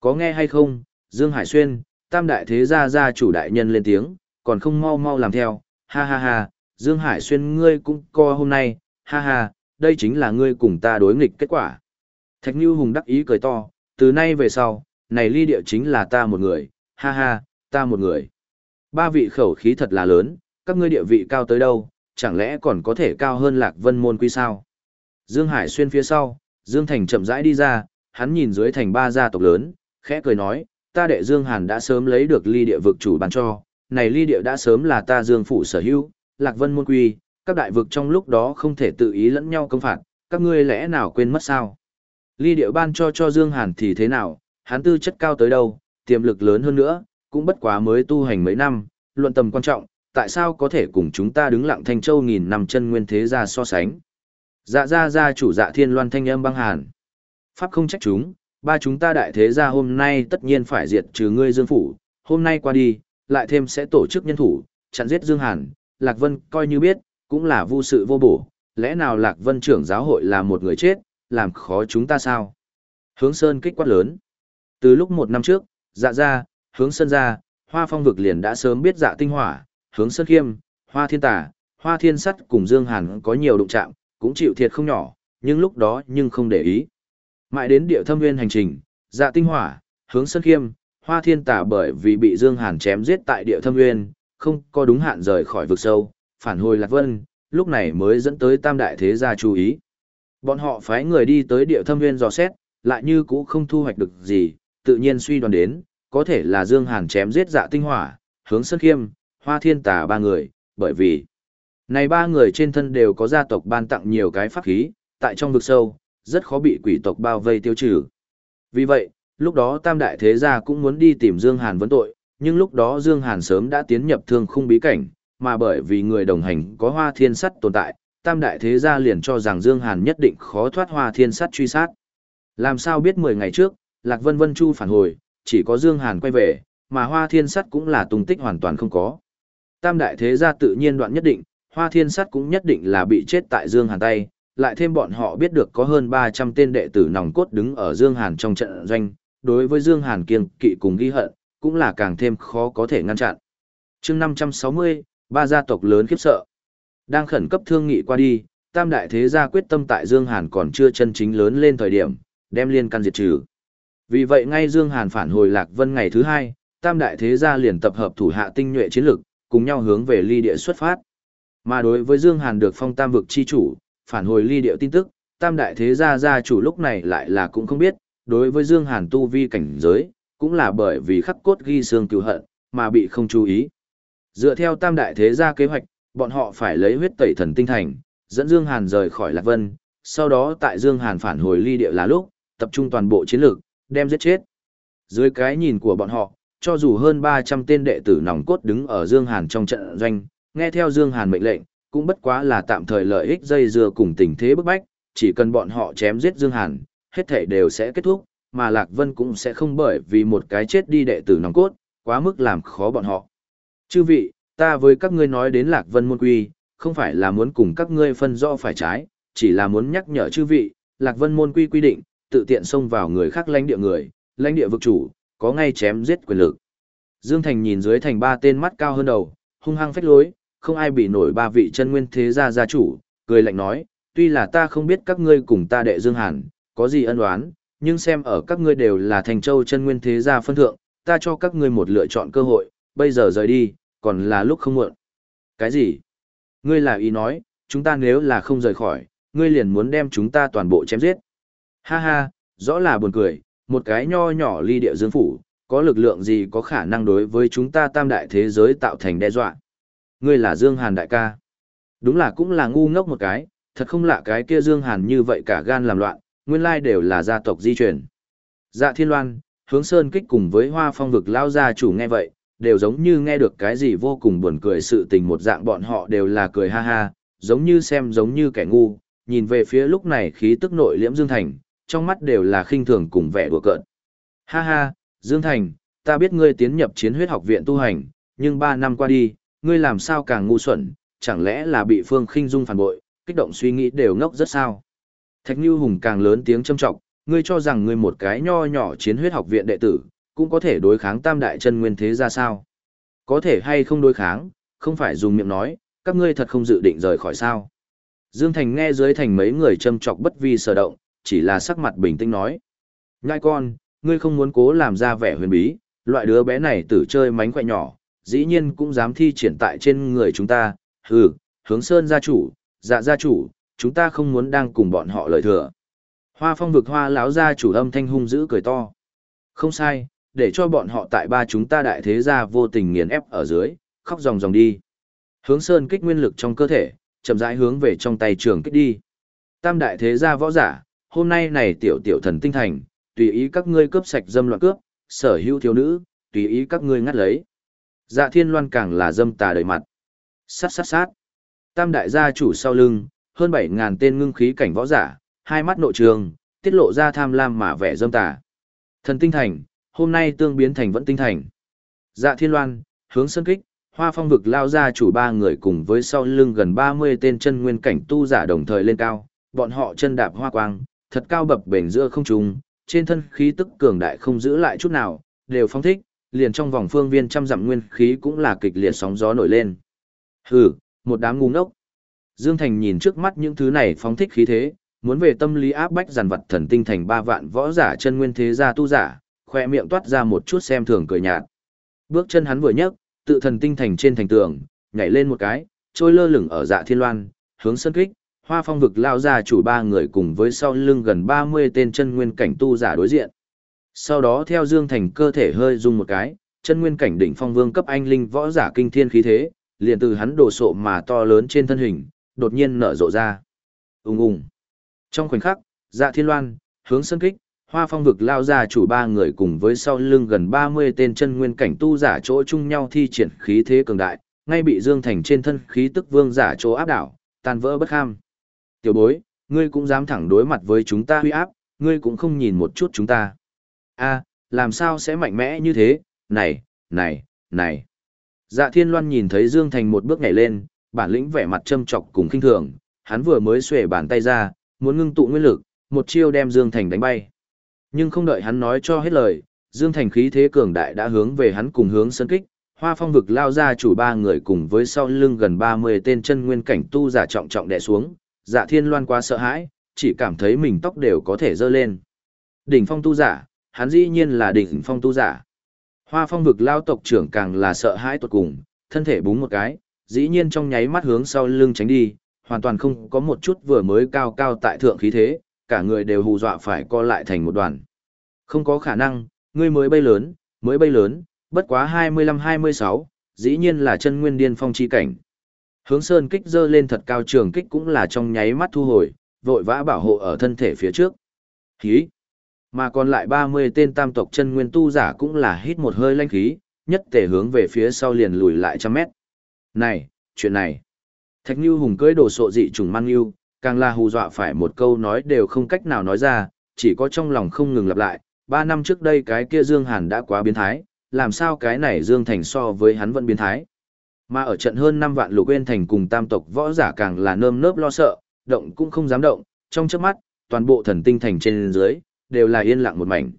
Có nghe hay không, Dương Hải Xuyên, tam đại thế gia gia chủ đại nhân lên tiếng, còn không mau mau làm theo, ha ha ha, Dương Hải Xuyên ngươi cũng co hôm nay, ha ha, đây chính là ngươi cùng ta đối nghịch kết quả. Thạch Như Hùng đắc ý cười to, từ nay về sau, này ly địa chính là ta một người, ha ha, ta một người. Ba vị khẩu khí thật là lớn, các ngươi địa vị cao tới đâu, chẳng lẽ còn có thể cao hơn Lạc Vân môn quy sao? Dương Hải xuyên phía sau, Dương Thành chậm rãi đi ra, hắn nhìn dưới thành ba gia tộc lớn, khẽ cười nói, ta đệ Dương Hàn đã sớm lấy được ly địa vực chủ bàn cho, này ly địa đã sớm là ta Dương phủ sở hữu, Lạc Vân môn quy, các đại vực trong lúc đó không thể tự ý lẫn nhau công phạt, các ngươi lẽ nào quên mất sao? Ly địa ban cho cho Dương Hàn thì thế nào, hắn tư chất cao tới đâu, tiềm lực lớn hơn nữa, cũng bất quá mới tu hành mấy năm, luận tầm quan trọng, tại sao có thể cùng chúng ta đứng lặng thanh châu nghìn năm chân nguyên thế ra so sánh. Dạ ra ra chủ dạ thiên loan thanh âm băng hàn. Pháp không trách chúng, ba chúng ta đại thế gia hôm nay tất nhiên phải diệt trừ ngươi dương phủ, hôm nay qua đi, lại thêm sẽ tổ chức nhân thủ, chặn giết Dương Hàn, Lạc Vân coi như biết, cũng là vô sự vô bổ, lẽ nào Lạc Vân trưởng giáo hội là một người chết, làm khó chúng ta sao? Hướng Sơn kích quát lớn. Từ lúc một năm trước, dạ ra, hướng Sơn ra, hoa phong vực liền đã sớm biết dạ tinh hỏa, hướng Sơn Khiêm, Hoa Thiên Tà, Hoa Thiên Sắt cùng Dương Hàn có nhiều đụng chạm, cũng chịu thiệt không nhỏ, nhưng lúc đó nhưng không để ý. Mãi đến địa thâm nguyên hành trình, dạ tinh hỏa, hướng Sơn Khiêm, Hoa Thiên Tà bởi vì bị Dương Hàn chém giết tại địa thâm nguyên, không có đúng hạn rời khỏi vực sâu, phản hồi Lạc Vân, lúc này mới dẫn tới tam đại thế gia chú ý. Bọn họ phái người đi tới địa thâm nguyên dò xét, lại như cũ không thu hoạch được gì, tự nhiên suy đoán đến, có thể là Dương Hàn chém giết dạ tinh hỏa, hướng Sơn Khiêm, hoa thiên tà ba người, bởi vì này ba người trên thân đều có gia tộc ban tặng nhiều cái pháp khí, tại trong vực sâu, rất khó bị quỷ tộc bao vây tiêu trừ. Vì vậy, lúc đó Tam Đại Thế Gia cũng muốn đi tìm Dương Hàn vấn tội, nhưng lúc đó Dương Hàn sớm đã tiến nhập thương khung bí cảnh, mà bởi vì người đồng hành có hoa thiên sắt tồn tại, Tam Đại Thế Gia liền cho rằng Dương Hàn nhất định khó thoát hoa thiên sắt truy sát. Làm sao biết 10 ngày trước, Lạc Vân Vân Chu phản hồi, chỉ có Dương Hàn quay về, mà hoa thiên sắt cũng là tung tích hoàn toàn không có. Tam Đại Thế Gia tự nhiên đoạn nhất định, hoa thiên sắt cũng nhất định là bị chết tại Dương Hàn tay, lại thêm bọn họ biết được có hơn 300 tên đệ tử nòng cốt đứng ở Dương Hàn trong trận doanh, đối với Dương Hàn kiêng kỵ cùng ghi hận, cũng là càng thêm khó có thể ngăn chặn. Chương 560, ba gia tộc lớn khiếp sợ. Đang khẩn cấp thương nghị qua đi, Tam đại thế gia quyết tâm tại Dương Hàn còn chưa chân chính lớn lên thời điểm, đem liên căn diệt trừ. Vì vậy ngay Dương Hàn phản hồi Lạc Vân ngày thứ hai, Tam đại thế gia liền tập hợp thủ hạ tinh nhuệ chiến lực, cùng nhau hướng về ly địa xuất phát. Mà đối với Dương Hàn được phong tam vực chi chủ, phản hồi ly địa tin tức, tam đại thế gia gia chủ lúc này lại là cũng không biết, đối với Dương Hàn tu vi cảnh giới, cũng là bởi vì khắc cốt ghi xương cứu hận, mà bị không chú ý. Dựa theo tam đại thế gia kế hoạch, bọn họ phải lấy huyết tẩy thần tinh thành, dẫn Dương Hàn rời khỏi Lạc Vân, sau đó tại Dương Hàn phản hồi ly địa là lúc, tập trung toàn bộ chiến lược, đem giết chết. Dưới cái nhìn của bọn họ, cho dù hơn 300 tên đệ tử nòng cốt đứng ở Dương Hàn trong trận doanh, nghe theo Dương Hàn mệnh lệnh, cũng bất quá là tạm thời lợi ích dây dưa cùng tình thế bức bách, chỉ cần bọn họ chém giết Dương Hàn, hết thảy đều sẽ kết thúc, mà Lạc Vân cũng sẽ không bởi vì một cái chết đi đệ tử nòng cốt, quá mức làm khó bọn họ. Chư vị, ta với các ngươi nói đến Lạc Vân môn quy, không phải là muốn cùng các ngươi phân rõ phải trái, chỉ là muốn nhắc nhở chư vị, Lạc Vân môn quy quy định, tự tiện xông vào người khác lãnh địa người, lãnh địa vực chủ, có ngay chém giết quyền lực. Dương Thành nhìn dưới thành ba tên mắt cao hơn đầu, hung hăng phách lối, không ai bị nổi ba vị chân nguyên thế gia gia chủ, cười lạnh nói, tuy là ta không biết các ngươi cùng ta đệ Dương Hàn, có gì ân oán, nhưng xem ở các ngươi đều là thành châu chân nguyên thế gia phân thượng, ta cho các ngươi một lựa chọn cơ hội, bây giờ rời đi, còn là lúc không muộn. Cái gì? Ngươi là ý nói, chúng ta nếu là không rời khỏi, ngươi liền muốn đem chúng ta toàn bộ chém giết. Ha ha, rõ là buồn cười, một cái nho nhỏ ly địa dương phủ, có lực lượng gì có khả năng đối với chúng ta tam đại thế giới tạo thành đe dọa. Ngươi là Dương Hàn đại ca. Đúng là cũng là ngu ngốc một cái, thật không lạ cái kia Dương Hàn như vậy cả gan làm loạn, nguyên lai đều là gia tộc di truyền. Dạ Thiên Loan, hướng Sơn kích cùng với hoa phong vực lao gia chủ nghe vậy, đều giống như nghe được cái gì vô cùng buồn cười sự tình một dạng bọn họ đều là cười ha ha, giống như xem giống như kẻ ngu, nhìn về phía lúc này khí tức nội liễm Dương Thành, trong mắt đều là khinh thường cùng vẻ đùa cợt. Ha ha, Dương Thành, ta biết ngươi tiến nhập chiến huyết học viện tu hành, nhưng ba năm qua đi, ngươi làm sao càng ngu xuẩn, chẳng lẽ là bị Phương Khinh Dung phản bội, kích động suy nghĩ đều ngốc rất sao? Thạch Nưu Hùng càng lớn tiếng châm trọng, ngươi cho rằng ngươi một cái nho nhỏ chiến huyết học viện đệ tử, cũng có thể đối kháng tam đại chân nguyên thế ra sao? Có thể hay không đối kháng, không phải dùng miệng nói, các ngươi thật không dự định rời khỏi sao? Dương Thành nghe dưới thành mấy người châm chọc bất vi sở động, chỉ là sắc mặt bình tĩnh nói. Nhai con, ngươi không muốn cố làm ra vẻ huyền bí, loại đứa bé này tử chơi mánh khỏe nhỏ, dĩ nhiên cũng dám thi triển tại trên người chúng ta, hừ, hướng sơn gia chủ, dạ gia chủ, chúng ta không muốn đang cùng bọn họ lợi thừa. Hoa phong vực hoa lão gia chủ âm thanh hung dữ cười to. Không sai, để cho bọn họ tại ba chúng ta đại thế gia vô tình nghiền ép ở dưới, khóc ròng ròng đi. Hướng sơn kích nguyên lực trong cơ thể, chậm rãi hướng về trong tay trường kích đi. Tam đại thế gia võ giả, hôm nay này tiểu tiểu thần tinh thành, tùy ý các ngươi cướp sạch dâm loạn cướp, sở hữu thiếu nữ, tùy ý các ngươi ngắt lấy. Dạ thiên loan càng là dâm tà đầy mặt. Sát sát sát. Tam đại gia chủ sau lưng, hơn 7.000 tên ngưng khí cảnh võ giả, hai mắt nội trường, tiết lộ ra tham lam mà vẻ dâm tà. Thần tinh thành, hôm nay tương biến thành vẫn tinh thành. Dạ thiên loan, hướng sân kích, hoa phong vực lao ra chủ ba người cùng với sau lưng gần 30 tên chân nguyên cảnh tu giả đồng thời lên cao, bọn họ chân đạp hoa quang, thật cao bập bềnh giữa không trung, trên thân khí tức cường đại không giữ lại chút nào, đều phong thích, liền trong vòng phương viên trăm dặm nguyên khí cũng là kịch liệt sóng gió nổi lên. Hừ, một đám ngu ngốc. Dương Thành nhìn trước mắt những thứ này phóng thích khí thế, muốn về tâm lý áp bách giàn vật thần tinh thành ba vạn võ giả chân nguyên thế gia tu giả, khoe miệng toát ra một chút xem thường cười nhạt. Bước chân hắn vừa nhấc, tự thần tinh thành trên thành tường, nhảy lên một cái, trôi lơ lửng ở dạ thiên loan, hướng sân kích, hoa phong vực lao ra chủ ba người cùng với sau lưng gần 30 tên chân nguyên cảnh tu giả đối diện. Sau đó theo Dương Thành cơ thể hơi rung một cái, chân nguyên cảnh đỉnh phong vương cấp anh linh võ giả kinh thiên khí thế, liền từ hắn đổ sộ mà to lớn trên thân hình, đột nhiên nở rộ ra. Ùng ùng. Trong khoảnh khắc, Dạ Thiên Loan, hướng sân kích, Hoa Phong vực lao ra chủ ba người cùng với sau lưng gần 30 tên chân nguyên cảnh tu giả chỗ chung nhau thi triển khí thế cường đại, ngay bị Dương Thành trên thân khí tức vương giả chỗ áp đảo, tan vỡ bất ham. Tiểu bối, ngươi cũng dám thẳng đối mặt với chúng ta huy áp, ngươi cũng không nhìn một chút chúng ta. a làm sao sẽ mạnh mẽ như thế, này, này, này. Dạ thiên loan nhìn thấy Dương Thành một bước nhảy lên, bản lĩnh vẻ mặt châm chọc cùng kinh thường, hắn vừa mới xuể bàn tay ra, muốn ngưng tụ nguyên lực, một chiêu đem Dương Thành đánh bay. Nhưng không đợi hắn nói cho hết lời, Dương Thành khí thế cường đại đã hướng về hắn cùng hướng sân kích, hoa phong vực lao ra chủ ba người cùng với sau lưng gần 30 tên chân nguyên cảnh tu giả trọng trọng đè xuống, dạ thiên loan quá sợ hãi, chỉ cảm thấy mình tóc đều có thể dơ lên. Đỉnh phong tu giả, hắn dĩ nhiên là đỉnh phong tu giả. Hoa phong vực lao tộc trưởng càng là sợ hãi tuột cùng, thân thể búng một cái, dĩ nhiên trong nháy mắt hướng sau lưng tránh đi, hoàn toàn không có một chút vừa mới cao cao tại thượng khí thế, cả người đều hù dọa phải co lại thành một đoàn. Không có khả năng, ngươi mới bay lớn, mới bay lớn, bất quá 25-26, dĩ nhiên là chân nguyên điên phong chi cảnh. Hướng sơn kích dơ lên thật cao trường kích cũng là trong nháy mắt thu hồi, vội vã bảo hộ ở thân thể phía trước. Khí! Mà còn lại 30 tên tam tộc chân nguyên tu giả cũng là hít một hơi lanh khí, nhất thể hướng về phía sau liền lùi lại trăm mét. Này, chuyện này. Thạch Như Hùng cưỡi đồ sộ dị trùng mang yêu, càng là hù dọa phải một câu nói đều không cách nào nói ra, chỉ có trong lòng không ngừng lặp lại. Ba năm trước đây cái kia Dương Hàn đã quá biến thái, làm sao cái này Dương Thành so với hắn vẫn biến thái. Mà ở trận hơn 5 vạn lục quên thành cùng tam tộc võ giả càng là nơm nớp lo sợ, động cũng không dám động, trong chớp mắt, toàn bộ thần tinh thành trên dưới, đều là yên lặng một mảnh.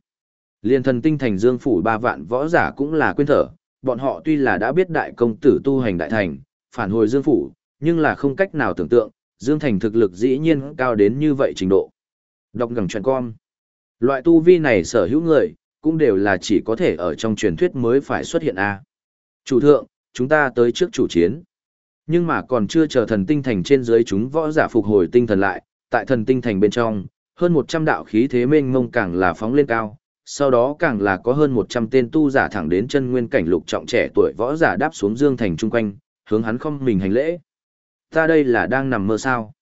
Liên thần tinh thành dương phủ ba vạn võ giả cũng là quên thở, bọn họ tuy là đã biết đại công tử tu hành đại thành, phản hồi dương phủ, nhưng là không cách nào tưởng tượng, dương thành thực lực dĩ nhiên cao đến như vậy trình độ. Đọc ngẩng truyền con. Loại tu vi này sở hữu người, cũng đều là chỉ có thể ở trong truyền thuyết mới phải xuất hiện a. Chủ thượng, chúng ta tới trước chủ chiến. Nhưng mà còn chưa chờ thần tinh thành trên dưới chúng võ giả phục hồi tinh thần lại, tại thần tinh thành bên trong, hơn 100 đạo khí thế mênh mông càng là phóng lên cao, sau đó càng là có hơn 100 tên tu giả thẳng đến chân nguyên cảnh lục trọng trẻ tuổi võ giả đáp xuống dương thành trung quanh, hướng hắn không mình hành lễ. Ta đây là đang nằm mơ sao?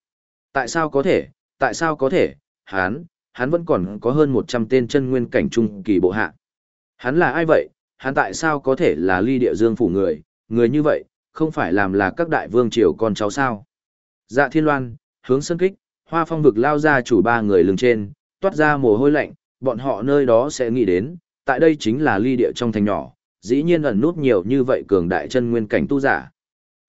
Tại sao có thể, tại sao có thể, hắn, hắn vẫn còn có hơn 100 tên chân nguyên cảnh trung kỳ bộ hạ. Hắn là ai vậy, hắn tại sao có thể là ly địa dương phủ người, người như vậy, không phải làm là các đại vương triều con cháu sao? Dạ thiên loan, hướng sân kích, hoa phong vực lao ra chủ ba người lưng trên, toát ra mồ hôi lạnh, bọn họ nơi đó sẽ nghĩ đến, tại đây chính là ly địa trong thành nhỏ, dĩ nhiên ẩn nút nhiều như vậy cường đại chân nguyên cảnh tu giả.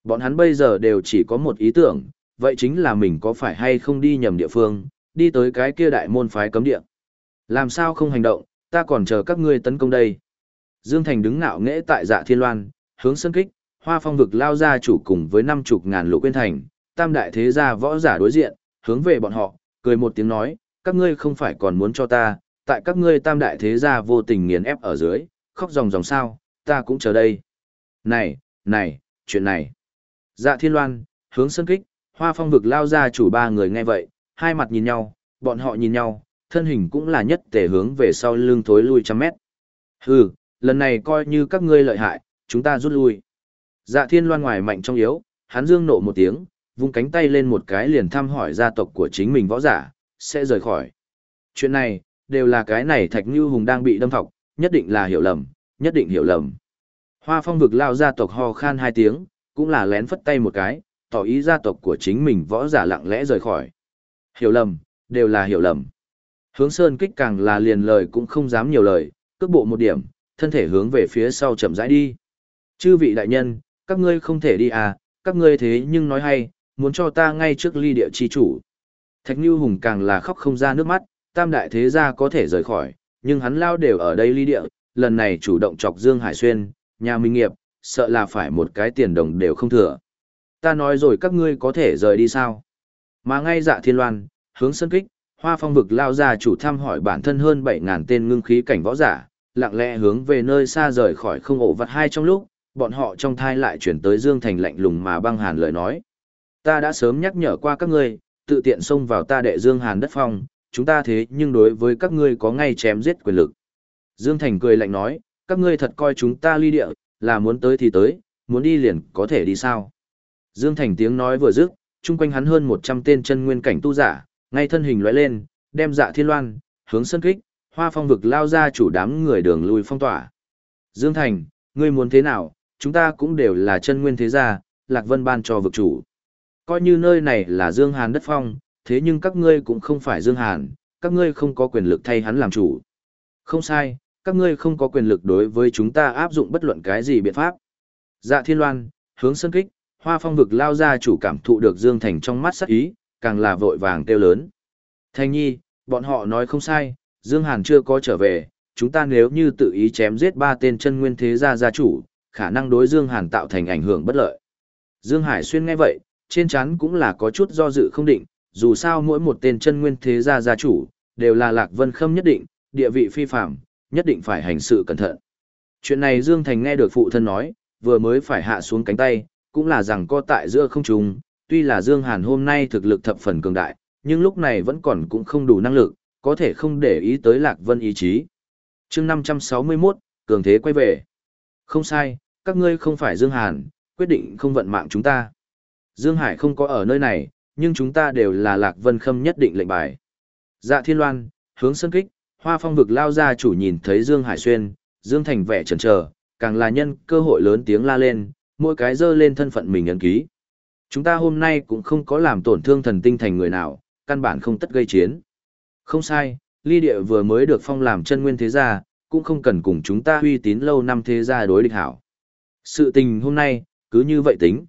Bọn hắn bây giờ đều chỉ có một ý tưởng, vậy chính là mình có phải hay không đi nhầm địa phương, đi tới cái kia đại môn phái cấm địa. Làm sao không hành động, ta còn chờ các ngươi tấn công đây. Dương Thành đứng ngạo nghễ tại dạ thiên loan, hướng sân kích, hoa phong vực lao ra chủ cùng với năm chục ngàn lục quên thành, tam đại thế gia võ giả đối diện, hướng về bọn họ, cười một tiếng nói, các ngươi không phải còn muốn cho ta, tại các ngươi tam đại thế gia vô tình nghiền ép ở dưới, khóc ròng ròng sao, ta cũng chờ đây. Này, này, chuyện này. Dạ thiên loan, hướng sân kích, hoa phong vực lao ra chủ ba người nghe vậy, hai mặt nhìn nhau, bọn họ nhìn nhau, thân hình cũng là nhất tề hướng về sau lưng thối lui trăm mét. Hừ, lần này coi như các ngươi lợi hại, chúng ta rút lui. Dạ thiên loan ngoài mạnh trong yếu, hắn dương nộ một tiếng, vung cánh tay lên một cái liền thăm hỏi gia tộc của chính mình võ giả, sẽ rời khỏi. Chuyện này, đều là cái này Thạch Như Hùng đang bị đâm thọc, nhất định là hiểu lầm, nhất định hiểu lầm. Hoa phong vực lao gia tộc ho khan hai tiếng, cũng là lén phất tay một cái, tỏ ý gia tộc của chính mình võ giả lặng lẽ rời khỏi. Hiểu lầm, đều là hiểu lầm. Hướng sơn kích càng là liền lời cũng không dám nhiều lời, cước bộ một điểm, thân thể hướng về phía sau chậm rãi đi. Chư vị đại nhân, các ngươi không thể đi à, các ngươi thế nhưng nói hay, muốn cho ta ngay trước ly địa chi chủ. Thạch Như Hùng càng là khóc không ra nước mắt, tam đại thế gia có thể rời khỏi, nhưng hắn lao đều ở đây ly địa, lần này chủ động chọc Dương Hải Xuyên, nhà minh nghiệp, sợ là phải một cái tiền đồng đều không thừa. Ta nói rồi các ngươi có thể rời đi sao? Mà ngay dạ thiên loan, hướng sân kích, hoa phong vực lao ra chủ thăm hỏi bản thân hơn 7.000 tên ngưng khí cảnh võ giả, lặng lẽ hướng về nơi xa rời khỏi không ổ vật hai trong lúc, bọn họ trong thai lại chuyển tới Dương Thành lạnh lùng mà băng hàn lời nói. Ta đã sớm nhắc nhở qua các ngươi, tự tiện xông vào ta đệ Dương Hàn đất phong, chúng ta thế nhưng đối với các ngươi có ngay chém giết quyền lực. Dương Thành cười lạnh nói, các ngươi thật coi chúng ta ly địa, là muốn tới thì tới, muốn đi liền có thể đi sao. Dương Thành tiếng nói vừa dứt, chung quanh hắn hơn 100 tên chân nguyên cảnh tu giả, ngay thân hình lóe lên, đem dạ thiên loan, hướng sân kích, hoa phong vực lao ra chủ đám người đường lui phong tỏa. Dương Thành, ngươi muốn thế nào, chúng ta cũng đều là chân nguyên thế gia, Lạc Vân ban cho vực chủ. Coi như nơi này là Dương Hàn đất phong, thế nhưng các ngươi cũng không phải Dương Hàn, các ngươi không có quyền lực thay hắn làm chủ. Không sai, các ngươi không có quyền lực đối với chúng ta áp dụng bất luận cái gì biện pháp. Dạ Thiên Loan, hướng sân kích, hoa phong vực lao ra chủ cảm thụ được Dương Thành trong mắt sắc ý, càng là vội vàng kêu lớn. Thành nhi, bọn họ nói không sai, Dương Hàn chưa có trở về, chúng ta nếu như tự ý chém giết ba tên chân nguyên thế gia gia chủ, khả năng đối Dương Hàn tạo thành ảnh hưởng bất lợi. Dương Hải Xuyên nghe vậy, trên chắn cũng là có chút do dự không định, dù sao mỗi một tên chân nguyên thế gia gia chủ, đều là Lạc Vân Khâm nhất định, địa vị phi phàm, nhất định phải hành sự cẩn thận. Chuyện này Dương Thành nghe được phụ thân nói, vừa mới phải hạ xuống cánh tay, cũng là rằng co tại giữa không trung, tuy là Dương Hàn hôm nay thực lực thập phần cường đại, nhưng lúc này vẫn còn cũng không đủ năng lực, có thể không để ý tới Lạc Vân ý chí. Chương 561, cường thế quay về. Không sai, các ngươi không phải Dương Hàn, quyết định không vận mạng chúng ta. Dương Hải không có ở nơi này, nhưng chúng ta đều là Lạc Vân Khâm nhất định lệnh bài. Dạ Thiên Loan, hướng sân kích, Hoa Phong vực lao ra chủ nhìn thấy Dương Hải Xuyên, Dương Thành vẻ chần chờ, càng là nhân cơ hội lớn tiếng la lên, mỗi cái dơ lên thân phận mình ấn ký. Chúng ta hôm nay cũng không có làm tổn thương thần tinh thành người nào, căn bản không tất gây chiến. Không sai, ly địa vừa mới được phong làm chân nguyên thế gia, cũng không cần cùng chúng ta uy tín lâu năm thế gia đối địch hảo. Sự tình hôm nay, cứ như vậy tính.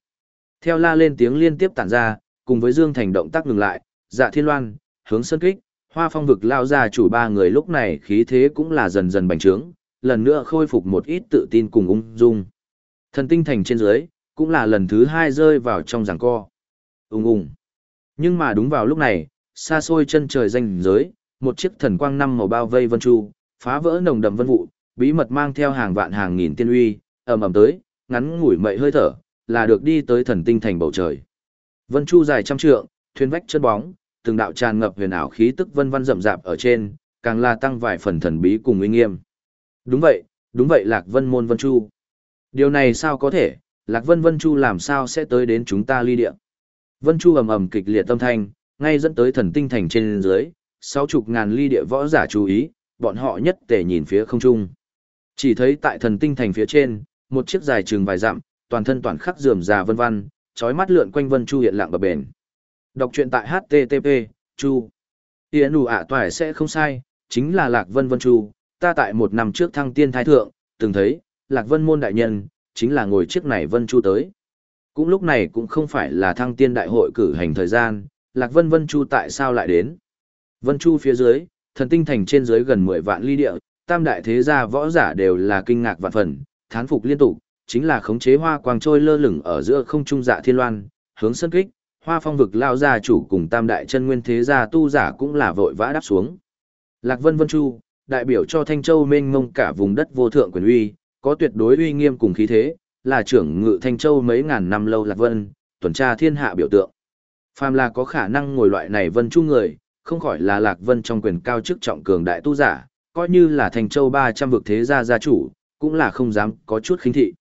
Theo la lên tiếng liên tiếp tản ra, cùng với Dương Thành động tác ngừng lại, dạ thiên loan, hướng sân kích, hoa phong vực lao ra chủ ba người lúc này khí thế cũng là dần dần bành trướng, lần nữa khôi phục một ít tự tin cùng ung dung. Thần tinh thành trên dưới, cũng là lần thứ hai rơi vào trong giảng co. Ung ung. Nhưng mà đúng vào lúc này, xa xôi chân trời danh giới, một chiếc thần quang năm màu bao vây vân chu, phá vỡ nồng đậm vân vụ, bí mật mang theo hàng vạn hàng nghìn tiên uy, ầm ầm tới, ngắn ngủi mậy hơi thở, là được đi tới thần tinh thành bầu trời. Vân chu dài trăm trượng, thuyền vách chân bóng, từng đạo tràn ngập huyền ảo khí tức vân vân rậm rạp ở trên, càng là tăng vài phần thần bí cùng uy nghiêm. Đúng vậy, đúng vậy Lạc Vân môn Vân Chu. Điều này sao có thể, Lạc Vân Vân Chu làm sao sẽ tới đến chúng ta ly địa. Vân Chu ầm ầm kịch liệt tâm thanh, ngay dẫn tới thần tinh thành trên dưới, sáu chục ngàn ly địa võ giả chú ý, bọn họ nhất tề nhìn phía không trung. Chỉ thấy tại thần tinh thành phía trên, một chiếc dài trường vài dặm, toàn thân toàn khắc rườm rà vân vân, chói mắt lượn quanh Vân Chu hiện lặng bờ bền. Đọc truyện tại http chu Tiễn đủ ạ toại sẽ không sai, chính là Lạc Vân Vân Chu, ta tại một năm trước thăng tiên thái thượng, từng thấy, Lạc Vân môn đại nhân, chính là ngồi chiếc này Vân Chu tới. Cũng lúc này cũng không phải là thăng tiên đại hội cử hành thời gian, Lạc Vân Vân Chu tại sao lại đến? Vân Chu phía dưới, thần tinh thành trên dưới gần 10 vạn ly địa, tam đại thế gia võ giả đều là kinh ngạc vạn phần, thán phục liên tục, chính là khống chế hoa quang trôi lơ lửng ở giữa không trung dạ thiên loan, hướng sân kích, hoa phong vực lao gia chủ cùng tam đại chân nguyên thế gia tu giả cũng là vội vã đáp xuống. Lạc Vân Vân Chu, đại biểu cho Thanh Châu mênh mông cả vùng đất vô thượng quyền uy, có tuyệt đối uy nghiêm cùng khí thế, là trưởng ngự Thanh Châu mấy ngàn năm lâu Lạc Vân, tuần tra thiên hạ biểu tượng. Phàm là có khả năng ngồi loại này Vân Chu người, không khỏi là Lạc Vân trong quyền cao chức trọng cường đại tu giả, coi như là Thanh Châu 300 vực thế gia gia chủ, cũng là không dám có chút khinh thị.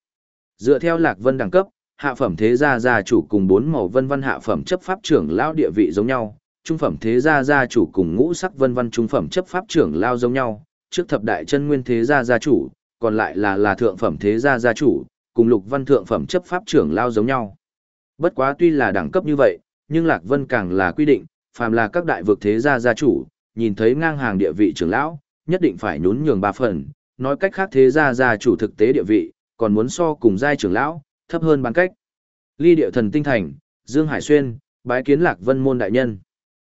Dựa theo Lạc Vân đẳng cấp, hạ phẩm thế gia gia chủ cùng bốn màu vân văn hạ phẩm chấp pháp trưởng lão địa vị giống nhau, trung phẩm thế gia gia chủ cùng ngũ sắc vân văn trung phẩm chấp pháp trưởng lao giống nhau, trước thập đại chân nguyên thế gia gia chủ, còn lại là là thượng phẩm thế gia gia chủ, cùng lục văn thượng phẩm chấp pháp trưởng lao giống nhau. Bất quá tuy là đẳng cấp như vậy, nhưng Lạc Vân càng là quy định, phàm là các đại vực thế gia gia chủ, nhìn thấy ngang hàng địa vị trưởng lão, nhất định phải nhún nhường ba phần, nói cách khác thế gia gia chủ thực tế địa vị, còn muốn so cùng giai trưởng lão, thấp hơn bán cách. Ly địa thần tinh thành, Dương Hải Xuyên, bái kiến Lạc Vân môn đại nhân.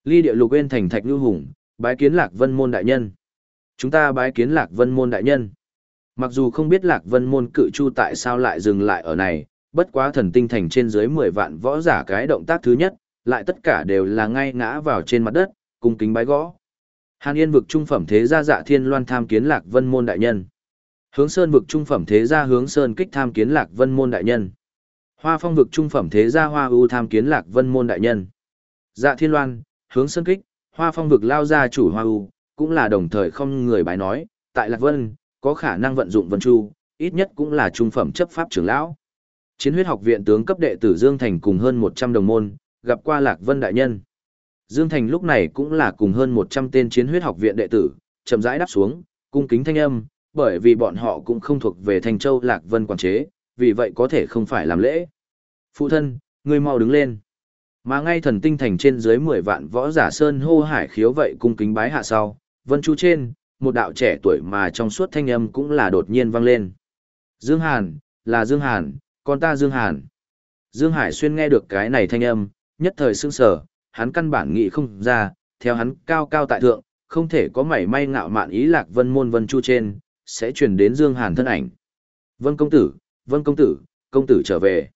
Ly địa lục quên thành thạch lưu hùng, bái kiến Lạc Vân môn đại nhân. Chúng ta bái kiến Lạc Vân môn đại nhân. Mặc dù không biết Lạc Vân môn cự chu tại sao lại dừng lại ở này, bất quá thần tinh thành trên dưới 10 vạn võ giả cái động tác thứ nhất, lại tất cả đều là ngay ngã vào trên mặt đất, cung kính bái gõ. Hàn Yên vực trung phẩm thế gia dạ thiên loan tham kiến Lạc Vân môn đại nhân. Hướng Sơn vực trung phẩm thế gia hướng Sơn kích tham kiến Lạc Vân môn đại nhân. Hoa Phong vực trung phẩm thế gia Hoa U tham kiến Lạc Vân môn đại nhân. Dạ Thiên Loan, hướng Sơn kích, Hoa Phong vực lao gia chủ Hoa U, cũng là đồng thời không người bái nói, tại Lạc Vân, có khả năng vận dụng Vân Chu, ít nhất cũng là trung phẩm chấp pháp trưởng lão. Chiến huyết học viện tướng cấp đệ tử Dương Thành cùng hơn 100 đồng môn, gặp qua Lạc Vân đại nhân. Dương Thành lúc này cũng là cùng hơn 100 tên chiến huyết học viện đệ tử, chậm rãi đáp xuống, cung kính thanh âm, bởi vì bọn họ cũng không thuộc về Thành Châu Lạc Vân quản chế, vì vậy có thể không phải làm lễ. Phụ thân, người mau đứng lên. Mà ngay thần tinh thành trên dưới 10 vạn võ giả sơn hô hải khiếu vậy cung kính bái hạ sau, Vân Chu trên, một đạo trẻ tuổi mà trong suốt thanh âm cũng là đột nhiên vang lên. Dương Hàn, là Dương Hàn, con ta Dương Hàn. Dương Hải Xuyên nghe được cái này thanh âm, nhất thời sững sờ, hắn căn bản nghĩ không ra, theo hắn cao cao tại thượng, không thể có mảy may ngạo mạn ý lạc vân môn vân chu trên, sẽ truyền đến Dương Hàn thân ảnh. Vân công tử, vân công tử, công tử trở về.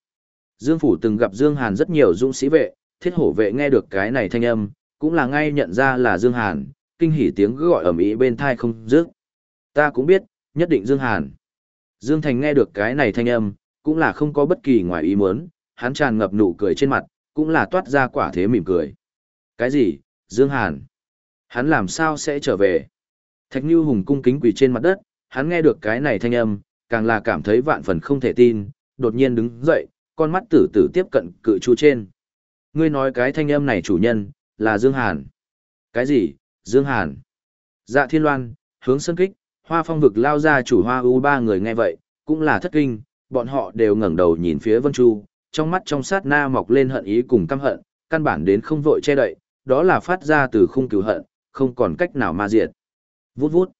Dương Phủ từng gặp Dương Hàn rất nhiều dũng sĩ vệ, thiết hổ vệ nghe được cái này thanh âm, cũng là ngay nhận ra là Dương Hàn, kinh hỉ tiếng gọi ầm ĩ bên thai không dứt. Ta cũng biết, nhất định Dương Hàn. Dương Thành nghe được cái này thanh âm, cũng là không có bất kỳ ngoài ý muốn, hắn tràn ngập nụ cười trên mặt, cũng là toát ra quả thế mỉm cười. Cái gì, Dương Hàn? Hắn làm sao sẽ trở về? Thạch Như Hùng cung kính quỳ trên mặt đất, hắn nghe được cái này thanh âm, càng là cảm thấy vạn phần không thể tin, đột nhiên đứng dậy, con mắt tử tử tiếp cận cự chu trên. Ngươi nói cái thanh âm này chủ nhân, là Dương Hàn. Cái gì, Dương Hàn? Dạ Thiên Loan, hướng sân kích, hoa phong vực lao ra chủ hoa u ba người nghe vậy, cũng là thất kinh, bọn họ đều ngẩng đầu nhìn phía Vân Chu, trong mắt trong sát na mọc lên hận ý cùng căm hận, căn bản đến không vội che đậy, đó là phát ra từ khung cứu hận, không còn cách nào ma diệt. Vút vút.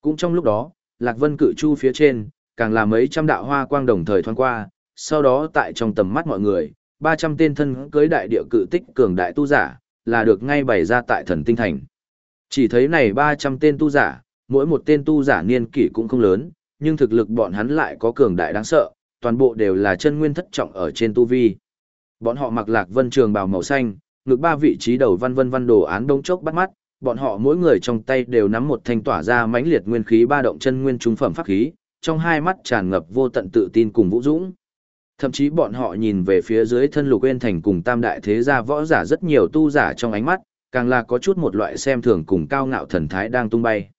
Cũng trong lúc đó, Lạc Vân cự chu phía trên, càng là mấy trăm đạo hoa quang đồng thời thoáng qua, sau đó tại trong tầm mắt mọi người, 300 tên thân cưới đại địa cự tích cường đại tu giả, là được ngay bày ra tại thần tinh thành. Chỉ thấy này 300 tên tu giả, mỗi một tên tu giả niên kỷ cũng không lớn, nhưng thực lực bọn hắn lại có cường đại đáng sợ, toàn bộ đều là chân nguyên thất trọng ở trên tu vi. Bọn họ mặc lạc vân trường bào màu xanh, ngực ba vị trí đầu văn vân văn đồ án đông chốc bắt mắt, bọn họ mỗi người trong tay đều nắm một thanh tỏa ra mãnh liệt nguyên khí ba động chân nguyên trung phẩm pháp khí, trong hai mắt tràn ngập vô tận tự tin cùng vũ dũng. Thậm chí bọn họ nhìn về phía dưới thân lục quên thành cùng tam đại thế gia võ giả rất nhiều tu giả trong ánh mắt, càng là có chút một loại xem thường cùng cao ngạo thần thái đang tung bay.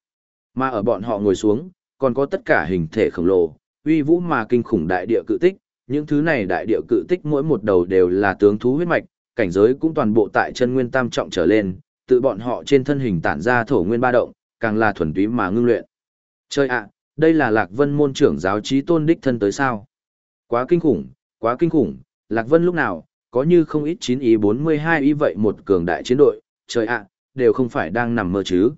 Mà ở bọn họ ngồi xuống, còn có tất cả hình thể khổng lồ, uy vũ mà kinh khủng đại địa cự tích, những thứ này đại địa cự tích mỗi một đầu đều là tướng thú huyết mạch, cảnh giới cũng toàn bộ tại chân nguyên tam trọng trở lên, tự bọn họ trên thân hình tản ra thổ nguyên ba động, càng là thuần túy mà ngưng luyện. Chơi ạ, đây là Lạc Vân môn trưởng giáo trí tôn đích thân tới sao? Quá kinh khủng, quá kinh khủng, Lạc Vân lúc nào, có như không ít 9 ý 42 ý vậy một cường đại chiến đội, trời ạ, đều không phải đang nằm mơ chứ.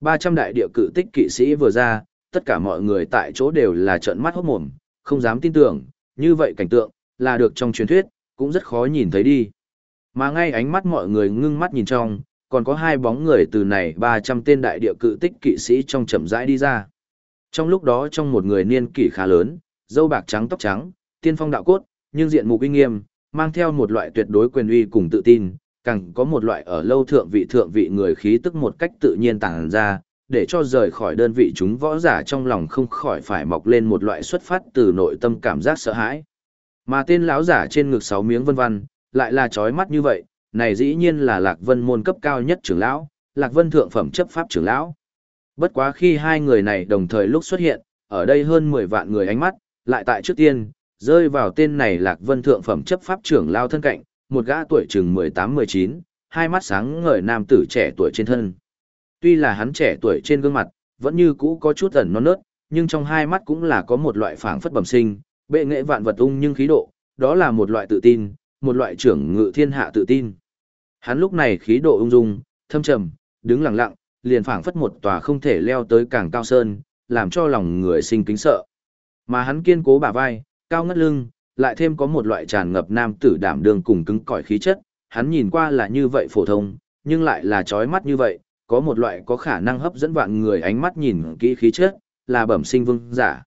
300 đại địa cự tích kỵ sĩ vừa ra, tất cả mọi người tại chỗ đều là trợn mắt hốt mồm, không dám tin tưởng, như vậy cảnh tượng, là được trong truyền thuyết, cũng rất khó nhìn thấy đi. Mà ngay ánh mắt mọi người ngưng mắt nhìn trong, còn có hai bóng người từ này 300 tên đại địa cự tích kỵ sĩ trong chậm rãi đi ra. Trong lúc đó trong một người niên kỷ khá lớn, dâu bạc trắng tóc trắng, tiên phong đạo cốt, nhưng diện mục uy nghiêm, mang theo một loại tuyệt đối quyền uy cùng tự tin, càng có một loại ở lâu thượng vị thượng vị người khí tức một cách tự nhiên tàng ra, để cho rời khỏi đơn vị chúng võ giả trong lòng không khỏi phải mọc lên một loại xuất phát từ nội tâm cảm giác sợ hãi. Mà tên lão giả trên ngực sáu miếng vân vân, lại là chói mắt như vậy, này dĩ nhiên là Lạc Vân môn cấp cao nhất trưởng lão, Lạc Vân thượng phẩm chấp pháp trưởng lão. Bất quá khi hai người này đồng thời lúc xuất hiện, ở đây hơn 10 vạn người ánh mắt, lại tại trước tiên, rơi vào tên này Lạc Vân thượng phẩm chấp pháp trưởng lão thân cạnh, một gã tuổi chừng 18-19, hai mắt sáng ngời nam tử trẻ tuổi trên thân. Tuy là hắn trẻ tuổi trên gương mặt, vẫn như cũ có chút ẩn non nớt, nhưng trong hai mắt cũng là có một loại phảng phất bẩm sinh, bệ nghệ vạn vật ung nhưng khí độ, đó là một loại tự tin, một loại trưởng ngự thiên hạ tự tin. Hắn lúc này khí độ ung dung, thâm trầm, đứng lặng lặng, liền phảng phất một tòa không thể leo tới càng cao sơn, làm cho lòng người sinh kính sợ. Mà hắn kiên cố bả vai, cao ngất lưng, lại thêm có một loại tràn ngập nam tử đảm đương cùng cứng cỏi khí chất, hắn nhìn qua là như vậy phổ thông, nhưng lại là chói mắt như vậy, có một loại có khả năng hấp dẫn vạn người ánh mắt nhìn kỹ khí chất, là bẩm sinh vương giả.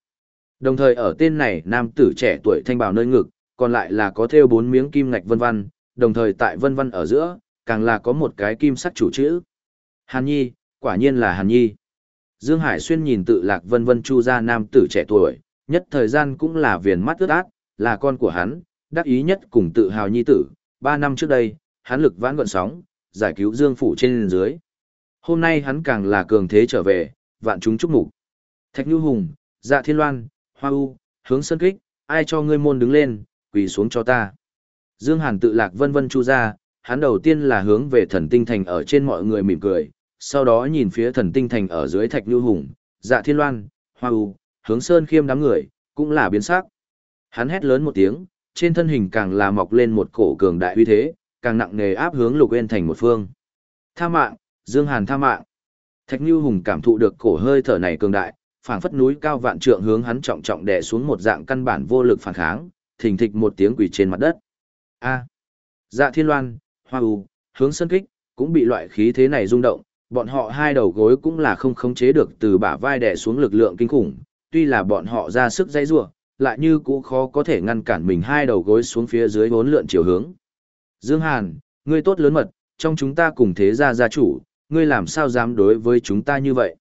Đồng thời ở tên này nam tử trẻ tuổi thanh bào nơi ngực, còn lại là có thêu bốn miếng kim ngạch vân vân, đồng thời tại vân vân ở giữa, càng là có một cái kim sắc chủ chữ. Hàn Nhi, quả nhiên là Hàn Nhi. Dương Hải Xuyên nhìn tự lạc vân vân chu ra nam tử trẻ tuổi, nhất thời gian cũng là viền mắt ướt át, là con của hắn, đắc ý nhất cùng tự hào nhi tử. Ba năm trước đây, hắn lực vãn gọn sóng, giải cứu Dương Phủ trên dưới. Hôm nay hắn càng là cường thế trở về, vạn chúng chúc mục. Thạch Nhu Hùng, Dạ Thiên Loan, Hoa U, hướng Sơn Kích, ai cho ngươi môn đứng lên, quỳ xuống cho ta. Dương Hàn tự lạc vân vân chu ra, hắn đầu tiên là hướng về thần tinh thành ở trên mọi người mỉm cười, sau đó nhìn phía thần tinh thành ở dưới Thạch Nhu Hùng, Dạ Thiên Loan, Hoa U, hướng Sơn khiêm đám người, cũng là biến sắc. Hắn hét lớn một tiếng, trên thân hình càng là mọc lên một cổ cường đại uy thế, càng nặng nề áp hướng Lục yên thành một phương. Tha mạng, Dương Hàn tha mạng. Thạch Nưu Hùng cảm thụ được cổ hơi thở này cường đại, phảng phất núi cao vạn trượng hướng hắn trọng trọng đè xuống một dạng căn bản vô lực phản kháng, thình thịch một tiếng quỳ trên mặt đất. A. Dạ Thiên Loan, Hoa U, hướng sân kích, cũng bị loại khí thế này rung động, bọn họ hai đầu gối cũng là không khống chế được từ bả vai đè xuống lực lượng kinh khủng, tuy là bọn họ ra sức dãy rủa, lại như cũng khó có thể ngăn cản mình hai đầu gối xuống phía dưới bốn lượn chiều hướng. Dương Hàn, ngươi tốt lớn mật, trong chúng ta cùng thế gia gia chủ, ngươi làm sao dám đối với chúng ta như vậy?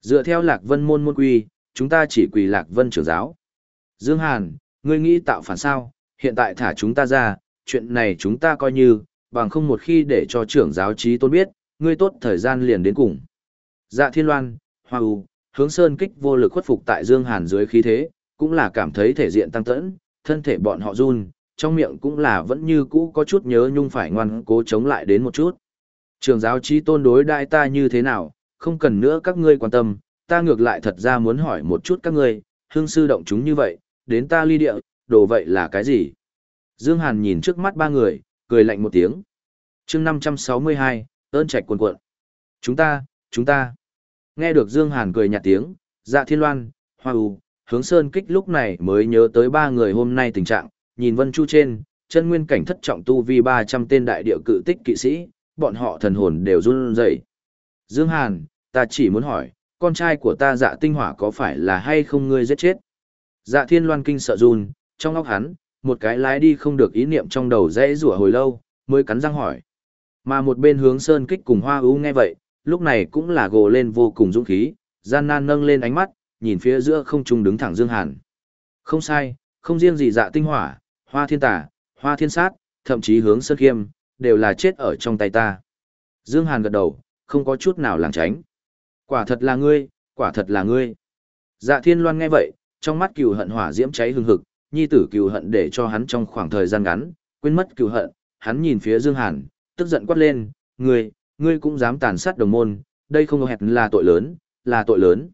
Dựa theo Lạc Vân môn môn quy, chúng ta chỉ quỳ Lạc Vân trưởng giáo. Dương Hàn, ngươi nghĩ tạo phản sao? Hiện tại thả chúng ta ra, chuyện này chúng ta coi như, bằng không một khi để cho trưởng giáo trí tôn biết, ngươi tốt thời gian liền đến cùng. Dạ Thiên Loan, Hoa U, hướng sơn kích vô lực khuất phục tại Dương Hàn dưới khí thế, cũng là cảm thấy thể diện tăng tẫn, thân thể bọn họ run, trong miệng cũng là vẫn như cũ có chút nhớ nhung phải ngoan cố chống lại đến một chút. Trường giáo trí tôn đối đại ta như thế nào, không cần nữa các ngươi quan tâm, ta ngược lại thật ra muốn hỏi một chút các ngươi, hương sư động chúng như vậy, đến ta ly địa, đồ vậy là cái gì? Dương Hàn nhìn trước mắt ba người, cười lạnh một tiếng. chương 562, ơn trạch cuộn cuộn. Chúng ta, chúng ta. Nghe được Dương Hàn cười nhạt tiếng, dạ thiên loan, hoa u, hướng sơn kích lúc này mới nhớ tới ba người hôm nay tình trạng, nhìn vân chu trên, chân nguyên cảnh thất trọng tu vi 300 tên đại địa cự tích kỵ sĩ, bọn họ thần hồn đều run rẩy. Dương Hàn, ta chỉ muốn hỏi, con trai của ta dạ tinh hỏa có phải là hay không ngươi giết chết? Dạ thiên loan kinh sợ run, trong óc hắn, một cái lái đi không được ý niệm trong đầu dễ rủa hồi lâu, mới cắn răng hỏi. Mà một bên hướng sơn kích cùng hoa ưu nghe vậy, lúc này cũng là gồ lên vô cùng dũng khí, gian nan nâng lên ánh mắt, nhìn phía giữa không trung đứng thẳng Dương Hàn. Không sai, không riêng gì dạ tinh hỏa, hoa thiên tà, hoa thiên sát, thậm chí hướng sơn khiêm, đều là chết ở trong tay ta. Dương Hàn gật đầu, không có chút nào lảng tránh. Quả thật là ngươi, quả thật là ngươi. Dạ thiên loan nghe vậy, trong mắt cừu hận hỏa diễm cháy hừng hực, nhi tử cừu hận để cho hắn trong khoảng thời gian ngắn, quên mất cừu hận, hắn nhìn phía Dương Hàn, tức giận quát lên, ngươi, ngươi cũng dám tàn sát đồng môn, đây không hẹn là tội lớn, là tội lớn.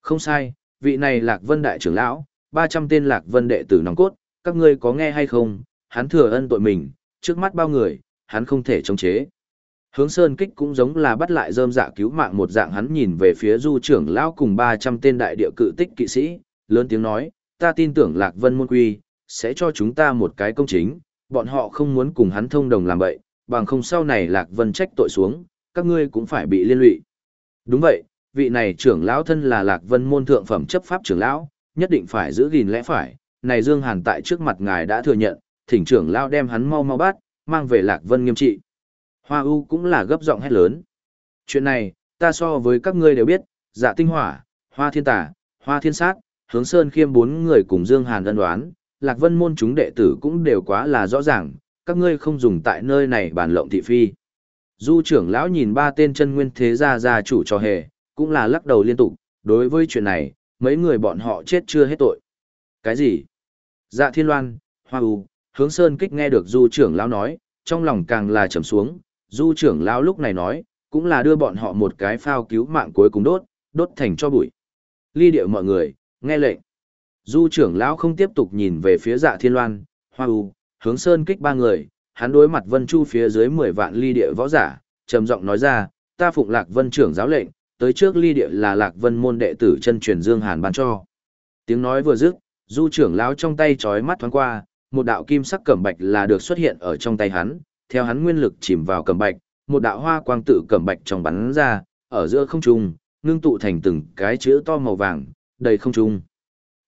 Không sai, vị này Lạc Vân Đại trưởng lão, 300 tên Lạc Vân đệ tử nòng cốt, các ngươi có nghe hay không, hắn thừa ân tội mình, trước mắt bao người, hắn không thể chống chế. Hướng Sơn Kích cũng giống là bắt lại rơm dạ cứu mạng một dạng hắn nhìn về phía du trưởng lão cùng 300 tên đại địa cự tích kỵ sĩ, lớn tiếng nói, ta tin tưởng Lạc Vân Môn Quy, sẽ cho chúng ta một cái công chính, bọn họ không muốn cùng hắn thông đồng làm vậy, bằng không sau này Lạc Vân trách tội xuống, các ngươi cũng phải bị liên lụy. Đúng vậy, vị này trưởng lão thân là Lạc Vân môn thượng phẩm chấp pháp trưởng lão, nhất định phải giữ gìn lẽ phải, này Dương Hàn tại trước mặt ngài đã thừa nhận, thỉnh trưởng lão đem hắn mau mau bắt, mang về Lạc Vân nghiêm trị. Hoa U cũng là gấp giọng hét lớn. Chuyện này, ta so với các ngươi đều biết, dạ tinh hỏa, hoa thiên tả, hoa thiên sát, hướng sơn khiêm bốn người cùng Dương Hàn ân đoán, Lạc Vân môn chúng đệ tử cũng đều quá là rõ ràng, các ngươi không dùng tại nơi này bàn lộng thị phi. Du trưởng lão nhìn ba tên chân nguyên thế gia gia chủ cho hề, cũng là lắc đầu liên tục, đối với chuyện này, mấy người bọn họ chết chưa hết tội. Cái gì? Dạ thiên loan, hoa u, hướng sơn kích nghe được du trưởng lão nói, trong lòng càng là trầm xuống, du trưởng lão lúc này nói, cũng là đưa bọn họ một cái phao cứu mạng cuối cùng đốt, đốt thành cho bụi. Ly điệu mọi người, nghe lệnh. Du trưởng lão không tiếp tục nhìn về phía dạ thiên loan, hoa u, hướng sơn kích ba người, hắn đối mặt vân chu phía dưới 10 vạn ly địa võ giả, trầm giọng nói ra, ta phụng lạc vân trưởng giáo lệnh, tới trước ly địa là lạc vân môn đệ tử chân truyền dương hàn ban cho. Tiếng nói vừa dứt, du trưởng lão trong tay chói mắt thoáng qua, một đạo kim sắc cẩm bạch là được xuất hiện ở trong tay hắn, theo hắn nguyên lực chìm vào cẩm bạch, một đạo hoa quang tự cẩm bạch trong bắn ra, ở giữa không trung, ngưng tụ thành từng cái chữ to màu vàng, đầy không trung.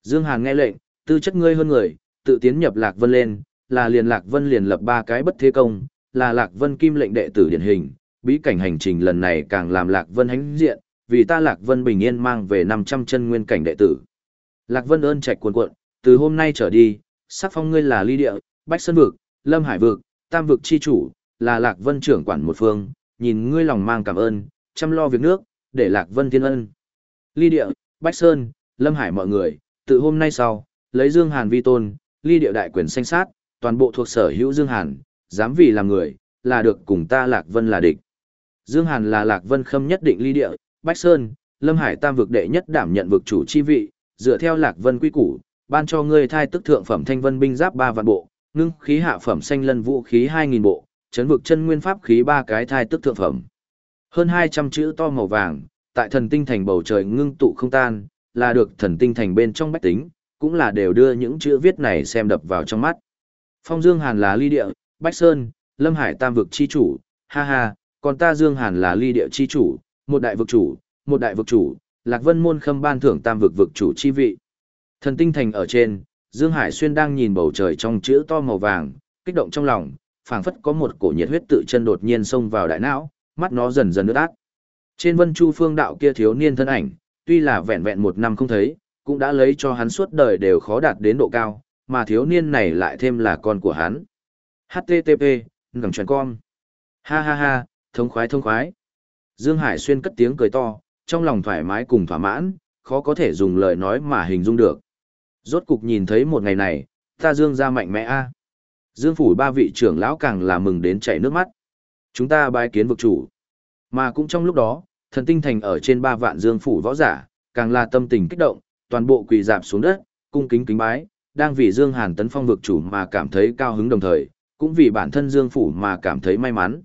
Dương Hàn nghe lệnh, tư chất ngươi hơn người, tự tiến nhập Lạc Vân lên, là liền Lạc Vân liền lập ba cái bất thế công, là Lạc Vân kim lệnh đệ tử điển hình, bí cảnh hành trình lần này càng làm Lạc Vân hãnh diện, vì ta Lạc Vân bình yên mang về 500 chân nguyên cảnh đệ tử. Lạc Vân ơn trạch cuồn cuộn, từ hôm nay trở đi, sắc phong ngươi là ly địa, bách sơn vực, lâm hải vực, tam vực chi chủ, là Lạc Vân trưởng quản một phương, nhìn ngươi lòng mang cảm ơn, chăm lo việc nước, để Lạc Vân thiên ân. Ly địa, Bách Sơn, Lâm Hải mọi người, từ hôm nay sau, lấy Dương Hàn vi tôn, ly địa đại quyền sanh sát, toàn bộ thuộc sở hữu Dương Hàn, dám vì làm người, là được cùng ta Lạc Vân là địch. Dương Hàn là Lạc Vân khâm nhất định ly địa, Bách Sơn, Lâm Hải tam vực đệ nhất đảm nhận vực chủ chi vị, dựa theo Lạc Vân quy củ, ban cho ngươi thai tức thượng phẩm thanh vân binh giáp 3 vạn bộ, ngưng khí hạ phẩm xanh lân vũ khí 2000 bộ, chấn vực chân nguyên pháp khí ba cái thai tức thượng phẩm. Hơn 200 chữ to màu vàng, tại thần tinh thành bầu trời ngưng tụ không tan, là được thần tinh thành bên trong bách tính, cũng là đều đưa những chữ viết này xem đập vào trong mắt. Phong Dương Hàn là ly địa, Bách Sơn, Lâm Hải tam vực chi chủ, ha ha, còn ta Dương Hàn là ly địa chi chủ, một đại vực chủ, một đại vực chủ, Lạc Vân môn khâm ban thưởng tam vực vực chủ chi vị. Thần tinh thành ở trên, Dương Hải Xuyên đang nhìn bầu trời trong chữ to màu vàng, kích động trong lòng, phảng phất có một cổ nhiệt huyết tự chân đột nhiên xông vào đại não, mắt nó dần dần ướt át. Trên Vân Chu phương đạo kia thiếu niên thân ảnh, tuy là vẹn vẹn một năm không thấy, cũng đã lấy cho hắn suốt đời đều khó đạt đến độ cao, mà thiếu niên này lại thêm là con của hắn. HTTP, ngẩng truyền con. Ha ha ha, thông khoái thông khoái. Dương Hải Xuyên cất tiếng cười to, trong lòng thoải mái cùng thỏa mãn, khó có thể dùng lời nói mà hình dung được. Rốt cục nhìn thấy một ngày này, ta Dương ra mạnh mẽ a. Dương phủ ba vị trưởng lão càng là mừng đến chảy nước mắt. Chúng ta bái kiến vực chủ. Mà cũng trong lúc đó, thần tinh thành ở trên ba vạn Dương phủ võ giả, càng là tâm tình kích động, toàn bộ quỳ dạp xuống đất, cung kính kính bái, đang vì Dương Hàn tấn phong vực chủ mà cảm thấy cao hứng đồng thời, cũng vì bản thân Dương phủ mà cảm thấy may mắn.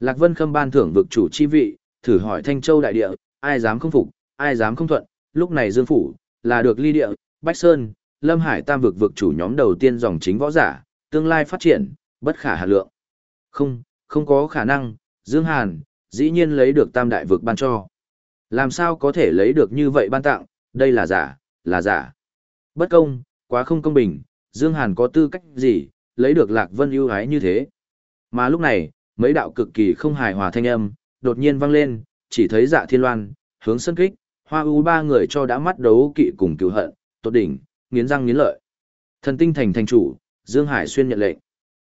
Lạc Vân Khâm ban thưởng vực chủ chi vị, thử hỏi Thanh Châu đại địa, ai dám không phục, ai dám không thuận, lúc này Dương phủ là được ly địa, Bách Sơn, Lâm Hải tam vực vực chủ nhóm đầu tiên dòng chính võ giả, tương lai phát triển, bất khả hà lượng. Không, không có khả năng, Dương Hàn, dĩ nhiên lấy được tam đại vực ban cho. Làm sao có thể lấy được như vậy ban tặng, đây là giả, là giả. Bất công, quá không công bình, Dương Hàn có tư cách gì, lấy được Lạc Vân ưu ái như thế. Mà lúc này, mấy đạo cực kỳ không hài hòa thanh âm, đột nhiên vang lên, chỉ thấy dạ thiên loan, hướng sân kích, hoa U ba người cho đã mắt đấu kỵ cùng cứu hận, tốt đỉnh, nghiến răng nghiến lợi. Thần tinh thành thành chủ, Dương Hải Xuyên nhận lệnh.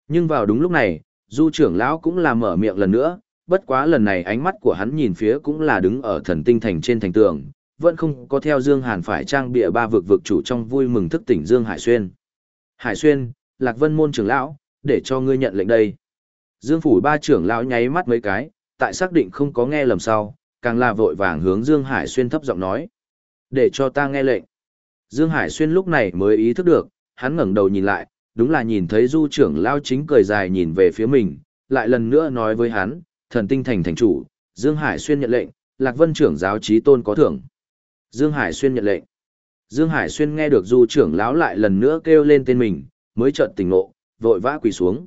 Nhưng vào đúng lúc này, du trưởng lão cũng là mở miệng lần nữa, bất quá lần này ánh mắt của hắn nhìn phía cũng là đứng ở thần tinh thành trên thành tường, vẫn không có theo Dương Hàn phải trang bịa ba vực vực chủ trong vui mừng thức tỉnh Dương Hải Xuyên. Hải Xuyên, Lạc Vân môn trưởng lão, để cho ngươi nhận lệnh đây. Dương phủ ba trưởng lão nháy mắt mấy cái, tại xác định không có nghe lầm sau, càng là vội vàng hướng Dương Hải Xuyên thấp giọng nói. Để cho ta nghe lệnh. Dương Hải Xuyên lúc này mới ý thức được, hắn ngẩng đầu nhìn lại, đúng là nhìn thấy du trưởng lao chính cười dài nhìn về phía mình, lại lần nữa nói với hắn, thần tinh thành thành chủ, Dương Hải Xuyên nhận lệnh, Lạc Vân trưởng giáo trí tôn có thưởng. Dương Hải Xuyên nhận lệnh. Dương Hải Xuyên nghe được du trưởng lão lại lần nữa kêu lên tên mình, mới chợt tỉnh ngộ, vội vã quỳ xuống.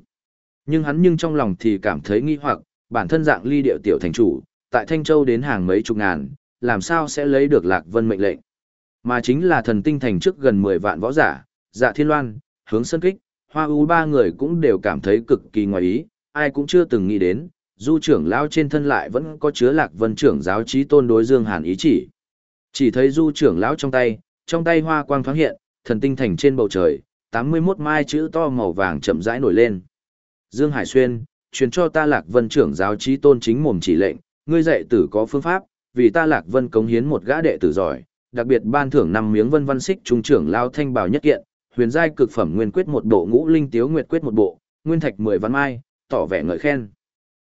Nhưng hắn nhưng trong lòng thì cảm thấy nghi hoặc, bản thân dạng ly điệu tiểu thành chủ, tại Thanh Châu đến hàng mấy chục ngàn, làm sao sẽ lấy được Lạc Vân mệnh lệnh. Mà chính là thần tinh thành trước gần 10 vạn võ giả, dạ thiên loan, hướng sân kích, hoa u ba người cũng đều cảm thấy cực kỳ ngoài ý, ai cũng chưa từng nghĩ đến, du trưởng lão trên thân lại vẫn có chứa lạc vân trưởng giáo trí tôn đối dương hàn ý chỉ. Chỉ thấy du trưởng lão trong tay, trong tay hoa quang thoáng hiện, thần tinh thành trên bầu trời, 81 mai chữ to màu vàng chậm rãi nổi lên. Dương Hải Xuyên, truyền cho ta lạc vân trưởng giáo trí tôn chính mồm chỉ lệnh, ngươi dạy tử có phương pháp, vì ta lạc vân cống hiến một gã đệ tử giỏi, đặc biệt ban thưởng năm miếng vân văn xích trung trưởng lao thanh bảo nhất kiện, huyền giai cực phẩm nguyên quyết một bộ ngũ linh tiếu nguyệt quyết một bộ, nguyên thạch mười văn mai, tỏ vẻ ngợi khen.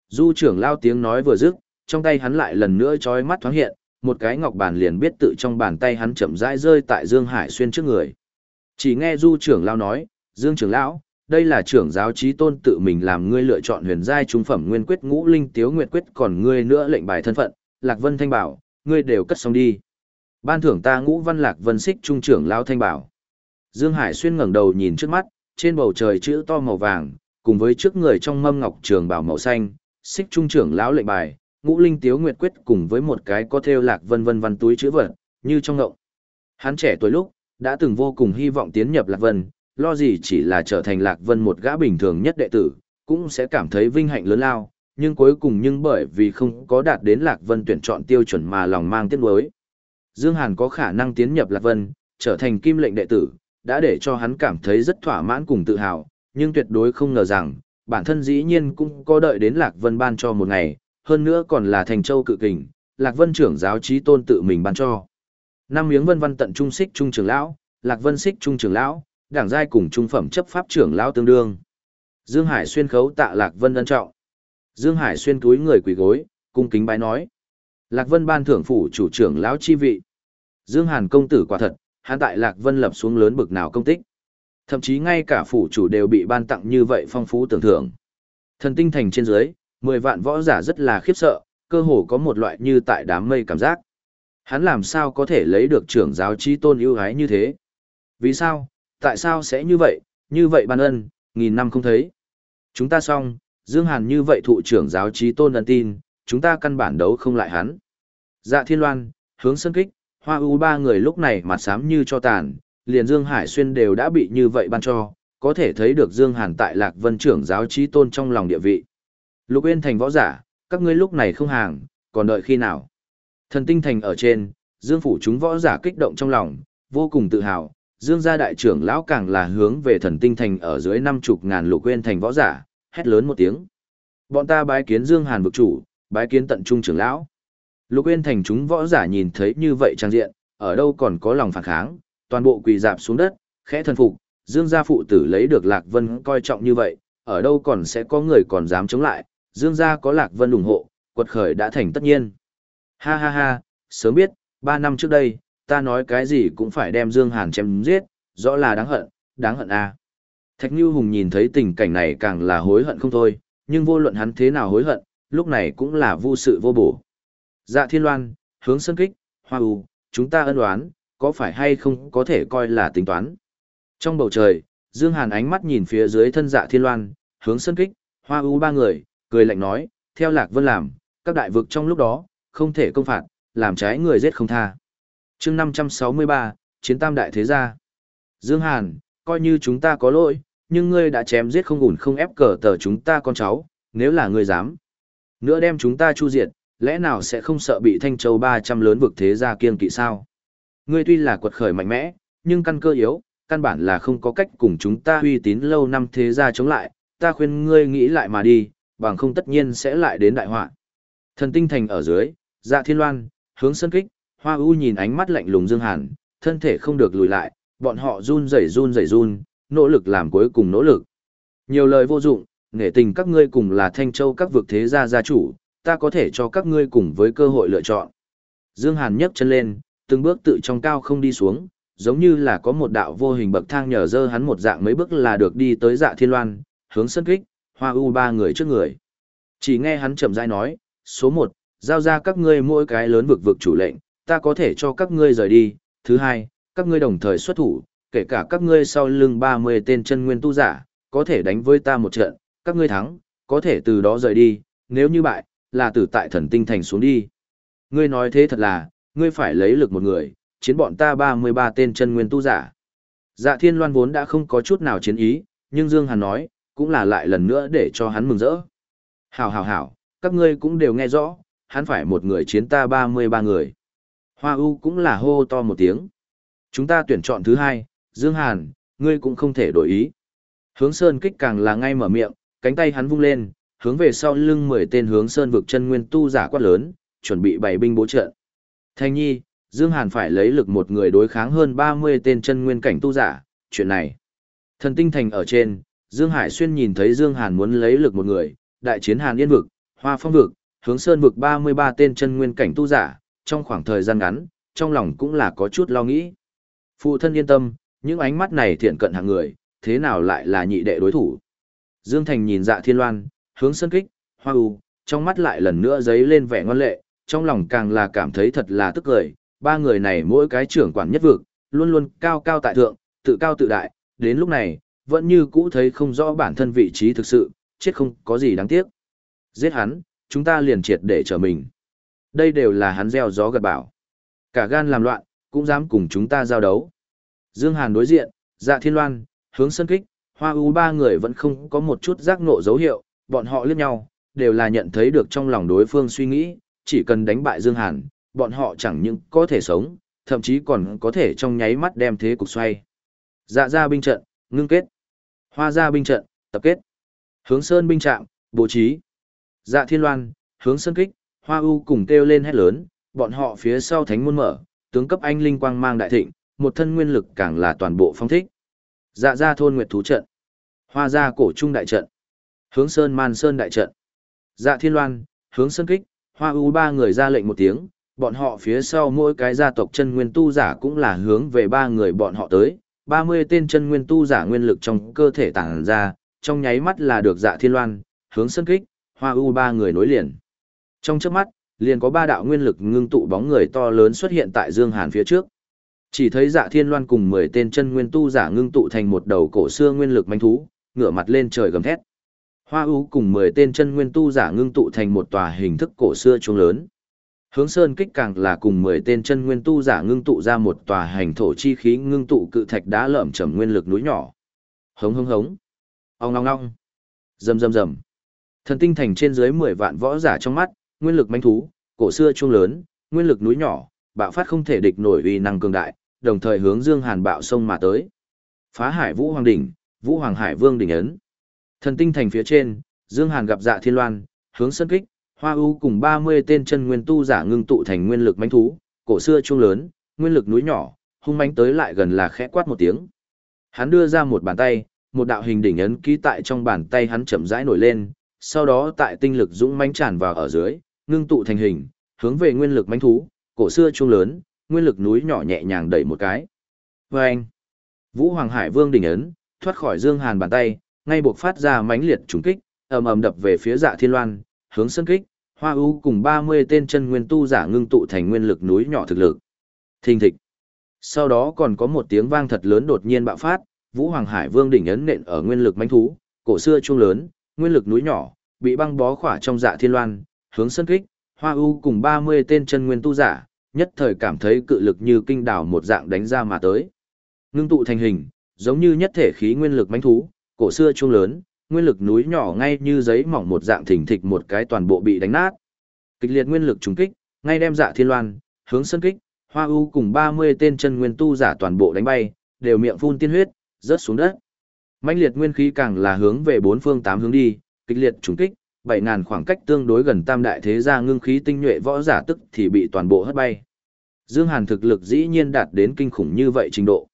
Du trưởng lao tiếng nói vừa dứt, trong tay hắn lại lần nữa chói mắt thoáng hiện, một cái ngọc bàn liền biết tự trong bàn tay hắn chậm rãi rơi tại Dương Hải xuyên trước người. Chỉ nghe Du trưởng lao nói, Dương trưởng lão, đây là trưởng giáo trí tôn tự mình làm ngươi lựa chọn huyền giai trung phẩm nguyên quyết ngũ linh tiếu nguyệt quyết còn ngươi nữa lệnh bài thân phận, Lạc Vân Thanh bảo, ngươi đều cất xong đi. Ban thưởng ta ngũ văn lạc vân xích trung trưởng lao thanh bảo. Dương Hải xuyên ngẩng đầu nhìn trước mắt, trên bầu trời chữ to màu vàng, cùng với trước người trong mâm ngọc trường bảo màu xanh, xích trung trưởng lão lệnh bài, ngũ linh tiếu nguyệt quyết cùng với một cái có theo lạc vân vân văn túi chữ vật, như trong ngộng. Hắn trẻ tuổi lúc, đã từng vô cùng hy vọng tiến nhập lạc vân, lo gì chỉ là trở thành lạc vân một gã bình thường nhất đệ tử, cũng sẽ cảm thấy vinh hạnh lớn lao, nhưng cuối cùng nhưng bởi vì không có đạt đến lạc vân tuyển chọn tiêu chuẩn mà lòng mang tiếc nuối. Dương Hàn có khả năng tiến nhập Lạc Vân, trở thành kim lệnh đệ tử, đã để cho hắn cảm thấy rất thỏa mãn cùng tự hào, nhưng tuyệt đối không ngờ rằng, bản thân dĩ nhiên cũng có đợi đến Lạc Vân ban cho một ngày, hơn nữa còn là thành châu cự kình, Lạc Vân trưởng giáo trí tôn tự mình ban cho. Năm miếng vân văn tận trung xích trung trưởng lão, lạc vân xích trung trưởng lão, đảng giai cùng trung phẩm chấp pháp trưởng lão tương đương. Dương Hải xuyên khấu tạ lạc vân ân trọng. Dương Hải xuyên túi người quỳ gối, cung kính bái nói. Lạc vân ban thưởng phủ chủ trưởng lão chi vị. Dương Hàn công tử quả thật, hắn tại Lạc Vân lập xuống lớn bực nào công tích. Thậm chí ngay cả phủ chủ đều bị ban tặng như vậy phong phú tưởng thưởng. Thần tinh thành trên dưới, 10 vạn võ giả rất là khiếp sợ, cơ hồ có một loại như tại đám mây cảm giác. Hắn làm sao có thể lấy được trưởng giáo chi tôn ưu ái như thế? Vì sao? Tại sao sẽ như vậy? Như vậy ban ân, nghìn năm không thấy. Chúng ta xong, Dương Hàn như vậy thụ trưởng giáo chi tôn ân tin, chúng ta căn bản đấu không lại hắn. Dạ Thiên Loan, hướng sân kích, Hoa U ba người lúc này mặt xám như cho tàn, liền Dương Hải Xuyên đều đã bị như vậy ban cho, có thể thấy được Dương Hàn tại Lạc Vân trưởng giáo trí tôn trong lòng địa vị. Lục Uyên thành võ giả, các ngươi lúc này không hàng, còn đợi khi nào? Thần tinh thành ở trên, Dương phủ chúng võ giả kích động trong lòng, vô cùng tự hào, Dương gia đại trưởng lão càng là hướng về thần tinh thành ở dưới năm chục ngàn Lục Uyên thành võ giả, hét lớn một tiếng. Bọn ta bái kiến Dương Hàn vực chủ, bái kiến tận trung trưởng lão. Lục Uyên thành chúng võ giả nhìn thấy như vậy trang diện, ở đâu còn có lòng phản kháng, toàn bộ quỳ dạp xuống đất, khẽ thần phục, Dương gia phụ tử lấy được Lạc Vân coi trọng như vậy, ở đâu còn sẽ có người còn dám chống lại, Dương gia có Lạc Vân ủng hộ, quật khởi đã thành tất nhiên. Ha ha ha, sớm biết, ba năm trước đây, ta nói cái gì cũng phải đem Dương Hàn chém giết, rõ là đáng hận, đáng hận à. Thạch Như Hùng nhìn thấy tình cảnh này càng là hối hận không thôi, nhưng vô luận hắn thế nào hối hận, lúc này cũng là vô sự vô bổ. Dạ Thiên Loan, hướng sân kích, hoa u, chúng ta ân đoán, có phải hay không có thể coi là tính toán. Trong bầu trời, Dương Hàn ánh mắt nhìn phía dưới thân dạ Thiên Loan, hướng sân kích, hoa u ba người, cười lạnh nói, theo Lạc Vân làm, các đại vực trong lúc đó, không thể công phạt, làm trái người giết không tha. chương 563, Chiến Tam Đại Thế Gia. Dương Hàn, coi như chúng ta có lỗi, nhưng ngươi đã chém giết không ủn không ép cờ tờ chúng ta con cháu, nếu là ngươi dám. Nữa đem chúng ta chu diệt, lẽ nào sẽ không sợ bị Thanh Châu 300 lớn vực thế gia kiên kỵ sao? Ngươi tuy là quật khởi mạnh mẽ, nhưng căn cơ yếu, căn bản là không có cách cùng chúng ta uy tín lâu năm thế gia chống lại, ta khuyên ngươi nghĩ lại mà đi, bằng không tất nhiên sẽ lại đến đại họa. Thần tinh thành ở dưới, dạ thiên loan, hướng sân kích, hoa u nhìn ánh mắt lạnh lùng dương hàn, thân thể không được lùi lại, bọn họ run rẩy run rẩy run, nỗ lực làm cuối cùng nỗ lực. Nhiều lời vô dụng, nể tình các ngươi cùng là thanh châu các vực thế gia gia chủ, ta có thể cho các ngươi cùng với cơ hội lựa chọn. Dương Hàn nhấc chân lên, từng bước tự trong cao không đi xuống, giống như là có một đạo vô hình bậc thang nhờ dơ hắn một dạng mấy bước là được đi tới dạ thiên loan, hướng sân kích, hoa u ba người trước người. Chỉ nghe hắn chậm rãi nói, số một, giao ra các ngươi mỗi cái lớn vực vực chủ lệnh, ta có thể cho các ngươi rời đi. Thứ hai, các ngươi đồng thời xuất thủ, kể cả các ngươi sau lưng 30 tên chân nguyên tu giả, có thể đánh với ta một trận, các ngươi thắng, có thể từ đó rời đi, nếu như bại, là tử tại thần tinh thành xuống đi. Ngươi nói thế thật là, ngươi phải lấy lực một người, chiến bọn ta 33 tên chân nguyên tu giả. Dạ thiên loan vốn đã không có chút nào chiến ý, nhưng Dương Hàn nói, cũng là lại lần nữa để cho hắn mừng rỡ. Hảo hảo hảo, các ngươi cũng đều nghe rõ, hắn phải một người chiến ta 33 người. Hoa U cũng là hô to một tiếng. Chúng ta tuyển chọn thứ hai, Dương Hàn, ngươi cũng không thể đổi ý. Hướng Sơn kích càng là ngay mở miệng, cánh tay hắn vung lên, hướng về sau lưng 10 tên hướng Sơn vực chân nguyên tu giả quát lớn, chuẩn bị bày binh bố trận. Thanh nhi, Dương Hàn phải lấy lực một người đối kháng hơn 30 tên chân nguyên cảnh tu giả, chuyện này. Thần tinh thành ở trên, Dương Hải Xuyên nhìn thấy Dương Hàn muốn lấy lực một người, đại chiến Hàn Yên vực, Hoa Phong vực, hướng Sơn vực 33 tên chân nguyên cảnh tu giả, trong khoảng thời gian ngắn, trong lòng cũng là có chút lo nghĩ. Phụ thân yên tâm, những ánh mắt này thiện cận hạng người, thế nào lại là nhị đệ đối thủ. Dương Thành nhìn dạ thiên loan, hướng sân kích, hoa u, trong mắt lại lần nữa giấy lên vẻ ngoan lệ, trong lòng càng là cảm thấy thật là tức cười, ba người này mỗi cái trưởng quản nhất vực, luôn luôn cao cao tại thượng, tự cao tự đại, đến lúc này, vẫn như cũ thấy không rõ bản thân vị trí thực sự, chết không có gì đáng tiếc. Giết hắn, chúng ta liền triệt để trở mình. Đây đều là hắn gieo gió gật bảo. Cả gan làm loạn, cũng dám cùng chúng ta giao đấu. Dương Hàn đối diện, dạ thiên loan, hướng sân kích, hoa u ba người vẫn không có một chút giác ngộ dấu hiệu, bọn họ liếc nhau, đều là nhận thấy được trong lòng đối phương suy nghĩ, chỉ cần đánh bại Dương Hàn, bọn họ chẳng những có thể sống, thậm chí còn có thể trong nháy mắt đem thế cục xoay. Dạ ra binh trận, ngưng kết. Hoa ra binh trận, tập kết. Hướng sơn binh trạm, bố trí. Dạ thiên loan, hướng sơn kích, hoa u cùng kêu lên hét lớn, bọn họ phía sau thánh môn mở, tướng cấp anh linh quang mang đại thịnh, một thân nguyên lực càng là toàn bộ phong thích. Dạ ra thôn nguyệt thú trận, hoa gia cổ trung đại trận, hướng sơn man sơn đại trận. Dạ thiên loan, hướng sơn kích, hoa u ba người ra lệnh một tiếng, bọn họ phía sau mỗi cái gia tộc chân nguyên tu giả cũng là hướng về ba người bọn họ tới, 30 tên chân nguyên tu giả nguyên lực trong cơ thể tàng ra, trong nháy mắt là được dạ thiên loan, hướng sơn kích, hoa u ba người nối liền. Trong chớp mắt, liền có ba đạo nguyên lực ngưng tụ bóng người to lớn xuất hiện tại Dương Hàn phía trước. Chỉ thấy dạ thiên loan cùng 10 tên chân nguyên tu giả ngưng tụ thành một đầu cổ xưa nguyên lực manh thú, ngửa mặt lên trời gầm thét. Hoa ưu cùng 10 tên chân nguyên tu giả ngưng tụ thành một tòa hình thức cổ xưa trung lớn. Hướng Sơn kích càng là cùng 10 tên chân nguyên tu giả ngưng tụ ra một tòa hành thổ chi khí ngưng tụ cự thạch đá lởm chầm nguyên lực núi nhỏ. Hống hống hống. Ong ong ong. Rầm rầm rầm. Thần tinh thành trên dưới 10 vạn võ giả trong mắt, nguyên lực manh thú, cổ xưa trung lớn, nguyên lực núi nhỏ, bạo phát không thể địch nổi uy năng cường đại, đồng thời hướng Dương Hàn bạo sông mà tới. Phá Hải Vũ Hoàng đỉnh, Vũ Hoàng Hải Vương đỉnh ấn. Thần tinh thành phía trên, Dương Hàn gặp Dạ Thiên Loan, hướng sân kích, Hoa U cùng 30 tên chân nguyên tu giả ngưng tụ thành nguyên lực mãnh thú, cổ xưa trung lớn, nguyên lực núi nhỏ, hung mãnh tới lại gần là khẽ quát một tiếng. Hắn đưa ra một bàn tay, một đạo hình đỉnh ấn ký tại trong bàn tay hắn chậm rãi nổi lên, sau đó tại tinh lực dũng mãnh tràn vào ở dưới, ngưng tụ thành hình, hướng về nguyên lực mãnh thú, cổ xưa trung lớn, nguyên lực núi nhỏ nhẹ nhàng đẩy một cái. Và anh, Vũ Hoàng Hải Vương đỉnh ấn, thoát khỏi Dương Hàn bàn tay, ngay buộc phát ra mãnh liệt trùng kích, ầm ầm đập về phía Dạ Thiên Loan, hướng sân kích, Hoa U cùng 30 tên chân nguyên tu giả ngưng tụ thành nguyên lực núi nhỏ thực lực. Thình thịch. Sau đó còn có một tiếng vang thật lớn đột nhiên bạo phát, Vũ Hoàng Hải Vương đỉnh ấn nện ở nguyên lực mãnh thú, cổ xưa trung lớn, nguyên lực núi nhỏ, bị băng bó khỏa trong Dạ Thiên Loan, hướng sân kích, Hoa U cùng 30 tên chân nguyên tu giả, nhất thời cảm thấy cự lực như kinh đảo một dạng đánh ra mà tới. Ngưng tụ thành hình, giống như nhất thể khí nguyên lực mãnh thú, cổ xưa trung lớn, nguyên lực núi nhỏ ngay như giấy mỏng một dạng thỉnh thịch một cái toàn bộ bị đánh nát. Kịch liệt nguyên lực trùng kích, ngay đem dạ thiên loan, hướng sân kích, hoa u cùng 30 tên chân nguyên tu giả toàn bộ đánh bay, đều miệng phun tiên huyết, rớt xuống đất. Mãnh liệt nguyên khí càng là hướng về bốn phương tám hướng đi, kịch liệt trùng kích, 7000 khoảng cách tương đối gần tam đại thế gia ngưng khí tinh nhuệ võ giả tức thì bị toàn bộ hất bay. Dương Hàn thực lực dĩ nhiên đạt đến kinh khủng như vậy trình độ.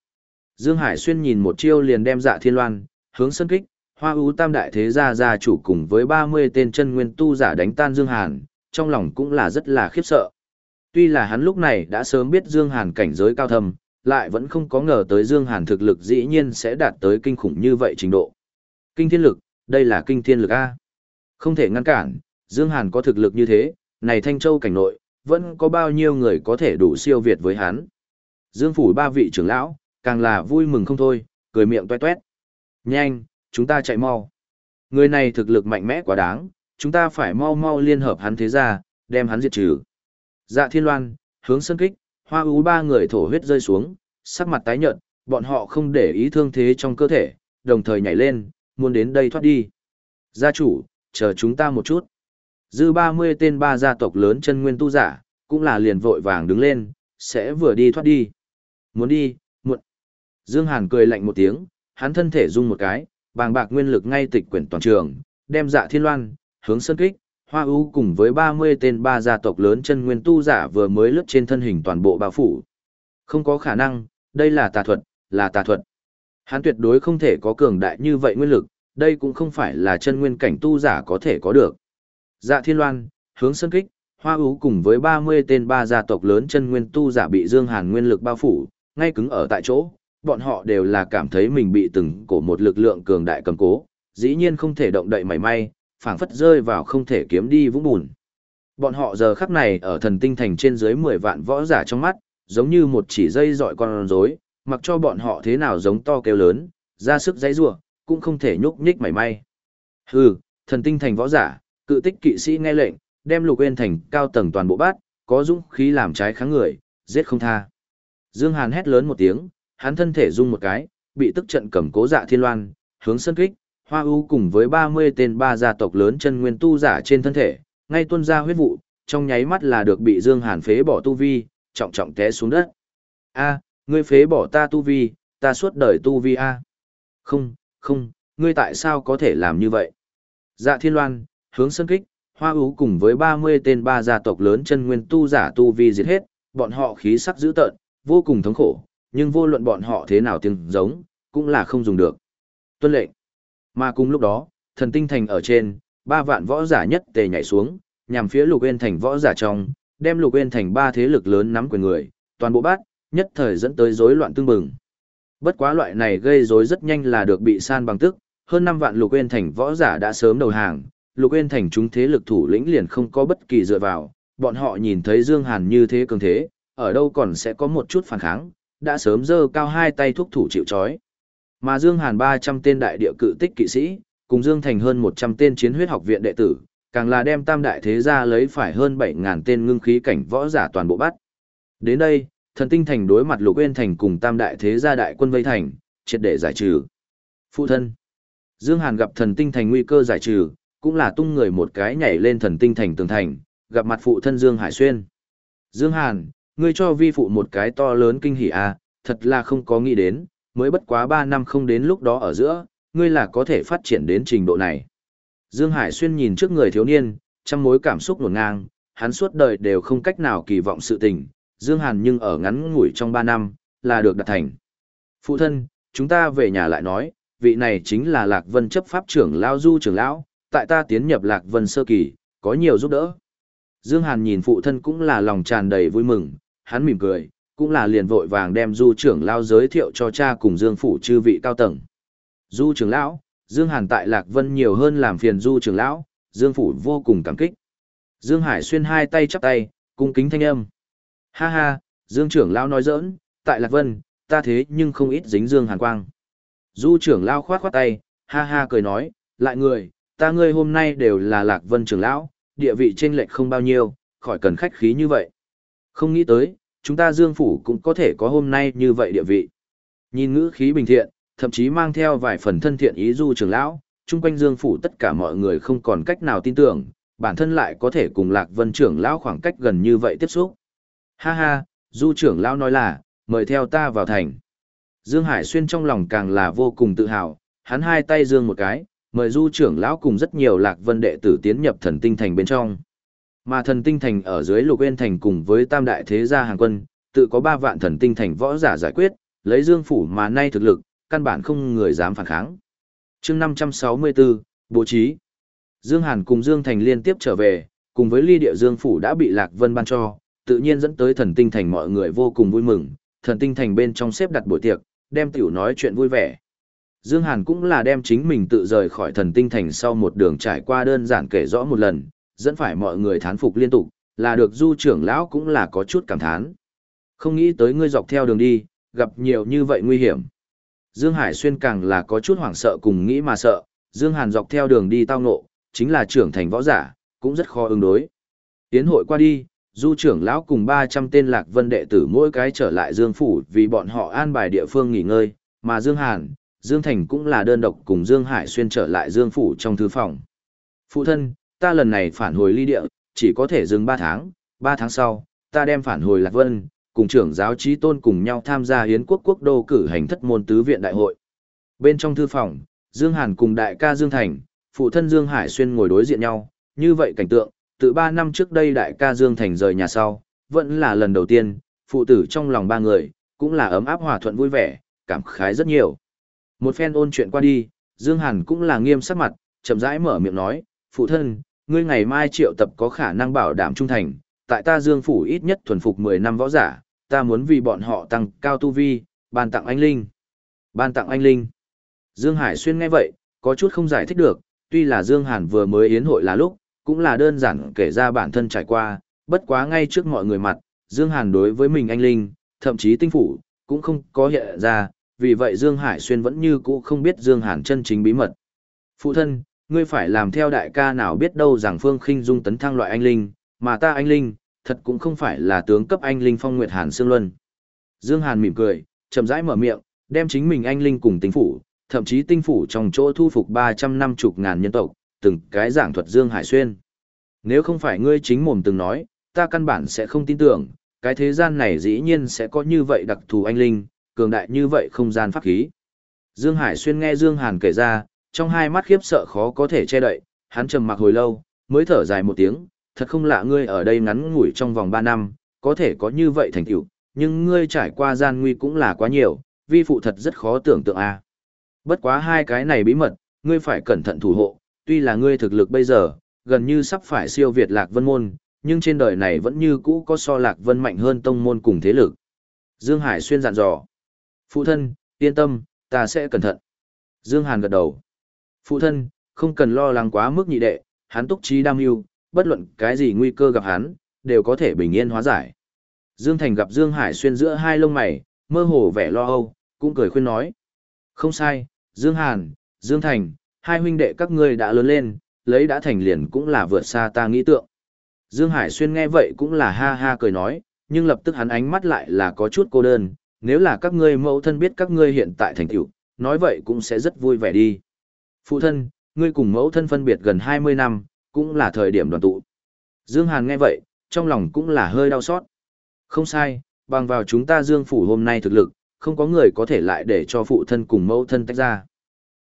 Dương Hải Xuyên nhìn một chiêu liền đem dạ thiên loan, hướng sân kích, hoa ưu tam đại thế gia gia chủ cùng với 30 tên chân nguyên tu giả đánh tan Dương Hàn, trong lòng cũng là rất là khiếp sợ. Tuy là hắn lúc này đã sớm biết Dương Hàn cảnh giới cao thâm, lại vẫn không có ngờ tới Dương Hàn thực lực dĩ nhiên sẽ đạt tới kinh khủng như vậy trình độ. Kinh thiên lực, đây là kinh thiên lực A. Không thể ngăn cản, Dương Hàn có thực lực như thế, này Thanh Châu cảnh nội, vẫn có bao nhiêu người có thể đủ siêu việt với hắn. Dương phủ ba vị trưởng lão, càng là vui mừng không thôi, cười miệng toe toét. Nhanh, chúng ta chạy mau. Người này thực lực mạnh mẽ quá đáng, chúng ta phải mau mau liên hợp hắn thế ra, đem hắn diệt trừ. Dạ thiên loan, hướng sân kích, hoa ú ba người thổ huyết rơi xuống, sắc mặt tái nhợt, bọn họ không để ý thương thế trong cơ thể, đồng thời nhảy lên, muốn đến đây thoát đi. Gia chủ, chờ chúng ta một chút. Dư 30 tên ba gia tộc lớn chân nguyên tu giả, cũng là liền vội vàng đứng lên, sẽ vừa đi thoát đi. Muốn đi, muộn. Dương Hàn cười lạnh một tiếng, hắn thân thể rung một cái, bàng bạc nguyên lực ngay tịch quyển toàn trường, đem dạ thiên loan, hướng sơn kích, hoa ưu cùng với 30 tên ba gia tộc lớn chân nguyên tu giả vừa mới lướt trên thân hình toàn bộ bao phủ. Không có khả năng, đây là tà thuật, là tà thuật. Hắn tuyệt đối không thể có cường đại như vậy nguyên lực, đây cũng không phải là chân nguyên cảnh tu giả có thể có được. Dạ thiên loan, hướng sơn kích, hoa ưu cùng với 30 tên ba gia tộc lớn chân nguyên tu giả bị Dương Hàn nguyên lực bao phủ, ngay cứng ở tại chỗ, bọn họ đều là cảm thấy mình bị từng cổ một lực lượng cường đại cầm cố, dĩ nhiên không thể động đậy mảy may, phảng phất rơi vào không thể kiếm đi vũng bùn. Bọn họ giờ khắc này ở thần tinh thành trên dưới 10 vạn võ giả trong mắt, giống như một chỉ dây dọi con rối, mặc cho bọn họ thế nào giống to kêu lớn, ra sức dãy rủa, cũng không thể nhúc nhích mảy may. Hừ, thần tinh thành võ giả, cự tích kỵ sĩ nghe lệnh, đem lục yên thành cao tầng toàn bộ bát, có dũng khí làm trái kháng người, giết không tha. Dương Hàn hét lớn một tiếng, hắn thân thể rung một cái, bị tức trận cầm cố dạ thiên loan, hướng sân kích, hoa ưu cùng với 30 tên ba gia tộc lớn chân nguyên tu giả trên thân thể, ngay tuôn ra huyết vụ, trong nháy mắt là được bị Dương Hàn phế bỏ tu vi, trọng trọng té xuống đất. A, ngươi phế bỏ ta tu vi, ta suốt đời tu vi a. Không, không, ngươi tại sao có thể làm như vậy? Dạ thiên loan, hướng sân kích, hoa ưu cùng với 30 tên ba gia tộc lớn chân nguyên tu giả tu vi diệt hết, bọn họ khí sắc dữ tợn, vô cùng thống khổ, nhưng vô luận bọn họ thế nào tiếng giống, cũng là không dùng được. Tuân lệnh. Mà cùng lúc đó, thần tinh thành ở trên, ba vạn võ giả nhất tề nhảy xuống, nhằm phía lục uyên thành võ giả trong, đem lục uyên thành ba thế lực lớn nắm quyền người, toàn bộ bát, nhất thời dẫn tới rối loạn tương bừng. Bất quá loại này gây rối rất nhanh là được bị san bằng tức, hơn 5 vạn lục uyên thành võ giả đã sớm đầu hàng, lục uyên thành chúng thế lực thủ lĩnh liền không có bất kỳ dựa vào, bọn họ nhìn thấy Dương Hàn như thế cường thế, ở đâu còn sẽ có một chút phản kháng, đã sớm giơ cao hai tay thúc thủ chịu chói. Mà Dương Hàn 300 tên đại địa cự tích kỵ sĩ, cùng Dương Thành hơn 100 tên chiến huyết học viện đệ tử, càng là đem tam đại thế gia lấy phải hơn 7000 tên ngưng khí cảnh võ giả toàn bộ bắt. Đến đây, thần tinh thành đối mặt lục uyên thành cùng tam đại thế gia đại quân vây thành, triệt để giải trừ. Phụ thân. Dương Hàn gặp thần tinh thành nguy cơ giải trừ, cũng là tung người một cái nhảy lên thần tinh thành tường thành, gặp mặt phụ thân Dương Hải Xuyên. Dương Hàn, ngươi cho vi phụ một cái to lớn kinh hỉ à, thật là không có nghĩ đến, mới bất quá 3 năm không đến lúc đó ở giữa, ngươi là có thể phát triển đến trình độ này. Dương Hải Xuyên nhìn trước người thiếu niên, trăm mối cảm xúc nổn ngang, hắn suốt đời đều không cách nào kỳ vọng sự tình, Dương Hàn nhưng ở ngắn ngủi trong 3 năm, là được đạt thành. Phụ thân, chúng ta về nhà lại nói, vị này chính là Lạc Vân chấp pháp trưởng Lao Du trưởng lão, tại ta tiến nhập Lạc Vân sơ kỳ, có nhiều giúp đỡ. Dương Hàn nhìn phụ thân cũng là lòng tràn đầy vui mừng, hắn mỉm cười, cũng là liền vội vàng đem Du trưởng lão giới thiệu cho cha cùng Dương phủ chư vị cao tầng. Du trưởng lão, Dương Hàn tại Lạc Vân nhiều hơn làm phiền Du trưởng lão, Dương phủ vô cùng cảm kích. Dương Hải xuyên hai tay chắp tay, cung kính thanh âm. Ha ha, Dương trưởng lão nói giỡn, tại Lạc Vân, ta thế nhưng không ít dính Dương Hàn quang. Du trưởng lão khoát khoát tay, ha ha cười nói, lại người, ta ngươi hôm nay đều là Lạc Vân trưởng lão, địa vị trên lệch không bao nhiêu, khỏi cần khách khí như vậy. Không nghĩ tới, chúng ta Dương Phủ cũng có thể có hôm nay như vậy địa vị. Nhìn ngữ khí bình thiện, thậm chí mang theo vài phần thân thiện ý du trưởng lão, chung quanh Dương Phủ tất cả mọi người không còn cách nào tin tưởng, bản thân lại có thể cùng Lạc Vân trưởng lão khoảng cách gần như vậy tiếp xúc. Ha ha, du trưởng lão nói là, mời theo ta vào thành. Dương Hải Xuyên trong lòng càng là vô cùng tự hào, hắn hai tay dương một cái, mời du trưởng lão cùng rất nhiều lạc vân đệ tử tiến nhập thần tinh thành bên trong. Mà thần tinh thành ở dưới lục yên thành cùng với tam đại thế gia hàng quân, tự có ba vạn thần tinh thành võ giả giải quyết, lấy dương phủ mà nay thực lực, căn bản không người dám phản kháng. chương 564, Bố trí Dương Hàn cùng Dương Thành liên tiếp trở về, cùng với ly địa Dương Phủ đã bị Lạc Vân ban cho, tự nhiên dẫn tới thần tinh thành mọi người vô cùng vui mừng, thần tinh thành bên trong xếp đặt buổi tiệc, đem tiểu nói chuyện vui vẻ. Dương Hàn cũng là đem chính mình tự rời khỏi thần tinh thành sau một đường trải qua đơn giản kể rõ một lần, dẫn phải mọi người thán phục liên tục, là được du trưởng lão cũng là có chút cảm thán. Không nghĩ tới ngươi dọc theo đường đi, gặp nhiều như vậy nguy hiểm. Dương Hải Xuyên càng là có chút hoảng sợ cùng nghĩ mà sợ, Dương Hàn dọc theo đường đi tao ngộ, chính là trưởng thành võ giả, cũng rất khó ứng đối. Tiến hội qua đi, du trưởng lão cùng 300 tên lạc vân đệ tử mỗi cái trở lại Dương Phủ vì bọn họ an bài địa phương nghỉ ngơi, mà Dương Hàn, Dương Thành cũng là đơn độc cùng Dương Hải xuyên trở lại Dương Phủ trong thư phòng. Phụ thân, ta lần này phản hồi ly địa, chỉ có thể dừng 3 tháng, 3 tháng sau, ta đem phản hồi Lạc Vân, cùng trưởng giáo trí tôn cùng nhau tham gia hiến quốc quốc đô cử hành thất môn tứ viện đại hội. Bên trong thư phòng, Dương Hàn cùng đại ca Dương Thành, phụ thân Dương Hải xuyên ngồi đối diện nhau, như vậy cảnh tượng, từ 3 năm trước đây đại ca Dương Thành rời nhà sau, vẫn là lần đầu tiên, phụ tử trong lòng ba người, cũng là ấm áp hòa thuận vui vẻ, cảm khái rất nhiều. Một phen ôn chuyện qua đi, Dương Hàn cũng là nghiêm sắc mặt, chậm rãi mở miệng nói, phụ thân, ngươi ngày mai triệu tập có khả năng bảo đảm trung thành, tại ta Dương Phủ ít nhất thuần phục 10 năm võ giả, ta muốn vì bọn họ tăng cao tu vi, ban tặng anh Linh. Ban tặng anh Linh. Dương Hải Xuyên nghe vậy, có chút không giải thích được, tuy là Dương Hàn vừa mới yến hội là lúc, cũng là đơn giản kể ra bản thân trải qua, bất quá ngay trước mọi người mặt, Dương Hàn đối với mình anh Linh, thậm chí tinh phủ, cũng không có hiện ra, vì vậy Dương Hải Xuyên vẫn như cũ không biết Dương Hàn chân chính bí mật. Phụ thân, ngươi phải làm theo đại ca nào biết đâu rằng Phương Khinh Dung tấn thăng loại anh linh, mà ta anh linh, thật cũng không phải là tướng cấp anh linh Phong Nguyệt Hàn Sương Luân. Dương Hàn mỉm cười, chậm rãi mở miệng, đem chính mình anh linh cùng tinh phủ, thậm chí tinh phủ trong chỗ thu phục 350 ngàn nhân tộc, từng cái giảng thuật Dương Hải Xuyên. Nếu không phải ngươi chính mồm từng nói, ta căn bản sẽ không tin tưởng, cái thế gian này dĩ nhiên sẽ có như vậy đặc thù anh linh, cường đại như vậy không gian pháp khí. Dương Hải Xuyên nghe Dương Hàn kể ra, trong hai mắt khiếp sợ khó có thể che đậy, hắn trầm mặc hồi lâu, mới thở dài một tiếng, thật không lạ ngươi ở đây ngắn ngủi trong vòng 3 năm, có thể có như vậy thành tựu, nhưng ngươi trải qua gian nguy cũng là quá nhiều, vi phụ thật rất khó tưởng tượng a. Bất quá hai cái này bí mật, ngươi phải cẩn thận thủ hộ, tuy là ngươi thực lực bây giờ, gần như sắp phải siêu việt Lạc Vân môn, nhưng trên đời này vẫn như cũ có so Lạc Vân mạnh hơn tông môn cùng thế lực. Dương Hải xuyên dặn dò. Phụ thân, yên tâm, ta sẽ cẩn thận. Dương Hàn gật đầu. Phụ thân, không cần lo lắng quá mức nhị đệ, hắn túc trí đam mưu, bất luận cái gì nguy cơ gặp hắn, đều có thể bình yên hóa giải. Dương Thành gặp Dương Hải xuyên giữa hai lông mày, mơ hồ vẻ lo âu, cũng cười khuyên nói. Không sai, Dương Hàn, Dương Thành, hai huynh đệ các ngươi đã lớn lên, lấy đã thành liền cũng là vượt xa ta nghĩ tượng. Dương Hải xuyên nghe vậy cũng là ha ha cười nói, nhưng lập tức hắn ánh mắt lại là có chút cô đơn, nếu là các ngươi mẫu thân biết các ngươi hiện tại thành tựu, nói vậy cũng sẽ rất vui vẻ đi. Phụ thân, ngươi cùng mẫu thân phân biệt gần 20 năm, cũng là thời điểm đoàn tụ. Dương Hàn nghe vậy, trong lòng cũng là hơi đau xót. Không sai, bằng vào chúng ta Dương Phủ hôm nay thực lực, không có người có thể lại để cho phụ thân cùng mẫu thân tách ra.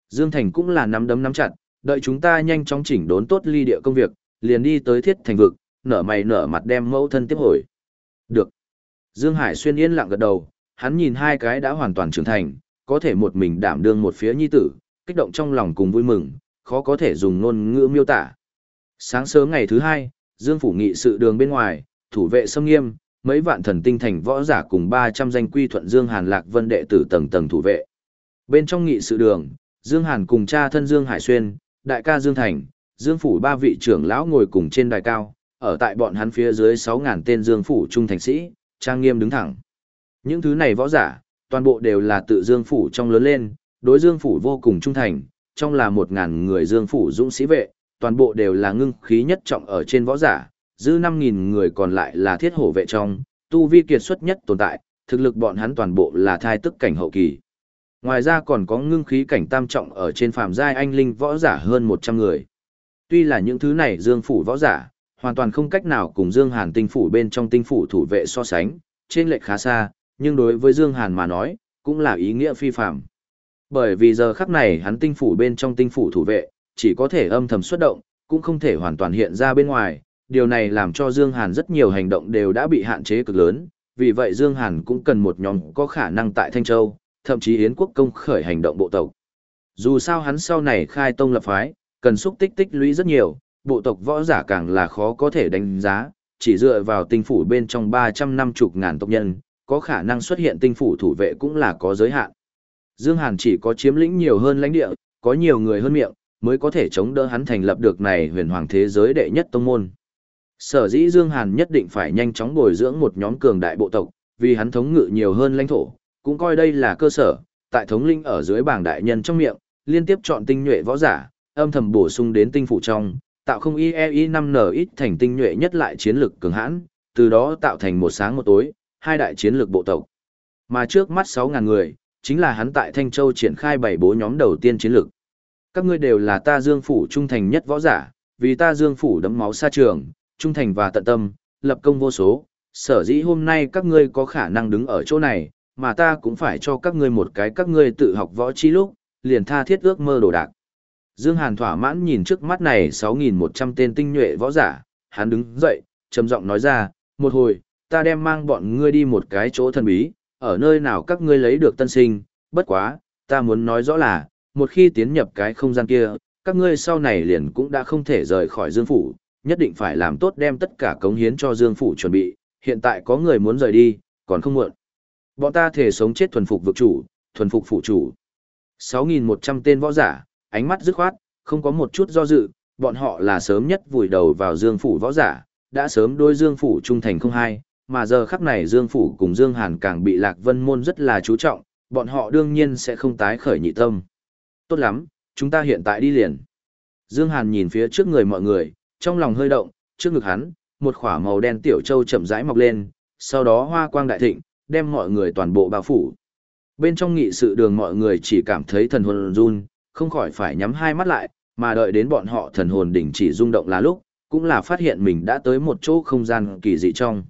Dương Thành cũng là nắm đấm nắm chặt, đợi chúng ta nhanh chóng chỉnh đốn tốt ly địa công việc, liền đi tới thiết thành vực, nở mày nở mặt đem mẫu thân tiếp hồi. Được. Dương Hải xuyên yên lặng gật đầu, hắn nhìn hai cái đã hoàn toàn trưởng thành, có thể một mình đảm đương một phía nhi tử, kích động trong lòng cùng vui mừng, khó có thể dùng ngôn ngữ miêu tả. Sáng sớm ngày thứ hai, Dương Phủ nghị sự đường bên ngoài, thủ vệ xâm nghiêm, mấy vạn thần tinh thành võ giả cùng 300 danh quy thuận Dương Hàn Lạc Vân đệ tử tầng tầng thủ vệ. Bên trong nghị sự đường, Dương Hàn cùng cha thân Dương Hải Xuyên, đại ca Dương Thành, Dương Phủ ba vị trưởng lão ngồi cùng trên đài cao, ở tại bọn hắn phía dưới 6.000 tên Dương Phủ trung thành sĩ, trang nghiêm đứng thẳng. Những thứ này võ giả, toàn bộ đều là tự Dương Phủ trong lớn lên, đối Dương Phủ vô cùng trung thành, trong là một ngàn người Dương Phủ dũng sĩ vệ, toàn bộ đều là ngưng khí nhất trọng ở trên võ giả, dư 5.000 người còn lại là thiết hổ vệ trong, tu vi kiệt xuất nhất tồn tại, thực lực bọn hắn toàn bộ là thai tức cảnh hậu kỳ. Ngoài ra còn có ngưng khí cảnh tam trọng ở trên phàm giai anh linh võ giả hơn 100 người. Tuy là những thứ này Dương Phủ võ giả, hoàn toàn không cách nào cùng Dương Hàn tinh phủ bên trong tinh phủ thủ vệ so sánh, trên lệch khá xa, nhưng đối với Dương Hàn mà nói, cũng là ý nghĩa phi phàm. Bởi vì giờ khắc này hắn tinh phủ bên trong tinh phủ thủ vệ, chỉ có thể âm thầm xuất động, cũng không thể hoàn toàn hiện ra bên ngoài, điều này làm cho Dương Hàn rất nhiều hành động đều đã bị hạn chế cực lớn, vì vậy Dương Hàn cũng cần một nhóm có khả năng tại Thanh Châu, thậm chí Yến quốc công khởi hành động bộ tộc. Dù sao hắn sau này khai tông lập phái, cần xúc tích tích lũy rất nhiều, bộ tộc võ giả càng là khó có thể đánh giá, chỉ dựa vào tinh phủ bên trong 350 ngàn tộc nhân, có khả năng xuất hiện tinh phủ thủ vệ cũng là có giới hạn. Dương Hàn chỉ có chiếm lĩnh nhiều hơn lãnh địa, có nhiều người hơn miệng, mới có thể chống đỡ hắn thành lập được này huyền hoàng thế giới đệ nhất tông môn. Sở dĩ Dương Hàn nhất định phải nhanh chóng bồi dưỡng một nhóm cường đại bộ tộc, vì hắn thống ngự nhiều hơn lãnh thổ, cũng coi đây là cơ sở, tại thống linh ở dưới bảng đại nhân trong miệng, liên tiếp chọn tinh nhuệ võ giả, âm thầm bổ sung đến tinh phủ trong, tạo không IEI 5N ít thành tinh nhuệ nhất lại chiến lực cường hãn, từ đó tạo thành một sáng một tối, hai đại chiến lực bộ tộc. Mà trước mắt 6.000 người, chính là hắn tại Thanh Châu triển khai bảy bố nhóm đầu tiên chiến lược. Các ngươi đều là ta Dương phủ trung thành nhất võ giả, vì ta Dương phủ đấm máu xa trường, trung thành và tận tâm, lập công vô số, sở dĩ hôm nay các ngươi có khả năng đứng ở chỗ này, mà ta cũng phải cho các ngươi một cái các ngươi tự học võ chi lúc, liền tha thiết ước mơ đồ đạc. Dương Hàn thỏa mãn nhìn trước mắt này 6.100 tên tinh nhuệ võ giả, hắn đứng dậy, trầm giọng nói ra, một hồi, ta đem mang bọn ngươi đi một cái chỗ thần bí, ở nơi nào các ngươi lấy được tân sinh, bất quá, ta muốn nói rõ là, một khi tiến nhập cái không gian kia, các ngươi sau này liền cũng đã không thể rời khỏi Dương Phủ, nhất định phải làm tốt đem tất cả cống hiến cho Dương Phủ chuẩn bị, hiện tại có người muốn rời đi, còn không muộn. Bọn ta thể sống chết thuần phục vực chủ, thuần phục phụ chủ. 6.100 tên võ giả, ánh mắt dứt khoát, không có một chút do dự, bọn họ là sớm nhất vùi đầu vào Dương Phủ võ giả, đã sớm đôi Dương Phủ trung thành không hai, mà giờ khắc này Dương Phủ cùng Dương Hàn càng bị Lạc Vân Môn rất là chú trọng, bọn họ đương nhiên sẽ không tái khởi nhị tâm. Tốt lắm, chúng ta hiện tại đi liền. Dương Hàn nhìn phía trước người mọi người, trong lòng hơi động, trước ngực hắn, một khỏa màu đen tiểu châu chậm rãi mọc lên, sau đó hoa quang đại thịnh, đem mọi người toàn bộ bao phủ. Bên trong nghị sự đường mọi người chỉ cảm thấy thần hồn run, không khỏi phải nhắm hai mắt lại, mà đợi đến bọn họ thần hồn đỉnh chỉ rung động là lúc, cũng là phát hiện mình đã tới một chỗ không gian kỳ dị trong.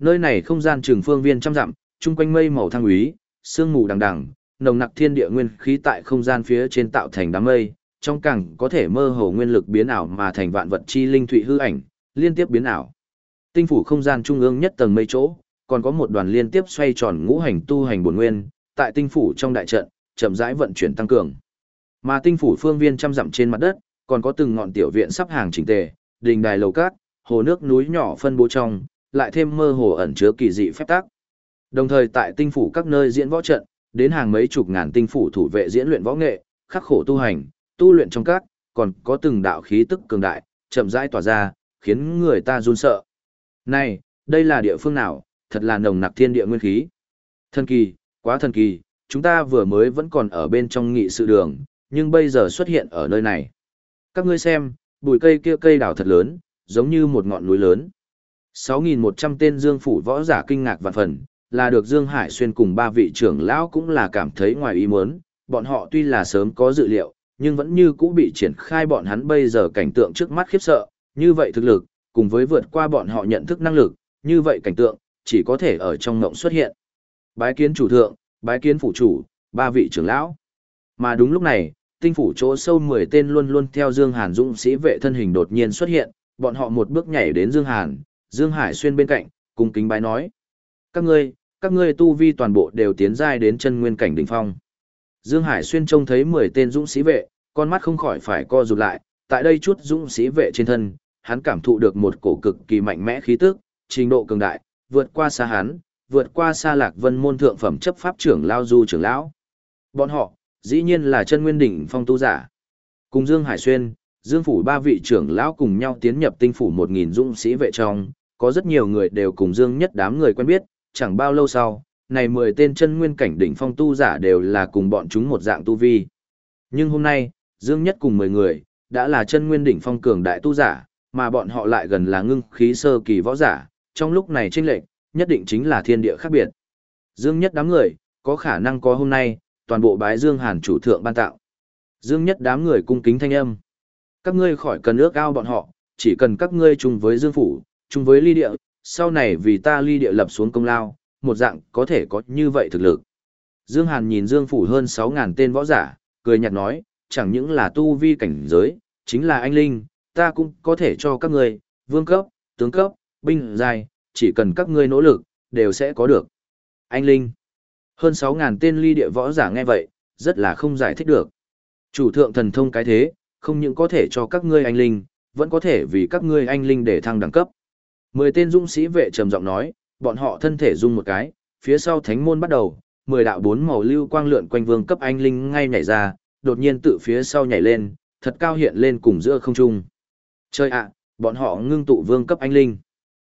Nơi này không gian trường phương viên trăm dặm, chung quanh mây màu thăng úy, sương mù đằng đằng, nồng nặc thiên địa nguyên khí tại không gian phía trên tạo thành đám mây, trong cẳng có thể mơ hồ nguyên lực biến ảo mà thành vạn vật chi linh thụy hư ảnh, liên tiếp biến ảo. Tinh phủ không gian trung ương nhất tầng mây chỗ, còn có một đoàn liên tiếp xoay tròn ngũ hành tu hành bổn nguyên, tại tinh phủ trong đại trận, chậm rãi vận chuyển tăng cường. Mà tinh phủ phương viên trăm dặm trên mặt đất, còn có từng ngọn tiểu viện sắp hàng chỉnh tề, đình đài lầu cát, hồ nước núi nhỏ phân bố trong, lại thêm mơ hồ ẩn chứa kỳ dị phép tắc. Đồng thời tại tinh phủ các nơi diễn võ trận, đến hàng mấy chục ngàn tinh phủ thủ vệ diễn luyện võ nghệ, khắc khổ tu hành, tu luyện trong các, còn có từng đạo khí tức cường đại, chậm rãi tỏa ra, khiến người ta run sợ. Này, đây là địa phương nào, thật là nồng nặc thiên địa nguyên khí. Thần kỳ, quá thần kỳ, chúng ta vừa mới vẫn còn ở bên trong nghị sự đường, nhưng bây giờ xuất hiện ở nơi này. Các ngươi xem, bụi cây kia cây đào thật lớn, giống như một ngọn núi lớn. 6.100 tên dương phủ võ giả kinh ngạc vạn phần, là được Dương Hải Xuyên cùng ba vị trưởng lão cũng là cảm thấy ngoài ý muốn, bọn họ tuy là sớm có dự liệu, nhưng vẫn như cũ bị triển khai bọn hắn bây giờ cảnh tượng trước mắt khiếp sợ, như vậy thực lực, cùng với vượt qua bọn họ nhận thức năng lực, như vậy cảnh tượng, chỉ có thể ở trong ngộng xuất hiện. Bái kiến chủ thượng, bái kiến phủ chủ, ba vị trưởng lão. Mà đúng lúc này, tinh phủ chỗ sâu 10 tên luôn luôn theo Dương Hàn dũng sĩ vệ thân hình đột nhiên xuất hiện, bọn họ một bước nhảy đến Dương Hàn, Dương Hải xuyên bên cạnh, cung kính bái nói. Các ngươi, các ngươi tu vi toàn bộ đều tiến giai đến chân nguyên cảnh đỉnh phong. Dương Hải xuyên trông thấy 10 tên dũng sĩ vệ, con mắt không khỏi phải co rụt lại, tại đây chút dũng sĩ vệ trên thân, hắn cảm thụ được một cổ cực kỳ mạnh mẽ khí tức, trình độ cường đại, vượt qua xa hắn, vượt qua xa Lạc Vân môn thượng phẩm chấp pháp trưởng lao du trưởng lão. Bọn họ, dĩ nhiên là chân nguyên đỉnh phong tu giả. Cùng Dương Hải xuyên, Dương phủ ba vị trưởng lão cùng nhau tiến nhập tinh phủ 1000 dũng sĩ vệ trong, có rất nhiều người đều cùng Dương nhất đám người quen biết, chẳng bao lâu sau, này 10 tên chân nguyên cảnh đỉnh phong tu giả đều là cùng bọn chúng một dạng tu vi. Nhưng hôm nay, Dương Nhất cùng 10 người, đã là chân nguyên đỉnh phong cường đại tu giả, mà bọn họ lại gần là ngưng khí sơ kỳ võ giả, trong lúc này chênh lệch, nhất định chính là thiên địa khác biệt. Dương Nhất đám người, có khả năng có hôm nay, toàn bộ bái Dương Hàn chủ thượng ban tạo. Dương Nhất đám người cung kính thanh âm. Các ngươi khỏi cần ước ao bọn họ, chỉ cần các ngươi chung với Dương Phủ, chung với ly địa, sau này vì ta ly địa lập xuống công lao, một dạng có thể có như vậy thực lực. Dương Hàn nhìn Dương Phủ hơn 6.000 tên võ giả, cười nhạt nói, chẳng những là tu vi cảnh giới, chính là anh Linh, ta cũng có thể cho các ngươi, vương cấp, tướng cấp, binh dài, chỉ cần các ngươi nỗ lực, đều sẽ có được. Anh Linh. Hơn 6.000 tên ly địa võ giả nghe vậy, rất là không giải thích được. Chủ thượng thần thông cái thế, không những có thể cho các ngươi anh Linh, vẫn có thể vì các ngươi anh Linh để thăng đẳng cấp. Mười tên dũng sĩ vệ trầm giọng nói, bọn họ thân thể rung một cái, phía sau thánh môn bắt đầu, mười đạo bốn màu lưu quang lượn quanh vương cấp anh linh ngay nhảy ra, đột nhiên tự phía sau nhảy lên, thật cao hiện lên cùng giữa không trung. Chơi ạ, bọn họ ngưng tụ vương cấp anh linh.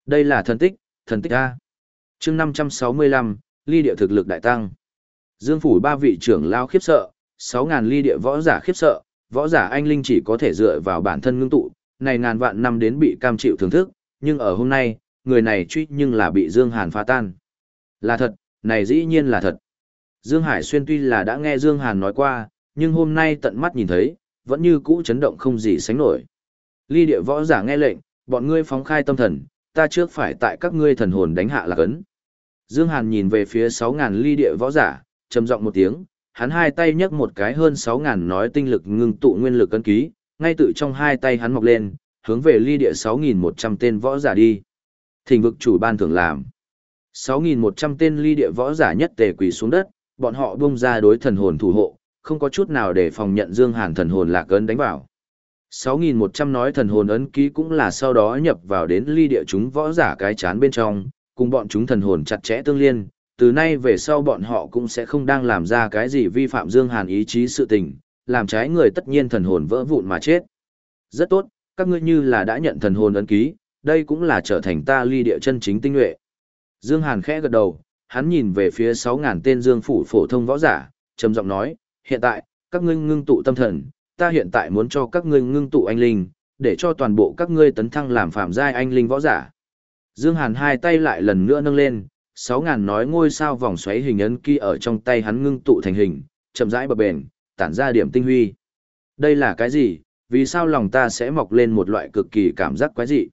Đây là thần tích, thần tích A. chương 565, ly địa thực lực đại tăng. Dương phủ ba vị trưởng lao khiếp sợ, 6.000 ly địa võ giả khiếp sợ, võ giả anh linh chỉ có thể dựa vào bản thân ngưng tụ, này ngàn vạn năm đến bị cam chịu thưởng thức, nhưng ở hôm nay, người này truy nhưng là bị Dương Hàn phá tan. Là thật, này dĩ nhiên là thật. Dương Hải Xuyên tuy là đã nghe Dương Hàn nói qua, nhưng hôm nay tận mắt nhìn thấy, vẫn như cũ chấn động không gì sánh nổi. Ly địa võ giả nghe lệnh, bọn ngươi phóng khai tâm thần, ta trước phải tại các ngươi thần hồn đánh hạ là cấn. Dương Hàn nhìn về phía 6.000 ly địa võ giả, trầm giọng một tiếng, hắn hai tay nhấc một cái hơn 6.000 nói tinh lực ngưng tụ nguyên lực cân ký, ngay tự trong hai tay hắn mọc lên, hướng về ly địa 6.100 tên võ giả đi. Thỉnh vực chủ ban thưởng làm. 6.100 tên ly địa võ giả nhất tề quỳ xuống đất, bọn họ bung ra đối thần hồn thủ hộ, không có chút nào để phòng nhận Dương Hàn thần hồn lạc ấn đánh vào. 6.100 nói thần hồn ấn ký cũng là sau đó nhập vào đến ly địa chúng võ giả cái chán bên trong, cùng bọn chúng thần hồn chặt chẽ tương liên, từ nay về sau bọn họ cũng sẽ không đang làm ra cái gì vi phạm Dương Hàn ý chí sự tình, làm trái người tất nhiên thần hồn vỡ vụn mà chết. Rất tốt, các ngươi như là đã nhận thần hồn ấn ký, đây cũng là trở thành ta ly địa chân chính tinh nhuệ. Dương Hàn khẽ gật đầu, hắn nhìn về phía 6.000 tên dương phủ phổ thông võ giả, trầm giọng nói, hiện tại, các ngươi ngưng tụ tâm thần, ta hiện tại muốn cho các ngươi ngưng tụ anh linh, để cho toàn bộ các ngươi tấn thăng làm phạm giai anh linh võ giả. Dương Hàn hai tay lại lần nữa nâng lên, 6.000 nói ngôi sao vòng xoáy hình ấn ký ở trong tay hắn ngưng tụ thành hình, chậm rãi bập bền, tản ra điểm tinh huy. Đây là cái gì, vì sao lòng ta sẽ mọc lên một loại cực kỳ cảm giác quái dị.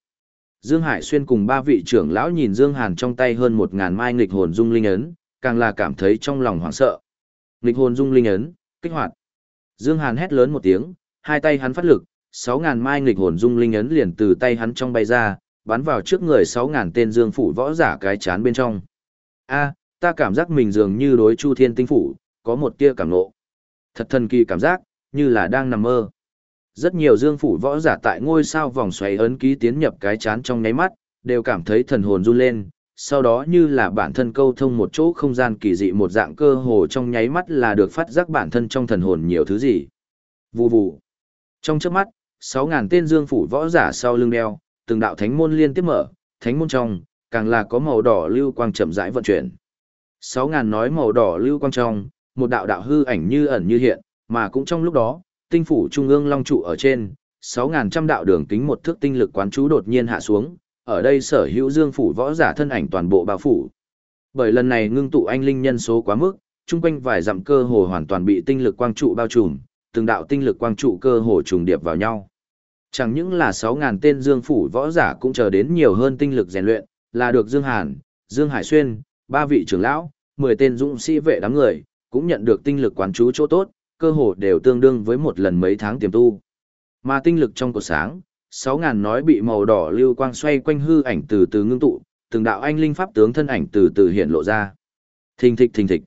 Dương Hải Xuyên cùng ba vị trưởng lão nhìn Dương Hàn trong tay hơn một ngàn mai nghịch hồn dung linh ấn, càng là cảm thấy trong lòng hoảng sợ. Nghịch hồn dung linh ấn, kích hoạt. Dương Hàn hét lớn một tiếng, hai tay hắn phát lực, sáu ngàn mai nghịch hồn dung linh ấn liền từ tay hắn trong bay ra, bắn vào trước người sáu ngàn tên dương phủ võ giả cái chán bên trong. a ta cảm giác mình dường như đối chu thiên tinh phủ, có một tia cảm ngộ. Thật thần kỳ cảm giác, như là đang nằm mơ. Rất nhiều dương phủ võ giả tại ngôi sao vòng xoáy ấn ký tiến nhập cái chán trong nháy mắt, đều cảm thấy thần hồn run lên, sau đó như là bản thân câu thông một chỗ không gian kỳ dị một dạng cơ hồ trong nháy mắt là được phát giác bản thân trong thần hồn nhiều thứ gì. Vù vù. Trong chớp mắt, sáu ngàn tên dương phủ võ giả sau lưng đeo, từng đạo thánh môn liên tiếp mở, thánh môn trong, càng là có màu đỏ lưu quang chậm rãi vận chuyển. sáu ngàn nói màu đỏ lưu quang trong, một đạo đạo hư ảnh như ẩn như hiện, mà cũng trong lúc đó, tinh phủ trung ương long trụ ở trên, 6.000 trăm đạo đường kính một thước tinh lực quán chú đột nhiên hạ xuống, ở đây sở hữu dương phủ võ giả thân ảnh toàn bộ bao phủ. Bởi lần này ngưng tụ anh linh nhân số quá mức, chung quanh vài dặm cơ hồ hoàn toàn bị tinh lực quang trụ bao trùm, từng đạo tinh lực quang trụ cơ hồ trùng điệp vào nhau. Chẳng những là 6.000 tên dương phủ võ giả cũng chờ đến nhiều hơn tinh lực rèn luyện, là được Dương Hàn, Dương Hải Xuyên, ba vị trưởng lão, 10 tên dũng sĩ vệ đám người, cũng nhận được tinh lực quán chú chỗ tốt, cơ hồ đều tương đương với một lần mấy tháng tiềm tu. Mà tinh lực trong cột sáng, 6000 nói bị màu đỏ lưu quang xoay quanh hư ảnh từ từ ngưng tụ, từng đạo anh linh pháp tướng thân ảnh từ từ hiện lộ ra. Thình thịch thình thịch.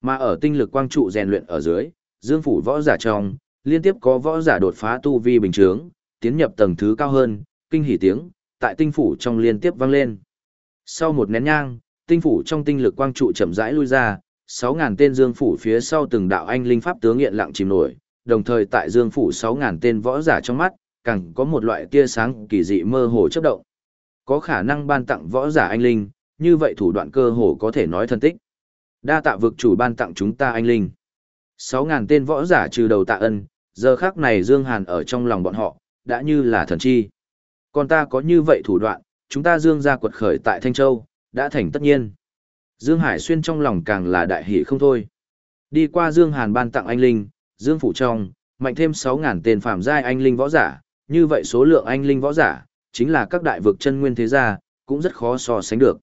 Mà ở tinh lực quang trụ rèn luyện ở dưới, dương phủ võ giả trong, liên tiếp có võ giả đột phá tu vi bình thường, tiến nhập tầng thứ cao hơn, kinh hỉ tiếng, tại tinh phủ trong liên tiếp vang lên. Sau một nén nhang, tinh phủ trong tinh lực quang trụ chậm rãi lui ra, 6.000 tên dương phủ phía sau từng đạo anh linh pháp tướng hiện lặng chìm nổi, đồng thời tại dương phủ 6.000 tên võ giả trong mắt, càng có một loại tia sáng kỳ dị mơ hồ chấp động. Có khả năng ban tặng võ giả anh linh, như vậy thủ đoạn cơ hồ có thể nói thân tích. Đa tạ vực chủ ban tặng chúng ta anh linh. 6.000 tên võ giả trừ đầu tạ ân, giờ khác này Dương Hàn ở trong lòng bọn họ, đã như là thần chi. Còn ta có như vậy thủ đoạn, chúng ta Dương gia quật khởi tại Thanh Châu, đã thành tất nhiên. Dương Hải Xuyên trong lòng càng là đại hỷ không thôi. Đi qua Dương Hàn ban tặng anh linh, Dương Phủ trong, mạnh thêm 6.000 tên phạm giai anh linh võ giả, như vậy số lượng anh linh võ giả, chính là các đại vực chân nguyên thế gia, cũng rất khó so sánh được.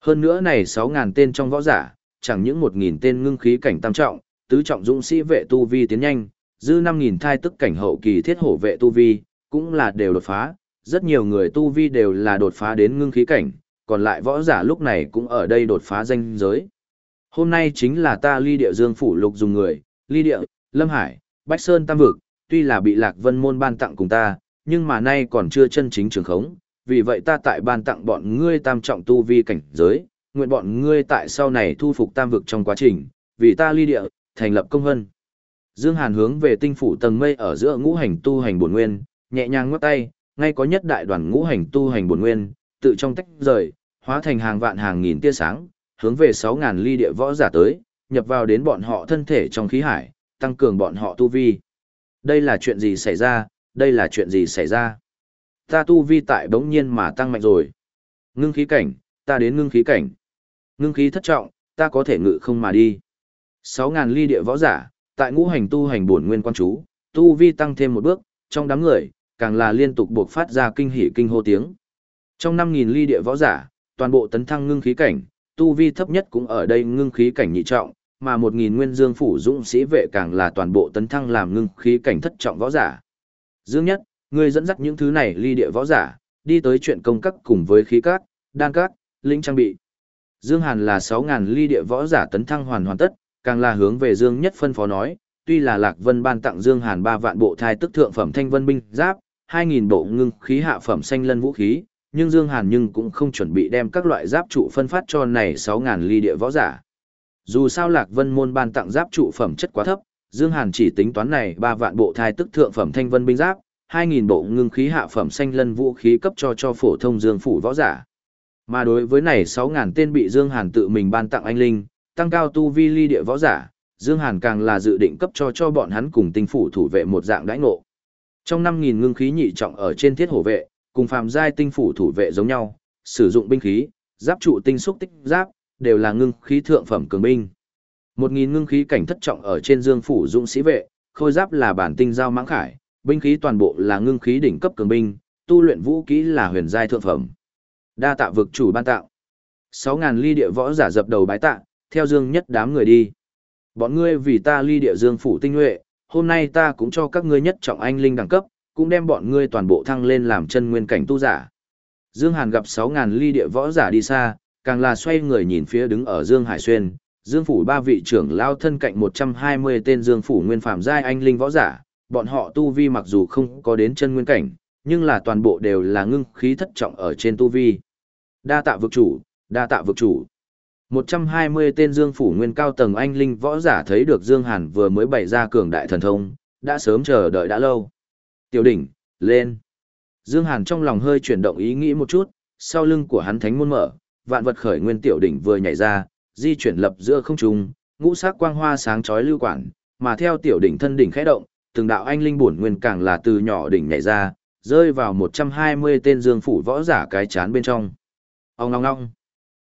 Hơn nữa này 6.000 tên trong võ giả, chẳng những 1.000 tên ngưng khí cảnh tam trọng, tứ trọng dũng sĩ vệ tu vi tiến nhanh, dư 5.000 thai tức cảnh hậu kỳ thiết hổ vệ tu vi, cũng là đều đột phá, rất nhiều người tu vi đều là đột phá đến ngưng khí cảnh, còn lại võ giả lúc này cũng ở đây đột phá danh giới. Hôm nay chính là ta ly địa dương phủ lục dùng người, ly địa, lâm hải, bách sơn tam vực, tuy là bị lạc vân môn ban tặng cùng ta, nhưng mà nay còn chưa chân chính trường khống, vì vậy ta tại ban tặng bọn ngươi tam trọng tu vi cảnh giới, nguyện bọn ngươi tại sau này thu phục tam vực trong quá trình, vì ta ly địa, thành lập công vân. Dương Hàn hướng về tinh phủ tầng mây ở giữa ngũ hành tu hành bổn nguyên, nhẹ nhàng ngắt tay, ngay có nhất đại đoàn ngũ hành tu hành bổn nguyên, tự trong tách rời, hóa thành hàng vạn hàng nghìn tia sáng, hướng về 6000 ly địa võ giả tới, nhập vào đến bọn họ thân thể trong khí hải, tăng cường bọn họ tu vi. Đây là chuyện gì xảy ra, đây là chuyện gì xảy ra? Ta tu vi tại bỗng nhiên mà tăng mạnh rồi. Ngưng khí cảnh, ta đến ngưng khí cảnh. Ngưng khí thất trọng, ta có thể ngự không mà đi. 6.000 ly địa võ giả, tại ngũ hành tu hành bổn nguyên quan chú, tu vi tăng thêm một bước, trong đám người, càng là liên tục buộc phát ra kinh hỉ kinh hô tiếng. Trong 5.000 ly địa võ giả, toàn bộ tấn thăng ngưng khí cảnh, tu vi thấp nhất cũng ở đây ngưng khí cảnh nhị trọng, mà 1.000 nguyên dương phủ dũng sĩ vệ càng là toàn bộ tấn thăng làm ngưng khí cảnh thất trọng võ giả. Dương nhất, ngươi dẫn dắt những thứ này ly địa võ giả, đi tới chuyện công các cùng với khí các, đan các, linh trang bị. Dương Hàn là 6.000 ly địa võ giả tấn thăng hoàn hoàn tất, càng là hướng về Dương nhất phân phó nói, tuy là Lạc Vân ban tặng Dương Hàn 3 vạn bộ thai tức thượng phẩm thanh vân binh giáp, 2.000 bộ ngưng khí hạ phẩm xanh lân vũ khí, nhưng Dương Hàn nhưng cũng không chuẩn bị đem các loại giáp trụ phân phát cho này 6.000 ly địa võ giả. Dù sao Lạc Vân môn ban tặng giáp trụ phẩm chất quá thấp, Dương Hàn chỉ tính toán này 3 vạn bộ thai tức thượng phẩm thanh vân binh giáp, 2.000 bộ ngưng khí hạ phẩm xanh lân vũ khí cấp cho cho phổ thông Dương phủ võ giả. Mà đối với này 6.000 tên bị Dương Hàn tự mình ban tặng anh linh, tăng cao tu vi ly địa võ giả, Dương Hàn càng là dự định cấp cho cho bọn hắn cùng tinh phủ thủ vệ một dạng đãi ngộ. Trong 5.000 ngưng khí nhị trọng ở trên thiết hổ vệ, cùng phàm giai tinh phủ thủ vệ giống nhau, sử dụng binh khí, giáp trụ tinh xúc tích giáp, đều là ngưng khí thượng phẩm cường binh. 1.000 ngưng khí cảnh thất trọng ở trên dương phủ dũng sĩ vệ, khôi giáp là bản tinh giao mãng khải, binh khí toàn bộ là ngưng khí đỉnh cấp cường binh, tu luyện vũ khí là huyền giai thượng phẩm. Đa tạ vực chủ ban tạo. 6000 ly địa võ giả dập đầu bái tạ, theo dương nhất đám người đi. Bọn ngươi vì ta ly địa dương phủ tinh huệ, hôm nay ta cũng cho các ngươi nhất trọng anh linh đẳng cấp, cũng đem bọn ngươi toàn bộ thăng lên làm chân nguyên cảnh tu giả. Dương Hàn gặp 6.000 ly địa võ giả đi xa, càng là xoay người nhìn phía đứng ở Dương Hải Xuyên, Dương Phủ ba vị trưởng lao thân cạnh 120 tên Dương Phủ nguyên phạm giai anh linh võ giả, bọn họ tu vi mặc dù không có đến chân nguyên cảnh, nhưng là toàn bộ đều là ngưng khí thất trọng ở trên tu vi. Đa tạ vực chủ, đa tạ vực chủ. 120 tên Dương Phủ nguyên cao tầng anh linh võ giả thấy được Dương Hàn vừa mới bày ra cường đại thần thông, đã sớm chờ đợi đã lâu. Tiểu đỉnh, lên. Dương Hàn trong lòng hơi chuyển động ý nghĩ một chút, sau lưng của hắn thánh môn mở, vạn vật khởi nguyên tiểu đỉnh vừa nhảy ra, di chuyển lập giữa không trung, ngũ sắc quang hoa sáng chói lưu quản, mà theo tiểu đỉnh thân đỉnh khẽ động, từng đạo anh linh bổn nguyên càng là từ nhỏ đỉnh nhảy ra, rơi vào 120 tên dương phủ võ giả cái chán bên trong. Ông ngong ngong.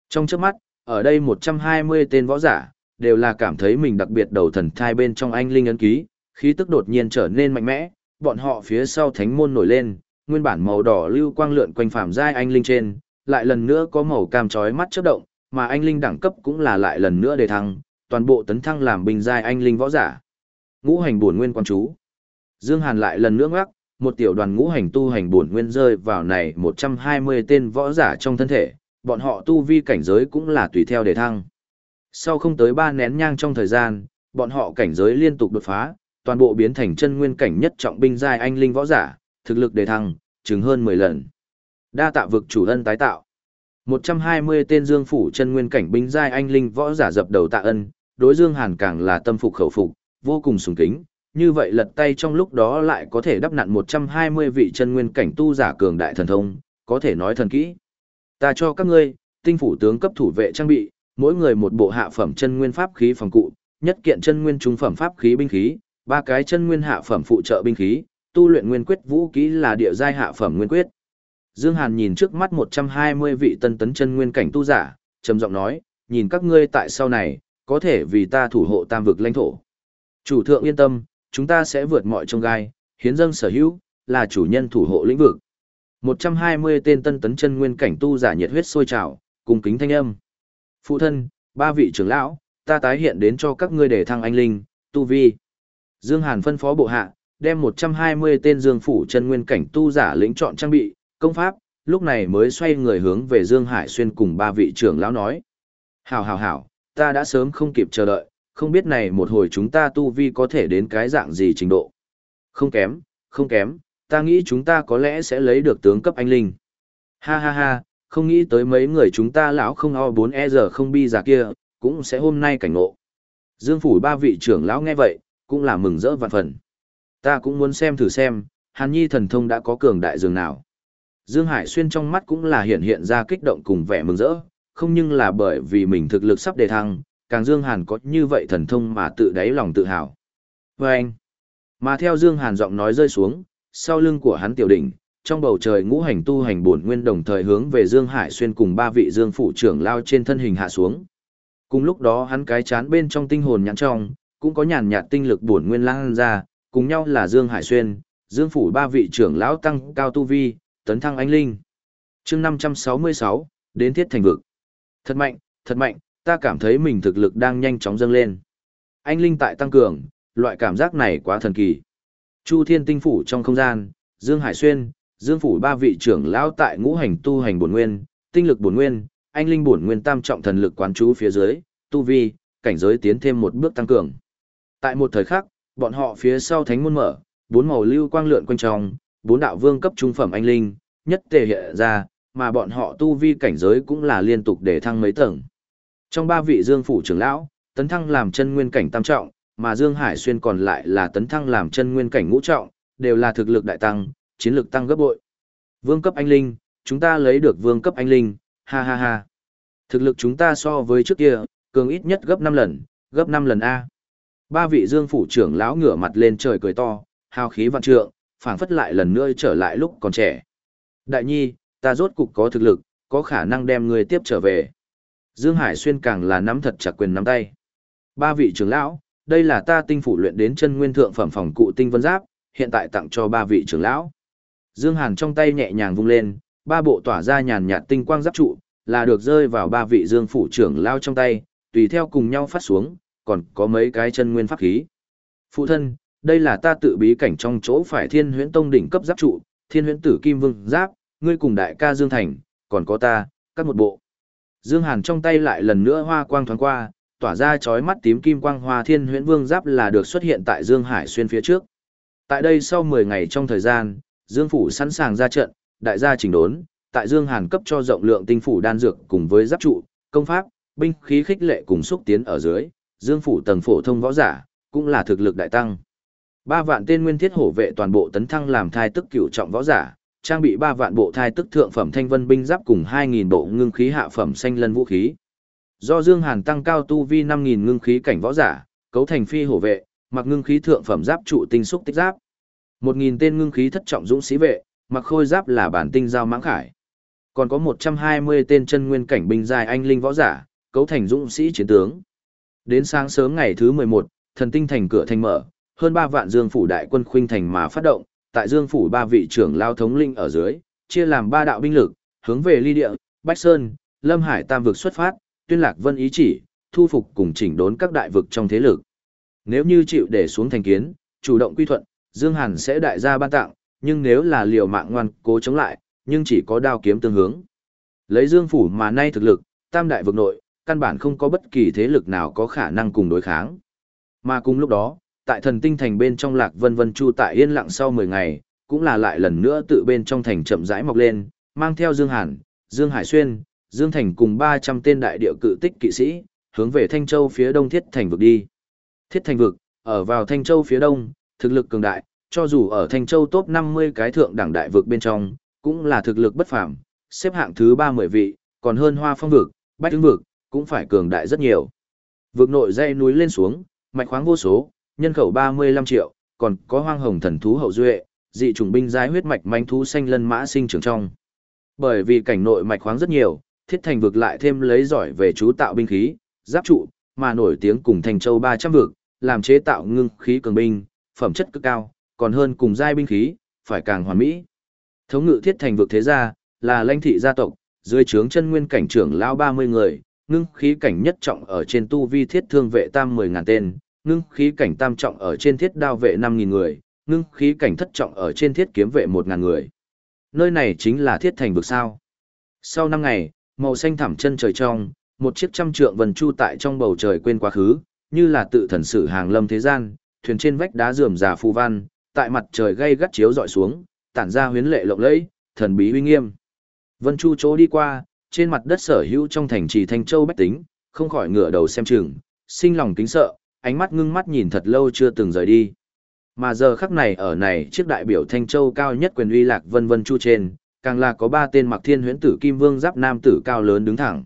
Trong chớp mắt, ở đây 120 tên võ giả, đều là cảm thấy mình đặc biệt đầu thần thai bên trong anh linh ấn ký, khí tức đột nhiên trở nên mạnh mẽ, bọn họ phía sau thánh môn nổi lên, nguyên bản màu đỏ lưu quang lượn quanh phàm giai anh linh trên, lại lần nữa có màu cam chói mắt chớp động, mà anh linh đẳng cấp cũng là lại lần nữa đề thăng, toàn bộ tấn thăng làm bình giai anh linh võ giả. Ngũ hành bổn nguyên quan chú. Dương Hàn lại lần nữa ngắc, một tiểu đoàn ngũ hành tu hành bổn nguyên rơi vào này 120 tên võ giả trong thân thể, bọn họ tu vi cảnh giới cũng là tùy theo đề thăng. Sau không tới 3 nén nhang trong thời gian, bọn họ cảnh giới liên tục đột phá, toàn bộ biến thành chân nguyên cảnh nhất trọng binh giai anh linh võ giả, thực lực đề thăng, chừng hơn 10 lần. Đa tạ vực chủ ân tái tạo. 120 tên Dương phủ chân nguyên cảnh binh giai anh linh võ giả dập đầu tạ ân, đối Dương Hàn càng là tâm phục khẩu phục, vô cùng sùng kính, như vậy lật tay trong lúc đó lại có thể đắp nặn 120 vị chân nguyên cảnh tu giả cường đại thần thông, có thể nói thần kỹ. Ta cho các ngươi, tinh phủ tướng cấp thủ vệ trang bị, mỗi người một bộ hạ phẩm chân nguyên pháp khí phòng cụ, nhất kiện chân nguyên trung phẩm pháp khí binh khí, ba cái chân nguyên hạ phẩm phụ trợ binh khí, tu luyện nguyên quyết vũ kỹ là địa giai hạ phẩm nguyên quyết. Dương Hàn nhìn trước mắt 120 vị tân tấn chân nguyên cảnh tu giả, trầm giọng nói, nhìn các ngươi tại sau này, có thể vì ta thủ hộ tam vực lãnh thổ. Chủ thượng yên tâm, chúng ta sẽ vượt mọi trông gai, hiến dâng sở hữu, là chủ nhân thủ hộ lĩnh vực. 120 tên tân tấn chân nguyên cảnh tu giả nhiệt huyết sôi trào, cùng kính thanh âm. Phụ thân, ba vị trưởng lão, ta tái hiện đến cho các ngươi để thăng anh linh, tu vi. Dương Hàn phân phó bộ hạ, đem 120 tên dương phủ chân nguyên cảnh tu giả lĩnh chọn trang bị, công pháp, lúc này mới xoay người hướng về Dương Hải Xuyên cùng ba vị trưởng lão nói. Hảo hảo hảo, ta đã sớm không kịp chờ đợi, không biết này một hồi chúng ta tu vi có thể đến cái dạng gì trình độ. Không kém, không kém, ta nghĩ chúng ta có lẽ sẽ lấy được tướng cấp anh linh. Ha ha ha, không nghĩ tới mấy người chúng ta lão không o 4 e giờ không bi già kia, cũng sẽ hôm nay cảnh ngộ. Dương phủ ba vị trưởng lão nghe vậy, cũng là mừng rỡ vạn phần. Ta cũng muốn xem thử xem, Hàn Nhi thần thông đã có cường đại dường nào. Dương Hải Xuyên trong mắt cũng là hiện hiện ra kích động cùng vẻ mừng rỡ, không nhưng là bởi vì mình thực lực sắp đề thăng, càng Dương Hàn có như vậy thần thông mà tự đáy lòng tự hào. Và anh, mà theo Dương Hàn giọng nói rơi xuống, sau lưng của hắn tiểu đỉnh, trong bầu trời ngũ hành tu hành bổn nguyên đồng thời hướng về Dương Hải Xuyên cùng ba vị Dương phụ trưởng lao trên thân hình hạ xuống. Cùng lúc đó hắn cái chán bên trong tinh hồn nhãn trong, cũng có nhàn nhạt tinh lực bổn nguyên lan ra, cùng nhau là Dương Hải Xuyên, Dương phủ ba vị trưởng lão tăng cao tu vi, tấn thăng anh linh. chương 566, đến thiết thành vực. Thật mạnh, thật mạnh, ta cảm thấy mình thực lực đang nhanh chóng dâng lên. Anh linh tại tăng cường, loại cảm giác này quá thần kỳ. Chu Thiên Tinh phủ trong không gian, Dương Hải Xuyên, Dương phủ ba vị trưởng lão tại ngũ hành tu hành bổn nguyên, tinh lực bổn nguyên, anh linh bổn nguyên tam trọng thần lực quán chú phía dưới, tu vi, cảnh giới tiến thêm một bước tăng cường. Tại một thời khắc, bọn họ phía sau thánh môn mở, bốn màu lưu quang lượn quanh trong, bốn đạo vương cấp trung phẩm anh linh, nhất tề hiện ra, mà bọn họ tu vi cảnh giới cũng là liên tục để thăng mấy tầng. Trong ba vị Dương phủ trưởng lão, tấn thăng làm chân nguyên cảnh tam trọng, mà Dương Hải Xuyên còn lại là tấn thăng làm chân nguyên cảnh ngũ trọng, đều là thực lực đại tăng, chiến lực tăng gấp bội. Vương cấp anh linh, chúng ta lấy được vương cấp anh linh, ha ha ha. Thực lực chúng ta so với trước kia, cường ít nhất gấp 5 lần, gấp 5 lần A. Ba vị Dương phủ trưởng lão ngửa mặt lên trời cười to, hào khí vạn trượng, phảng phất lại lần nữa trở lại lúc còn trẻ. Đại nhi, ta rốt cục có thực lực, có khả năng đem ngươi tiếp trở về. Dương Hải Xuyên càng là nắm thật chặt quyền nắm tay. Ba vị trưởng lão, đây là ta tinh phủ luyện đến chân nguyên thượng phẩm phòng cụ tinh vân giáp, hiện tại tặng cho ba vị trưởng lão. Dương Hàn trong tay nhẹ nhàng vung lên, ba bộ tỏa ra nhàn nhạt tinh quang giáp trụ, là được rơi vào ba vị Dương phủ trưởng lão trong tay, tùy theo cùng nhau phát xuống, còn có mấy cái chân nguyên pháp khí. Phụ thân, đây là ta tự bí cảnh trong chỗ phải Thiên Huyễn Tông đỉnh cấp giáp trụ, Thiên Huyễn Tử Kim Vương giáp, ngươi cùng đại ca Dương Thành, còn có ta, các một bộ. Dương Hàn trong tay lại lần nữa hoa quang thoáng qua, tỏa ra chói mắt tím kim quang hoa thiên huyễn vương giáp là được xuất hiện tại Dương Hải xuyên phía trước. Tại đây sau 10 ngày trong thời gian, Dương Phủ sẵn sàng ra trận, đại gia chỉnh đốn, tại Dương Hàn cấp cho rộng lượng tinh phủ đan dược cùng với giáp trụ, công pháp, binh khí khích lệ cùng xúc tiến ở dưới, Dương Phủ tầng phổ thông võ giả, cũng là thực lực đại tăng. Ba vạn tên nguyên thiết hổ vệ toàn bộ tấn thăng làm thai tức cửu trọng võ giả, trang bị ba vạn bộ thai tức thượng phẩm thanh vân binh giáp cùng 2000 bộ ngưng khí hạ phẩm xanh lân vũ khí. Do Dương Hàn tăng cao tu vi 5000 ngưng khí cảnh võ giả, cấu thành phi hổ vệ, mặc ngưng khí thượng phẩm giáp trụ tinh xúc tích giáp. 1000 tên ngưng khí thất trọng dũng sĩ vệ, mặc khôi giáp là bản tinh giao mãng khải. Còn có 120 tên chân nguyên cảnh binh giai anh linh võ giả, cấu thành dũng sĩ chiến tướng. Đến sáng sớm ngày thứ 11, thần tinh thành cửa thành mở, hơn 3 vạn dương phủ đại quân khuynh thành mà phát động, tại dương phủ ba vị trưởng lao thống linh ở dưới, chia làm ba đạo binh lực, hướng về ly địa, Bách Sơn, Lâm Hải tam vực xuất phát, tuyên lạc vân ý chỉ, thu phục cùng chỉnh đốn các đại vực trong thế lực. Nếu như chịu để xuống thành kiến, chủ động quy thuận, Dương Hàn sẽ đại gia ban tặng, nhưng nếu là liều mạng ngoan cố chống lại, nhưng chỉ có đao kiếm tương hướng. Lấy Dương phủ mà nay thực lực, tam đại vực nội, căn bản không có bất kỳ thế lực nào có khả năng cùng đối kháng. Mà cùng lúc đó, tại thần tinh thành bên trong lạc vân vân chu tại yên lặng sau 10 ngày, cũng là lại lần nữa tự bên trong thành chậm rãi mọc lên, mang theo Dương Hàn, Dương Hải Xuyên, Dương Thành cùng 300 tên đại địa cự tích kỵ sĩ, hướng về Thanh Châu phía đông thiết thành vực đi. Thiết thành vực, ở vào Thanh Châu phía đông, thực lực cường đại, cho dù ở Thanh Châu top 50 cái thượng đẳng đại vực bên trong, cũng là thực lực bất phàm, xếp hạng thứ 30 vị, còn hơn Hoa Phong vực, Bách Tướng vực, cũng phải cường đại rất nhiều. Vực nội dãy núi lên xuống, mạch khoáng vô số, nhân khẩu 35 triệu, còn có hoang hồng thần thú hậu duệ, dị trùng binh giai huyết mạch manh thú xanh lân mã sinh trưởng trong. Bởi vì cảnh nội mạch khoáng rất nhiều, thiết thành vực lại thêm lấy giỏi về chú tạo binh khí, giáp trụ, mà nổi tiếng cùng thành châu 300 vực, làm chế tạo ngưng khí cường binh, phẩm chất cực cao, còn hơn cùng giai binh khí, phải càng hoàn mỹ. Thống ngự thiết thành vực thế gia, là lãnh thị gia tộc, dưới trướng chân nguyên cảnh trưởng lao 30 người, ngưng khí cảnh nhất trọng ở trên tu vi thiết thương vệ tam 10 ngàn tên, ngưng khí cảnh tam trọng ở trên thiết đao vệ 5.000 người, ngưng khí cảnh thất trọng ở trên thiết kiếm vệ 1.000 người. Nơi này chính là thiết thành vực sao. Sau 5 ngày, màu xanh thẳm chân trời trong, một chiếc trăm trượng vần chu tại trong bầu trời quên quá khứ, như là tự thần sử hàng lâm thế gian, thuyền trên vách đá rườm rà phù văn, tại mặt trời gay gắt chiếu dọi xuống, tản ra huyến lệ lộng lẫy, thần bí uy nghiêm. Vân Chu chỗ đi qua, trên mặt đất sở hữu trong thành trì Thanh Châu bách tính, không khỏi ngửa đầu xem chừng, sinh lòng kính sợ, ánh mắt ngưng mắt nhìn thật lâu chưa từng rời đi. Mà giờ khắc này ở này chiếc đại biểu Thanh Châu cao nhất quyền uy lạc vân vân chu trên, càng là có ba tên mặc thiên huyễn tử kim vương giáp nam tử cao lớn đứng thẳng.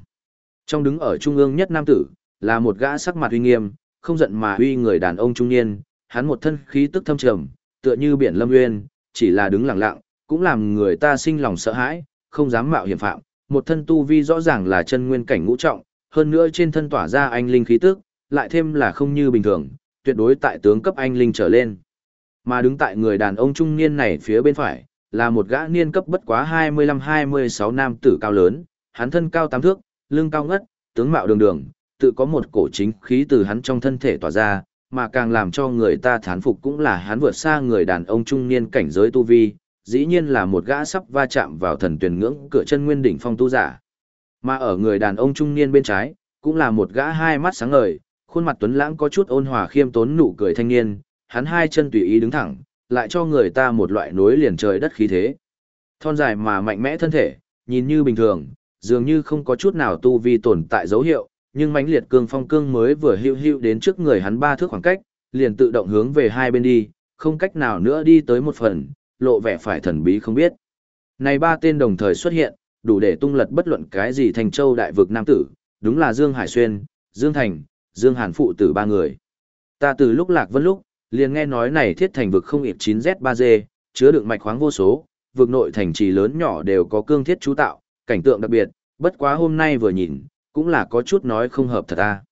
Trong đứng ở trung ương nhất nam tử, là một gã sắc mặt uy nghiêm, không giận mà uy người đàn ông trung niên, hắn một thân khí tức thâm trầm, tựa như biển lâm nguyên, chỉ là đứng lặng lặng, cũng làm người ta sinh lòng sợ hãi, không dám mạo hiểm phạm, một thân tu vi rõ ràng là chân nguyên cảnh ngũ trọng, hơn nữa trên thân tỏa ra anh linh khí tức, lại thêm là không như bình thường, tuyệt đối tại tướng cấp anh linh trở lên. Mà đứng tại người đàn ông trung niên này phía bên phải, là một gã niên cấp bất quá 25-26 nam tử cao lớn, hắn thân cao tám thước, lưng cao ngất, tướng mạo đường đường, tự có một cổ chính khí từ hắn trong thân thể tỏa ra, mà càng làm cho người ta thán phục cũng là hắn vượt xa người đàn ông trung niên cảnh giới tu vi, dĩ nhiên là một gã sắp va chạm vào thần tuyển ngưỡng cửa chân nguyên đỉnh phong tu giả. Mà ở người đàn ông trung niên bên trái, cũng là một gã hai mắt sáng ngời, khuôn mặt tuấn lãng có chút ôn hòa khiêm tốn nụ cười thanh niên, hắn hai chân tùy ý đứng thẳng, lại cho người ta một loại nối liền trời đất khí thế. Thon dài mà mạnh mẽ thân thể, nhìn như bình thường, dường như không có chút nào tu vi tồn tại dấu hiệu, nhưng mãnh liệt cương phong cương mới vừa hữu hữu đến trước người hắn ba thước khoảng cách, liền tự động hướng về hai bên đi, không cách nào nữa đi tới một phần, lộ vẻ phải thần bí không biết. Này ba tên đồng thời xuất hiện, đủ để tung lật bất luận cái gì thành châu đại vực nam tử, đúng là Dương Hải Xuyên, Dương Thành, Dương Hàn phụ tử ba người. Ta từ lúc lạc vân lúc, liền nghe nói này thiết thành vực không ít 9Z3G, chứa đựng mạch khoáng vô số, vực nội thành trì lớn nhỏ đều có cương thiết chú tạo, cảnh tượng đặc biệt, bất quá hôm nay vừa nhìn, cũng là có chút nói không hợp thật ta.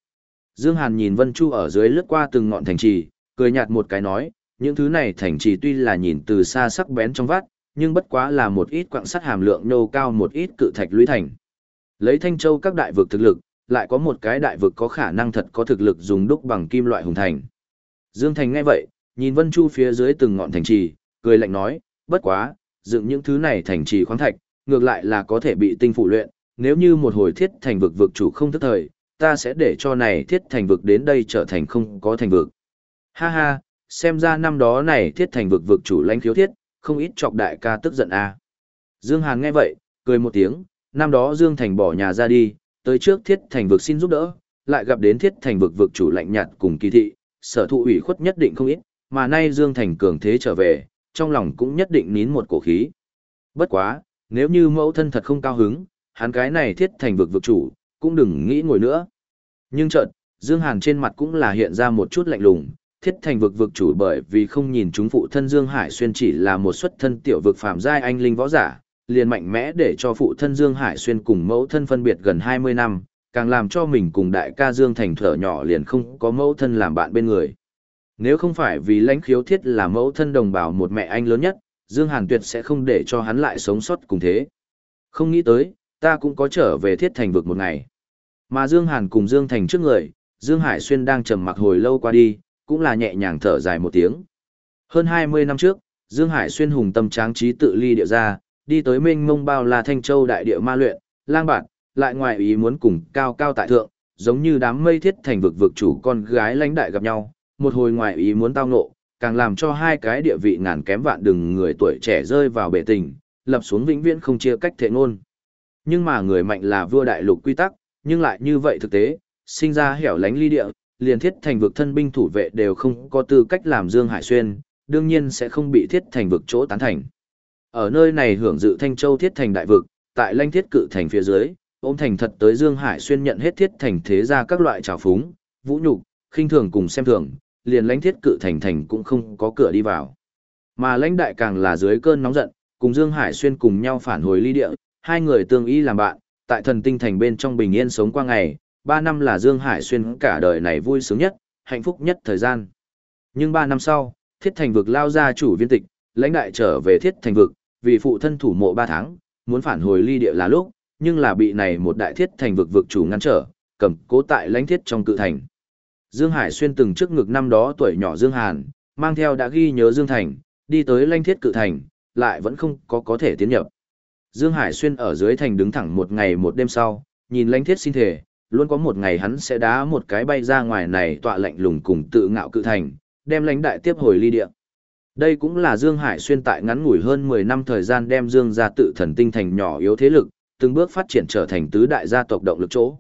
Dương Hàn nhìn Vân Chu ở dưới lướt qua từng ngọn thành trì, cười nhạt một cái nói, những thứ này thành trì tuy là nhìn từ xa sắc bén trong vắt, nhưng bất quá là một ít quặng sắt hàm lượng nô cao một ít cự thạch lũy thành. Lấy Thanh Châu các đại vực thực lực, lại có một cái đại vực có khả năng thật có thực lực dùng đúc bằng kim loại hùng thành. Dương Thành nghe vậy, nhìn Vân Chu phía dưới từng ngọn thành trì, cười lạnh nói, bất quá, dựng những thứ này thành trì khoáng thạch, ngược lại là có thể bị tinh phủ luyện, nếu như một hồi thiết thành vực vực chủ không thức thời, ta sẽ để cho này thiết thành vực đến đây trở thành không có thành vực. Ha ha, xem ra năm đó này thiết thành vực vực chủ lãnh khiếu thiết, không ít chọc đại ca tức giận a. À. Dương Hàn nghe vậy, cười một tiếng, năm đó Dương Thành bỏ nhà ra đi, tới trước thiết thành vực xin giúp đỡ, lại gặp đến thiết thành vực vực chủ lạnh nhạt cùng kỳ thị, sở thụ ủy khuất nhất định không ít, mà nay Dương Thành cường thế trở về, trong lòng cũng nhất định nín một cổ khí. Bất quá, nếu như mẫu thân thật không cao hứng, hắn cái này thiết thành vực vực chủ, cũng đừng nghĩ ngồi nữa. Nhưng chợt, Dương Hàn trên mặt cũng là hiện ra một chút lạnh lùng, thiết thành vực vực chủ bởi vì không nhìn chúng phụ thân Dương Hải Xuyên chỉ là một xuất thân tiểu vực phàm giai anh linh võ giả, liền mạnh mẽ để cho phụ thân Dương Hải Xuyên cùng mẫu thân phân biệt gần 20 năm, càng làm cho mình cùng đại ca Dương Thành thở nhỏ liền không có mẫu thân làm bạn bên người. Nếu không phải vì lãnh khiếu thiết là mẫu thân đồng bào một mẹ anh lớn nhất, Dương Hàn tuyệt sẽ không để cho hắn lại sống sót cùng thế. Không nghĩ tới, ta cũng có trở về thiết thành vực một ngày. Mà Dương Hàn cùng Dương Thành trước người, Dương Hải Xuyên đang trầm mặc hồi lâu qua đi, cũng là nhẹ nhàng thở dài một tiếng. Hơn 20 năm trước, Dương Hải Xuyên hùng tâm tráng trí tự ly địa ra, đi tới minh mông bao là Thanh Châu đại địa ma luyện, lang bạt, lại ngoài ý muốn cùng cao cao tại thượng, giống như đám mây thiết thành vực vực chủ con gái lãnh đại gặp nhau, một hồi ngoài ý muốn tao ngộ, càng làm cho hai cái địa vị ngàn kém vạn đừng người tuổi trẻ rơi vào bể tình, lập xuống vĩnh viễn không chia cách thể ngôn. Nhưng mà người mạnh là vua đại lục quy tắc, nhưng lại như vậy thực tế, sinh ra hẻo lánh ly địa, liền thiết thành vực thân binh thủ vệ đều không có tư cách làm Dương Hải Xuyên, đương nhiên sẽ không bị thiết thành vực chỗ tán thành. Ở nơi này hưởng dự Thanh Châu thiết thành đại vực, tại lanh thiết cự thành phía dưới, ôm thành thật tới Dương Hải Xuyên nhận hết thiết thành thế ra các loại trào phúng, vũ nhục, khinh thường cùng xem thường, liền lãnh thiết cự thành thành cũng không có cửa đi vào. Mà lãnh đại càng là dưới cơn nóng giận, cùng Dương Hải Xuyên cùng nhau phản hồi ly địa, hai người tương ý làm bạn, tại thần tinh thành bên trong bình yên sống qua ngày, ba năm là Dương Hải Xuyên cả đời này vui sướng nhất, hạnh phúc nhất thời gian. Nhưng ba năm sau, thiết thành vực lao ra chủ viên tịch, lãnh đại trở về thiết thành vực, vì phụ thân thủ mộ ba tháng, muốn phản hồi ly địa là lúc, nhưng là bị này một đại thiết thành vực vực chủ ngăn trở, cầm cố tại lãnh thiết trong cự thành. Dương Hải xuyên từng trước ngực năm đó tuổi nhỏ Dương Hàn, mang theo đã ghi nhớ Dương Thành, đi tới lãnh thiết cự thành, lại vẫn không có có thể tiến nhập. Dương Hải xuyên ở dưới thành đứng thẳng một ngày một đêm sau, nhìn lãnh thiết xin thể, luôn có một ngày hắn sẽ đá một cái bay ra ngoài này tọa lạnh lùng cùng tự ngạo cự thành, đem lãnh đại tiếp hồi ly địa. Đây cũng là Dương Hải xuyên tại ngắn ngủi hơn 10 năm thời gian đem Dương gia tự thần tinh thành nhỏ yếu thế lực, từng bước phát triển trở thành tứ đại gia tộc động lực chỗ.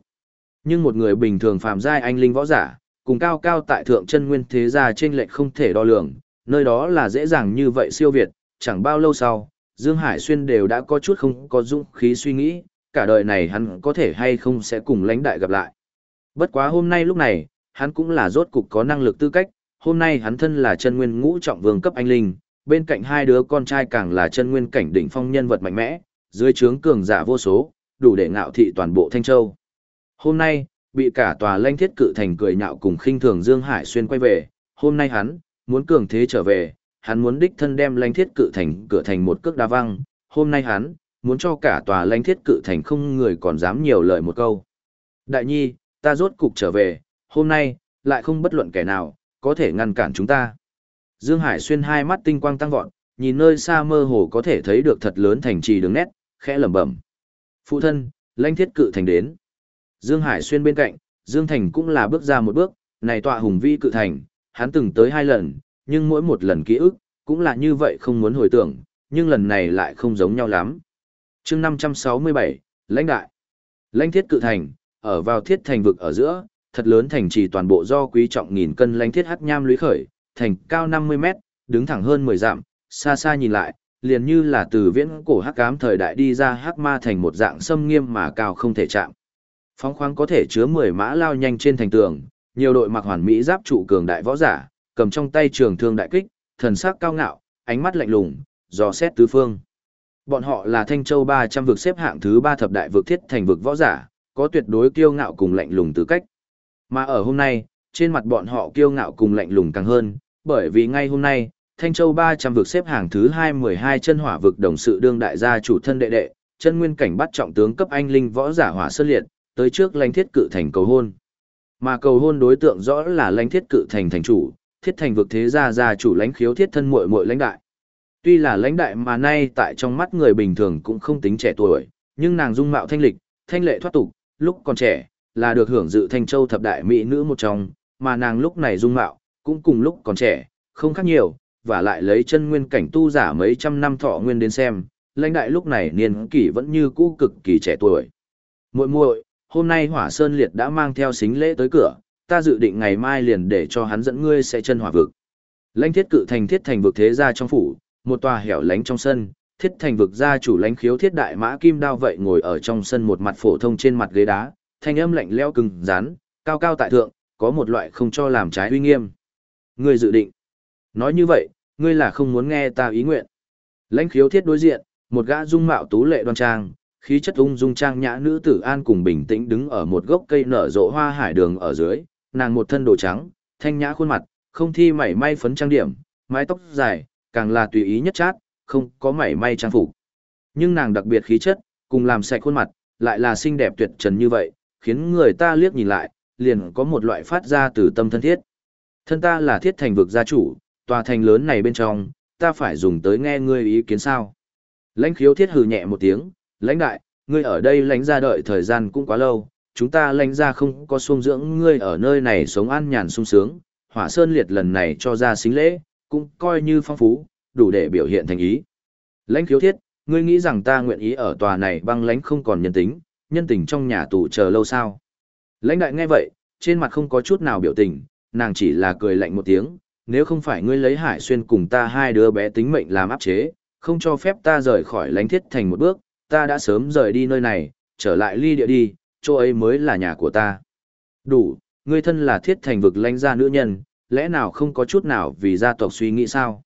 Nhưng một người bình thường phàm giai anh linh võ giả, cùng cao cao tại thượng chân nguyên thế gia trên lệch không thể đo lường, nơi đó là dễ dàng như vậy siêu việt, chẳng bao lâu sau, Dương Hải Xuyên đều đã có chút không có dũng khí suy nghĩ, cả đời này hắn có thể hay không sẽ cùng lãnh đại gặp lại. Bất quá hôm nay lúc này, hắn cũng là rốt cục có năng lực tư cách, hôm nay hắn thân là chân nguyên ngũ trọng vương cấp anh linh, bên cạnh hai đứa con trai càng là chân nguyên cảnh đỉnh phong nhân vật mạnh mẽ, dưới trướng cường giả vô số, đủ để ngạo thị toàn bộ Thanh Châu. Hôm nay, bị cả tòa lãnh thiết cự thành cười nhạo cùng khinh thường Dương Hải xuyên quay về, hôm nay hắn, muốn cường thế trở về, hắn muốn đích thân đem lãnh thiết cự thành cửa thành một cước đa văng, hôm nay hắn, muốn cho cả tòa lãnh thiết cự thành không người còn dám nhiều lời một câu. Đại nhi, ta rốt cục trở về, hôm nay, lại không bất luận kẻ nào, có thể ngăn cản chúng ta. Dương Hải xuyên hai mắt tinh quang tăng vọt, nhìn nơi xa mơ hồ có thể thấy được thật lớn thành trì đường nét, khẽ lẩm bẩm. Phụ thân, lãnh thiết cự thành đến. Dương Hải xuyên bên cạnh, Dương Thành cũng là bước ra một bước, này tọa hùng vi cự thành, hắn từng tới hai lần, nhưng mỗi một lần ký ức, cũng là như vậy không muốn hồi tưởng, nhưng lần này lại không giống nhau lắm chương 567, lãnh đại. Lãnh thiết cự thành, ở vào thiết thành vực ở giữa, thật lớn thành trì toàn bộ do quý trọng nghìn cân lãnh thiết hắc nham lũy khởi, thành cao 50 mét, đứng thẳng hơn 10 dặm, xa xa nhìn lại, liền như là từ viễn cổ hắc ám thời đại đi ra hắc ma thành một dạng xâm nghiêm mà cao không thể chạm. Phóng khoáng có thể chứa 10 mã lao nhanh trên thành tường, nhiều đội mặc hoàn mỹ giáp trụ cường đại võ giả, cầm trong tay trường thương đại kích, thần sắc cao ngạo, ánh mắt lạnh lùng, dò xét tứ phương. Bọn họ là Thanh Châu 300 vực xếp hạng thứ 3 thập đại vực thiết thành vực võ giả, có tuyệt đối kiêu ngạo cùng lạnh lùng tư cách. Mà ở hôm nay, trên mặt bọn họ kiêu ngạo cùng lạnh lùng càng hơn, bởi vì ngay hôm nay, Thanh Châu 300 vực xếp hàng thứ 212 chân hỏa vực đồng sự đương đại gia chủ thân đệ đệ, chân nguyên cảnh bắt trọng tướng cấp anh linh võ giả hỏa sơn liệt, tới trước lãnh thiết cự thành cầu hôn. Mà cầu hôn đối tượng rõ là lãnh thiết cự thành thành chủ, thiết thành vực thế gia gia chủ lãnh khiếu thiết thân muội muội lãnh đại. Tuy là lãnh đại mà nay tại trong mắt người bình thường cũng không tính trẻ tuổi, nhưng nàng dung mạo thanh lịch, thanh lệ thoát tục, lúc còn trẻ, là được hưởng dự thanh châu thập đại mỹ nữ một trong, mà nàng lúc này dung mạo, cũng cùng lúc còn trẻ, không khác nhiều, và lại lấy chân nguyên cảnh tu giả mấy trăm năm thọ nguyên đến xem, lãnh đại lúc này niên kỷ vẫn như cũ cực kỳ trẻ tuổi. Muội muội, hôm nay Hỏa Sơn Liệt đã mang theo xính lễ tới cửa, ta dự định ngày mai liền để cho hắn dẫn ngươi sẽ chân hỏa vực. Lãnh thiết cự thành thiết thành vực thế gia trong phủ, một tòa hẻo lánh trong sân, thiết thành vực gia chủ lãnh khiếu thiết đại mã kim đao vậy ngồi ở trong sân một mặt phổ thông trên mặt ghế đá, thanh âm lạnh leo cứng rắn, cao cao tại thượng, có một loại không cho làm trái uy nghiêm. Ngươi dự định. Nói như vậy, ngươi là không muốn nghe ta ý nguyện. Lãnh khiếu thiết đối diện, một gã dung mạo tú lệ đoan trang, khí chất ung dung trang nhã nữ tử an cùng bình tĩnh đứng ở một gốc cây nở rộ hoa hải đường ở dưới, nàng một thân đồ trắng, thanh nhã khuôn mặt, không thi mảy may phấn trang điểm, mái tóc dài, càng là tùy ý nhất chát, không có mảy may trang phục. Nhưng nàng đặc biệt khí chất, cùng làm sạch khuôn mặt, lại là xinh đẹp tuyệt trần như vậy, khiến người ta liếc nhìn lại, liền có một loại phát ra từ tâm thân thiết. Thân ta là thiết thành vực gia chủ, tòa thành lớn này bên trong, ta phải dùng tới nghe ngươi ý kiến sao. Lãnh khiếu thiết hừ nhẹ một tiếng, lãnh đại, ngươi ở đây lãnh ra đợi thời gian cũng quá lâu, chúng ta lãnh ra không có xuông dưỡng ngươi ở nơi này sống an nhàn sung sướng, hỏa sơn liệt lần này cho ra xính lễ, cũng coi như phong phú, đủ để biểu hiện thành ý. Lãnh khiếu thiết, ngươi nghĩ rằng ta nguyện ý ở tòa này băng lãnh không còn nhân tính, nhân tình trong nhà tù chờ lâu sao. Lãnh đại nghe vậy, trên mặt không có chút nào biểu tình, nàng chỉ là cười lạnh một tiếng, nếu không phải ngươi lấy hải xuyên cùng ta hai đứa bé tính mệnh làm áp chế, không cho phép ta rời khỏi lãnh thiết thành một bước, ta đã sớm rời đi nơi này, trở lại ly địa đi, chỗ ấy mới là nhà của ta. Đủ, ngươi thân là thiết thành vực lãnh gia nữ nhân, lẽ nào không có chút nào vì gia tộc suy nghĩ sao?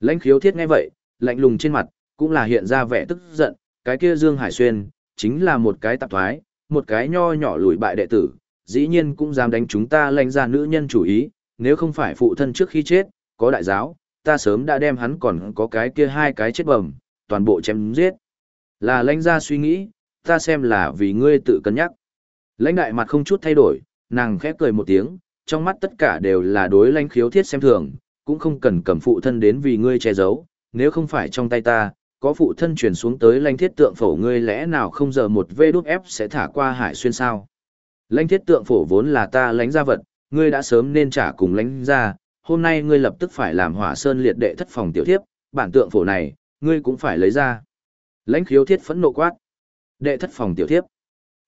Lãnh khiếu thiết nghe vậy, lạnh lùng trên mặt, cũng là hiện ra vẻ tức giận, cái kia Dương Hải Xuyên, chính là một cái tạp thoái, một cái nho nhỏ lùi bại đệ tử, dĩ nhiên cũng dám đánh chúng ta lãnh ra nữ nhân chủ ý, nếu không phải phụ thân trước khi chết, có đại giáo, ta sớm đã đem hắn còn có cái kia hai cái chết bầm, toàn bộ chém giết. Là lãnh gia suy nghĩ, ta xem là vì ngươi tự cân nhắc. Lãnh đại mặt không chút thay đổi, nàng khép cười một tiếng, trong mắt tất cả đều là đối lãnh khiếu thiết xem thường, cũng không cần cầm phụ thân đến vì ngươi che giấu, nếu không phải trong tay ta, có phụ thân truyền xuống tới lãnh thiết tượng phổ ngươi lẽ nào không giờ một vê đút ép sẽ thả qua hải xuyên sao. Lãnh thiết tượng phổ vốn là ta lãnh gia vật, ngươi đã sớm nên trả cùng lãnh gia, hôm nay ngươi lập tức phải làm hỏa sơn liệt đệ thất phòng tiểu thiếp, bản tượng phổ này, ngươi cũng phải lấy ra. Lãnh khiếu thiết phẫn nộ quát. Đệ thất phòng tiểu thiếp.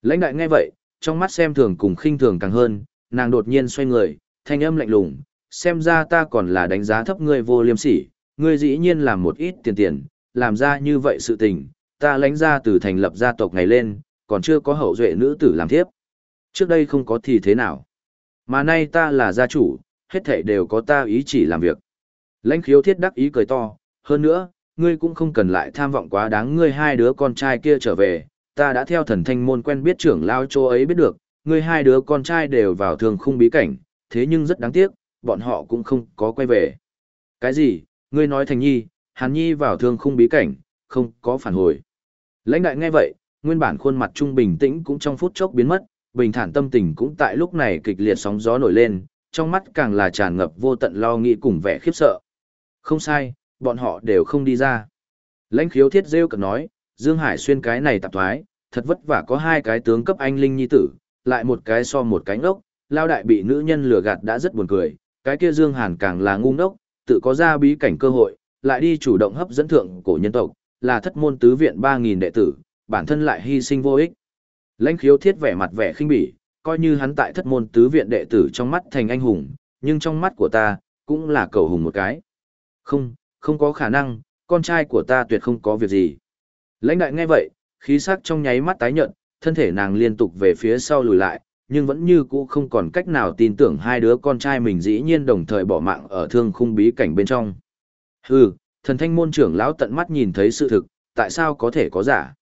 Lãnh đại nghe vậy, trong mắt xem thường cùng khinh thường càng hơn, nàng đột nhiên xoay người, thanh âm lạnh lùng, xem ra ta còn là đánh giá thấp ngươi vô liêm sỉ, ngươi dĩ nhiên làm một ít tiền tiền, làm ra như vậy sự tình, ta lãnh ra từ thành lập gia tộc ngày lên, còn chưa có hậu duệ nữ tử làm thiếp. Trước đây không có thì thế nào. Mà nay ta là gia chủ, hết thảy đều có ta ý chỉ làm việc. Lãnh khiếu thiết đắc ý cười to, hơn nữa, ngươi cũng không cần lại tham vọng quá đáng ngươi hai đứa con trai kia trở về, ta đã theo thần thanh môn quen biết trưởng lao chỗ ấy biết được, ngươi hai đứa con trai đều vào thường khung bí cảnh, thế nhưng rất đáng tiếc, bọn họ cũng không có quay về. Cái gì, ngươi nói thành nhi, hàn nhi vào thương khung bí cảnh, không có phản hồi. Lãnh đại nghe vậy, nguyên bản khuôn mặt trung bình tĩnh cũng trong phút chốc biến mất, bình thản tâm tình cũng tại lúc này kịch liệt sóng gió nổi lên, trong mắt càng là tràn ngập vô tận lo nghĩ cùng vẻ khiếp sợ. Không sai, bọn họ đều không đi ra. Lãnh khiếu thiết rêu cực nói, Dương Hải xuyên cái này tạp thoái, thật vất vả có hai cái tướng cấp anh linh nhi tử, lại một cái so một cánh ốc, lao đại bị nữ nhân lừa gạt đã rất buồn cười, cái kia Dương Hàn càng là ngu ngốc, tự có ra bí cảnh cơ hội, lại đi chủ động hấp dẫn thượng cổ nhân tộc, là thất môn tứ viện 3000 đệ tử, bản thân lại hy sinh vô ích. Lãnh khiếu thiết vẻ mặt vẻ khinh bỉ, coi như hắn tại thất môn tứ viện đệ tử trong mắt thành anh hùng, nhưng trong mắt của ta, cũng là cầu hùng một cái. Không, không có khả năng, con trai của ta tuyệt không có việc gì. Lãnh đại nghe vậy, khí sắc trong nháy mắt tái nhợt, thân thể nàng liên tục về phía sau lùi lại, nhưng vẫn như cũ không còn cách nào tin tưởng hai đứa con trai mình dĩ nhiên đồng thời bỏ mạng ở thương khung bí cảnh bên trong. Hừ, thần thanh môn trưởng lão tận mắt nhìn thấy sự thực, tại sao có thể có giả?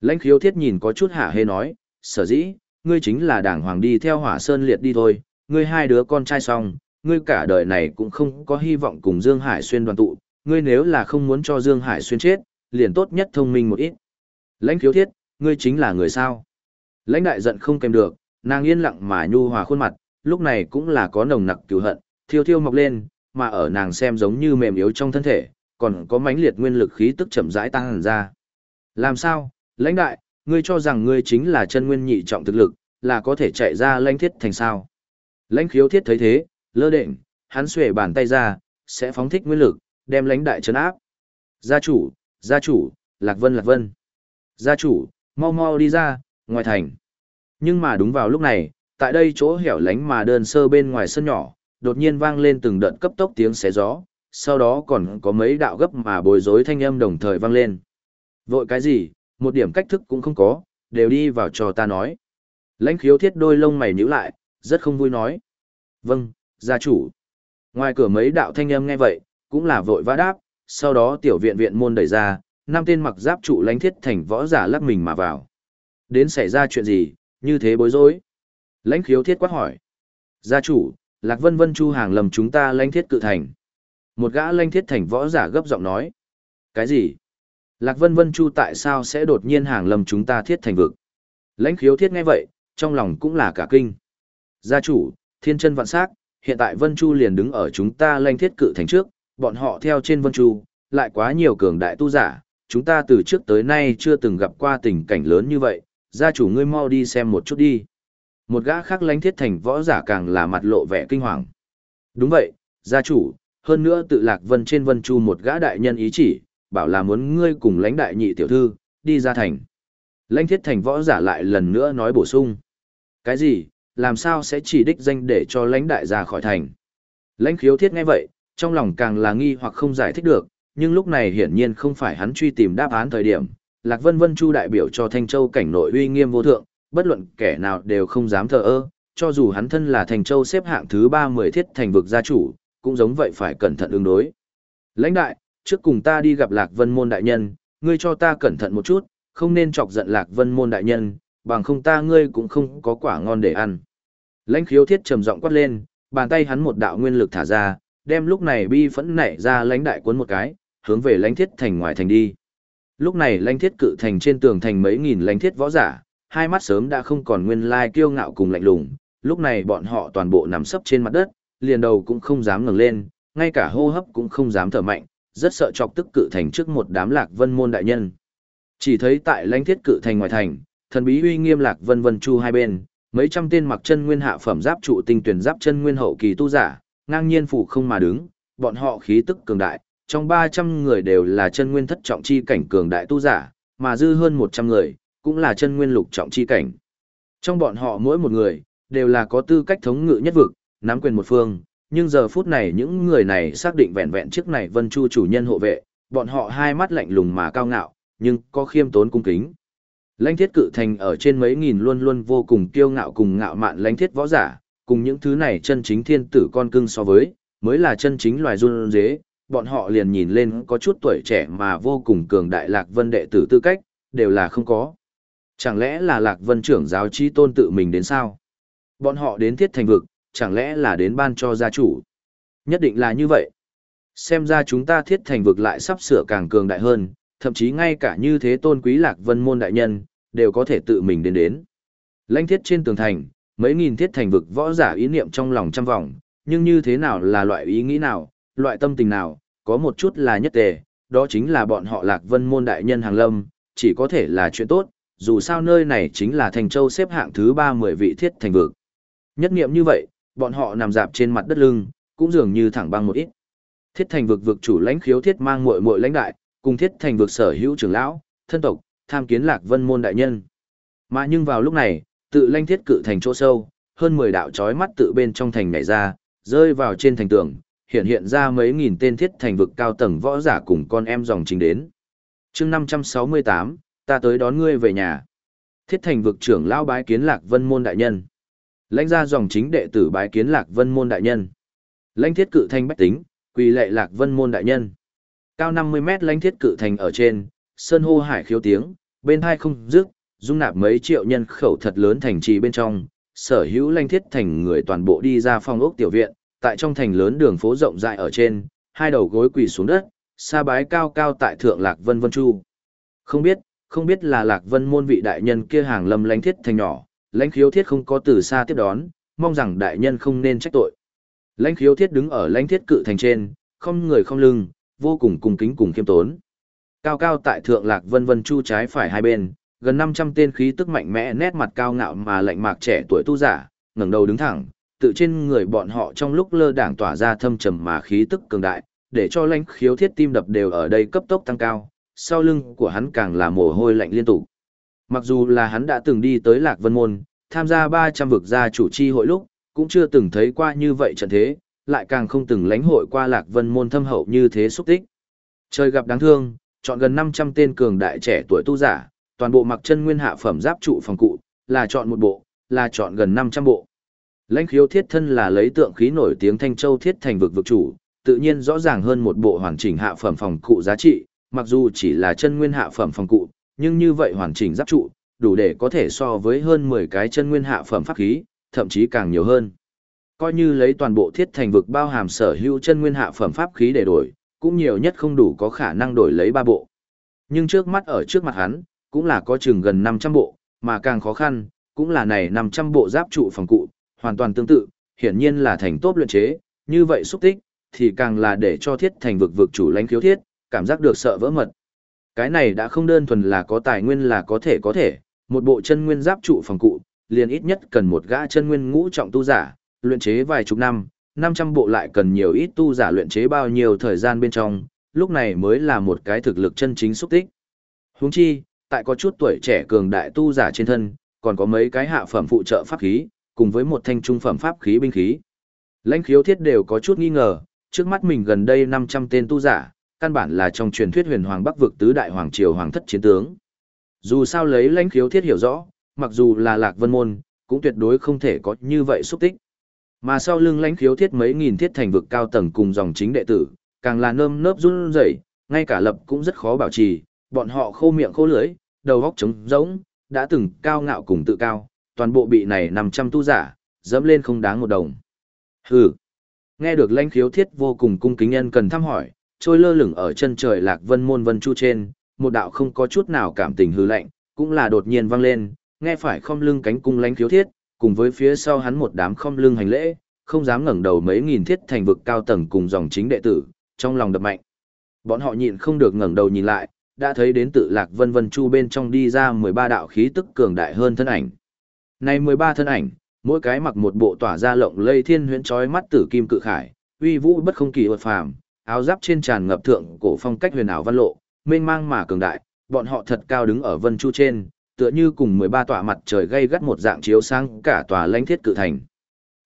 Lãnh khiếu thiết nhìn có chút hả hê nói, sở dĩ, ngươi chính là đảng hoàng đi theo hỏa sơn liệt đi thôi, ngươi hai đứa con trai xong, ngươi cả đời này cũng không có hy vọng cùng Dương Hải Xuyên đoàn tụ, ngươi nếu là không muốn cho Dương Hải Xuyên chết, liền tốt nhất thông minh một ít. Lãnh khiếu thiết, ngươi chính là người sao? Lãnh đại giận không kèm được, nàng yên lặng mà nhu hòa khuôn mặt, lúc này cũng là có nồng nặc cứu hận, thiêu thiêu mọc lên, mà ở nàng xem giống như mềm yếu trong thân thể, còn có mãnh liệt nguyên lực khí tức chậm rãi tăng hẳn ra. Làm sao, lãnh đại, ngươi cho rằng ngươi chính là chân nguyên nhị trọng thực lực, là có thể chạy ra lãnh thiết thành sao. Lãnh khiếu thiết thấy thế, lơ định, hắn xuể bàn tay ra, sẽ phóng thích nguyên lực, đem lãnh đại chấn áp. Gia chủ, gia chủ, Lạc Vân Lạc Vân. Gia chủ, mau mau đi ra, ngoài thành. Nhưng mà đúng vào lúc này, tại đây chỗ hẻo lánh mà đơn sơ bên ngoài sân nhỏ, đột nhiên vang lên từng đợt cấp tốc tiếng xé gió, sau đó còn có mấy đạo gấp mà bối rối thanh âm đồng thời vang lên. Vội cái gì, một điểm cách thức cũng không có, đều đi vào cho ta nói. Lãnh khiếu thiết đôi lông mày nhíu lại, rất không vui nói. Vâng, gia chủ. Ngoài cửa mấy đạo thanh âm nghe vậy, cũng là vội vã đáp, sau đó tiểu viện viện môn đẩy ra, năm tên mặc giáp trụ lãnh thiết thành võ giả lắc mình mà vào. Đến xảy ra chuyện gì, như thế bối rối. Lãnh khiếu thiết quát hỏi. Gia chủ, Lạc Vân Vân Chu hàng lầm chúng ta lãnh thiết cự thành. Một gã lãnh thiết thành võ giả gấp giọng nói. Cái gì? Lạc Vân Vân Chu tại sao sẽ đột nhiên hàng lầm chúng ta thiết thành vực? Lãnh khiếu thiết nghe vậy, trong lòng cũng là cả kinh. Gia chủ, thiên chân vạn sắc, hiện tại Vân Chu liền đứng ở chúng ta lãnh thiết cự thành trước, bọn họ theo trên Vân Chu, lại quá nhiều cường đại tu giả, chúng ta từ trước tới nay chưa từng gặp qua tình cảnh lớn như vậy, gia chủ ngươi mau đi xem một chút đi. Một gã khác lãnh thiết thành võ giả càng là mặt lộ vẻ kinh hoàng. Đúng vậy, gia chủ, hơn nữa tự lạc vân trên vân chu một gã đại nhân ý chỉ, bảo là muốn ngươi cùng lãnh đại nhị tiểu thư, đi ra thành. Lãnh thiết thành võ giả lại lần nữa nói bổ sung. Cái gì, làm sao sẽ chỉ đích danh để cho lãnh đại ra khỏi thành? Lãnh khiếu thiết nghe vậy, trong lòng càng là nghi hoặc không giải thích được, nhưng lúc này hiển nhiên không phải hắn truy tìm đáp án thời điểm. Lạc Vân Vân Chu đại biểu cho Thanh Châu cảnh nội uy nghiêm vô thượng, bất luận kẻ nào đều không dám thờ ơ, cho dù hắn thân là thanh Châu xếp hạng thứ 30 thiết thành vực gia chủ, cũng giống vậy phải cẩn thận ứng đối. Lãnh đại, trước cùng ta đi gặp Lạc Vân Môn đại nhân, ngươi cho ta cẩn thận một chút, không nên chọc giận Lạc Vân Môn đại nhân, bằng không ta ngươi cũng không có quả ngon để ăn. Lãnh khiếu thiết trầm giọng quát lên, bàn tay hắn một đạo nguyên lực thả ra, đem lúc này bi phẫn nảy ra lãnh đại cuốn một cái, hướng về lãnh thiết thành ngoài thành đi. Lúc này lãnh thiết cự thành trên tường thành mấy nghìn lãnh thiết võ giả, hai mắt sớm đã không còn nguyên lai kiêu ngạo cùng lạnh lùng, lúc này bọn họ toàn bộ nằm sấp trên mặt đất, liền đầu cũng không dám ngẩng lên, ngay cả hô hấp cũng không dám thở mạnh, rất sợ chọc tức cự thành trước một đám lạc vân môn đại nhân. Chỉ thấy tại lãnh thiết cự thành ngoài thành, thần bí uy nghiêm lạc vân vân chu hai bên, mấy trăm tên mặc chân nguyên hạ phẩm giáp trụ tinh tuyển giáp chân nguyên hậu kỳ tu giả, ngang nhiên phủ không mà đứng, bọn họ khí tức cường đại, trong 300 người đều là chân nguyên thất trọng chi cảnh cường đại tu giả, mà dư hơn 100 người, cũng là chân nguyên lục trọng chi cảnh. Trong bọn họ mỗi một người, đều là có tư cách thống ngự nhất vực, nắm quyền một phương, nhưng giờ phút này những người này xác định vẹn vẹn trước này Vân Chu chủ nhân hộ vệ, bọn họ hai mắt lạnh lùng mà cao ngạo, nhưng có khiêm tốn cung kính. Lãnh thiết cự thành ở trên mấy nghìn luôn luôn vô cùng kiêu ngạo cùng ngạo mạn lãnh thiết võ giả, cùng những thứ này chân chính thiên tử con cưng so với, mới là chân chính loài run dế, bọn họ liền nhìn lên có chút tuổi trẻ mà vô cùng cường đại lạc vân đệ tử tư cách, đều là không có. Chẳng lẽ là lạc vân trưởng giáo chi tôn tự mình đến sao? Bọn họ đến thiết thành vực, chẳng lẽ là đến ban cho gia chủ? Nhất định là như vậy. Xem ra chúng ta thiết thành vực lại sắp sửa càng cường đại hơn, thậm chí ngay cả như thế tôn quý lạc vân môn đại nhân, đều có thể tự mình đến đến. Lãnh thiết trên tường thành, mấy nghìn thiết thành vực võ giả ý niệm trong lòng trăm vòng, nhưng như thế nào là loại ý nghĩ nào, loại tâm tình nào, có một chút là nhất tề, đó chính là bọn họ lạc vân môn đại nhân hàng lâm, chỉ có thể là chuyện tốt, dù sao nơi này chính là thành châu xếp hạng thứ ba mười vị thiết thành vực. Nhất nghiệm như vậy, bọn họ nằm dạp trên mặt đất lưng, cũng dường như thẳng băng một ít. Thiết thành vực vực chủ lãnh khiếu thiết mang muội muội lãnh đại, cùng thiết thành vực sở hữu trưởng lão, thân tộc, tham kiến lạc vân môn đại nhân. Mà nhưng vào lúc này, tự lãnh thiết cự thành chỗ sâu, hơn 10 đạo chói mắt tự bên trong thành nhảy ra, rơi vào trên thành tường, hiện hiện ra mấy nghìn tên thiết thành vực cao tầng võ giả cùng con em dòng chính đến. chương 568, ta tới đón ngươi về nhà. Thiết thành vực trưởng lão bái kiến lạc vân môn đại nhân. Lãnh ra dòng chính đệ tử bái kiến lạc vân môn đại nhân. Lãnh thiết cự thành bách tính, quỳ lệ lạc vân môn đại nhân. Cao 50 mét lãnh thiết cự thành ở trên, sơn hô hải khiếu tiếng, bên hai không dứt, dung nạp mấy triệu nhân khẩu thật lớn thành trì bên trong, sở hữu lãnh thiết thành người toàn bộ đi ra phong ốc tiểu viện, tại trong thành lớn đường phố rộng rãi ở trên, hai đầu gối quỳ xuống đất, sa bái cao cao tại thượng Lạc Vân Vân Chu. Không biết, không biết là Lạc Vân môn vị đại nhân kia hàng lâm lãnh thiết thành nhỏ, lãnh khiếu thiết không có từ xa tiếp đón, mong rằng đại nhân không nên trách tội. Lãnh khiếu thiết đứng ở lãnh thiết cự thành trên, không người không lưng, vô cùng cung kính cùng khiêm tốn. Cao cao tại thượng lạc vân vân chu trái phải hai bên, gần 500 tên khí tức mạnh mẽ nét mặt cao ngạo mà lạnh mạc trẻ tuổi tu giả, ngẩng đầu đứng thẳng, tự trên người bọn họ trong lúc lơ đảng tỏa ra thâm trầm mà khí tức cường đại, để cho lãnh khiếu thiết tim đập đều ở đây cấp tốc tăng cao, sau lưng của hắn càng là mồ hôi lạnh liên tục. Mặc dù là hắn đã từng đi tới Lạc Vân Môn, tham gia 300 vực gia chủ chi hội lúc, cũng chưa từng thấy qua như vậy trận thế, lại càng không từng lãnh hội qua Lạc Vân Môn thâm hậu như thế xúc tích. Trời gặp đáng thương, chọn gần 500 tên cường đại trẻ tuổi tu giả, toàn bộ mặc chân nguyên hạ phẩm giáp trụ phòng cụ, là chọn một bộ, là chọn gần 500 bộ. Lãnh khiếu thiết thân là lấy tượng khí nổi tiếng Thanh Châu thiết thành vực vực chủ, tự nhiên rõ ràng hơn một bộ hoàn chỉnh hạ phẩm phòng cụ giá trị, mặc dù chỉ là chân nguyên hạ phẩm phòng cụ, nhưng như vậy hoàn chỉnh giáp trụ, đủ để có thể so với hơn 10 cái chân nguyên hạ phẩm pháp khí, thậm chí càng nhiều hơn. Coi như lấy toàn bộ thiết thành vực bao hàm sở hữu chân nguyên hạ phẩm pháp khí để đổi, cũng nhiều nhất không đủ có khả năng đổi lấy ba bộ. Nhưng trước mắt ở trước mặt hắn, cũng là có chừng gần 500 bộ, mà càng khó khăn, cũng là này 500 bộ giáp trụ phòng cụ, hoàn toàn tương tự, hiển nhiên là thành tốt luyện chế, như vậy xúc tích, thì càng là để cho thiết thành vực vực chủ lãnh khiếu thiết, cảm giác được sợ vỡ mật. Cái này đã không đơn thuần là có tài nguyên là có thể có thể, một bộ chân nguyên giáp trụ phòng cụ, liền ít nhất cần một gã chân nguyên ngũ trọng tu giả, luyện chế vài chục năm, 500 bộ lại cần nhiều ít tu giả luyện chế bao nhiêu thời gian bên trong, lúc này mới là một cái thực lực chân chính xúc tích. Huống chi, tại có chút tuổi trẻ cường đại tu giả trên thân, còn có mấy cái hạ phẩm phụ trợ pháp khí, cùng với một thanh trung phẩm pháp khí binh khí. Lãnh khiếu thiết đều có chút nghi ngờ, trước mắt mình gần đây 500 tên tu giả, căn bản là trong truyền thuyết huyền hoàng bắc vực tứ đại hoàng triều hoàng thất chiến tướng. Dù sao lấy lãnh khiếu thiết hiểu rõ, mặc dù là lạc vân môn, cũng tuyệt đối không thể có như vậy xúc tích. Mà sau lưng lãnh khiếu thiết mấy nghìn thiết thành vực cao tầng cùng dòng chính đệ tử, càng là nơm nớp run rẩy, ngay cả lập cũng rất khó bảo trì, bọn họ khô miệng khô lưỡi, đầu góc trống rỗng, đã từng cao ngạo cùng tự cao, toàn bộ bị này 500 tu giả, dẫm lên không đáng một đồng. Hừ. Nghe được lãnh khiếu thiết vô cùng cung kính nhân cần thăm hỏi, trôi lơ lửng ở chân trời lạc vân môn vân chu trên, một đạo không có chút nào cảm tình hư lạnh, cũng là đột nhiên vang lên, nghe phải không lưng cánh cung lãnh khiếu thiết, cùng với phía sau hắn một đám không lưng hành lễ, không dám ngẩng đầu mấy nghìn thiết thành vực cao tầng cùng dòng chính đệ tử, trong lòng đập mạnh. Bọn họ nhịn không được ngẩng đầu nhìn lại, đã thấy đến tự lạc vân vân chu bên trong đi ra 13 đạo khí tức cường đại hơn thân ảnh. Này 13 thân ảnh, mỗi cái mặc một bộ tỏa ra lộng lây thiên huyễn chói mắt tử kim cự khải, uy vũ bất không kỳ ột phàm, áo giáp trên tràn ngập thượng cổ phong cách huyền ảo văn lộ, mênh mang mà cường đại, bọn họ thật cao đứng ở vân chu trên, tựa như cùng 13 tòa mặt trời gây gắt một dạng chiếu sáng cả tòa lãnh thiết cự thành.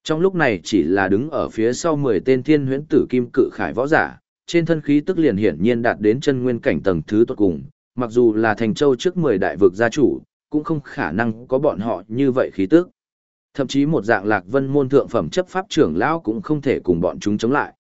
Trong lúc này chỉ là đứng ở phía sau 10 tên thiên huyễn tử kim cự khải võ giả, trên thân khí tức liền hiển nhiên đạt đến chân nguyên cảnh tầng thứ tốt cùng, mặc dù là thành châu trước 10 đại vực gia chủ, cũng không khả năng có bọn họ như vậy khí tức. Thậm chí một dạng lạc vân môn thượng phẩm chấp pháp trưởng lão cũng không thể cùng bọn chúng chống lại.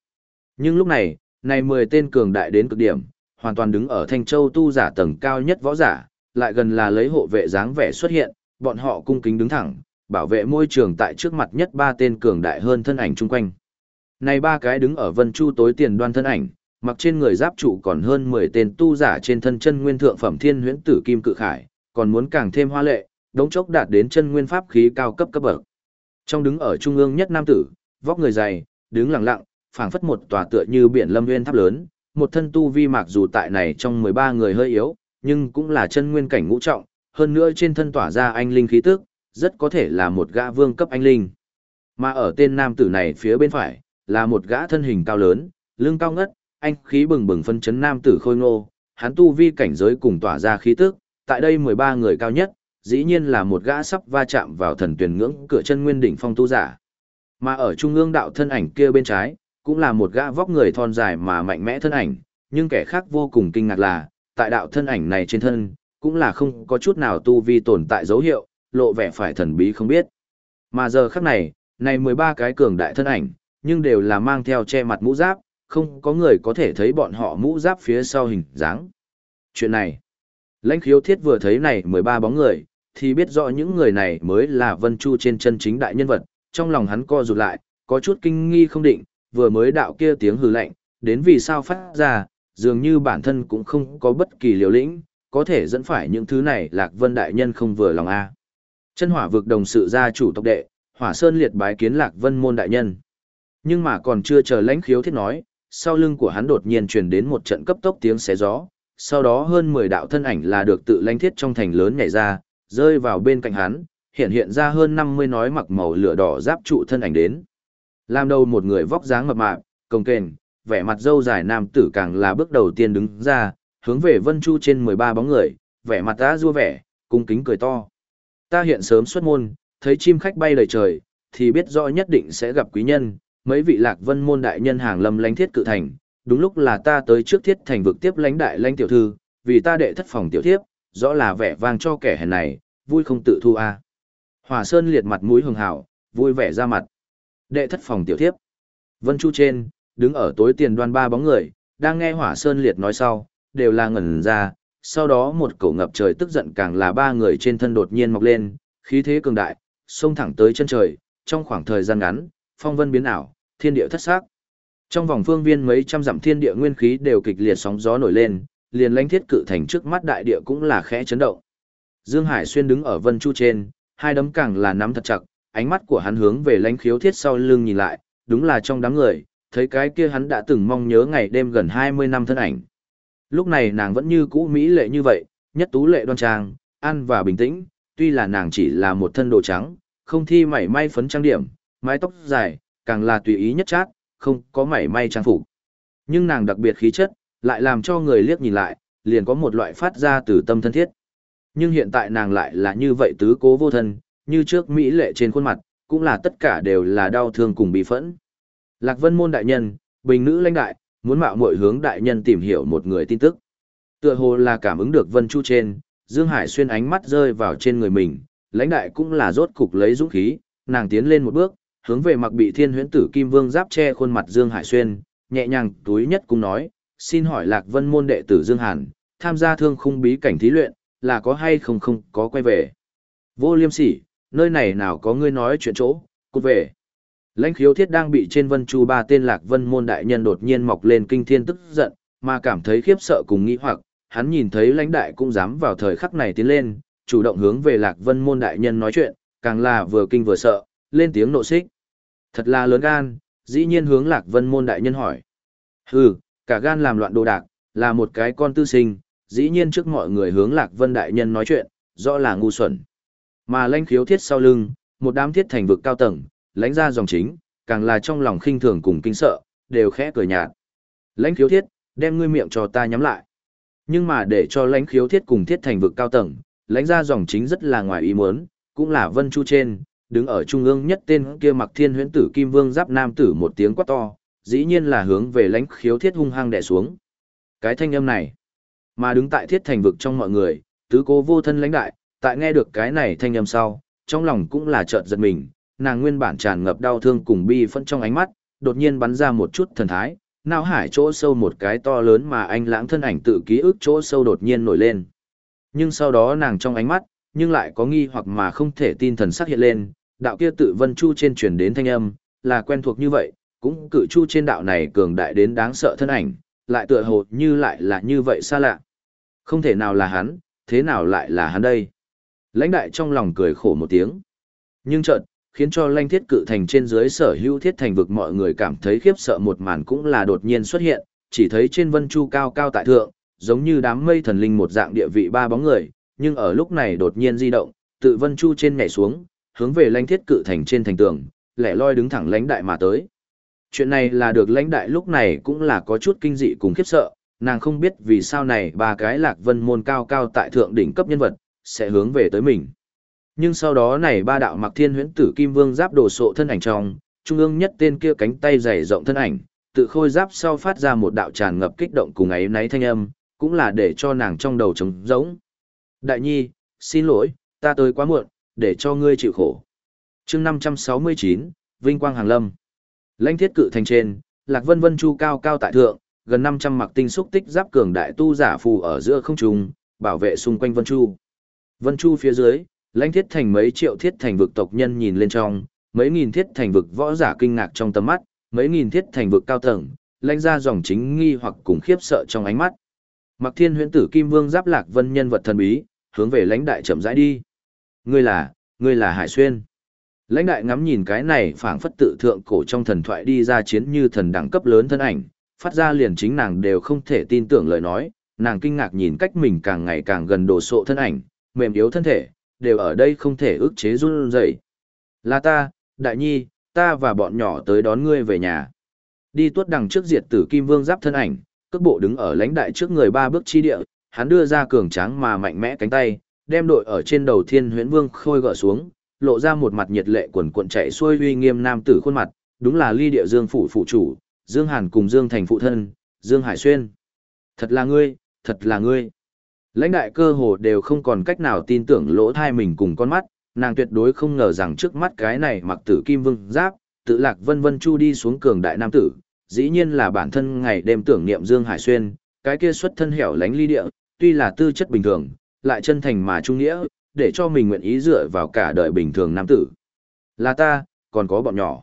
Nhưng lúc này, này 10 tên cường đại đến cực điểm, hoàn toàn đứng ở Thanh Châu tu giả tầng cao nhất võ giả, lại gần là lấy hộ vệ dáng vẻ xuất hiện, bọn họ cung kính đứng thẳng, bảo vệ môi trường tại trước mặt nhất ba tên cường đại hơn thân ảnh chung quanh. Này ba cái đứng ở Vân Chu tối tiền đoan thân ảnh, mặc trên người giáp trụ còn hơn 10 tên tu giả trên thân chân nguyên thượng phẩm thiên huyễn tử kim cự khải, còn muốn càng thêm hoa lệ, đống chốc đạt đến chân nguyên pháp khí cao cấp cấp bậc. Trong đứng ở trung ương nhất nam tử, vóc người dày, đứng lặng lặng, phảng phất một tòa tựa như biển lâm nguyên tháp lớn, một thân tu vi mặc dù tại này trong 13 người hơi yếu, nhưng cũng là chân nguyên cảnh ngũ trọng, hơn nữa trên thân tỏa ra anh linh khí tức, rất có thể là một gã vương cấp anh linh. Mà ở tên nam tử này phía bên phải, là một gã thân hình cao lớn, lưng cao ngất, anh khí bừng bừng phân chấn nam tử khôi ngô, hắn tu vi cảnh giới cùng tỏa ra khí tức, tại đây 13 người cao nhất, dĩ nhiên là một gã sắp va chạm vào thần tuyển ngưỡng cửa chân nguyên đỉnh phong tu giả. Mà ở trung ương đạo thân ảnh kia bên trái, cũng là một gã vóc người thon dài mà mạnh mẽ thân ảnh, nhưng kẻ khác vô cùng kinh ngạc là, tại đạo thân ảnh này trên thân, cũng là không có chút nào tu vi tồn tại dấu hiệu, lộ vẻ phải thần bí không biết. Mà giờ khắc này, này 13 cái cường đại thân ảnh, nhưng đều là mang theo che mặt mũ giáp, không có người có thể thấy bọn họ mũ giáp phía sau hình dáng. Chuyện này, lãnh khiếu thiết vừa thấy này 13 bóng người, thì biết rõ những người này mới là Vân Chu trên chân chính đại nhân vật, trong lòng hắn co rụt lại, có chút kinh nghi không định, vừa mới đạo kia tiếng hừ lạnh, đến vì sao phát ra, dường như bản thân cũng không có bất kỳ liều lĩnh, có thể dẫn phải những thứ này Lạc Vân đại nhân không vừa lòng a. Chân hỏa vực đồng sự gia chủ tộc đệ, Hỏa Sơn liệt bái kiến Lạc Vân môn đại nhân. Nhưng mà còn chưa chờ lãnh khiếu thiết nói, sau lưng của hắn đột nhiên truyền đến một trận cấp tốc tiếng xé gió, sau đó hơn 10 đạo thân ảnh là được tự lãnh thiết trong thành lớn nhảy ra, rơi vào bên cạnh hắn, hiện hiện ra hơn 50 nói mặc màu lửa đỏ giáp trụ thân ảnh đến. Làm đầu một người vóc dáng mập mạp, công kềnh, vẻ mặt dâu dài nam tử càng là bước đầu tiên đứng ra, hướng về Vân Chu trên 13 bóng người, vẻ mặt đã rua vẻ, cung kính cười to. Ta hiện sớm xuất môn, thấy chim khách bay lời trời, thì biết rõ nhất định sẽ gặp quý nhân, mấy vị lạc vân môn đại nhân hàng lâm lánh thiết cự thành, đúng lúc là ta tới trước thiết thành vực tiếp lãnh đại lãnh tiểu thư, vì ta đệ thất phòng tiểu thiếp, rõ là vẻ vang cho kẻ hèn này, vui không tự thu a. À. Hỏa Sơn liệt mặt mũi hường hảo, vui vẻ ra mặt. Đệ thất phòng tiểu thiếp. Vân Chu trên, đứng ở tối tiền đoan ba bóng người, đang nghe Hỏa Sơn liệt nói sau, đều là ngẩn ra, sau đó một cổ ngập trời tức giận càng là ba người trên thân đột nhiên mọc lên, khí thế cường đại, xông thẳng tới chân trời, trong khoảng thời gian ngắn, phong vân biến ảo, thiên địa thất sắc. Trong vòng phương viên mấy trăm dặm thiên địa nguyên khí đều kịch liệt sóng gió nổi lên, liền lãnh thiết cự thành trước mắt đại địa cũng là khẽ chấn động. Dương Hải xuyên đứng ở vân chu trên, hai đấm càng là nắm thật chặt, ánh mắt của hắn hướng về lãnh khiếu thiết sau lưng nhìn lại, đúng là trong đám người, thấy cái kia hắn đã từng mong nhớ ngày đêm gần 20 năm thân ảnh. Lúc này nàng vẫn như cũ mỹ lệ như vậy, nhất tú lệ đoan trang, ăn và bình tĩnh, tuy là nàng chỉ là một thân đồ trắng, không thi mảy may phấn trang điểm, mái tóc dài, càng là tùy ý nhất chát, không có mảy may trang phục. Nhưng nàng đặc biệt khí chất, lại làm cho người liếc nhìn lại, liền có một loại phát ra từ tâm thân thiết. Nhưng hiện tại nàng lại là như vậy tứ cố vô thân, như trước mỹ lệ trên khuôn mặt, cũng là tất cả đều là đau thương cùng bị phẫn. Lạc Vân môn đại nhân, bình nữ lãnh đại, muốn mạo muội hướng đại nhân tìm hiểu một người tin tức. Tựa hồ là cảm ứng được Vân Chu trên, Dương Hải xuyên ánh mắt rơi vào trên người mình, lãnh đại cũng là rốt cục lấy dũng khí, nàng tiến lên một bước, hướng về mặc bị thiên huyễn tử kim vương giáp che khuôn mặt Dương Hải xuyên, nhẹ nhàng túi nhất cũng nói, xin hỏi Lạc Vân môn đệ tử Dương Hàn, tham gia thương khung bí cảnh thí luyện, là có hay không không có quay về. Vô liêm sỉ, nơi này nào có ngươi nói chuyện chỗ, cút về. Lãnh khiếu thiết đang bị trên vân chu ba tên lạc vân môn đại nhân đột nhiên mọc lên kinh thiên tức giận, mà cảm thấy khiếp sợ cùng nghĩ hoặc, hắn nhìn thấy lãnh đại cũng dám vào thời khắc này tiến lên, chủ động hướng về lạc vân môn đại nhân nói chuyện, càng là vừa kinh vừa sợ, lên tiếng nộ xích. Thật là lớn gan, dĩ nhiên hướng lạc vân môn đại nhân hỏi. Hừ, cả gan làm loạn đồ đạc, là một cái con tư sinh, dĩ nhiên trước mọi người hướng lạc vân đại nhân nói chuyện, rõ là ngu xuẩn. Mà lãnh khiếu thiết sau lưng, một đám thiết thành vực cao tầng, lãnh ra dòng chính, càng là trong lòng khinh thường cùng kinh sợ, đều khẽ cười nhạt. Lãnh khiếu thiết, đem ngươi miệng cho ta nhắm lại. Nhưng mà để cho lãnh khiếu thiết cùng thiết thành vực cao tầng, lãnh ra dòng chính rất là ngoài ý muốn, cũng là vân chu trên, đứng ở trung ương nhất tên kia mặc thiên huyễn tử kim vương giáp nam tử một tiếng quát to, dĩ nhiên là hướng về lãnh khiếu thiết hung hăng đè xuống. Cái thanh âm này, mà đứng tại thiết thành vực trong mọi người, tứ cố vô thân lãnh đại, tại nghe được cái này thanh âm sau, trong lòng cũng là chợt giật mình, nàng nguyên bản tràn ngập đau thương cùng bi phẫn trong ánh mắt, đột nhiên bắn ra một chút thần thái, não hải chỗ sâu một cái to lớn mà anh lãng thân ảnh tự ký ức chỗ sâu đột nhiên nổi lên. Nhưng sau đó nàng trong ánh mắt, nhưng lại có nghi hoặc mà không thể tin thần sắc hiện lên, đạo kia tự vân chu trên truyền đến thanh âm, là quen thuộc như vậy, cũng cự chu trên đạo này cường đại đến đáng sợ thân ảnh, lại tựa hồ như lại là như vậy xa lạ. Không thể nào là hắn, thế nào lại là hắn đây? Lãnh đại trong lòng cười khổ một tiếng. Nhưng chợt, khiến cho lanh thiết cự thành trên dưới sở hữu thiết thành vực mọi người cảm thấy khiếp sợ một màn cũng là đột nhiên xuất hiện, chỉ thấy trên vân chu cao cao tại thượng, giống như đám mây thần linh một dạng địa vị ba bóng người, nhưng ở lúc này đột nhiên di động, tự vân chu trên nhảy xuống, hướng về lãnh thiết cự thành trên thành tường, lẻ loi đứng thẳng lãnh đại mà tới. Chuyện này là được lãnh đại lúc này cũng là có chút kinh dị cùng khiếp sợ, nàng không biết vì sao này ba cái lạc vân môn cao cao tại thượng đỉnh cấp nhân vật, sẽ hướng về tới mình. Nhưng sau đó này ba đạo mặc thiên huyễn tử kim vương giáp đồ sộ thân ảnh trong, trung ương nhất tên kia cánh tay dày rộng thân ảnh, tự khôi giáp sau phát ra một đạo tràn ngập kích động cùng ấy náy thanh âm, cũng là để cho nàng trong đầu trống rỗng. Đại nhi, xin lỗi, ta tới quá muộn, để cho ngươi chịu khổ. chương 569, Vinh Quang Hàng Lâm. Lãnh thiết cự thành trên, Lạc Vân Vân Chu cao cao tại thượng, gần 500 mặc tinh xúc tích giáp cường đại tu giả phù ở giữa không trung, bảo vệ xung quanh Vân Chu. Vân Chu phía dưới, lãnh thiết thành mấy triệu thiết thành vực tộc nhân nhìn lên trong, mấy nghìn thiết thành vực võ giả kinh ngạc trong tầm mắt, mấy nghìn thiết thành vực cao tầng, lãnh ra dòng chính nghi hoặc cùng khiếp sợ trong ánh mắt. Mặc Thiên Huyễn Tử Kim Vương giáp lạc vân nhân vật thần bí, hướng về lãnh đại chậm rãi đi. Ngươi là, ngươi là Hải Xuyên. Lãnh đại ngắm nhìn cái này phảng phất tự thượng cổ trong thần thoại đi ra chiến như thần đẳng cấp lớn thân ảnh, phát ra liền chính nàng đều không thể tin tưởng lời nói, nàng kinh ngạc nhìn cách mình càng ngày càng gần đồ sộ thân ảnh, mềm yếu thân thể, đều ở đây không thể ức chế run rẩy. Là ta, đại nhi, ta và bọn nhỏ tới đón ngươi về nhà. Đi tuốt đằng trước diệt tử kim vương giáp thân ảnh, cước bộ đứng ở lãnh đại trước người ba bước chi địa, hắn đưa ra cường tráng mà mạnh mẽ cánh tay, đem đội ở trên đầu thiên huyễn vương khôi gỡ xuống, lộ ra một mặt nhiệt lệ quần cuộn chạy xuôi uy nghiêm nam tử khuôn mặt, đúng là ly địa dương phủ phụ chủ, Dương Hàn cùng Dương Thành phụ thân, Dương Hải Xuyên. Thật là ngươi, thật là ngươi. Lãnh đại cơ hồ đều không còn cách nào tin tưởng lỗ thai mình cùng con mắt, nàng tuyệt đối không ngờ rằng trước mắt cái này mặc tử kim vương giáp, tự lạc vân vân chu đi xuống cường đại nam tử, dĩ nhiên là bản thân ngày đêm tưởng niệm Dương Hải Xuyên, cái kia xuất thân hẻo lánh ly địa, tuy là tư chất bình thường, lại chân thành mà trung nghĩa, để cho mình nguyện ý dựa vào cả đời bình thường nam tử. Là ta, còn có bọn nhỏ.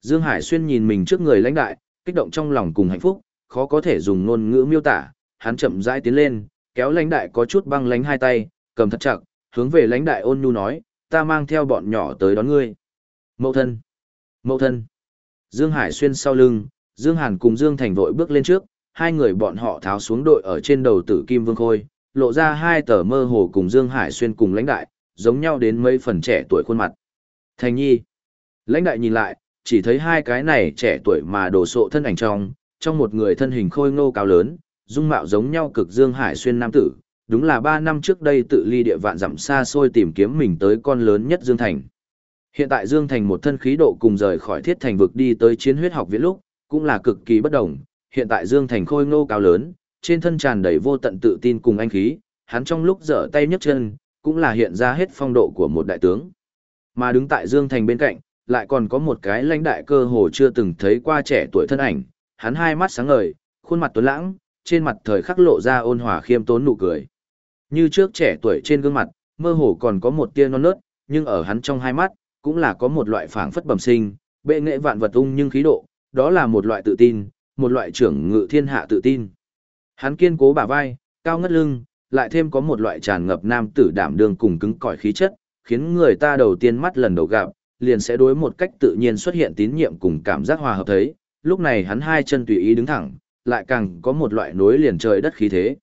Dương Hải Xuyên nhìn mình trước người lãnh đại, kích động trong lòng cùng hạnh phúc, khó có thể dùng ngôn ngữ miêu tả, hắn chậm rãi tiến lên, kéo lãnh đại có chút băng lãnh hai tay, cầm thật chặt, hướng về lãnh đại ôn nhu nói, ta mang theo bọn nhỏ tới đón ngươi. Mậu thân, mậu thân. Dương Hải Xuyên sau lưng, Dương Hàn cùng Dương Thành vội bước lên trước, hai người bọn họ tháo xuống đội ở trên đầu tử Kim Vương Khôi, lộ ra hai tờ mơ hồ cùng Dương Hải Xuyên cùng lãnh đại, giống nhau đến mấy phần trẻ tuổi khuôn mặt. Thành nhi. Lãnh đại nhìn lại, chỉ thấy hai cái này trẻ tuổi mà đồ sộ thân ảnh trong, trong một người thân hình khôi ngô cao lớn, dung mạo giống nhau cực Dương Hải Xuyên nam tử, đúng là ba năm trước đây tự ly địa vạn dặm xa xôi tìm kiếm mình tới con lớn nhất Dương Thành. Hiện tại Dương Thành một thân khí độ cùng rời khỏi thiết thành vực đi tới chiến huyết học viện lúc, cũng là cực kỳ bất đồng. Hiện tại Dương Thành khôi ngô cao lớn, trên thân tràn đầy vô tận tự tin cùng anh khí, hắn trong lúc giở tay nhấc chân, cũng là hiện ra hết phong độ của một đại tướng. Mà đứng tại Dương Thành bên cạnh, lại còn có một cái lãnh đại cơ hồ chưa từng thấy qua trẻ tuổi thân ảnh, hắn hai mắt sáng ngời, khuôn mặt tuấn lãng, trên mặt thời khắc lộ ra ôn hòa khiêm tốn nụ cười. Như trước trẻ tuổi trên gương mặt, mơ hồ còn có một tia non nớt, nhưng ở hắn trong hai mắt, cũng là có một loại phảng phất bẩm sinh, bệ nghệ vạn vật ung nhưng khí độ, đó là một loại tự tin, một loại trưởng ngự thiên hạ tự tin. Hắn kiên cố bả vai, cao ngất lưng, lại thêm có một loại tràn ngập nam tử đảm đương cùng cứng cỏi khí chất, khiến người ta đầu tiên mắt lần đầu gặp, liền sẽ đối một cách tự nhiên xuất hiện tín nhiệm cùng cảm giác hòa hợp thấy. Lúc này hắn hai chân tùy ý đứng thẳng, lại càng có một loại nối liền trời đất khí thế.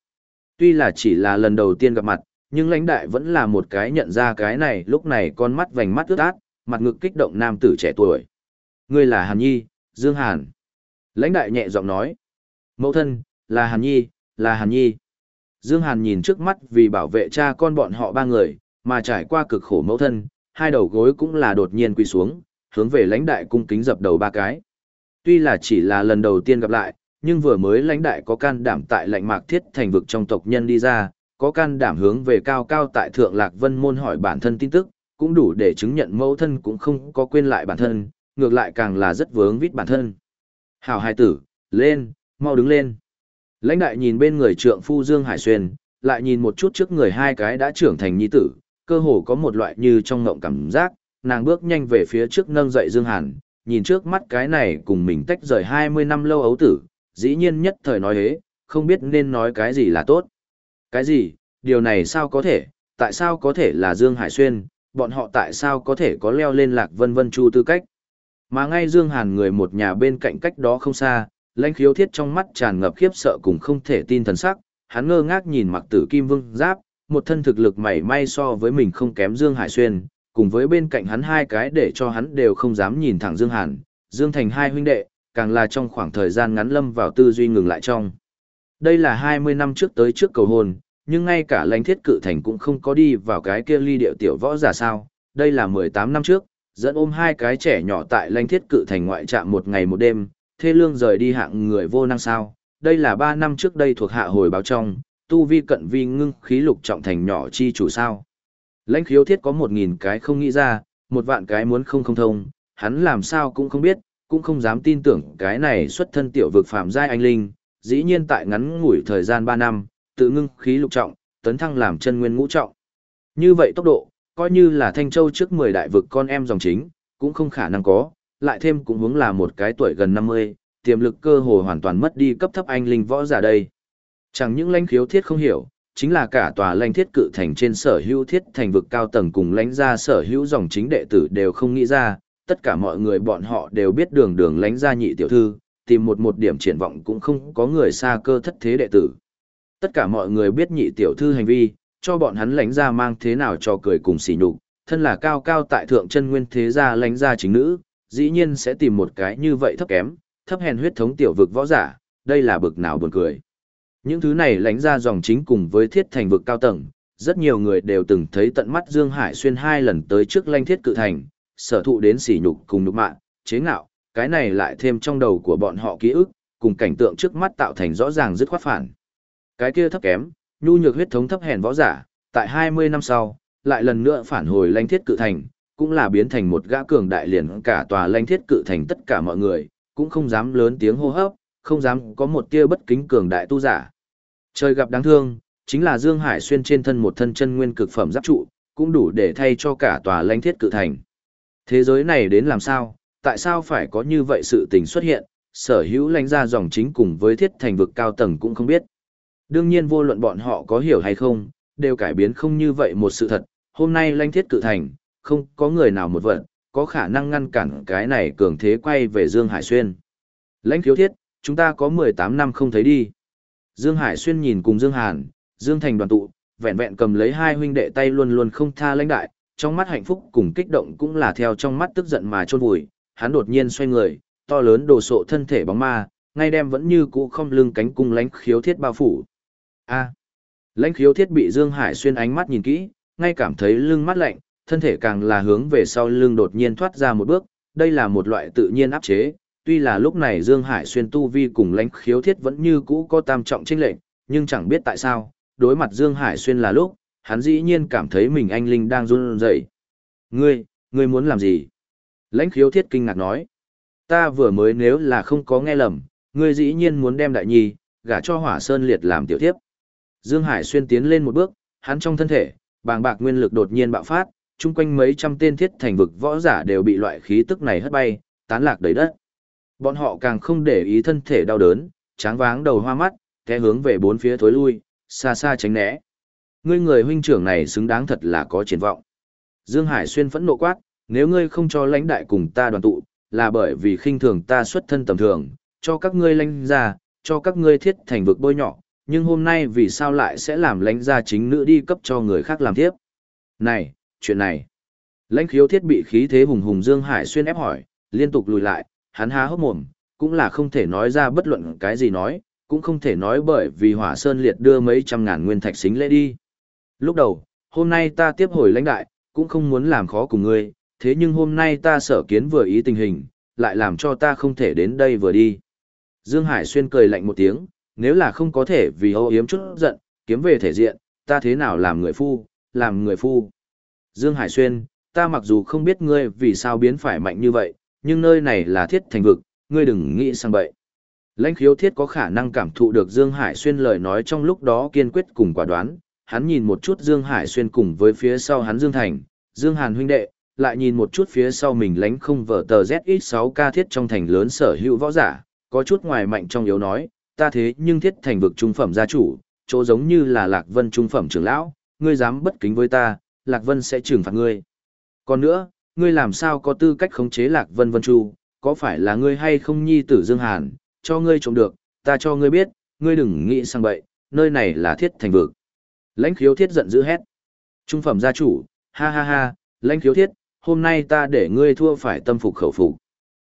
Tuy là chỉ là lần đầu tiên gặp mặt, nhưng lãnh đại vẫn là một cái nhận ra cái này lúc này con mắt vành mắt ướt át, mặt ngực kích động nam tử trẻ tuổi. Ngươi là Hàn Nhi, Dương Hàn. Lãnh đại nhẹ giọng nói. Mẫu thân, là Hàn Nhi, là Hàn Nhi. Dương Hàn nhìn trước mắt vì bảo vệ cha con bọn họ ba người, mà trải qua cực khổ mẫu thân, hai đầu gối cũng là đột nhiên quỳ xuống, hướng về lãnh đại cung kính dập đầu ba cái. Tuy là chỉ là lần đầu tiên gặp lại, nhưng vừa mới lãnh đại có can đảm tại lãnh mạc thiết thành vực trong tộc nhân đi ra, có can đảm hướng về cao cao tại thượng lạc vân môn hỏi bản thân tin tức, cũng đủ để chứng nhận mẫu thân cũng không có quên lại bản thân, ngược lại càng là rất vướng vít bản thân. Hảo hai tử, lên, mau đứng lên. Lãnh đại nhìn bên người trượng phu Dương Hải Xuyên, lại nhìn một chút trước người hai cái đã trưởng thành nhi tử, cơ hồ có một loại như trong ngộng cảm giác, nàng bước nhanh về phía trước nâng dậy Dương Hàn, nhìn trước mắt cái này cùng mình tách rời 20 năm lâu ấu tử, dĩ nhiên nhất thời nói hế, không biết nên nói cái gì là tốt. Cái gì, điều này sao có thể, tại sao có thể là Dương Hải Xuyên, bọn họ tại sao có thể có leo lên lạc vân vân chu tư cách. Mà ngay Dương Hàn người một nhà bên cạnh cách đó không xa, lãnh khiếu thiết trong mắt tràn ngập khiếp sợ cùng không thể tin thần sắc, hắn ngơ ngác nhìn mặc tử kim vương giáp, một thân thực lực mảy may so với mình không kém Dương Hải Xuyên, cùng với bên cạnh hắn hai cái để cho hắn đều không dám nhìn thẳng Dương Hàn, Dương Thành hai huynh đệ, càng là trong khoảng thời gian ngắn lâm vào tư duy ngừng lại trong. Đây là 20 năm trước tới trước cầu hôn, nhưng ngay cả lãnh thiết cự thành cũng không có đi vào cái kia ly điệu tiểu võ giả sao, đây là 18 năm trước, dẫn ôm hai cái trẻ nhỏ tại lãnh thiết cự thành ngoại trạm một ngày một đêm, thê lương rời đi hạng người vô năng sao, đây là 3 năm trước đây thuộc hạ hồi báo trong, tu vi cận vi ngưng khí lục trọng thành nhỏ chi chủ sao. Lãnh khiếu thiết có 1.000 cái không nghĩ ra, một vạn cái muốn không không thông, hắn làm sao cũng không biết, cũng không dám tin tưởng cái này xuất thân tiểu vực phạm giai anh linh, dĩ nhiên tại ngắn ngủi thời gian 3 năm, tự ngưng khí lục trọng, tấn thăng làm chân nguyên ngũ trọng. Như vậy tốc độ, coi như là Thanh Châu trước 10 đại vực con em dòng chính, cũng không khả năng có, lại thêm cũng hướng là một cái tuổi gần 50, tiềm lực cơ hồ hoàn toàn mất đi cấp thấp anh linh võ giả đây. Chẳng những lãnh khiếu thiết không hiểu, chính là cả tòa lãnh thiết cự thành trên sở hữu thiết thành vực cao tầng cùng lãnh gia sở hữu dòng chính đệ tử đều không nghĩ ra, tất cả mọi người bọn họ đều biết đường đường lãnh gia nhị tiểu thư, tìm một một điểm triển vọng cũng không có người xa cơ thất thế đệ tử. Tất cả mọi người biết nhị tiểu thư hành vi, cho bọn hắn lãnh gia mang thế nào cho cười cùng xỉ nhục, thân là cao cao tại thượng chân nguyên thế gia lãnh gia chính nữ, dĩ nhiên sẽ tìm một cái như vậy thấp kém, thấp hèn huyết thống tiểu vực võ giả, đây là bực nào buồn cười. Những thứ này lãnh ra dòng chính cùng với thiết thành vực cao tầng, rất nhiều người đều từng thấy tận mắt Dương Hải xuyên hai lần tới trước lanh thiết cự thành, sở thụ đến sỉ nhục cùng nhục mạng, chế ngạo, cái này lại thêm trong đầu của bọn họ ký ức, cùng cảnh tượng trước mắt tạo thành rõ ràng dứt khoát phản. Cái kia thấp kém, nhu nhược huyết thống thấp hèn võ giả, tại 20 năm sau, lại lần nữa phản hồi lanh thiết cự thành, cũng là biến thành một gã cường đại liền cả tòa lãnh thiết cự thành tất cả mọi người, cũng không dám lớn tiếng hô hấp, không dám có một tia bất kính cường đại tu giả. Trời gặp đáng thương, chính là Dương Hải xuyên trên thân một thân chân nguyên cực phẩm giáp trụ, cũng đủ để thay cho cả tòa lãnh thiết cự thành. Thế giới này đến làm sao, tại sao phải có như vậy sự tình xuất hiện, sở hữu lãnh gia dòng chính cùng với thiết thành vực cao tầng cũng không biết. Đương nhiên vô luận bọn họ có hiểu hay không, đều cải biến không như vậy một sự thật, hôm nay lãnh thiết cự thành, không có người nào một vận, có khả năng ngăn cản cái này cường thế quay về Dương Hải Xuyên. Lãnh khiếu thiết, chúng ta có 18 năm không thấy đi. Dương Hải Xuyên nhìn cùng Dương Hàn, Dương Thành đoàn tụ, vẹn vẹn cầm lấy hai huynh đệ tay luôn luôn không tha lãnh đại, trong mắt hạnh phúc cùng kích động cũng là theo trong mắt tức giận mà trôn vùi, hắn đột nhiên xoay người, to lớn đồ sộ thân thể bóng ma, ngay đem vẫn như cũ không lưng cánh cung lãnh khiếu thiết bao phủ. A. Lãnh khiếu thiết bị Dương Hải xuyên ánh mắt nhìn kỹ, ngay cảm thấy lưng mắt lạnh, thân thể càng là hướng về sau lưng đột nhiên thoát ra một bước, đây là một loại tự nhiên áp chế, tuy là lúc này Dương Hải xuyên tu vi cùng lãnh khiếu thiết vẫn như cũ có tam trọng chênh lệnh, nhưng chẳng biết tại sao, đối mặt Dương Hải xuyên là lúc, hắn dĩ nhiên cảm thấy mình anh linh đang run rẩy. Ngươi, ngươi muốn làm gì? Lãnh khiếu thiết kinh ngạc nói. Ta vừa mới nếu là không có nghe lầm, ngươi dĩ nhiên muốn đem đại nhi, gả cho hỏa sơn liệt làm tiểu thiếp. Dương Hải xuyên tiến lên một bước, hắn trong thân thể, bàng bạc nguyên lực đột nhiên bạo phát, chung quanh mấy trăm tên thiết thành vực võ giả đều bị loại khí tức này hất bay, tán lạc đầy đất. Bọn họ càng không để ý thân thể đau đớn, tráng váng đầu hoa mắt, té hướng về bốn phía thối lui, xa xa tránh né. Ngươi người huynh trưởng này xứng đáng thật là có triển vọng. Dương Hải xuyên phẫn nộ quát, nếu ngươi không cho lãnh đại cùng ta đoàn tụ, là bởi vì khinh thường ta xuất thân tầm thường, cho các ngươi lãnh ra, cho các ngươi thiết thành vực bôi nhỏ, nhưng hôm nay vì sao lại sẽ làm lãnh gia chính nữ đi cấp cho người khác làm tiếp? Này, chuyện này. Lãnh khiếu thiết bị khí thế hùng hùng Dương Hải xuyên ép hỏi, liên tục lùi lại, hắn há hốc mồm, cũng là không thể nói ra bất luận cái gì nói, cũng không thể nói bởi vì hỏa sơn liệt đưa mấy trăm ngàn nguyên thạch xính lễ đi. Lúc đầu, hôm nay ta tiếp hồi lãnh đại, cũng không muốn làm khó cùng ngươi, thế nhưng hôm nay ta sở kiến vừa ý tình hình, lại làm cho ta không thể đến đây vừa đi. Dương Hải xuyên cười lạnh một tiếng, nếu là không có thể vì hô yếm chút giận, kiếm về thể diện, ta thế nào làm người phu, làm người phu. Dương Hải Xuyên, ta mặc dù không biết ngươi vì sao biến phải mạnh như vậy, nhưng nơi này là thiết thành vực, ngươi đừng nghĩ sang bậy. Lãnh khiếu thiết có khả năng cảm thụ được Dương Hải Xuyên lời nói trong lúc đó kiên quyết cùng quả đoán, hắn nhìn một chút Dương Hải Xuyên cùng với phía sau hắn Dương Thành, Dương Hàn huynh đệ, lại nhìn một chút phía sau mình lánh không vở tờ ZX6K thiết trong thành lớn sở hữu võ giả, có chút ngoài mạnh trong yếu nói, ta thế nhưng thiết thành vực trung phẩm gia chủ, chỗ giống như là Lạc Vân trung phẩm trưởng lão, ngươi dám bất kính với ta, Lạc Vân sẽ trừng phạt ngươi. Còn nữa, ngươi làm sao có tư cách khống chế Lạc Vân Vân Chu, có phải là ngươi hay không nhi tử Dương Hàn, cho ngươi trộm được, ta cho ngươi biết, ngươi đừng nghĩ sang bậy, nơi này là thiết thành vực. Lãnh khiếu thiết giận dữ hét. Trung phẩm gia chủ, ha ha ha, lãnh khiếu thiết, hôm nay ta để ngươi thua phải tâm phục khẩu phục.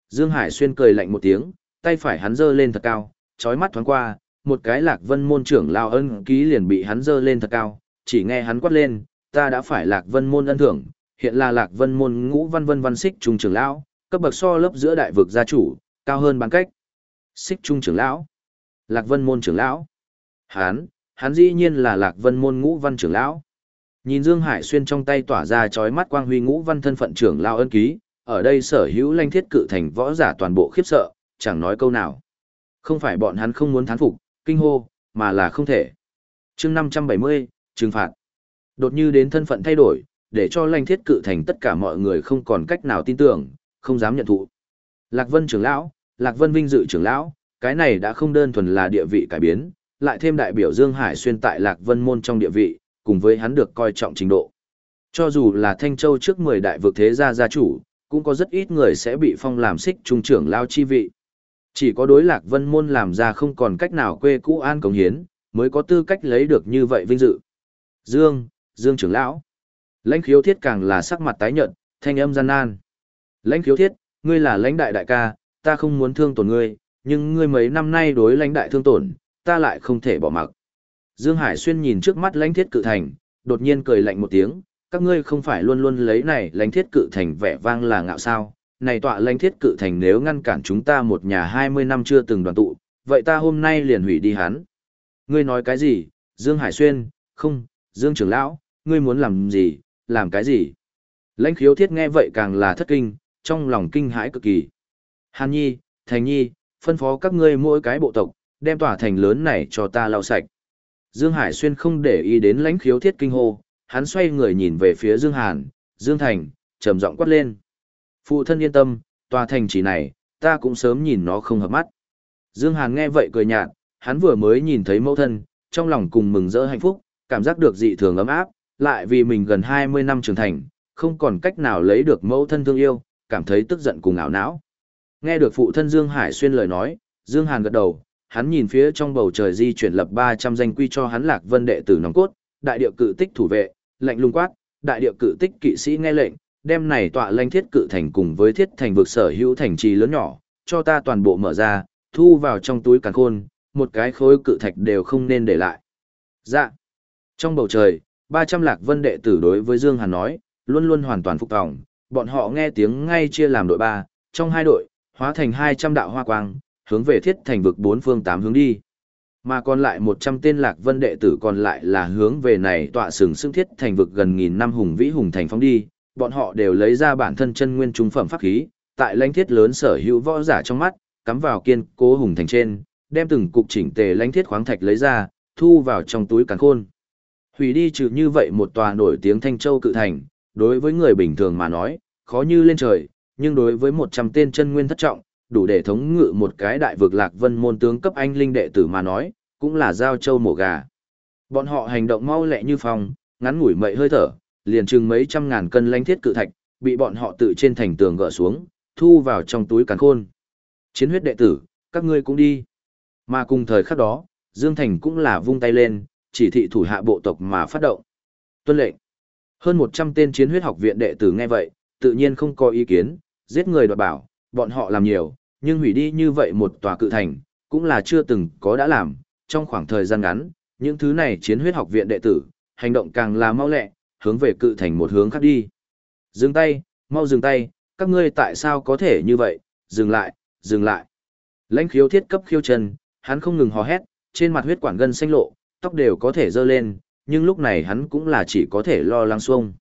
Dương Hải xuyên cười lạnh một tiếng, tay phải hắn giơ lên thật cao, chói mắt thoáng qua, một cái lạc vân môn trưởng lao ân ký liền bị hắn giơ lên thật cao, chỉ nghe hắn quát lên, ta đã phải lạc vân môn ân thưởng, hiện là lạc vân môn ngũ văn vân văn xích trung trưởng lão, cấp bậc so lớp giữa đại vực gia chủ, cao hơn bán cách. Xích trung trưởng lão, lạc vân môn trưởng lão. Hắn, hắn dĩ nhiên là lạc vân môn ngũ văn trưởng lão. Nhìn Dương Hải xuyên trong tay tỏa ra chói mắt quang huy ngũ văn thân phận trưởng lao ân ký, ở đây sở hữu lanh thiết cự thành võ giả toàn bộ khiếp sợ, chẳng nói câu nào. Không phải bọn hắn không muốn thán phục, kinh hô, mà là không thể. chương 570, trừng phạt. Đột như đến thân phận thay đổi, để cho lanh thiết cự thành tất cả mọi người không còn cách nào tin tưởng, không dám nhận thụ. Lạc Vân trưởng lão, Lạc Vân vinh dự trưởng lão, cái này đã không đơn thuần là địa vị cải biến, lại thêm đại biểu Dương Hải xuyên tại Lạc Vân môn trong địa vị, cùng với hắn được coi trọng trình độ. Cho dù là Thanh Châu trước 10 đại vực thế gia gia chủ, cũng có rất ít người sẽ bị phong làm xích trung trưởng lao chi vị. Chỉ có đối lạc vân môn làm ra không còn cách nào quê cũ an cống hiến, mới có tư cách lấy được như vậy vinh dự. Dương, Dương trưởng lão. Lãnh khiếu thiết càng là sắc mặt tái nhợt, thanh âm gian nan. Lãnh khiếu thiết, ngươi là lãnh đại đại ca, ta không muốn thương tổn ngươi, nhưng ngươi mấy năm nay đối lãnh đại thương tổn, ta lại không thể bỏ mặc. Dương Hải Xuyên nhìn trước mắt lãnh thiết cự thành, đột nhiên cười lạnh một tiếng, các ngươi không phải luôn luôn lấy này lãnh thiết cự thành vẻ vang là ngạo sao, này tọa lãnh thiết cự thành nếu ngăn cản chúng ta một nhà 20 năm chưa từng đoàn tụ, vậy ta hôm nay liền hủy đi hắn. Ngươi nói cái gì, Dương Hải Xuyên, không, Dương Trưởng Lão, ngươi muốn làm gì, làm cái gì? Lãnh khiếu thiết nghe vậy càng là thất kinh, trong lòng kinh hãi cực kỳ. Hàn Nhi, Thành Nhi, phân phó các ngươi mỗi cái bộ tộc, đem tòa thành lớn này cho ta lau sạch. Dương Hải Xuyên không để ý đến lãnh khiếu thiết kinh hô, hắn xoay người nhìn về phía Dương Hàn, Dương Thành, trầm giọng quát lên. Phụ thân yên tâm, tòa thành chỉ này, ta cũng sớm nhìn nó không hợp mắt. Dương Hàn nghe vậy cười nhạt, hắn vừa mới nhìn thấy mẫu thân, trong lòng cùng mừng rỡ hạnh phúc, cảm giác được dị thường ấm áp, lại vì mình gần 20 năm trưởng thành, không còn cách nào lấy được mẫu thân thương yêu, cảm thấy tức giận cùng ảo não. Nghe được phụ thân Dương Hải xuyên lời nói, Dương Hàn gật đầu, hắn nhìn phía trong bầu trời di chuyển lập 300 danh quy cho hắn Lạc Vân đệ tử nòng cốt, đại địa cự tích thủ vệ, lệnh lung quát, đại địa cự tích kỵ sĩ nghe lệnh, đem này tọa lanh thiết cự thành cùng với thiết thành vực sở hữu thành trì lớn nhỏ, cho ta toàn bộ mở ra, thu vào trong túi càn khôn, một cái khối cự thạch đều không nên để lại. Dạ. Trong bầu trời, 300 lạc vân đệ tử đối với Dương Hàn nói, luôn luôn hoàn toàn phục tòng, bọn họ nghe tiếng ngay chia làm đội ba, trong hai đội, hóa thành 200 đạo hoa quang, hướng về thiết thành vực bốn phương tám hướng đi. Mà còn lại 100 tên lạc vân đệ tử còn lại là hướng về này tọa sừng sững thiết thành vực gần nghìn năm hùng vĩ hùng thành phóng đi, bọn họ đều lấy ra bản thân chân nguyên trung phẩm pháp khí, tại lãnh thiết lớn sở hữu võ giả trong mắt, cắm vào kiên cố hùng thành trên, đem từng cục chỉnh tề lãnh thiết khoáng thạch lấy ra, thu vào trong túi càn khôn. Hủy đi trừ như vậy một tòa nổi tiếng Thanh Châu cự thành, đối với người bình thường mà nói, khó như lên trời, nhưng đối với 100 tên chân nguyên thất trọng, đủ để thống ngự một cái đại vực lạc vân môn tướng cấp anh linh đệ tử mà nói, cũng là giao châu mổ gà. Bọn họ hành động mau lẹ như phong, ngắn ngủi mậy hơi thở, liền chừng mấy trăm ngàn cân lãnh thiết cự thạch, bị bọn họ tự trên thành tường gỡ xuống, thu vào trong túi càn khôn. Chiến huyết đệ tử, các ngươi cũng đi. Mà cùng thời khắc đó, Dương Thành cũng là vung tay lên, chỉ thị thủ hạ bộ tộc mà phát động. Tuân lệnh. Hơn 100 tên chiến huyết học viện đệ tử nghe vậy, tự nhiên không có ý kiến, giết người đoạt bảo, bọn họ làm nhiều, nhưng hủy đi như vậy một tòa cự thành, cũng là chưa từng có đã làm, trong khoảng thời gian ngắn, những thứ này chiến huyết học viện đệ tử, hành động càng là mau lẹ, hướng về cự thành một hướng khác đi. Dừng tay, mau dừng tay, các ngươi tại sao có thể như vậy, dừng lại, dừng lại. Lãnh khiếu thiết cấp khiêu chân, hắn không ngừng hò hét, trên mặt huyết quản gân xanh lộ, tóc đều có thể dơ lên, nhưng lúc này hắn cũng là chỉ có thể lo lắng xuông.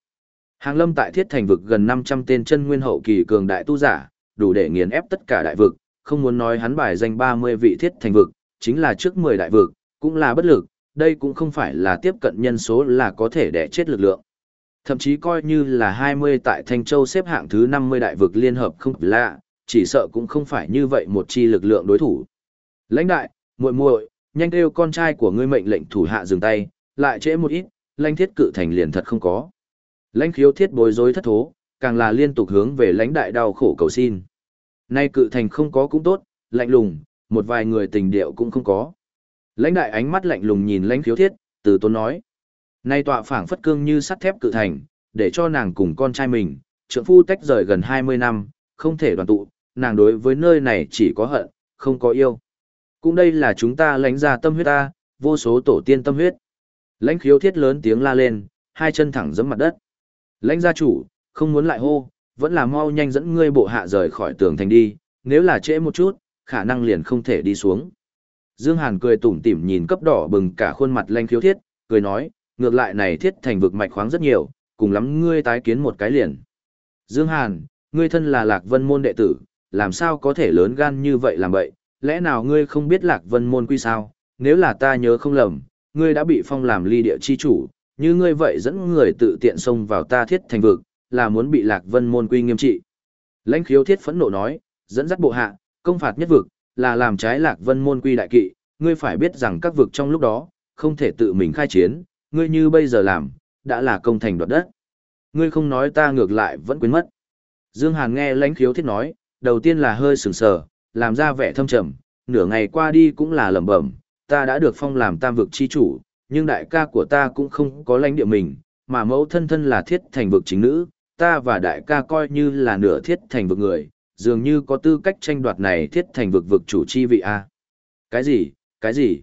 Hàng lâm tại thiết thành vực gần 500 tên chân nguyên hậu kỳ cường đại tu giả, đủ để nghiền ép tất cả đại vực, không muốn nói hắn bài danh 30 vị thiết thành vực, chính là trước 10 đại vực, cũng là bất lực, đây cũng không phải là tiếp cận nhân số là có thể đẻ chết lực lượng. Thậm chí coi như là 20 tại Thanh Châu xếp hạng thứ 50 đại vực liên hợp không lạ, chỉ sợ cũng không phải như vậy một chi lực lượng đối thủ. Lãnh đại, muội muội, nhanh kêu con trai của ngươi mệnh lệnh thủ hạ dừng tay, lại trễ một ít, lãnh thiết cự thành liền thật không có. Lãnh khiếu thiết bối rối thất thố, càng là liên tục hướng về lãnh đại đau khổ cầu xin. Nay cự thành không có cũng tốt, lạnh lùng, một vài người tình điệu cũng không có. Lãnh đại ánh mắt lạnh lùng nhìn lãnh khiếu thiết, từ tôn nói. Nay tọa phảng phất cương như sắt thép cự thành, để cho nàng cùng con trai mình, trượng phu tách rời gần 20 năm, không thể đoàn tụ, nàng đối với nơi này chỉ có hận, không có yêu. Cũng đây là chúng ta lãnh ra tâm huyết ta, vô số tổ tiên tâm huyết. Lãnh khiếu thiết lớn tiếng la lên, hai chân thẳng giẫm mặt đất. Lãnh gia chủ, không muốn lại hô, vẫn là mau nhanh dẫn ngươi bộ hạ rời khỏi tường thành đi, nếu là trễ một chút, khả năng liền không thể đi xuống. Dương Hàn cười tủm tỉm nhìn cấp đỏ bừng cả khuôn mặt lãnh khiếu thiết, cười nói, ngược lại này thiết thành vực mạch khoáng rất nhiều, cùng lắm ngươi tái kiến một cái liền. Dương Hàn, ngươi thân là lạc vân môn đệ tử, làm sao có thể lớn gan như vậy làm vậy, lẽ nào ngươi không biết lạc vân môn quy sao, nếu là ta nhớ không lầm, ngươi đã bị phong làm ly địa chi chủ, như ngươi vậy dẫn người tự tiện xông vào ta thiết thành vực, là muốn bị lạc vân môn quy nghiêm trị. Lãnh khiếu thiết phẫn nộ nói, dẫn dắt bộ hạ, công phạt nhất vực, là làm trái lạc vân môn quy đại kỵ, ngươi phải biết rằng các vực trong lúc đó, không thể tự mình khai chiến, ngươi như bây giờ làm, đã là công thành đoạt đất. Ngươi không nói ta ngược lại vẫn quên mất. Dương Hàn nghe lãnh khiếu thiết nói, đầu tiên là hơi sừng sờ, làm ra vẻ thâm trầm, nửa ngày qua đi cũng là lẩm bẩm, ta đã được phong làm tam vực chi chủ, nhưng đại ca của ta cũng không có lãnh địa mình, mà mẫu thân thân là thiết thành vực chính nữ, ta và đại ca coi như là nửa thiết thành vực người, dường như có tư cách tranh đoạt này thiết thành vực vực chủ chi vị a. Cái gì? Cái gì?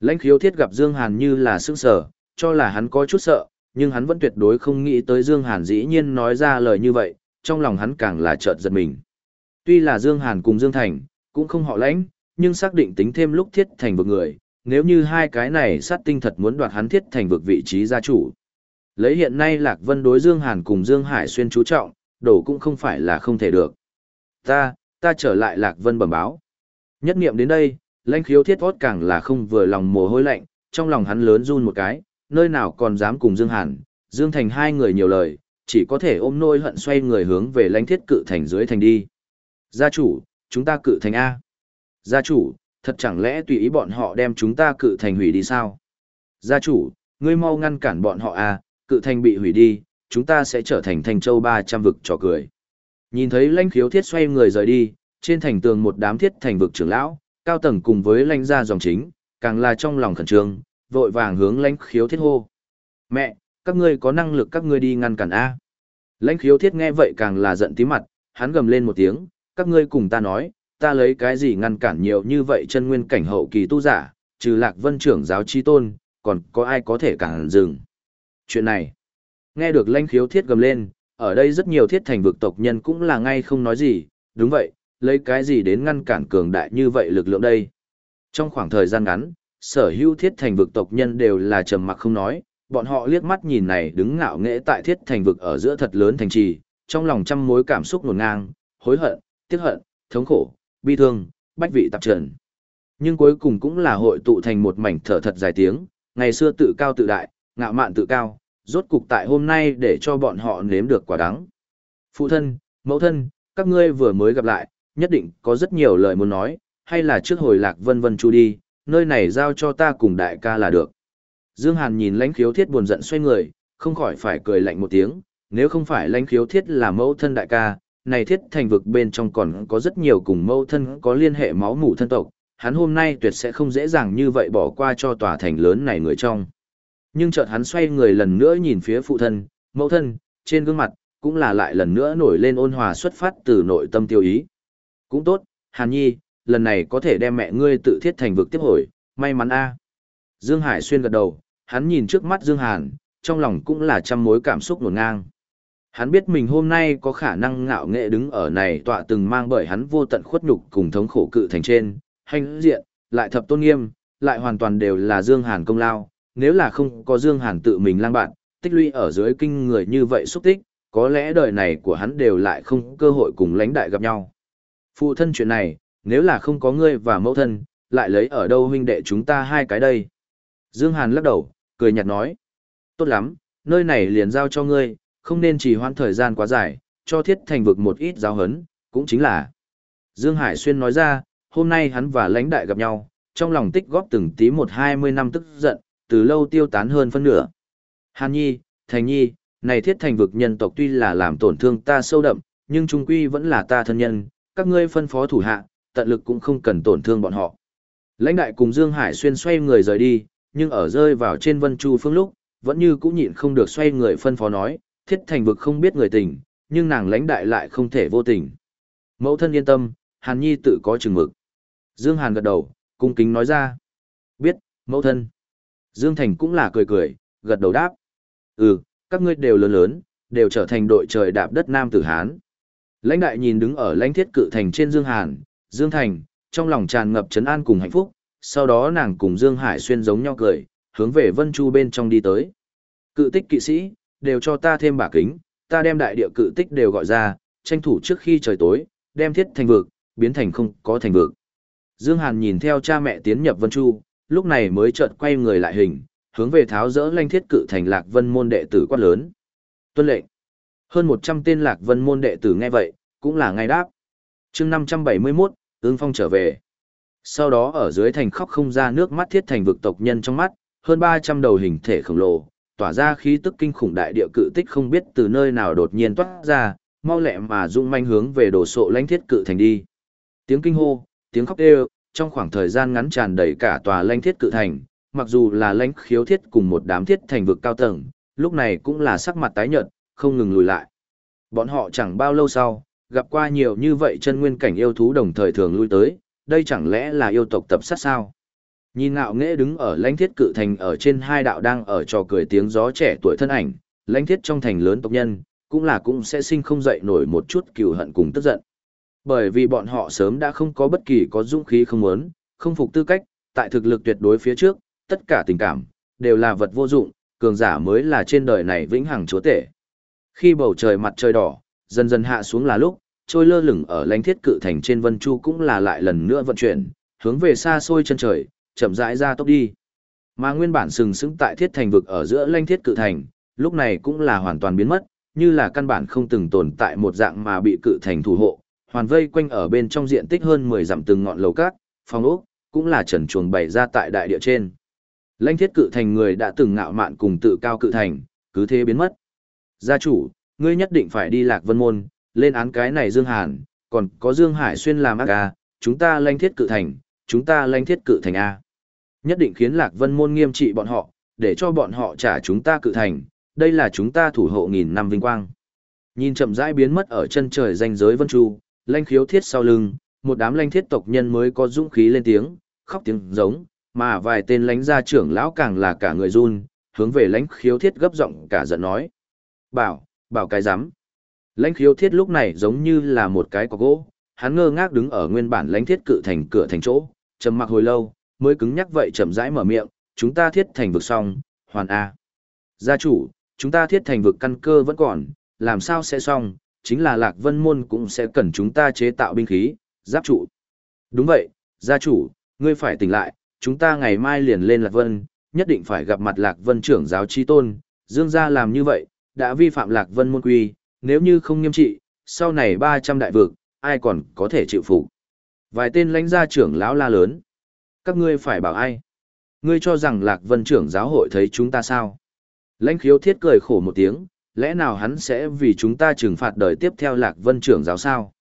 Lãnh khiếu thiết gặp Dương Hàn như là sững sờ, cho là hắn có chút sợ, nhưng hắn vẫn tuyệt đối không nghĩ tới Dương Hàn dĩ nhiên nói ra lời như vậy, trong lòng hắn càng là chợt giật mình. Tuy là Dương Hàn cùng Dương Thành, cũng không họ lãnh, nhưng xác định tính thêm lúc thiết thành vực người, nếu như hai cái này sát tinh thật muốn đoạt hắn thiết thành vực vị trí gia chủ. Lấy hiện nay Lạc Vân đối Dương Hàn cùng Dương Hải xuyên chú trọng, đổ cũng không phải là không thể được. Ta, ta trở lại Lạc Vân bẩm báo. Nhất niệm đến đây, lãnh khiếu thiết vót càng là không vừa lòng mồ hôi lạnh, trong lòng hắn lớn run một cái, nơi nào còn dám cùng Dương Hàn, Dương Thành hai người nhiều lời, chỉ có thể ôm nôi hận xoay người hướng về lãnh thiết cự thành dưới thành đi. Gia chủ, chúng ta cự thành A. Gia chủ, thật chẳng lẽ tùy ý bọn họ đem chúng ta cự thành hủy đi sao? Gia chủ, ngươi mau ngăn cản bọn họ A, cự thành bị hủy đi, chúng ta sẽ trở thành thành châu 300 vực trò cười. Nhìn thấy lãnh khiếu thiết xoay người rời đi, trên thành tường một đám thiết thành vực trưởng lão, cao tầng cùng với lãnh gia dòng chính, càng là trong lòng khẩn trương, vội vàng hướng lãnh khiếu thiết hô. Mẹ, các ngươi có năng lực các ngươi đi ngăn cản A. Lãnh khiếu thiết nghe vậy càng là giận tí mặt, hắn gầm lên một tiếng, các ngươi cùng ta nói, ta lấy cái gì ngăn cản nhiều như vậy chân nguyên cảnh hậu kỳ tu giả, trừ lạc vân trưởng giáo chi tôn, còn có ai có thể cản dừng. Chuyện này, nghe được lãnh khiếu thiết gầm lên, ở đây rất nhiều thiết thành vực tộc nhân cũng là ngay không nói gì, đúng vậy, lấy cái gì đến ngăn cản cường đại như vậy lực lượng đây. Trong khoảng thời gian ngắn, sở hữu thiết thành vực tộc nhân đều là trầm mặc không nói, bọn họ liếc mắt nhìn này đứng ngạo nghễ tại thiết thành vực ở giữa thật lớn thành trì, trong lòng trăm mối cảm xúc nổn ngang, hối hận, tiếc hận, thống khổ, bi thương, bách vị tạp trần. Nhưng cuối cùng cũng là hội tụ thành một mảnh thở thật dài tiếng, ngày xưa tự cao tự đại, ngạo mạn tự cao, rốt cục tại hôm nay để cho bọn họ nếm được quả đắng. Phụ thân, mẫu thân, các ngươi vừa mới gặp lại, nhất định có rất nhiều lời muốn nói, hay là trước hồi lạc vân vân chu đi, nơi này giao cho ta cùng đại ca là được. Dương Hàn nhìn lãnh khiếu thiết buồn giận xoay người, không khỏi phải cười lạnh một tiếng, nếu không phải lãnh khiếu thiết là mẫu thân đại ca, này thiết thành vực bên trong còn có rất nhiều cùng mẫu thân có liên hệ máu mủ thân tộc, hắn hôm nay tuyệt sẽ không dễ dàng như vậy bỏ qua cho tòa thành lớn này người trong. Nhưng chợt hắn xoay người lần nữa nhìn phía phụ thân, mẫu thân, trên gương mặt, cũng là lại lần nữa nổi lên ôn hòa xuất phát từ nội tâm tiêu ý. Cũng tốt, Hàn Nhi, lần này có thể đem mẹ ngươi tự thiết thành vực tiếp hồi, may mắn a. Dương Hải xuyên gật đầu, hắn nhìn trước mắt Dương Hàn, trong lòng cũng là trăm mối cảm xúc nổn ngang. Hắn biết mình hôm nay có khả năng ngạo nghệ đứng ở này tọa từng mang bởi hắn vô tận khuất nhục cùng thống khổ cự thành trên, hành diện, lại thập tôn nghiêm, lại hoàn toàn đều là Dương Hàn công lao, nếu là không có Dương Hàn tự mình lang bạn, tích lũy ở dưới kinh người như vậy xúc tích, có lẽ đời này của hắn đều lại không cơ hội cùng lãnh đại gặp nhau. Phụ thân chuyện này, nếu là không có ngươi và mẫu thân, lại lấy ở đâu huynh đệ chúng ta hai cái đây. Dương Hàn lắc đầu, cười nhạt nói. Tốt lắm, nơi này liền giao cho ngươi, không nên trì hoãn thời gian quá dài, cho thiết thành vực một ít giáo hấn, cũng chính là. Dương Hải Xuyên nói ra, hôm nay hắn và lãnh đại gặp nhau, trong lòng tích góp từng tí một hai mươi năm tức giận, từ lâu tiêu tán hơn phân nửa. Hàn Nhi, Thành Nhi, này thiết thành vực nhân tộc tuy là làm tổn thương ta sâu đậm, nhưng trung quy vẫn là ta thân nhân, các ngươi phân phó thủ hạ, tận lực cũng không cần tổn thương bọn họ. Lãnh đại cùng Dương Hải xuyên xoay người rời đi, nhưng ở rơi vào trên Vân Chu phương lúc, vẫn như cũng nhịn không được xoay người phân phó nói, thiết thành vực không biết người tình, nhưng nàng lãnh đại lại không thể vô tình. Mẫu thân yên tâm, Hàn Nhi tự có chừng mực. Dương Hàn gật đầu, cung kính nói ra. Biết, mẫu thân. Dương Thành cũng là cười cười, gật đầu đáp. Ừ, các ngươi đều lớn lớn, đều trở thành đội trời đạp đất Nam Tử Hán. Lãnh đại nhìn đứng ở lãnh thiết cự thành trên Dương Hàn, Dương Thành, trong lòng tràn ngập chấn an cùng hạnh phúc, sau đó nàng cùng Dương Hải xuyên giống nhau cười, hướng về Vân Chu bên trong đi tới. Cự tích kỵ sĩ, đều cho ta thêm bả kính, ta đem đại địa cự tích đều gọi ra, tranh thủ trước khi trời tối, đem thiết thành vực, biến thành không có thành vực. Dương Hàn nhìn theo cha mẹ tiến nhập Vân Chu, lúc này mới chợt quay người lại hình, hướng về tháo rỡ lanh thiết cự thành lạc vân môn đệ tử quát lớn. Tuân lệnh. Hơn 100 tên lạc vân môn đệ tử nghe vậy, cũng là ngay đáp. chương 571, ương phong trở về. Sau đó ở dưới thành khóc không ra nước mắt thiết thành vực tộc nhân trong mắt, hơn 300 đầu hình thể khổng lồ, tỏa ra khí tức kinh khủng đại địa cự tích không biết từ nơi nào đột nhiên toát ra, mau lẹ mà rung manh hướng về đồ sộ lãnh thiết cự thành đi. Tiếng kinh hô, tiếng khóc đều, trong khoảng thời gian ngắn tràn đầy cả tòa lãnh thiết cự thành, mặc dù là lãnh khiếu thiết cùng một đám thiết thành vực cao tầng, lúc này cũng là sắc mặt tái nhợt, không ngừng lùi lại. Bọn họ chẳng bao lâu sau, gặp qua nhiều như vậy chân nguyên cảnh yêu thú đồng thời thường lui tới, đây chẳng lẽ là yêu tộc tập sát sao? Nhìn ngạo nghễ đứng ở lãnh thiết cự thành ở trên hai đạo đang ở trò cười tiếng gió trẻ tuổi thân ảnh, lãnh thiết trong thành lớn tộc nhân, cũng là cũng sẽ sinh không dậy nổi một chút cừu hận cùng tức giận. Bởi vì bọn họ sớm đã không có bất kỳ có dũng khí không muốn, không phục tư cách, tại thực lực tuyệt đối phía trước, tất cả tình cảm, đều là vật vô dụng, cường giả mới là trên đời này vĩnh hằng chúa tể. Khi bầu trời mặt trời đỏ, dần dần hạ xuống là lúc, trôi lơ lửng ở lãnh thiết cự thành trên vân chu cũng là lại lần nữa vận chuyển, hướng về xa xôi chân trời, chậm rãi ra tốc đi. Mà nguyên bản sừng sững tại thiết thành vực ở giữa lãnh thiết cự thành, lúc này cũng là hoàn toàn biến mất, như là căn bản không từng tồn tại một dạng mà bị cự thành thủ hộ, hoàn vây quanh ở bên trong diện tích hơn 10 dặm từng ngọn lầu cát, phòng ốc, cũng là trần chuồng bày ra tại đại địa trên. Lãnh thiết cự thành người đã từng ngạo mạn cùng tự cao cự thành, cứ thế biến mất. Gia chủ, ngươi nhất định phải đi lạc vân môn, lên án cái này Dương Hàn, còn có Dương Hải xuyên làm ác ca, chúng ta lãnh thiết cự thành, chúng ta lãnh thiết cự thành A. Nhất định khiến lạc vân môn nghiêm trị bọn họ, để cho bọn họ trả chúng ta cự thành, đây là chúng ta thủ hộ nghìn năm vinh quang. Nhìn chậm rãi biến mất ở chân trời danh giới vân chu, lanh khiếu thiết sau lưng, một đám lanh thiết tộc nhân mới có dũng khí lên tiếng, khóc tiếng giống, mà vài tên lãnh gia trưởng lão càng là cả người run, hướng về lãnh khiếu thiết gấp giọng cả giận nói. Bảo, bảo cái rắm Lãnh khiếu thiết lúc này giống như là một cái có gỗ, hắn ngơ ngác đứng ở nguyên bản lãnh thiết cự thành cửa thành chỗ, trầm mặc hồi lâu, mới cứng nhắc vậy chậm rãi mở miệng, chúng ta thiết thành vực xong, hoàn A. Gia chủ, chúng ta thiết thành vực căn cơ vẫn còn, làm sao sẽ xong, chính là Lạc Vân Môn cũng sẽ cần chúng ta chế tạo binh khí, giáp trụ. Đúng vậy, gia chủ, ngươi phải tỉnh lại, chúng ta ngày mai liền lên Lạc Vân, nhất định phải gặp mặt Lạc Vân trưởng giáo chi tôn, Dương gia làm như vậy, đã vi phạm Lạc Vân Môn quy, nếu như không nghiêm trị, sau này 300 đại vực, ai còn có thể chịu phục. Vài tên lãnh gia trưởng lão la lớn. Các ngươi phải bảo ai? Ngươi cho rằng Lạc Vân trưởng giáo hội thấy chúng ta sao? Lãnh khiếu thiết cười khổ một tiếng, lẽ nào hắn sẽ vì chúng ta trừng phạt đời tiếp theo lạc vân trưởng giáo sao?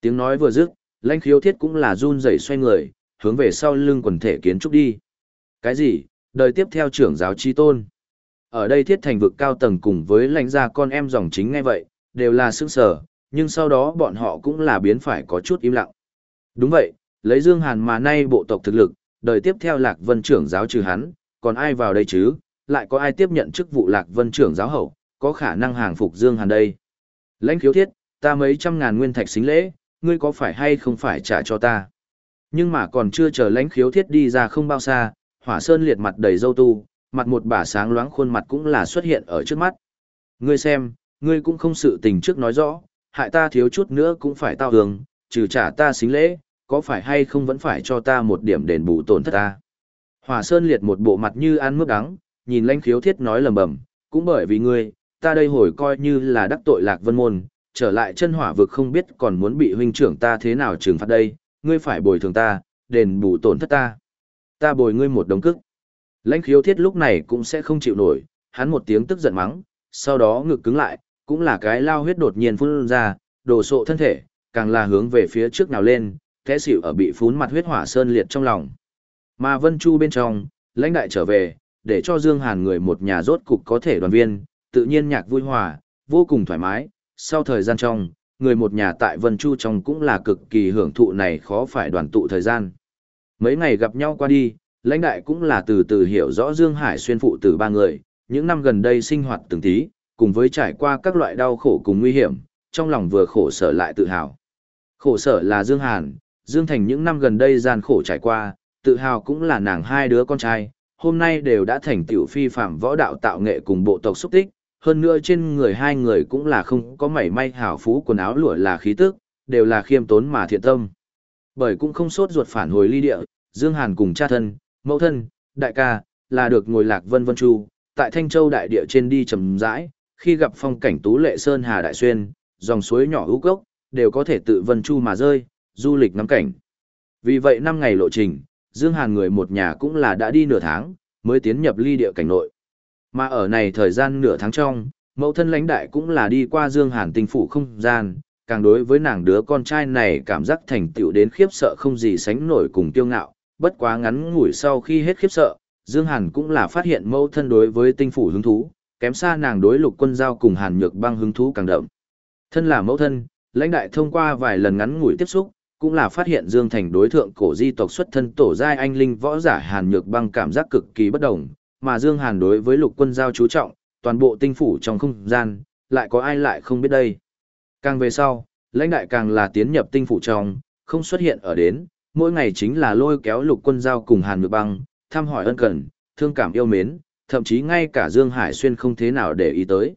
Tiếng nói vừa dứt, lãnh khiếu thiết cũng là run rẩy xoay người, hướng về sau lưng quần thể kiến trúc đi. Cái gì? Đời tiếp theo trưởng giáo chi tôn. Ở đây thiết thành vực cao tầng cùng với lãnh gia con em dòng chính ngay vậy, đều là sững sở, nhưng sau đó bọn họ cũng là biến phải có chút im lặng. Đúng vậy, lấy Dương Hàn mà nay bộ tộc thực lực, đời tiếp theo lạc vân trưởng giáo trừ hắn, còn ai vào đây chứ, lại có ai tiếp nhận chức vụ lạc vân trưởng giáo hậu, có khả năng hàng phục Dương Hàn đây. Lãnh khiếu thiết, ta mấy trăm ngàn nguyên thạch xính lễ, ngươi có phải hay không phải trả cho ta. Nhưng mà còn chưa chờ lãnh khiếu thiết đi ra không bao xa, hỏa sơn liệt mặt đầy dâu tu, mặt một bà sáng loáng khuôn mặt cũng là xuất hiện ở trước mắt. Ngươi xem, ngươi cũng không sự tình trước nói rõ, hại ta thiếu chút nữa cũng phải tao hương, trừ trả ta xính lễ, có phải hay không vẫn phải cho ta một điểm đền bù tổn thất ta. Hỏa sơn liệt một bộ mặt như ăn mướp đắng, nhìn lãnh khiếu thiết nói lầm bầm, cũng bởi vì ngươi, ta đây hồi coi như là đắc tội lạc vân môn, trở lại chân hỏa vực không biết còn muốn bị huynh trưởng ta thế nào trừng phạt đây, ngươi phải bồi thường ta, đền bù tổn thất ta. Ta bồi ngươi một đống cức. Lãnh khiếu thiết lúc này cũng sẽ không chịu nổi, hắn một tiếng tức giận mắng, sau đó ngực cứng lại, cũng là cái lao huyết đột nhiên phun ra, đổ sộ thân thể, càng là hướng về phía trước nào lên, thế xỉu ở bị phún mặt huyết hỏa sơn liệt trong lòng. Mà Vân Chu bên trong, lãnh đại trở về, để cho Dương Hàn người một nhà rốt cục có thể đoàn viên, tự nhiên nhạc vui hòa, vô cùng thoải mái, sau thời gian trong, người một nhà tại Vân Chu trong cũng là cực kỳ hưởng thụ này khó phải đoàn tụ thời gian. Mấy ngày gặp nhau qua đi, lãnh đại cũng là từ từ hiểu rõ Dương Hải xuyên phụ tử ba người, những năm gần đây sinh hoạt từng tí, cùng với trải qua các loại đau khổ cùng nguy hiểm, trong lòng vừa khổ sở lại tự hào. Khổ sở là Dương Hàn, Dương Thành những năm gần đây gian khổ trải qua, tự hào cũng là nàng hai đứa con trai, hôm nay đều đã thành tiểu phi phạm võ đạo tạo nghệ cùng bộ tộc xúc tích, hơn nữa trên người hai người cũng là không có mảy may hảo phú quần áo lụa là khí tức, đều là khiêm tốn mà thiện tâm. Bởi cũng không sốt ruột phản hồi ly địa, Dương Hàn cùng cha thân, mẫu thân, đại ca, là được ngồi lạc vân vân chu, tại Thanh Châu đại địa trên đi trầm rãi, khi gặp phong cảnh tú lệ sơn hà đại xuyên, dòng suối nhỏ hữu gốc, đều có thể tự vân chu mà rơi, du lịch ngắm cảnh. Vì vậy năm ngày lộ trình, Dương Hàn người một nhà cũng là đã đi nửa tháng, mới tiến nhập ly địa cảnh nội. Mà ở này thời gian nửa tháng trong, mẫu thân lãnh đại cũng là đi qua Dương Hàn tinh phủ không gian, càng đối với nàng đứa con trai này cảm giác thành tựu đến khiếp sợ không gì sánh nổi cùng kiêu ngạo, bất quá ngắn ngủi sau khi hết khiếp sợ, Dương Hàn cũng là phát hiện mẫu thân đối với tinh phủ hứng thú, kém xa nàng đối lục quân giao cùng Hàn Nhược băng hứng thú càng đậm. Thân là mẫu thân, lãnh đại thông qua vài lần ngắn ngủi tiếp xúc, cũng là phát hiện Dương Thành đối thượng cổ di tộc xuất thân tổ giai anh linh võ giả Hàn Nhược băng cảm giác cực kỳ bất đồng, mà Dương Hàn đối với lục quân giao chú trọng, toàn bộ tinh phủ trong không gian, lại có ai lại không biết đây. Càng về sau, lãnh đại càng là tiến nhập tinh phủ trong, không xuất hiện ở đến, mỗi ngày chính là lôi kéo lục quân giao cùng Hàn Nhược băng, thăm hỏi ân cần, thương cảm yêu mến, thậm chí ngay cả Dương Hải Xuyên không thế nào để ý tới.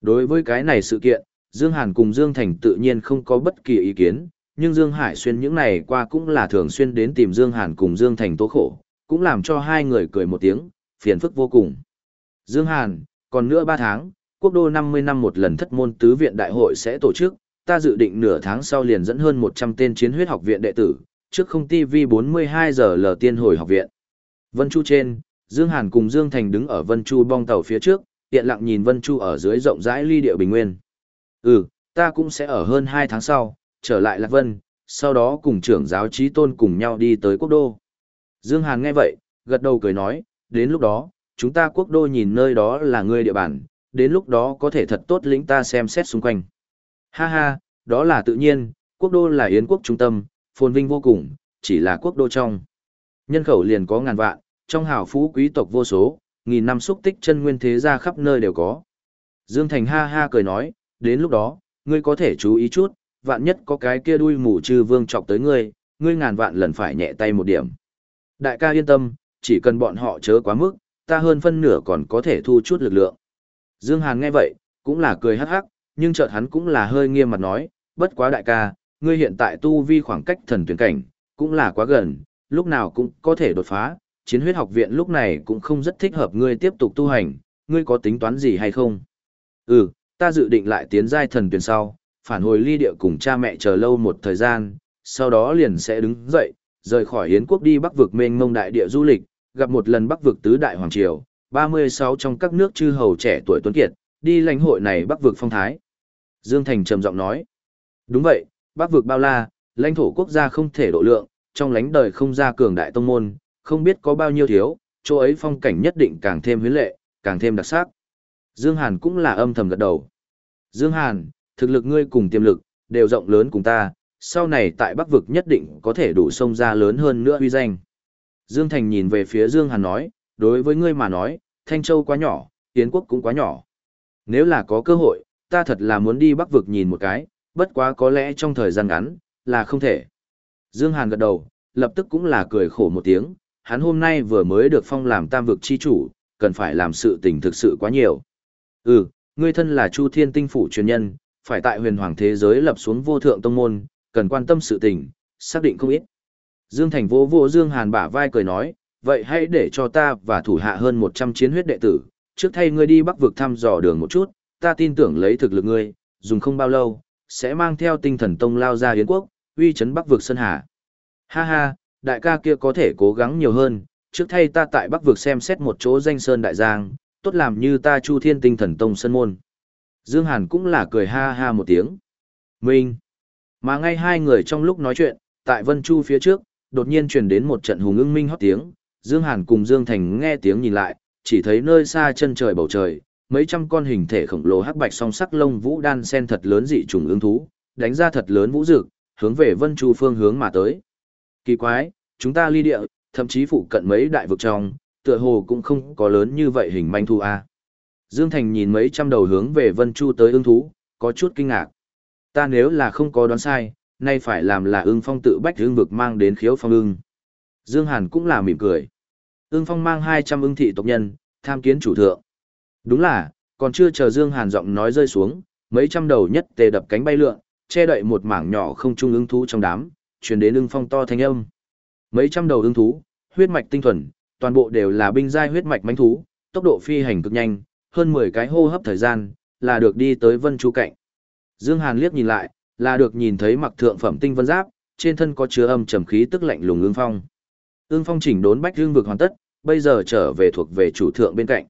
Đối với cái này sự kiện, Dương Hàn cùng Dương Thành tự nhiên không có bất kỳ ý kiến, nhưng Dương Hải Xuyên những ngày qua cũng là thường xuyên đến tìm Dương Hàn cùng Dương Thành tố khổ, cũng làm cho hai người cười một tiếng, phiền phức vô cùng. Dương Hàn, còn nữa ba tháng, quốc đô 50 năm một lần thất môn tứ viện đại hội sẽ tổ chức, ta dự định nửa tháng sau liền dẫn hơn 100 tên chiến huyết học viện đệ tử, trước không TV 42 giờ lờ tiên hồi học viện. Vân Chu trên, Dương Hàn cùng Dương Thành đứng ở Vân Chu bong tàu phía trước, tiện lặng nhìn Vân Chu ở dưới rộng rãi ly địa bình nguyên. Ừ, ta cũng sẽ ở hơn 2 tháng sau, trở lại Lạc Vân, sau đó cùng trưởng giáo trí tôn cùng nhau đi tới quốc đô. Dương Hàn nghe vậy, gật đầu cười nói, đến lúc đó, chúng ta quốc đô nhìn nơi đó là ngươi địa bàn, đến lúc đó có thể thật tốt lĩnh ta xem xét xung quanh. Ha ha, đó là tự nhiên, quốc đô là yến quốc trung tâm, phồn vinh vô cùng, chỉ là quốc đô trong. Nhân khẩu liền có ngàn vạn, trong hào phú quý tộc vô số, nghìn năm xúc tích chân nguyên thế gia khắp nơi đều có. Dương Thành ha ha cười nói, đến lúc đó, ngươi có thể chú ý chút, vạn nhất có cái kia đuôi mù trừ vương chọc tới ngươi, ngươi ngàn vạn lần phải nhẹ tay một điểm. Đại ca yên tâm, chỉ cần bọn họ chớ quá mức, ta hơn phân nửa còn có thể thu chút lực lượng. Dương Hàn nghe vậy, cũng là cười hắc hắc, nhưng chợt hắn cũng là hơi nghiêm mặt nói, bất quá đại ca, ngươi hiện tại tu vi khoảng cách thần tuyển cảnh, cũng là quá gần, lúc nào cũng có thể đột phá, chiến huyết học viện lúc này cũng không rất thích hợp ngươi tiếp tục tu hành, ngươi có tính toán gì hay không? Ừ, ta dự định lại tiến giai thần tuyển sau, phản hồi ly địa cùng cha mẹ chờ lâu một thời gian, sau đó liền sẽ đứng dậy, rời khỏi Yến quốc đi bắc vực mênh mông đại địa du lịch, gặp một lần bắc vực tứ đại hoàng triều, 36 trong các nước chư hầu trẻ tuổi tuấn kiệt, đi lãnh hội này bắc vực phong thái. Dương Thành trầm giọng nói, đúng vậy, bắc vực bao la, lãnh thổ quốc gia không thể độ lượng, trong lãnh đời không ra cường đại tông môn, không biết có bao nhiêu thiếu, chỗ ấy phong cảnh nhất định càng thêm huyến lệ, càng thêm đặc sắc. Dương Hàn cũng là âm thầm gật đầu. Dương Hàn, thực lực ngươi cùng tiềm lực, đều rộng lớn cùng ta, sau này tại Bắc Vực nhất định có thể đủ sông ra lớn hơn nữa uy danh. Dương Thành nhìn về phía Dương Hàn nói, đối với ngươi mà nói, Thanh Châu quá nhỏ, Yến Quốc cũng quá nhỏ. Nếu là có cơ hội, ta thật là muốn đi Bắc Vực nhìn một cái, bất quá có lẽ trong thời gian ngắn, là không thể. Dương Hàn gật đầu, lập tức cũng là cười khổ một tiếng, hắn hôm nay vừa mới được phong làm tam vực chi chủ, cần phải làm sự tình thực sự quá nhiều. Ừ, ngươi thân là Chu Thiên Tinh Phủ truyền nhân, phải tại huyền hoàng thế giới lập xuống vô thượng tông môn, cần quan tâm sự tình, xác định không ít. Dương Thành vô vô Dương Hàn bả vai cười nói, vậy hãy để cho ta và thủ hạ hơn 100 chiến huyết đệ tử, trước thay ngươi đi bắc vực thăm dò đường một chút, ta tin tưởng lấy thực lực ngươi, dùng không bao lâu, sẽ mang theo tinh thần tông lao ra hiến quốc, uy chấn bắc vực sơn hà. Ha ha, đại ca kia có thể cố gắng nhiều hơn, trước thay ta tại bắc vực xem xét một chỗ danh sơn đại giang, tốt làm như ta chu thiên tinh thần tông sân môn. Dương Hàn cũng là cười ha ha một tiếng. Minh. Mà ngay hai người trong lúc nói chuyện, tại Vân Chu phía trước, đột nhiên truyền đến một trận hùng ưng minh hót tiếng. Dương Hàn cùng Dương Thành nghe tiếng nhìn lại, chỉ thấy nơi xa chân trời bầu trời, mấy trăm con hình thể khổng lồ hắc bạch song sắc lông vũ đan sen thật lớn dị trùng ưng thú, đánh ra thật lớn vũ dực, hướng về Vân Chu phương hướng mà tới. Kỳ quái, chúng ta ly địa, thậm chí phụ cận mấy đại vực trong, tựa hồ cũng không có lớn như vậy hình manh thu a. Dương Thành nhìn mấy trăm đầu hướng về Vân Chu tới ưng thú, có chút kinh ngạc. Ta nếu là không có đoán sai, nay phải làm là ưng phong tự bách ưng vực mang đến khiếu phong ưng. Dương Hàn cũng là mỉm cười. Ưng phong mang 200 ưng thị tộc nhân, tham kiến chủ thượng. Đúng là, còn chưa chờ Dương Hàn giọng nói rơi xuống, mấy trăm đầu nhất tề đập cánh bay lượn, che đậy một mảng nhỏ không trung ưng thú trong đám, truyền đến ưng phong to thanh âm. Mấy trăm đầu ưng thú, huyết mạch tinh thuần, toàn bộ đều là binh giai huyết mạch mãnh thú, tốc độ phi hành cực nhanh, hơn 10 cái hô hấp thời gian, là được đi tới Vân Chu cạnh. Dương Hàn liếc nhìn lại, là được nhìn thấy mặc thượng phẩm tinh vân giáp, trên thân có chứa âm trầm khí tức lạnh lùng ương phong. Ương phong chỉnh đốn bách dương vực hoàn tất, bây giờ trở về thuộc về chủ thượng bên cạnh.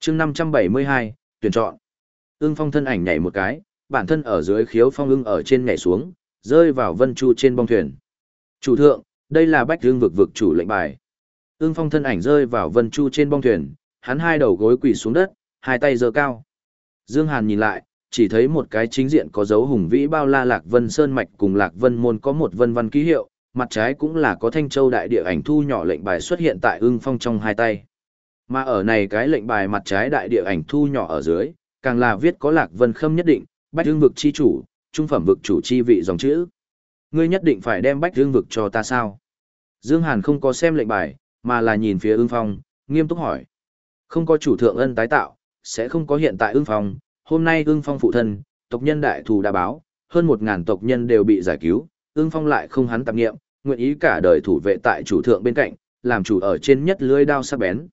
Chương 572, tuyển chọn. Ương phong thân ảnh nhảy một cái, bản thân ở dưới khiếu phong ưng ở trên nhảy xuống, rơi vào vân chu trên bong thuyền. Chủ thượng, đây là bách hương vực vực chủ lệnh bài. Ương phong thân ảnh rơi vào vân chu trên bong thuyền, hắn hai đầu gối quỳ xuống đất, hai tay giơ cao. Dương Hàn nhìn lại, chỉ thấy một cái chính diện có dấu hùng vĩ bao la lạc vân sơn mạch cùng lạc vân môn có một vân văn ký hiệu, mặt trái cũng là có thanh châu đại địa ảnh thu nhỏ lệnh bài xuất hiện tại ưng phong trong hai tay. Mà ở này cái lệnh bài mặt trái đại địa ảnh thu nhỏ ở dưới, càng là viết có lạc vân khâm nhất định, bách hương vực chi chủ, trung phẩm vực chủ chi vị dòng chữ. Ngươi nhất định phải đem bách hương vực cho ta sao? Dương Hàn không có xem lệnh bài, mà là nhìn phía ưng phong, nghiêm túc hỏi. Không có chủ thượng ân tái tạo, sẽ không có hiện tại ưng phong, hôm nay ưng phong phụ thân, tộc nhân đại thù đã báo, hơn một ngàn tộc nhân đều bị giải cứu, ưng phong lại không hắn tạp nghiệm, nguyện ý cả đời thủ vệ tại chủ thượng bên cạnh, làm chủ ở trên nhất lưới đao sắc bén.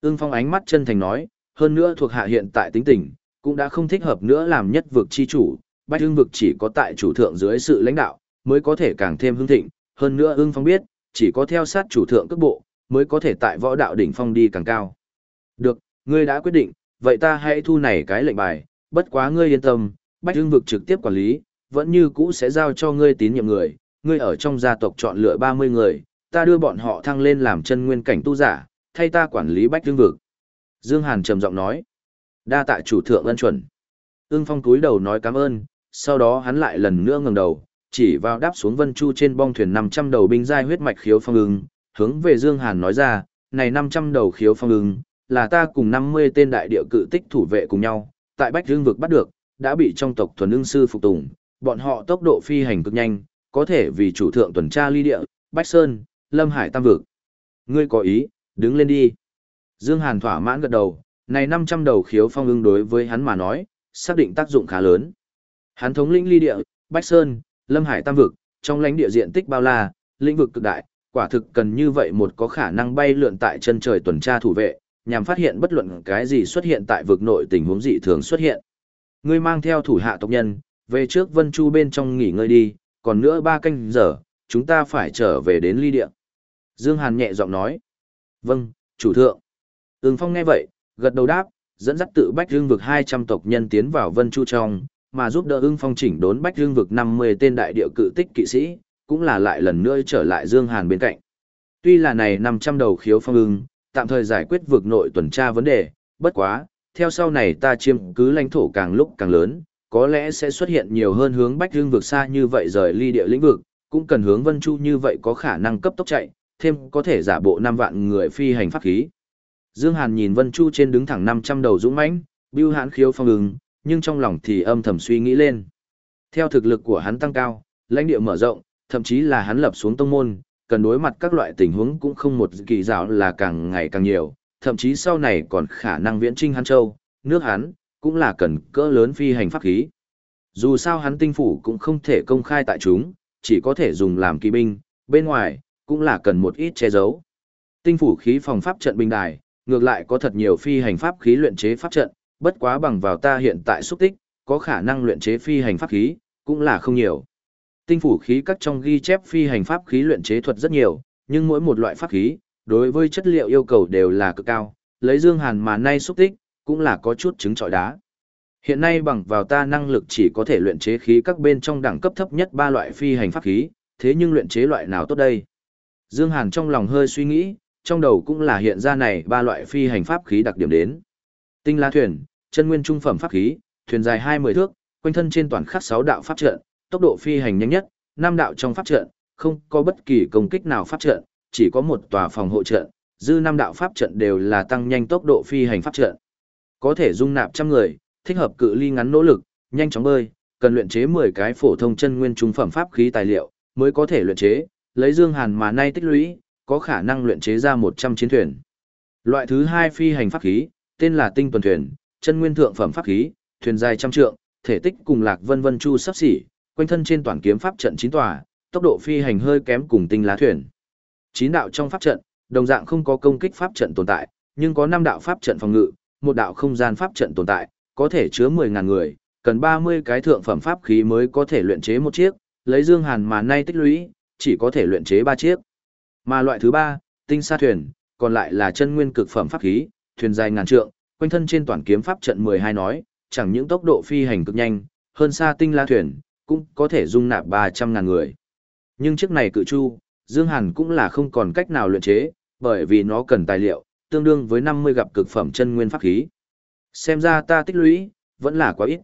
Ưng phong ánh mắt chân thành nói, hơn nữa thuộc hạ hiện tại tính tình, cũng đã không thích hợp nữa làm nhất vực chi chủ, bách hưng vực chỉ có tại chủ thượng dưới sự lãnh đạo, mới có thể càng thêm hưng thịnh, hơn nữa ưng phong biết, chỉ có theo sát chủ thượng cấp bộ, mới có thể tại võ đạo đỉnh phong đi càng cao. Được, ngươi đã quyết định, vậy ta hãy thu này cái lệnh bài, bất quá ngươi yên tâm, bách hương vực trực tiếp quản lý, vẫn như cũ sẽ giao cho ngươi tín nhiệm người, ngươi ở trong gia tộc chọn lựa 30 người, ta đưa bọn họ thăng lên làm chân nguyên cảnh tu giả, thay ta quản lý bách hương vực. Dương Hàn trầm giọng nói, đa tạ chủ thượng ân chuẩn. Ưng phong cúi đầu nói cảm ơn, sau đó hắn lại lần nữa ngẩng đầu, chỉ vào đáp xuống vân chu trên bong thuyền 500 đầu binh giai huyết mạch khiếu phong ưng, hướng về Dương Hàn nói ra, này 500 đầu khiếu phong ưng, là ta cùng 50 tên đại địa cự tích thủ vệ cùng nhau, tại Bách Dương vực bắt được, đã bị trong tộc thuần ưng sư phục tùng, bọn họ tốc độ phi hành cực nhanh, có thể vì chủ thượng tuần tra ly địa, Bách Sơn, Lâm Hải tam vực. Ngươi có ý, đứng lên đi. Dương Hàn thỏa mãn gật đầu, này 500 đầu khiếu phong ưng đối với hắn mà nói, xác định tác dụng khá lớn. Hắn thống lĩnh ly địa, Bách Sơn, Lâm Hải tam vực, trong lãnh địa diện tích bao la, lĩnh vực cực đại, quả thực cần như vậy một có khả năng bay lượn tại chân trời tuần tra thủ vệ, nhằm phát hiện bất luận cái gì xuất hiện tại vực nội tình huống dị thường xuất hiện. Ngươi mang theo thủ hạ tộc nhân, về trước Vân Chu bên trong nghỉ ngơi đi, còn nữa ba canh giờ, chúng ta phải trở về đến ly địa. Dương Hàn nhẹ giọng nói. Vâng, chủ thượng. Ưng Phong nghe vậy, gật đầu đáp, dẫn dắt tự Bách Dương vực 200 tộc nhân tiến vào Vân Chu trong, mà giúp đỡ ưng phong chỉnh đốn Bách Dương vực 50 tên đại địa cự tích kỵ sĩ, cũng là lại lần nữa trở lại Dương Hàn bên cạnh. Tuy là này 500 đầu khiếu phong ưng, tạm thời giải quyết vực nội tuần tra vấn đề, bất quá, theo sau này ta chiếm cứ lãnh thổ càng lúc càng lớn, có lẽ sẽ xuất hiện nhiều hơn hướng Bách Dương vực xa như vậy rời ly địa lĩnh vực, cũng cần hướng Vân Chu như vậy có khả năng cấp tốc chạy, thêm có thể giả bộ 5 vạn người phi hành pháp khí. Dương Hàn nhìn Vân Chu trên đứng thẳng 500 đầu dũng mãnh, bưu hãn khiếu phong ưng, nhưng trong lòng thì âm thầm suy nghĩ lên. Theo thực lực của hắn tăng cao, lãnh địa mở rộng, thậm chí là hắn lập xuống tông môn, cần đối mặt các loại tình huống cũng không một kỳ dạo là càng ngày càng nhiều, thậm chí sau này còn khả năng viễn trinh hắn châu, nước hắn, cũng là cần cỡ lớn phi hành pháp khí. Dù sao hắn tinh phủ cũng không thể công khai tại chúng, chỉ có thể dùng làm kỳ binh, bên ngoài, cũng là cần một ít che giấu. Tinh phủ khí phòng pháp trận bình đài, ngược lại có thật nhiều phi hành pháp khí luyện chế pháp trận, bất quá bằng vào ta hiện tại xúc tích, có khả năng luyện chế phi hành pháp khí, cũng là không nhiều. Tinh phủ khí các trong ghi chép phi hành pháp khí luyện chế thuật rất nhiều, nhưng mỗi một loại pháp khí, đối với chất liệu yêu cầu đều là cực cao, lấy dương hàn mà nay xúc tích, cũng là có chút chứng trọi đá. Hiện nay bằng vào ta năng lực chỉ có thể luyện chế khí các bên trong đẳng cấp thấp nhất ba loại phi hành pháp khí, thế nhưng luyện chế loại nào tốt đây? Dương Hàn trong lòng hơi suy nghĩ, trong đầu cũng là hiện ra này ba loại phi hành pháp khí đặc điểm đến. Tinh La thuyền, chân nguyên trung phẩm pháp khí, thuyền dài 20 thước, quanh thân trên toàn khắc 6 đạo pháp trận, tốc độ phi hành nhanh nhất, năm đạo trong pháp trận, không có bất kỳ công kích nào pháp trận, chỉ có một tòa phòng hộ trận, dư năm đạo pháp trận đều là tăng nhanh tốc độ phi hành pháp trận. Có thể dung nạp trăm người, thích hợp cự ly ngắn nỗ lực, nhanh chóng bơi, cần luyện chế 10 cái phổ thông chân nguyên trung phẩm pháp khí tài liệu, mới có thể luyện chế, lấy dương hàn mà nay tích lũy, có khả năng luyện chế ra 100 chiến thuyền. Loại thứ hai phi hành pháp khí, tên là tinh tuần thuyền, chân nguyên thượng phẩm pháp khí, thuyền dài trăm trượng, thể tích cùng lạc vân vân chu sắp xỉ, quanh thân trên toàn kiếm pháp trận chín tòa, tốc độ phi hành hơi kém cùng tinh lá thuyền. Chín đạo trong pháp trận, đồng dạng không có công kích pháp trận tồn tại, nhưng có năm đạo pháp trận phòng ngự, một đạo không gian pháp trận tồn tại, có thể chứa 10000 người, cần 30 cái thượng phẩm pháp khí mới có thể luyện chế một chiếc, lấy dương hàn mà nay tích lũy, chỉ có thể luyện chế ba chiếc. Mà loại thứ ba, tinh sa thuyền, còn lại là chân nguyên cực phẩm pháp khí, thuyền dài ngàn trượng, quanh thân trên toàn kiếm pháp trận 12 nói, chẳng những tốc độ phi hành cực nhanh, hơn xa tinh la thuyền, cũng có thể dung nạp 300 ngàn người. Nhưng chiếc này cự chu, Dương Hàn cũng là không còn cách nào luyện chế, bởi vì nó cần tài liệu, tương đương với 50 gặp cực phẩm chân nguyên pháp khí. Xem ra ta tích lũy, vẫn là quá ít.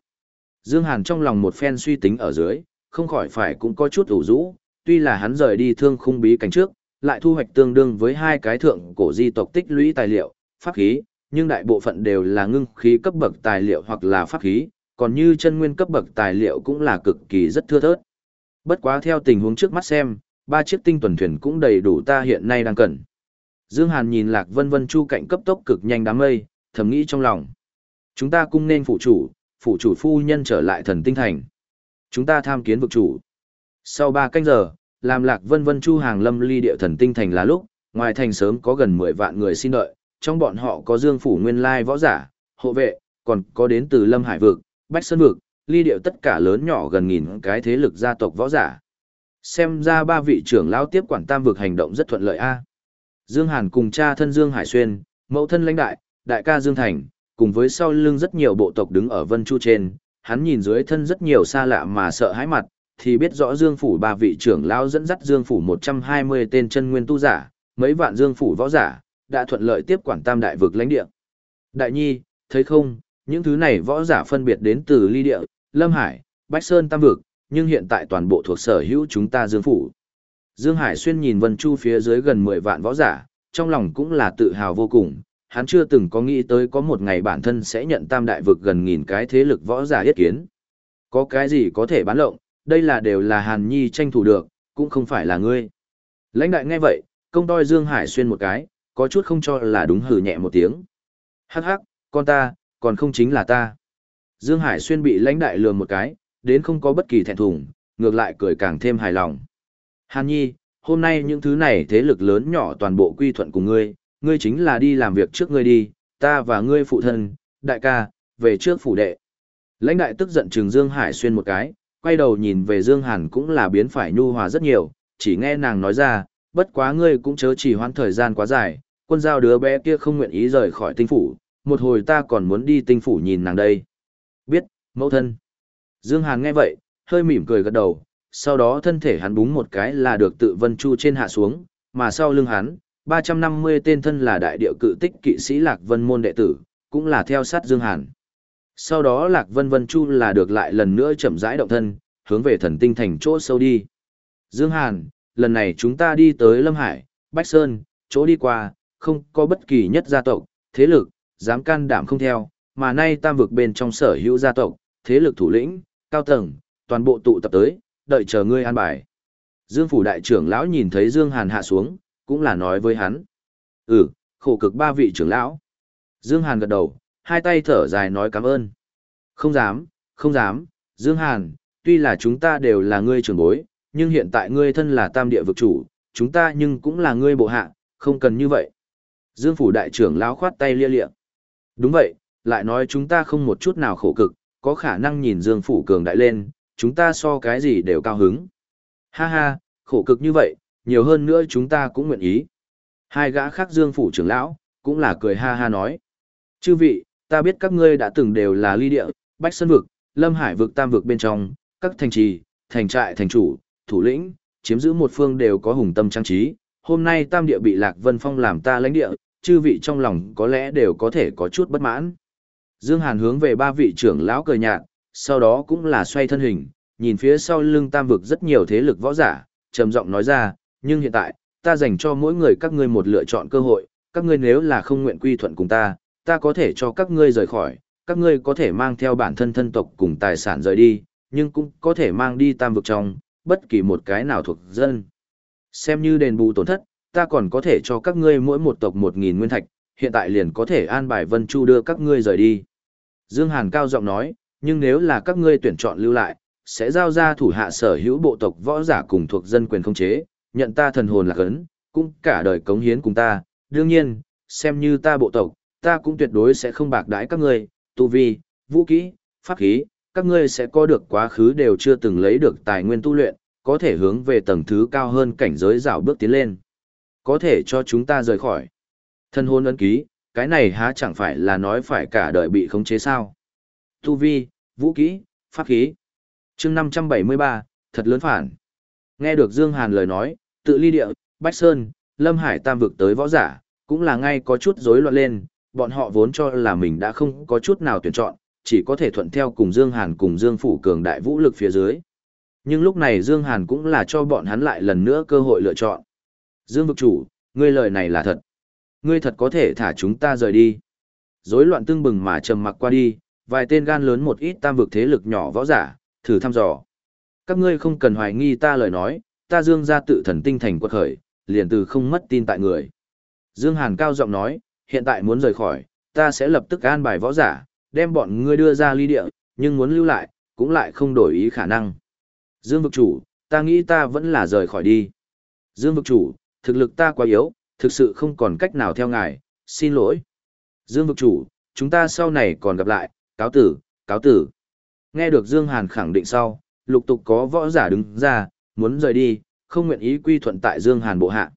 Dương Hàn trong lòng một phen suy tính ở dưới, không khỏi phải cũng có chút ủ rũ, tuy là hắn rời đi thương khung bí cảnh trước, lại thu hoạch tương đương với hai cái thượng cổ di tộc tích lũy tài liệu, pháp khí, nhưng đại bộ phận đều là ngưng khí cấp bậc tài liệu hoặc là pháp khí, còn như chân nguyên cấp bậc tài liệu cũng là cực kỳ rất thưa thớt. Bất quá theo tình huống trước mắt xem, ba chiếc tinh tuần thuyền cũng đầy đủ ta hiện nay đang cần. Dương Hàn nhìn Lạc Vân Vân Chu cạnh cấp tốc cực nhanh đám mây, thầm nghĩ trong lòng. Chúng ta cung nên phụ chủ, phụ chủ phu nhân trở lại thần tinh thành. Chúng ta tham kiến vực chủ. Sau ba canh giờ, làm Lạc Vân Vân Chu hàng lâm ly địa thần tinh thành là lúc, ngoài thành sớm có gần 10 vạn người xin đợi, trong bọn họ có Dương phủ nguyên lai võ giả, hộ vệ, còn có đến từ Lâm Hải vực, Bách Sơn vực, ly điệu tất cả lớn nhỏ gần nghìn cái thế lực gia tộc võ giả. Xem ra ba vị trưởng lão tiếp quản tam vực hành động rất thuận lợi a. Dương Hàn cùng cha thân Dương Hải Xuyên, mẫu thân lãnh đại, đại ca Dương Thành, cùng với sau lưng rất nhiều bộ tộc đứng ở Vân Chu trên, hắn nhìn dưới thân rất nhiều xa lạ mà sợ hãi mặt, thì biết rõ Dương phủ ba vị trưởng lão dẫn dắt Dương phủ 120 tên chân nguyên tu giả, mấy vạn Dương phủ võ giả, đã thuận lợi tiếp quản tam đại vực lãnh địa. Đại nhi, thấy không, những thứ này võ giả phân biệt đến từ ly địa, Lâm Hải, Bách Sơn tam vực, nhưng hiện tại toàn bộ thuộc sở hữu chúng ta Dương phủ. Dương Hải xuyên nhìn Vân Chu phía dưới gần 10 vạn võ giả, trong lòng cũng là tự hào vô cùng, hắn chưa từng có nghĩ tới có một ngày bản thân sẽ nhận tam đại vực gần nghìn cái thế lực võ giả yết kiến. Có cái gì có thể bán lộng, đây là đều là Hàn Nhi tranh thủ được, cũng không phải là ngươi. Lãnh đại nghe vậy, công đôi Dương Hải xuyên một cái, có chút không cho là đúng hừ nhẹ một tiếng. Hắc hắc, con ta, còn không chính là ta. Dương Hải xuyên bị lãnh đại lừa một cái, đến không có bất kỳ thẹn thùng, ngược lại cười càng thêm hài lòng. Hàn Nhi, hôm nay những thứ này thế lực lớn nhỏ toàn bộ quy thuận cùng ngươi, ngươi chính là đi làm việc trước ngươi đi, ta và ngươi phụ thân, đại ca, về trước phủ đệ. Lãnh đại tức giận trừng Dương Hải xuyên một cái, quay đầu nhìn về Dương Hàn cũng là biến phải nhu hòa rất nhiều, chỉ nghe nàng nói ra, bất quá ngươi cũng chớ chỉ hoãn thời gian quá dài, quân giao đứa bé kia không nguyện ý rời khỏi tinh phủ, một hồi ta còn muốn đi tinh phủ nhìn nàng đây. Biết, mẫu thân. Dương Hàn nghe vậy, hơi mỉm cười gật đầu, sau đó thân thể hắn búng một cái là được tự vân chu trên hạ xuống, mà sau lưng hắn, 350 tên thân là đại địa cự tích kỵ sĩ Lạc Vân môn đệ tử, cũng là theo sát Dương Hàn. Sau đó Lạc Vân Vân Chu là được lại lần nữa chậm rãi động thân, hướng về thần tinh thành chỗ sâu đi. Dương Hàn, lần này chúng ta đi tới Lâm Hải, Bách Sơn, chỗ đi qua, không có bất kỳ nhất gia tộc, thế lực, dám can đảm không theo, mà nay tam vực bên trong sở hữu gia tộc, thế lực thủ lĩnh, cao tầng, toàn bộ tụ tập tới, đợi chờ ngươi an bài. Dương phủ đại trưởng lão nhìn thấy Dương Hàn hạ xuống, cũng là nói với hắn. Ừ, khổ cực ba vị trưởng lão. Dương Hàn gật đầu, hai tay thở dài nói cảm ơn. Không dám, không dám, Dương Hàn, tuy là chúng ta đều là ngươi trưởng bối, nhưng hiện tại ngươi thân là tam địa vực chủ, chúng ta nhưng cũng là ngươi bộ hạ, không cần như vậy. Dương phủ đại trưởng lão khoát tay lia lịa. Đúng vậy, lại nói chúng ta không một chút nào khổ cực, có khả năng nhìn Dương phủ cường đại lên, chúng ta so cái gì đều cao hứng. Ha ha, khổ cực như vậy, nhiều hơn nữa chúng ta cũng nguyện ý. Hai gã khác Dương phủ trưởng lão, cũng là cười ha ha nói. Chư vị, ta biết các ngươi đã từng đều là ly địa, bách sân vực, lâm hải vực tam vực bên trong, các thành trì, thành trại thành chủ, thủ lĩnh, chiếm giữ một phương đều có hùng tâm trang trí. Hôm nay tam địa bị Lạc Vân Phong làm ta lãnh địa, chư vị trong lòng có lẽ đều có thể có chút bất mãn. Dương Hàn hướng về ba vị trưởng lão cười nhạt, sau đó cũng là xoay thân hình, nhìn phía sau lưng tam vực rất nhiều thế lực võ giả, trầm giọng nói ra, nhưng hiện tại, ta dành cho mỗi người các ngươi một lựa chọn cơ hội, các ngươi nếu là không nguyện quy thuận cùng ta, ta có thể cho các ngươi rời khỏi, các ngươi có thể mang theo bản thân thân tộc cùng tài sản rời đi, nhưng cũng có thể mang đi tam vực trong, bất kỳ một cái nào thuộc dân. Xem như đền bù tổn thất, ta còn có thể cho các ngươi mỗi một tộc một nghìn nguyên thạch, hiện tại liền có thể an bài Vân Chu đưa các ngươi rời đi. Dương Hàn cao giọng nói, nhưng nếu là các ngươi tuyển chọn lưu lại, sẽ giao ra thủ hạ sở hữu bộ tộc võ giả cùng thuộc dân quyền không chế, nhận ta thần hồn là cấn, cũng cả đời cống hiến cùng ta, đương nhiên, xem như ta bộ tộc, ta cũng tuyệt đối sẽ không bạc đãi các ngươi, tu vi, vũ khí, pháp khí, các ngươi sẽ có được quá khứ đều chưa từng lấy được tài nguyên tu luyện, có thể hướng về tầng thứ cao hơn cảnh giới rào bước tiến lên. Có thể cho chúng ta rời khỏi. Thân hôn ấn ký, cái này há chẳng phải là nói phải cả đời bị khống chế sao. Tu vi, vũ kỹ, pháp khí. chương 573, thật lớn phản. Nghe được Dương Hàn lời nói, tự ly địa, Bách Sơn, Lâm Hải tam vực tới võ giả, cũng là ngay có chút rối loạn lên, bọn họ vốn cho là mình đã không có chút nào tuyển chọn, chỉ có thể thuận theo cùng Dương Hàn cùng Dương Phủ cường đại vũ lực phía dưới. Nhưng lúc này Dương Hàn cũng là cho bọn hắn lại lần nữa cơ hội lựa chọn. Dương vực chủ, ngươi lời này là thật. Ngươi thật có thể thả chúng ta rời đi. Rối loạn tương bừng mà trầm mặc qua đi, vài tên gan lớn một ít tam vực thế lực nhỏ võ giả, thử thăm dò. Các ngươi không cần hoài nghi ta lời nói, ta Dương gia tự thần tinh thành quật khởi, liền từ không mất tin tại người. Dương Hàn cao giọng nói, hiện tại muốn rời khỏi, ta sẽ lập tức an bài võ giả, đem bọn ngươi đưa ra ly địa, nhưng muốn lưu lại, cũng lại không đổi ý khả năng. Dương vực chủ, ta nghĩ ta vẫn là rời khỏi đi. Dương vực chủ, thực lực ta quá yếu, thực sự không còn cách nào theo ngài, xin lỗi. Dương vực chủ, chúng ta sau này còn gặp lại, cáo tử, cáo tử. Nghe được Dương Hàn khẳng định sau, lục tục có võ giả đứng ra, muốn rời đi, không nguyện ý quy thuận tại Dương Hàn bộ hạ.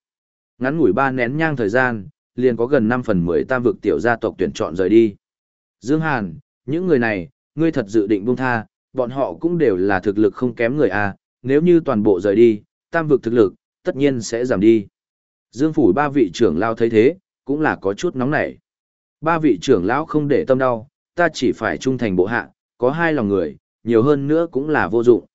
Ngắn ngủi ba nén nhang thời gian, liền có gần 5 phần 10 tam vực tiểu gia tộc tuyển chọn rời đi. Dương Hàn, những người này, ngươi thật dự định buông tha, bọn họ cũng đều là thực lực không kém người a, nếu như toàn bộ rời đi, tam vực thực lực, tất nhiên sẽ giảm đi. Dương phủ ba vị trưởng lão thấy thế, cũng là có chút nóng nảy. Ba vị trưởng lão không để tâm đau, ta chỉ phải trung thành bộ hạ, có hai lòng người, nhiều hơn nữa cũng là vô dụng.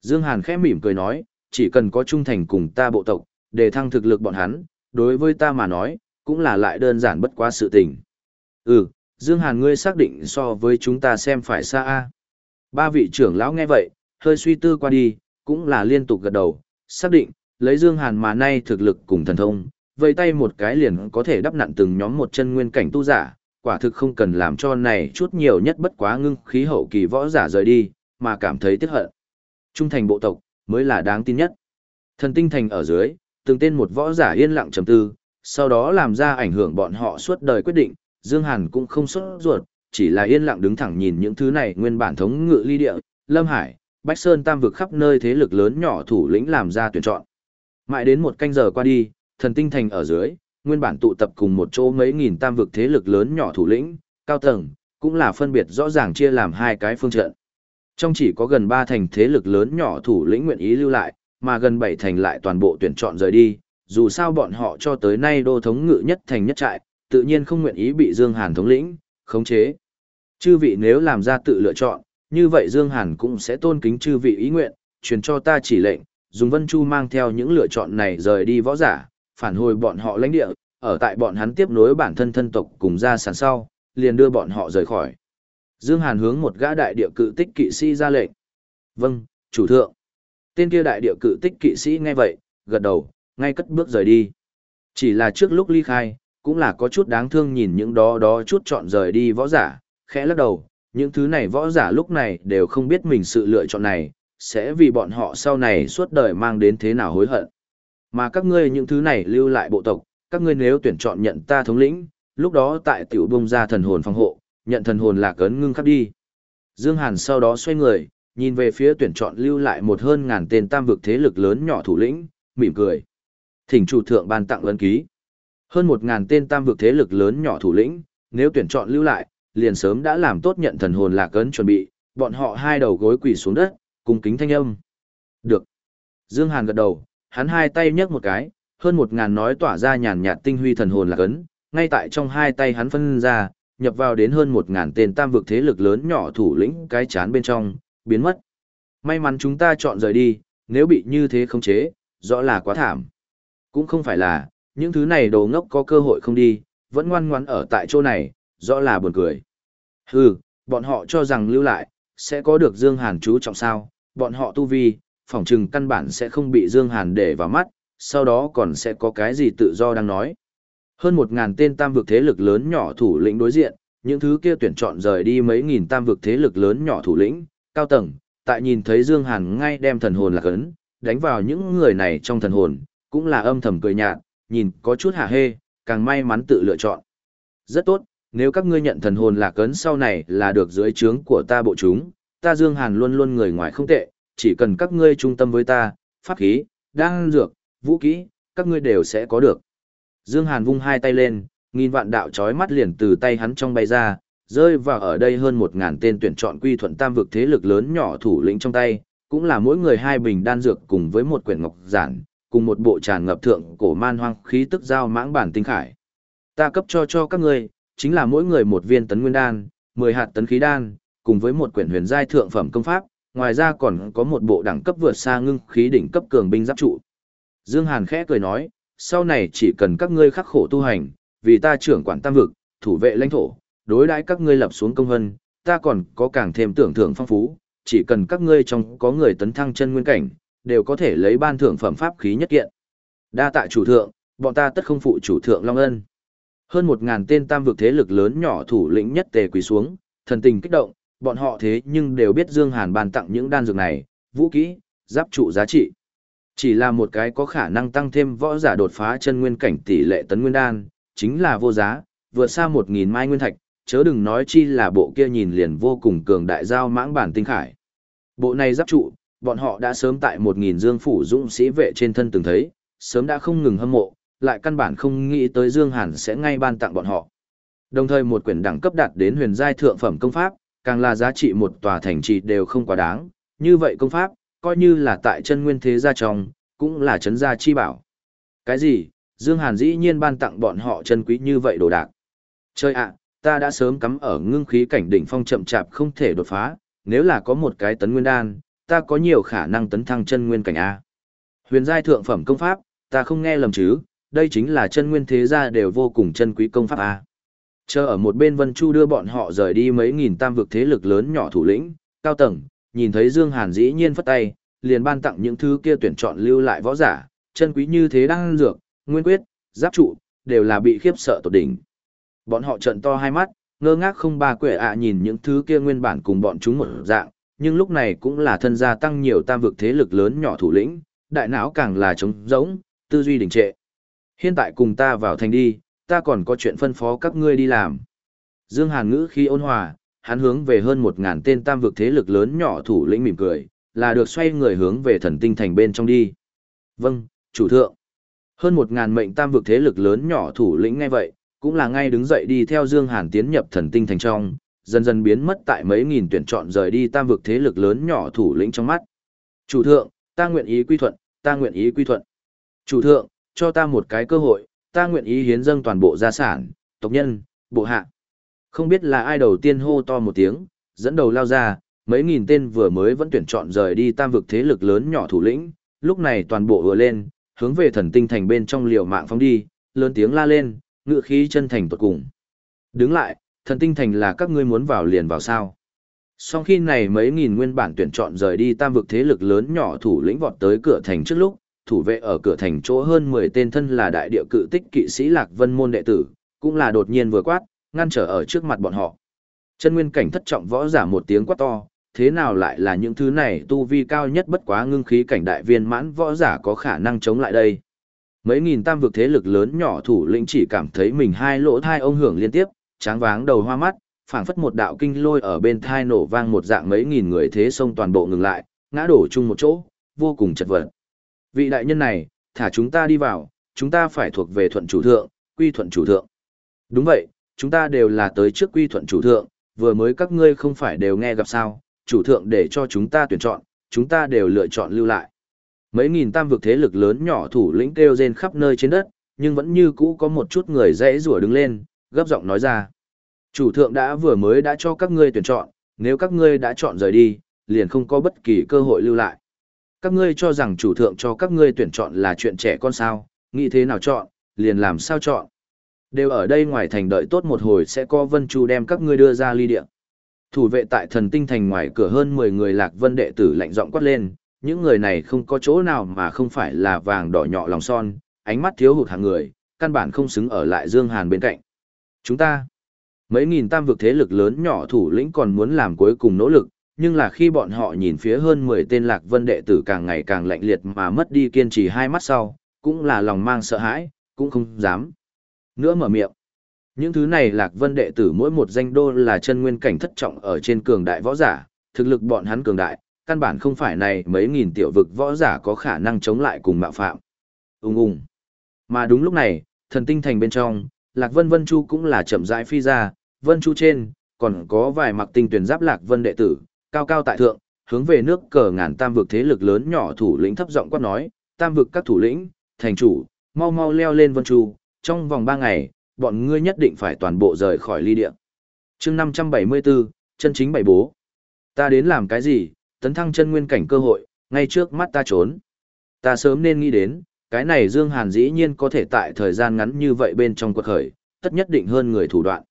Dương Hàn khẽ mỉm cười nói, chỉ cần có trung thành cùng ta bộ tộc, để thăng thực lực bọn hắn, đối với ta mà nói, cũng là lại đơn giản bất quá sự tình. Ừ, Dương Hàn ngươi xác định so với chúng ta xem phải xa a. Ba vị trưởng lão nghe vậy, hơi suy tư qua đi, cũng là liên tục gật đầu, xác định, lấy Dương Hàn mà nay thực lực cùng thần thông, vây tay một cái liền có thể đắp nặn từng nhóm một chân nguyên cảnh tu giả, quả thực không cần làm cho này chút nhiều nhất bất quá ngưng khí hậu kỳ võ giả rời đi, mà cảm thấy tiếc hận. Trung thành bộ tộc, mới là đáng tin nhất. Thần tinh thành ở dưới, từng tên một võ giả yên lặng trầm tư, sau đó làm ra ảnh hưởng bọn họ suốt đời quyết định, Dương Hàn cũng không xuất ruột, chỉ là yên lặng đứng thẳng nhìn những thứ này nguyên bản thống ngự ly địa, Lâm Hải, Bách Sơn tam vực khắp nơi thế lực lớn nhỏ thủ lĩnh làm ra tuyển chọn. Mãi đến một canh giờ qua đi, thần tinh thành ở dưới, nguyên bản tụ tập cùng một chỗ mấy nghìn tam vực thế lực lớn nhỏ thủ lĩnh, cao tầng, cũng là phân biệt rõ ràng chia làm hai cái phương trận. Trong chỉ có gần ba thành thế lực lớn nhỏ thủ lĩnh nguyện ý lưu lại, mà gần bảy thành lại toàn bộ tuyển chọn rời đi, dù sao bọn họ cho tới nay đô thống ngự nhất thành nhất trại, tự nhiên không nguyện ý bị Dương Hàn thống lĩnh, khống chế. Chư vị nếu làm ra tự lựa chọn, như vậy Dương Hàn cũng sẽ tôn kính chư vị ý nguyện, truyền cho ta chỉ lệnh, dùng Vân Chu mang theo những lựa chọn này rời đi võ giả, phản hồi bọn họ lãnh địa, ở tại bọn hắn tiếp nối bản thân thân tộc cùng gia sản sau, liền đưa bọn họ rời khỏi. Dương Hàn hướng một gã đại địa cự tích kỵ sĩ ra lệnh. Vâng, chủ thượng. Tên kia đại địa cự tích kỵ sĩ nghe vậy, gật đầu, ngay cất bước rời đi. Chỉ là trước lúc ly khai, cũng là có chút đáng thương nhìn những đó đó chút chọn rời đi võ giả, khẽ lắc đầu, những thứ này võ giả lúc này đều không biết mình sự lựa chọn này, sẽ vì bọn họ sau này suốt đời mang đến thế nào hối hận. Mà các ngươi những thứ này lưu lại bộ tộc, các ngươi nếu tuyển chọn nhận ta thống lĩnh, lúc đó tại tiểu bông ra thần hồn phòng hộ, nhận thần hồn là cấn ngưng khắp đi. Dương Hàn sau đó xoay người, nhìn về phía tuyển chọn lưu lại một hơn ngàn tên tam vực thế lực lớn nhỏ thủ lĩnh, mỉm cười. Thỉnh chủ thượng ban tặng ấn ký. Hơn một ngàn tên tam vực thế lực lớn nhỏ thủ lĩnh, nếu tuyển chọn lưu lại, liền sớm đã làm tốt nhận thần hồn lạc ấn chuẩn bị, bọn họ hai đầu gối quỳ xuống đất, cùng kính thanh âm. Được. Dương Hàn gật đầu, hắn hai tay nhấc một cái, hơn một ngàn nói tỏa ra nhàn nhạt tinh huy thần hồn là cấn ngay tại trong hai tay hắn phân ra, nhập vào đến hơn một ngàn tên tam vực thế lực lớn nhỏ thủ lĩnh cái chán bên trong, biến mất. May mắn chúng ta chọn rời đi, nếu bị như thế không chế, rõ là quá thảm. Cũng không phải là, những thứ này đồ ngốc có cơ hội không đi, vẫn ngoan ngoãn ở tại chỗ này, rõ là buồn cười. Hừ, bọn họ cho rằng lưu lại, sẽ có được Dương Hàn chú trọng sao, bọn họ tu vi, phỏng chừng căn bản sẽ không bị Dương Hàn để vào mắt, sau đó còn sẽ có cái gì tự do đang nói. Hơn một ngàn tên tam vực thế lực lớn nhỏ thủ lĩnh đối diện, những thứ kia tuyển chọn rời đi mấy nghìn tam vực thế lực lớn nhỏ thủ lĩnh, cao tầng, tại nhìn thấy Dương Hàn ngay đem thần hồn lạc ấn, đánh vào những người này trong thần hồn, cũng là âm thầm cười nhạt, nhìn có chút hạ hê, càng may mắn tự lựa chọn. Rất tốt, nếu các ngươi nhận thần hồn lạc ấn sau này là được dưới trướng của ta bộ chúng, ta Dương Hàn luôn luôn người ngoài không tệ, chỉ cần các ngươi trung tâm với ta, pháp khí, đan dược, vũ khí, các ngươi đều sẽ có được. Dương Hàn vung hai tay lên, nghìn vạn đạo chói mắt liền từ tay hắn trong bay ra, rơi vào ở đây hơn một ngàn tên tuyển chọn quy thuận tam vực thế lực lớn nhỏ thủ lĩnh trong tay, cũng là mỗi người hai bình đan dược cùng với một quyển ngọc giản, cùng một bộ tràn ngập thượng cổ man hoang khí tức giao mãng bản tinh khải. Ta cấp cho cho các ngươi, chính là mỗi người một viên tấn nguyên đan, 10 hạt tấn khí đan, cùng với một quyển huyền giai thượng phẩm công pháp, ngoài ra còn có một bộ đẳng cấp vượt xa ngưng khí đỉnh cấp cường binh giáp trụ. Dương Hàn khẽ cười nói, sau này chỉ cần các ngươi khắc khổ tu hành, vì ta trưởng quản tam vực, thủ vệ lãnh thổ, đối đãi các ngươi lập xuống công vân, ta còn có càng thêm tưởng thưởng phong phú, chỉ cần các ngươi trong có người tấn thăng chân nguyên cảnh, đều có thể lấy ban thưởng phẩm pháp khí nhất kiện. Đa tạ chủ thượng, bọn ta tất không phụ chủ thượng Long Ân. Hơn một ngàn tên tam vực thế lực lớn nhỏ thủ lĩnh nhất tề quỳ xuống, thần tình kích động, bọn họ thế nhưng đều biết Dương Hàn ban tặng những đan dược này, vũ kỹ, giáp trụ giá trị. Chỉ là một cái có khả năng tăng thêm võ giả đột phá chân nguyên cảnh tỷ lệ tấn nguyên đan, chính là vô giá, vượt xa một nghìn mai nguyên thạch, chớ đừng nói chi là bộ kia nhìn liền vô cùng cường đại giao mãng bản tinh khải. Bộ này giáp trụ, bọn họ đã sớm tại một nghìn dương phủ dũng sĩ vệ trên thân từng thấy, sớm đã không ngừng hâm mộ, lại căn bản không nghĩ tới Dương Hàn sẽ ngay ban tặng bọn họ. Đồng thời một quyển đẳng cấp đạt đến huyền giai thượng phẩm công pháp, càng là giá trị một tòa thành trì đều không quá đáng, như vậy công pháp, coi như là tại chân nguyên thế gia trong, cũng là chấn gia chi bảo. Cái gì? Dương Hàn dĩ nhiên ban tặng bọn họ chân quý như vậy đồ đạc. Chơi ạ, ta đã sớm cắm ở ngưng khí cảnh đỉnh phong chậm chạp không thể đột phá, nếu là có một cái tấn nguyên đan, ta có nhiều khả năng tấn thăng chân nguyên cảnh A. Huyền giai thượng phẩm công pháp, ta không nghe lầm chứ, đây chính là chân nguyên thế gia đều vô cùng chân quý công pháp A. Chờ ở một bên Vân Chu đưa bọn họ rời đi mấy nghìn tam vực thế lực lớn nhỏ thủ lĩnh, cao tầng, nhìn thấy Dương Hàn dĩ nhiên phất tay, liền ban tặng những thứ kia tuyển chọn lưu lại võ giả, chân quý như thế đang dược, nguyên quyết, giáp trụ, đều là bị khiếp sợ tột đỉnh. Bọn họ trợn to hai mắt, ngơ ngác không ba quẻ ạ nhìn những thứ kia nguyên bản cùng bọn chúng một dạng, nhưng lúc này cũng là thân gia tăng nhiều tam vực thế lực lớn nhỏ thủ lĩnh, đại não càng là trống rỗng, tư duy đình trệ. Hiện tại cùng ta vào thành đi, ta còn có chuyện phân phó các ngươi đi làm. Dương Hàn ngữ khi ôn hòa, hắn hướng về hơn một ngàn tên tam vực thế lực lớn nhỏ thủ lĩnh mỉm cười, là được xoay người hướng về thần tinh thành bên trong đi. Vâng, chủ thượng. Hơn một ngàn mệnh tam vực thế lực lớn nhỏ thủ lĩnh ngay vậy, cũng là ngay đứng dậy đi theo Dương Hàn tiến nhập thần tinh thành trong, dần dần biến mất tại mấy nghìn tuyển chọn rời đi tam vực thế lực lớn nhỏ thủ lĩnh trong mắt. Chủ thượng, ta nguyện ý quy thuận, ta nguyện ý quy thuận. Chủ thượng, cho ta một cái cơ hội, ta nguyện ý hiến dâng toàn bộ gia sản, tộc nhân, bộ hạ. Không biết là ai đầu tiên hô to một tiếng, dẫn đầu lao ra, mấy nghìn tên vừa mới vẫn tuyển chọn rời đi tam vực thế lực lớn nhỏ thủ lĩnh, lúc này toàn bộ vừa lên, hướng về thần tinh thành bên trong liều mạng phóng đi, lớn tiếng la lên, ngựa khí chân thành tuột cùng. Đứng lại, thần tinh thành là các ngươi muốn vào liền vào sao. Sau khi này mấy nghìn nguyên bản tuyển chọn rời đi tam vực thế lực lớn nhỏ thủ lĩnh vọt tới cửa thành trước lúc, thủ vệ ở cửa thành chỗ hơn 10 tên thân là đại địa cự tích kỵ sĩ Lạc Vân môn đệ tử, cũng là đột nhiên vừa quát, ngăn trở ở trước mặt bọn họ. Chân nguyên cảnh thất trọng võ giả một tiếng quát to, thế nào lại là những thứ này tu vi cao nhất bất quá ngưng khí cảnh đại viên mãn võ giả có khả năng chống lại đây. Mấy nghìn tam vực thế lực lớn nhỏ thủ lĩnh chỉ cảm thấy mình hai lỗ thai ông hưởng liên tiếp, tráng váng đầu hoa mắt, phảng phất một đạo kinh lôi ở bên thai nổ vang một dạng mấy nghìn người thế sông toàn bộ ngừng lại, ngã đổ chung một chỗ, vô cùng chật vật. Vị đại nhân này, thả chúng ta đi vào, chúng ta phải thuộc về thuận chủ thượng, quy thuận chủ thượng. Đúng vậy, chúng ta đều là tới trước quy thuận chủ thượng, vừa mới các ngươi không phải đều nghe gặp sao, chủ thượng để cho chúng ta tuyển chọn, chúng ta đều lựa chọn lưu lại. Mấy nghìn tam vực thế lực lớn nhỏ thủ lĩnh kêu rên khắp nơi trên đất, nhưng vẫn như cũ có một chút người dễ rủa đứng lên, gấp giọng nói ra. Chủ thượng đã vừa mới đã cho các ngươi tuyển chọn, nếu các ngươi đã chọn rời đi, liền không có bất kỳ cơ hội lưu lại. Các ngươi cho rằng chủ thượng cho các ngươi tuyển chọn là chuyện trẻ con sao, nghĩ thế nào chọn, liền làm sao chọn. Đều ở đây ngoài thành đợi tốt một hồi sẽ có Vân Chu đem các ngươi đưa ra ly địa. Thủ vệ tại thần tinh thành ngoài cửa hơn 10 người lạc vân đệ tử lạnh giọng quát lên, những người này không có chỗ nào mà không phải là vàng đỏ nhọ lòng son, ánh mắt thiếu hụt hàng người, căn bản không xứng ở lại Dương Hàn bên cạnh. Chúng ta, mấy nghìn tam vực thế lực lớn nhỏ thủ lĩnh còn muốn làm cuối cùng nỗ lực, nhưng là khi bọn họ nhìn phía hơn 10 tên lạc vân đệ tử càng ngày càng lạnh liệt mà mất đi kiên trì hai mắt sau, cũng là lòng mang sợ hãi, cũng không dám. Nữa mở miệng. Những thứ này lạc vân đệ tử mỗi một danh đô là chân nguyên cảnh thất trọng ở trên cường đại võ giả, thực lực bọn hắn cường đại, căn bản không phải này mấy nghìn tiểu vực võ giả có khả năng chống lại cùng mạo phạm. Ung ung. Mà đúng lúc này, thần tinh thành bên trong, lạc vân vân chu cũng là chậm rãi phi ra, vân chu trên, còn có vài mặc tinh tuyển giáp lạc vân đệ tử, cao cao tại thượng, hướng về nước cờ ngàn tam vực thế lực lớn nhỏ thủ lĩnh thấp giọng quát nói, tam vực các thủ lĩnh, thành chủ, mau mau leo lên vân chu, trong vòng ba ngày, bọn ngươi nhất định phải toàn bộ rời khỏi ly địa. chương 574, chân chính bảy bố. Ta đến làm cái gì, tấn thăng chân nguyên cảnh cơ hội, ngay trước mắt ta trốn. Ta sớm nên nghĩ đến, cái này Dương Hàn dĩ nhiên có thể tại thời gian ngắn như vậy bên trong quật khởi, tất nhất định hơn người thủ đoạn.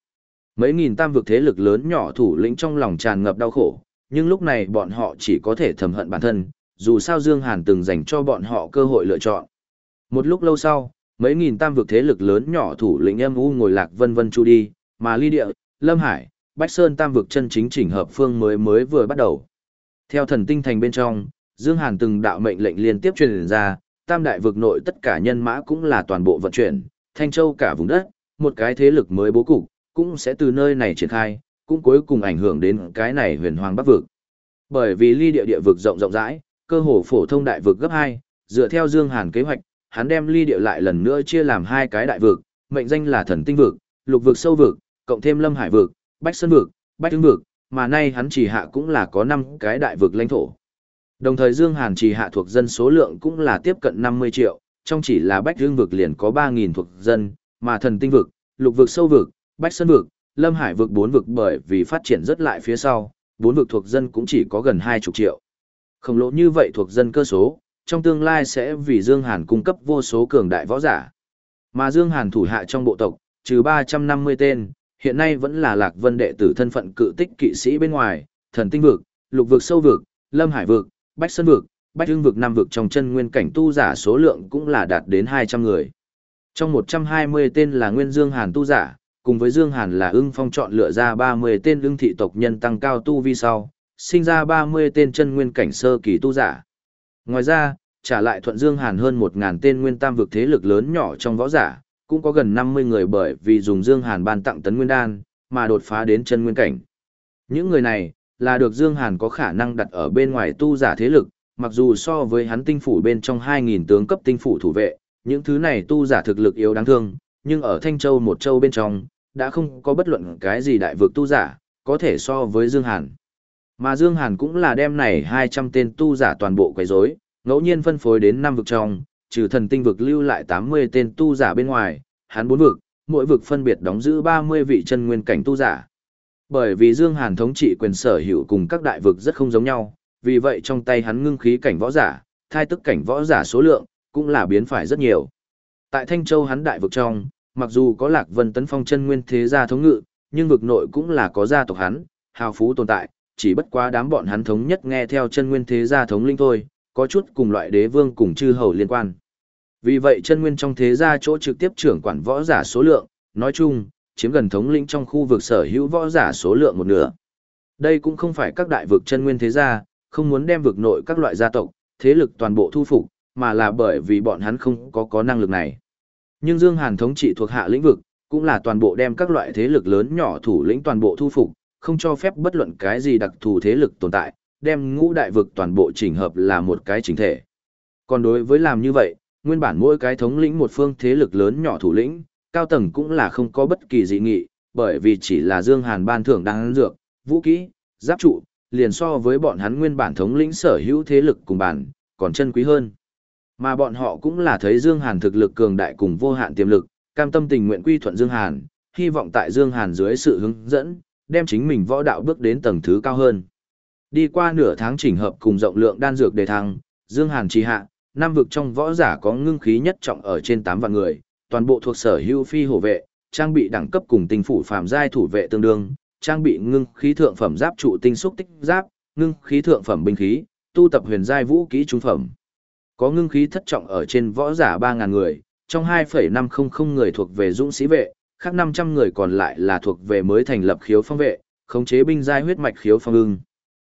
Mấy nghìn tam vực thế lực lớn nhỏ thủ lĩnh trong lòng tràn ngập đau khổ, nhưng lúc này bọn họ chỉ có thể thầm hận bản thân, dù sao Dương Hàn từng dành cho bọn họ cơ hội lựa chọn. Một lúc lâu sau, mấy nghìn tam vực thế lực lớn nhỏ thủ lĩnh em u ngồi lạc vân vân chu đi, mà ly địa, lâm hải, bách sơn tam vực chân chính chỉnh hợp phương mới mới vừa bắt đầu. Theo thần tinh thành bên trong, Dương Hàn từng đạo mệnh lệnh liên tiếp truyền ra, tam đại vực nội tất cả nhân mã cũng là toàn bộ vận chuyển, thanh châu cả vùng đất, một cái thế lực mới bố cục, cũng sẽ từ nơi này triển khai, cũng cuối cùng ảnh hưởng đến cái này huyền hoàng bắc vực. Bởi vì ly địa địa vực rộng rộng rãi, cơ hồ phổ thông đại vực gấp 2, dựa theo Dương Hàn kế hoạch, hắn đem ly địa lại lần nữa chia làm hai cái đại vực, mệnh danh là thần tinh vực, lục vực sâu vực, cộng thêm lâm hải vực, bách sơn vực, bách tướng vực, mà nay hắn chỉ hạ cũng là có 5 cái đại vực lãnh thổ. Đồng thời Dương Hàn chỉ hạ thuộc dân số lượng cũng là tiếp cận 50 triệu, trong chỉ là bách dương vực liền có 3.000 thuộc dân, mà thần tinh vực, lục vực sâu vực, bách sơn vực, lâm hải vực bốn vực bởi vì phát triển rất lại phía sau, bốn vực thuộc dân cũng chỉ có gần 20 triệu. Khổng lồ như vậy thuộc dân cơ số, trong tương lai sẽ vì Dương Hàn cung cấp vô số cường đại võ giả. Mà Dương Hàn thủ hạ trong bộ tộc, trừ 350 tên, hiện nay vẫn là Lạc Vân đệ tử thân phận cự tích kỵ sĩ bên ngoài, thần tinh vực, lục vực sâu vực, lâm hải vực, bách sơn vực, bách Hưng vực năm vực trong chân nguyên cảnh tu giả số lượng cũng là đạt đến 200 người. Trong 120 tên là nguyên Dương Hàn tu giả, cùng với Dương Hàn là ưng phong chọn lựa ra 30 tên ưng thị tộc nhân tăng cao tu vi sau, sinh ra 30 tên chân nguyên cảnh sơ kỳ tu giả. Ngoài ra, trả lại thuận Dương Hàn hơn 1000 tên nguyên tam vực thế lực lớn nhỏ trong võ giả, cũng có gần 50 người bởi vì dùng Dương Hàn ban tặng tấn nguyên đan, mà đột phá đến chân nguyên cảnh. Những người này, là được Dương Hàn có khả năng đặt ở bên ngoài tu giả thế lực, mặc dù so với hắn tinh phủ bên trong 2.000 tướng cấp tinh phủ thủ vệ, những thứ này tu giả thực lực yếu đáng thương, nhưng ở Thanh Châu một châu bên trong, đã không có bất luận cái gì đại vực tu giả, có thể so với Dương Hàn. Mà Dương Hàn cũng là đem này 200 tên tu giả toàn bộ quấy rối, ngẫu nhiên phân phối đến năm vực trong, trừ thần tinh vực lưu lại 80 tên tu giả bên ngoài, hắn bốn vực, mỗi vực phân biệt đóng giữ 30 vị chân nguyên cảnh tu giả. Bởi vì Dương Hàn thống trị quyền sở hữu cùng các đại vực rất không giống nhau, vì vậy trong tay hắn ngưng khí cảnh võ giả, thai tức cảnh võ giả số lượng, cũng là biến phải rất nhiều. Tại Thanh Châu hắn đại vực trong, mặc dù có Lạc Vân tấn phong chân nguyên thế gia thống ngự, nhưng vực nội cũng là có gia tộc hắn, hào phú tồn tại, chỉ bất quá đám bọn hắn thống nhất nghe theo chân nguyên thế gia thống linh thôi, có chút cùng loại đế vương cùng chư hầu liên quan. Vì vậy chân nguyên trong thế gia chỗ trực tiếp trưởng quản võ giả số lượng, nói chung, chiếm gần thống lĩnh trong khu vực sở hữu võ giả số lượng một nửa. Đây cũng không phải các đại vực chân nguyên thế gia, không muốn đem vực nội các loại gia tộc, thế lực toàn bộ thu phục, mà là bởi vì bọn hắn không có có năng lực này. Nhưng Dương Hàn thống trị thuộc hạ lĩnh vực, cũng là toàn bộ đem các loại thế lực lớn nhỏ thủ lĩnh toàn bộ thu phục, không cho phép bất luận cái gì đặc thù thế lực tồn tại, đem ngũ đại vực toàn bộ chỉnh hợp là một cái chính thể. Còn đối với làm như vậy, nguyên bản mỗi cái thống lĩnh một phương thế lực lớn nhỏ thủ lĩnh, cao tầng cũng là không có bất kỳ dị nghị, bởi vì chỉ là Dương Hàn ban thưởng đáng dược, vũ khí giáp trụ, liền so với bọn hắn nguyên bản thống lĩnh sở hữu thế lực cùng bản, còn chân quý hơn. Mà bọn họ cũng là thấy Dương Hàn thực lực cường đại cùng vô hạn tiềm lực, cam tâm tình nguyện quy thuận Dương Hàn, hy vọng tại Dương Hàn dưới sự hướng dẫn, đem chính mình võ đạo bước đến tầng thứ cao hơn. Đi qua nửa tháng chỉnh hợp cùng rộng lượng đan dược đề thăng, Dương Hàn trì hạ, năm vực trong võ giả có ngưng khí nhất trọng ở trên 8 vạn người, toàn bộ thuộc sở hữu phi hổ vệ, trang bị đẳng cấp cùng tinh phủ phàm giai thủ vệ tương đương, trang bị ngưng khí thượng phẩm giáp trụ tinh xúc tích giáp, ngưng khí thượng phẩm binh khí, tu tập huyền giai vũ kỹ trung phẩm. Có ngưng khí thất trọng ở trên võ giả 3000 người, trong 2.500 người thuộc về dũng sĩ vệ, khác 500 người còn lại là thuộc về mới thành lập khiếu phong vệ, khống chế binh giai huyết mạch khiếu phong ưng.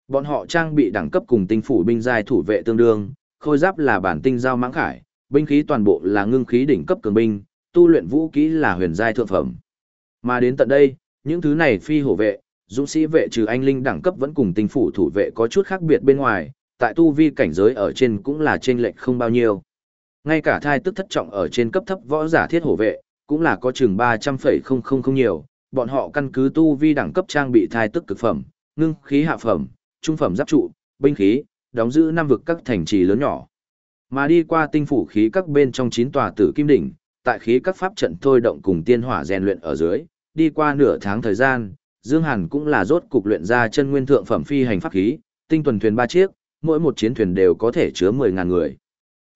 Bọn họ trang bị đẳng cấp cùng tinh phủ binh giai thủ vệ tương đương, khôi giáp là bản tinh giao mãng khải, binh khí toàn bộ là ngưng khí đỉnh cấp cường binh, tu luyện vũ khí là huyền giai thượng phẩm. Mà đến tận đây, những thứ này phi hổ vệ, dũng sĩ vệ trừ anh linh đẳng cấp vẫn cùng tinh phủ thủ vệ có chút khác biệt bên ngoài, tại tu vi cảnh giới ở trên cũng là trên lệch không bao nhiêu. Ngay cả thai tức thất trọng ở trên cấp thấp võ giả thiết hổ vệ, cũng là có chừng 300,000 nhiều, bọn họ căn cứ tu vi đẳng cấp trang bị thai tức cực phẩm, ngưng khí hạ phẩm, trung phẩm giáp trụ, binh khí, đóng giữ năm vực các thành trì lớn nhỏ. Mà đi qua tinh phủ khí các bên trong chín tòa tử kim đỉnh, tại khí các pháp trận thôi động cùng tiên hỏa rèn luyện ở dưới, đi qua nửa tháng thời gian, Dương Hàn cũng là rốt cục luyện ra chân nguyên thượng phẩm phi hành pháp khí, tinh tuần thuyền ba chiếc, mỗi một chiến thuyền đều có thể chứa 10.000 người.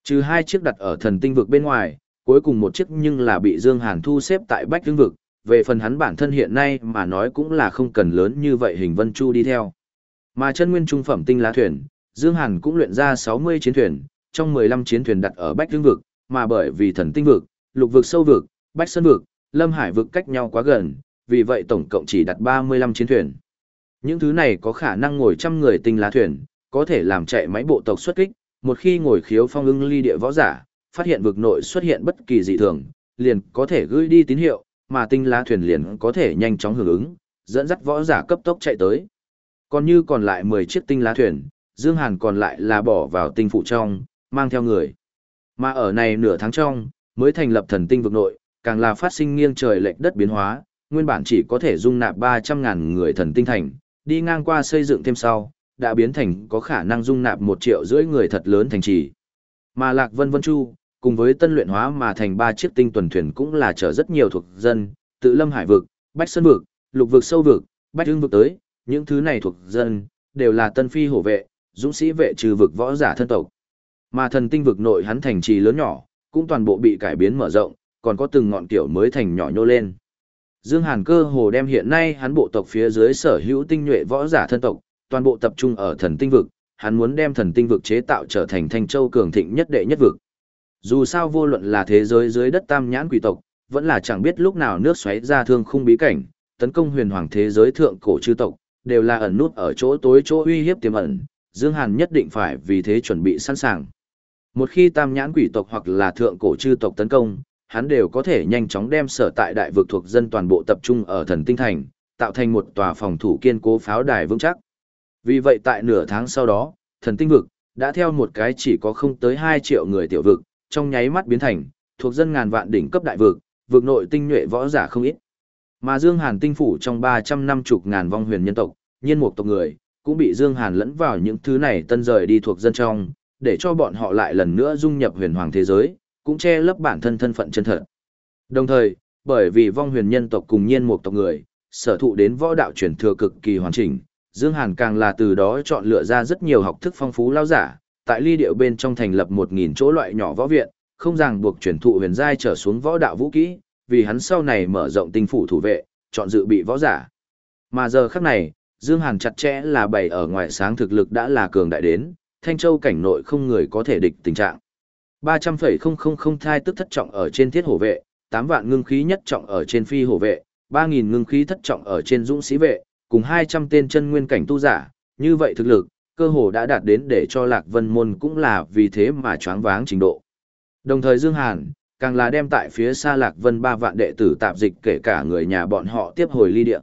Trừ hai chiếc đặt ở thần tinh vực bên ngoài, cuối cùng một chiếc nhưng là bị Dương Hàn thu xếp tại Bách Hương vực, về phần hắn bản thân hiện nay mà nói cũng là không cần lớn như vậy hình vân chu đi theo. Mà chân nguyên trung phẩm tinh lá thuyền, Dương Hàn cũng luyện ra 60 chiến thuyền, trong 15 chiến thuyền đặt ở Bách Hương vực, mà bởi vì thần tinh vực, lục vực sâu vực, Bách Sơn vực, Lâm Hải vực cách nhau quá gần, vì vậy tổng cộng chỉ đặt 35 chiến thuyền. Những thứ này có khả năng ngồi trăm người tinh lá thuyền, có thể làm chạy máy bộ tộc xuất kích, một khi ngồi khiếu phong ưng ly địa võ giả, phát hiện vực nội xuất hiện bất kỳ dị thường, liền có thể gửi đi tín hiệu, mà tinh lá thuyền liền có thể nhanh chóng hưởng ứng, dẫn dắt võ giả cấp tốc chạy tới. Còn như còn lại 10 chiếc tinh lá thuyền, Dương Hàn còn lại là bỏ vào tinh phụ trong, mang theo người. Mà ở này nửa tháng trong, mới thành lập thần tinh vực nội, càng là phát sinh nghiêng trời lệch đất biến hóa, nguyên bản chỉ có thể dung nạp 300.000 người thần tinh thành, đi ngang qua xây dựng thêm sau, đã biến thành có khả năng dung nạp một triệu rưỡi người thật lớn thành trì. Mà Lạc Vân Vân Chu, cùng với tân luyện hóa mà thành ba chiếc tinh tuần thuyền cũng là chở rất nhiều thuộc dân, tự lâm hải vực, bách sơn vực, lục vực sâu vực, bách hương vực tới, những thứ này thuộc dân, đều là tân phi hổ vệ, dũng sĩ vệ trừ vực võ giả thân tộc. Mà thần tinh vực nội hắn thành trì lớn nhỏ, cũng toàn bộ bị cải biến mở rộng, còn có từng ngọn kiểu mới thành nhỏ nhô lên. Dương Hàn cơ hồ đem hiện nay hắn bộ tộc phía dưới sở hữu tinh nhuệ võ giả thân tộc, toàn bộ tập trung ở thần tinh vực, hắn muốn đem thần tinh vực chế tạo trở thành thanh châu cường thịnh nhất đệ nhất vực. Dù sao vô luận là thế giới dưới đất tam nhãn quỷ tộc, vẫn là chẳng biết lúc nào nước xoáy ra thương khung bí cảnh, tấn công huyền hoàng thế giới thượng cổ chư tộc, đều là ẩn nút ở chỗ tối chỗ uy hiếp tiềm ẩn, Dương Hàn nhất định phải vì thế chuẩn bị sẵn sàng. Một khi tam nhãn quỷ tộc hoặc là thượng cổ chư tộc tấn công, hắn đều có thể nhanh chóng đem sở tại đại vực thuộc dân toàn bộ tập trung ở thần tinh thành, tạo thành một tòa phòng thủ kiên cố pháo đài vững chắc. Vì vậy tại nửa tháng sau đó, thần tinh vực, đã theo một cái chỉ có không tới 2 triệu người tiểu vực, trong nháy mắt biến thành, thuộc dân ngàn vạn đỉnh cấp đại vực, vực nội tinh nhuệ võ giả không ít. Mà Dương Hàn tinh phủ trong 350 ngàn vong huyền nhân tộc, nhiên mục tộc người, cũng bị Dương Hàn lẫn vào những thứ này tân rời đi thuộc dân trong, để cho bọn họ lại lần nữa dung nhập huyền hoàng thế giới, cũng che lấp bản thân thân phận chân thật. Đồng thời, bởi vì vong huyền nhân tộc cùng nhiên mục tộc người, sở thụ đến võ đạo truyền thừa cực kỳ hoàn chỉnh, Dương Hàn càng là từ đó chọn lựa ra rất nhiều học thức phong phú lao giả, tại ly điệu bên trong thành lập 1.000 chỗ loại nhỏ võ viện, không ràng buộc chuyển thụ huyền giai trở xuống võ đạo vũ kỹ, vì hắn sau này mở rộng tinh phủ thủ vệ, chọn dự bị võ giả. Mà giờ khắc này, Dương Hàn chặt chẽ là bày ở ngoài sáng thực lực đã là cường đại đến, Thanh Châu cảnh nội không người có thể địch tình trạng. 300,000 thai tức thất trọng ở trên thiết hổ vệ, 8 vạn ngưng khí nhất trọng ở trên phi hổ vệ, 3.000 ngưng khí thất trọng ở trên dũng sĩ vệ, cùng 200 tên chân nguyên cảnh tu giả, như vậy thực lực, cơ hồ đã đạt đến để cho Lạc Vân Môn cũng là vì thế mà choáng váng trình độ. Đồng thời Dương Hàn, càng là đem tại phía xa Lạc Vân ba vạn đệ tử tạp dịch kể cả người nhà bọn họ tiếp hồi ly địa.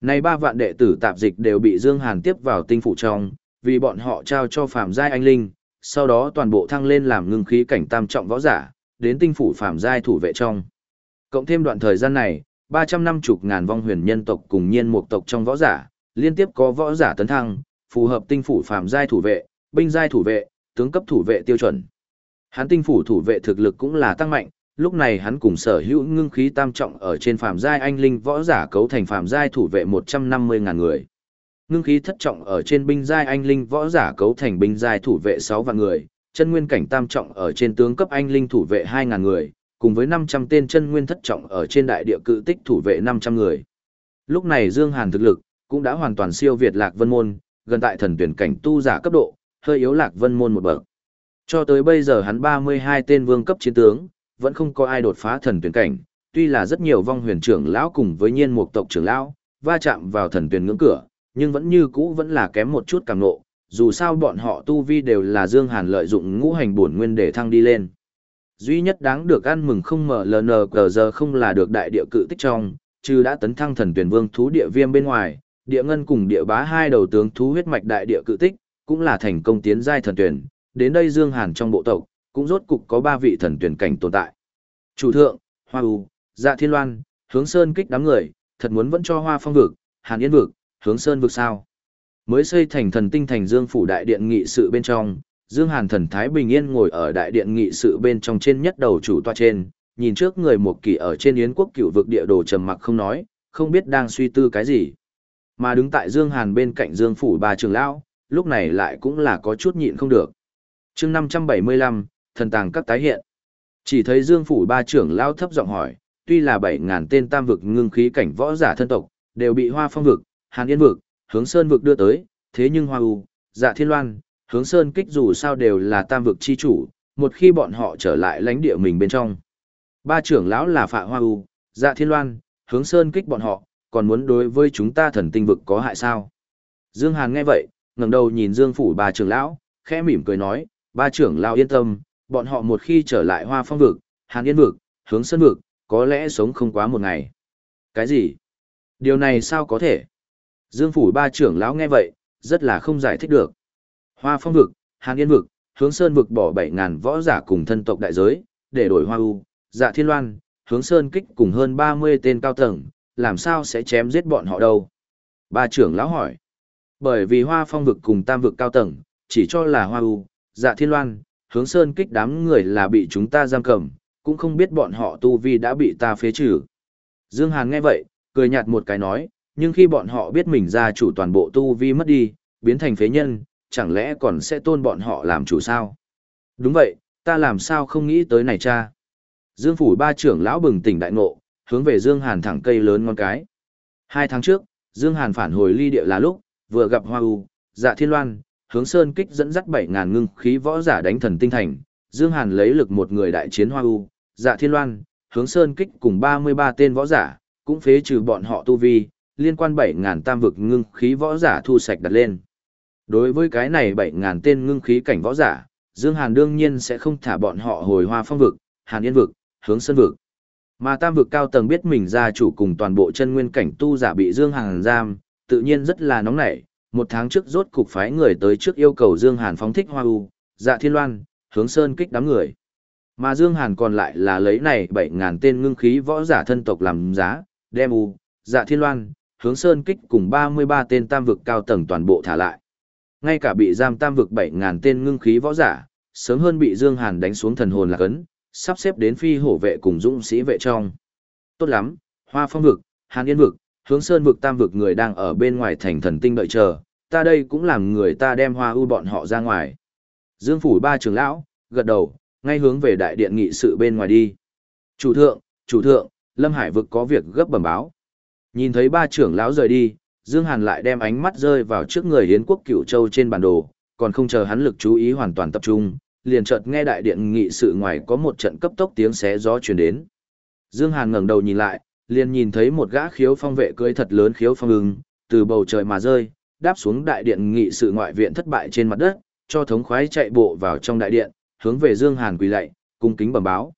Này ba vạn đệ tử tạp dịch đều bị Dương Hàn tiếp vào tinh phủ trong, vì bọn họ trao cho Phạm Giai Anh Linh, sau đó toàn bộ thăng lên làm ngưng khí cảnh tam trọng võ giả, đến tinh phủ Phạm Giai thủ vệ trong. Cộng thêm đoạn thời gian này, 350 ngàn vong huyền nhân tộc cùng nhiên một tộc trong võ giả, liên tiếp có võ giả tấn thăng, phù hợp tinh phủ Phạm Giai thủ vệ, binh giai thủ vệ, tướng cấp thủ vệ tiêu chuẩn. Hắn tinh phủ thủ vệ thực lực cũng là tăng mạnh, lúc này hắn cùng sở hữu ngưng khí tam trọng ở trên phàm giai anh linh võ giả cấu thành phàm giai thủ vệ 150 ngàn người. Ngưng khí thất trọng ở trên binh giai anh linh võ giả cấu thành binh giai thủ vệ 6 vạn người, chân nguyên cảnh tam trọng ở trên tướng cấp anh linh thủ vệ hai ngàn người, cùng với 500 tên chân nguyên thất trọng ở trên đại địa cự tích thủ vệ 500 người. Lúc này Dương Hàn thực lực cũng đã hoàn toàn siêu việt Lạc Vân môn, gần tại thần tuyển cảnh tu giả cấp độ, hơi yếu Lạc Vân môn một bậc. Cho tới bây giờ hắn 32 tên vương cấp chiến tướng, vẫn không có ai đột phá thần tuyển cảnh, tuy là rất nhiều vong huyền trưởng lão cùng với nhiên mục tộc trưởng lão, va chạm vào thần tuyển ngưỡng cửa, nhưng vẫn như cũ vẫn là kém một chút cảm nộ, dù sao bọn họ tu vi đều là Dương Hàn lợi dụng ngũ hành bổn nguyên để thăng đi lên. Duy nhất đáng được ăn mừng không mở LN không là được đại địa cự tích trong, trừ đã tấn thăng thần tuyển vương thú địa viêm bên ngoài, địa ngân cùng địa bá hai đầu tướng thú huyết mạch đại địa cự tích, cũng là thành công tiến giai thần tuyển, đến đây Dương Hàn trong bộ tộc, cũng rốt cục có ba vị thần tuyển cảnh tồn tại. Chủ thượng, Hoa U, Dạ Thiên Loan, Hướng Sơn kích đám người, thật muốn vẫn cho Hoa Phong vực, Hàn Yên vực, Hướng Sơn vực sao? Mới xây thành thần tinh thành Dương phủ đại điện nghị sự bên trong, Dương Hàn thần thái bình yên ngồi ở đại điện nghị sự bên trong trên nhất đầu chủ tọa trên, nhìn trước người một kỳ ở trên yến quốc cựu vực địa đồ trầm mặc không nói, không biết đang suy tư cái gì. Mà đứng tại Dương Hàn bên cạnh Dương phủ ba trưởng lão, lúc này lại cũng là có chút nhịn không được. Chương 575, thần tàng các tái hiện. Chỉ thấy Dương phủ ba trưởng lão thấp giọng hỏi, tuy là 7000 tên tam vực ngưng khí cảnh võ giả thân tộc, đều bị Hoa Phong vực, Hàn Yên vực, Hướng Sơn vực đưa tới, thế nhưng Hoa U, Dạ Thiên Loan, Hướng Sơn kích dù sao đều là tam vực chi chủ, một khi bọn họ trở lại lãnh địa mình bên trong. Ba trưởng lão là Phạ Hoa U, Dạ Thiên Loan, Hướng Sơn kích bọn họ, còn muốn đối với chúng ta thần tinh vực có hại sao? Dương Hàn nghe vậy, ngẩng đầu nhìn Dương phủ ba trưởng lão, khẽ mỉm cười nói, ba trưởng lão yên tâm, bọn họ một khi trở lại Hoa Phong vực, Hàn Yên vực, Hướng Sơn vực, có lẽ sống không quá một ngày. Cái gì? Điều này sao có thể? Dương phủ ba trưởng lão nghe vậy, rất là không giải thích được. Hoa Phong vực, Hàn Yên vực, Hướng Sơn vực bỏ 7000 võ giả cùng thân tộc đại giới, để đổi Hoa U, Dạ Thiên Loan, Hướng Sơn kích cùng hơn 30 tên cao tầng, làm sao sẽ chém giết bọn họ đâu? Ba trưởng lão hỏi. Bởi vì Hoa Phong vực cùng Tam vực cao tầng, chỉ cho là Hoa U, Dạ Thiên Loan, Hướng Sơn kích đám người là bị chúng ta giam cầm, cũng không biết bọn họ tu vi đã bị ta phế trừ. Dương Hàn nghe vậy, cười nhạt một cái nói, nhưng khi bọn họ biết mình gia chủ toàn bộ tu vi mất đi, biến thành phế nhân, chẳng lẽ còn sẽ tôn bọn họ làm chủ sao? Đúng vậy, ta làm sao không nghĩ tới này cha? Dương phủ ba trưởng lão bừng tỉnh đại ngộ, hướng về Dương Hàn thẳng cây lớn ngon cái. Hai tháng trước, Dương Hàn phản hồi ly địa là lúc, vừa gặp Hoa U, Dạ Thiên Loan, hướng Sơn kích dẫn dắt 7.000 ngưng khí võ giả đánh thần tinh thành. Dương Hàn lấy lực một người đại chiến Hoa U, Dạ Thiên Loan, hướng Sơn kích cùng 33 tên võ giả, cũng phế trừ bọn họ tu vi, liên quan 7.000 tam vực ngưng khí võ giả thu sạch đặt lên. Đối với cái này 7.000 tên ngưng khí cảnh võ giả, Dương Hàn đương nhiên sẽ không thả bọn họ hồi hoa phong vực, Hàn Yên vực, hướng Sơn vực. Mà tam vực cao tầng biết mình gia chủ cùng toàn bộ chân nguyên cảnh tu giả bị Dương Hàn giam, tự nhiên rất là nóng nảy. Một tháng trước rốt cục phái người tới trước yêu cầu Dương Hàn phóng thích hoa u, dạ thiên loan, hướng Sơn kích đám người. Mà Dương Hàn còn lại là lấy này 7.000 tên ngưng khí võ giả thân tộc làm giá, đem u, dạ thiên loan, hướng sơn kích cùng 33 tên tam vực cao tầng toàn bộ thả lại. Ngay cả bị giam tam vực 7.000 tên ngưng khí võ giả, sớm hơn bị Dương Hàn đánh xuống thần hồn lạc ấn, sắp xếp đến phi hổ vệ cùng dũng sĩ vệ trong. Tốt lắm, hoa phong vực, hàn yên vực, hướng sơn vực tam vực người đang ở bên ngoài thành thần tinh đợi chờ, ta đây cũng làm người ta đem hoa ưu bọn họ ra ngoài. Dương phủ ba trưởng lão, gật đầu, ngay hướng về đại điện nghị sự bên ngoài đi. Chủ thượng, chủ thượng, Lâm Hải vực có việc gấp bẩm báo. Nhìn thấy ba trưởng lão rời đi, Dương Hàn lại đem ánh mắt rơi vào trước người Yến quốc cửu châu trên bản đồ, còn không chờ hắn lực chú ý hoàn toàn tập trung, liền chợt nghe đại điện nghị sự ngoài có một trận cấp tốc tiếng xé gió truyền đến. Dương Hàn ngẩng đầu nhìn lại, liền nhìn thấy một gã khiếu phong vệ cưỡi thật lớn khiếu phong ưng, từ bầu trời mà rơi, đáp xuống đại điện nghị sự ngoại viện thất bại trên mặt đất, cho thống khoái chạy bộ vào trong đại điện, hướng về Dương Hàn quỳ lạy, cung kính bẩm báo.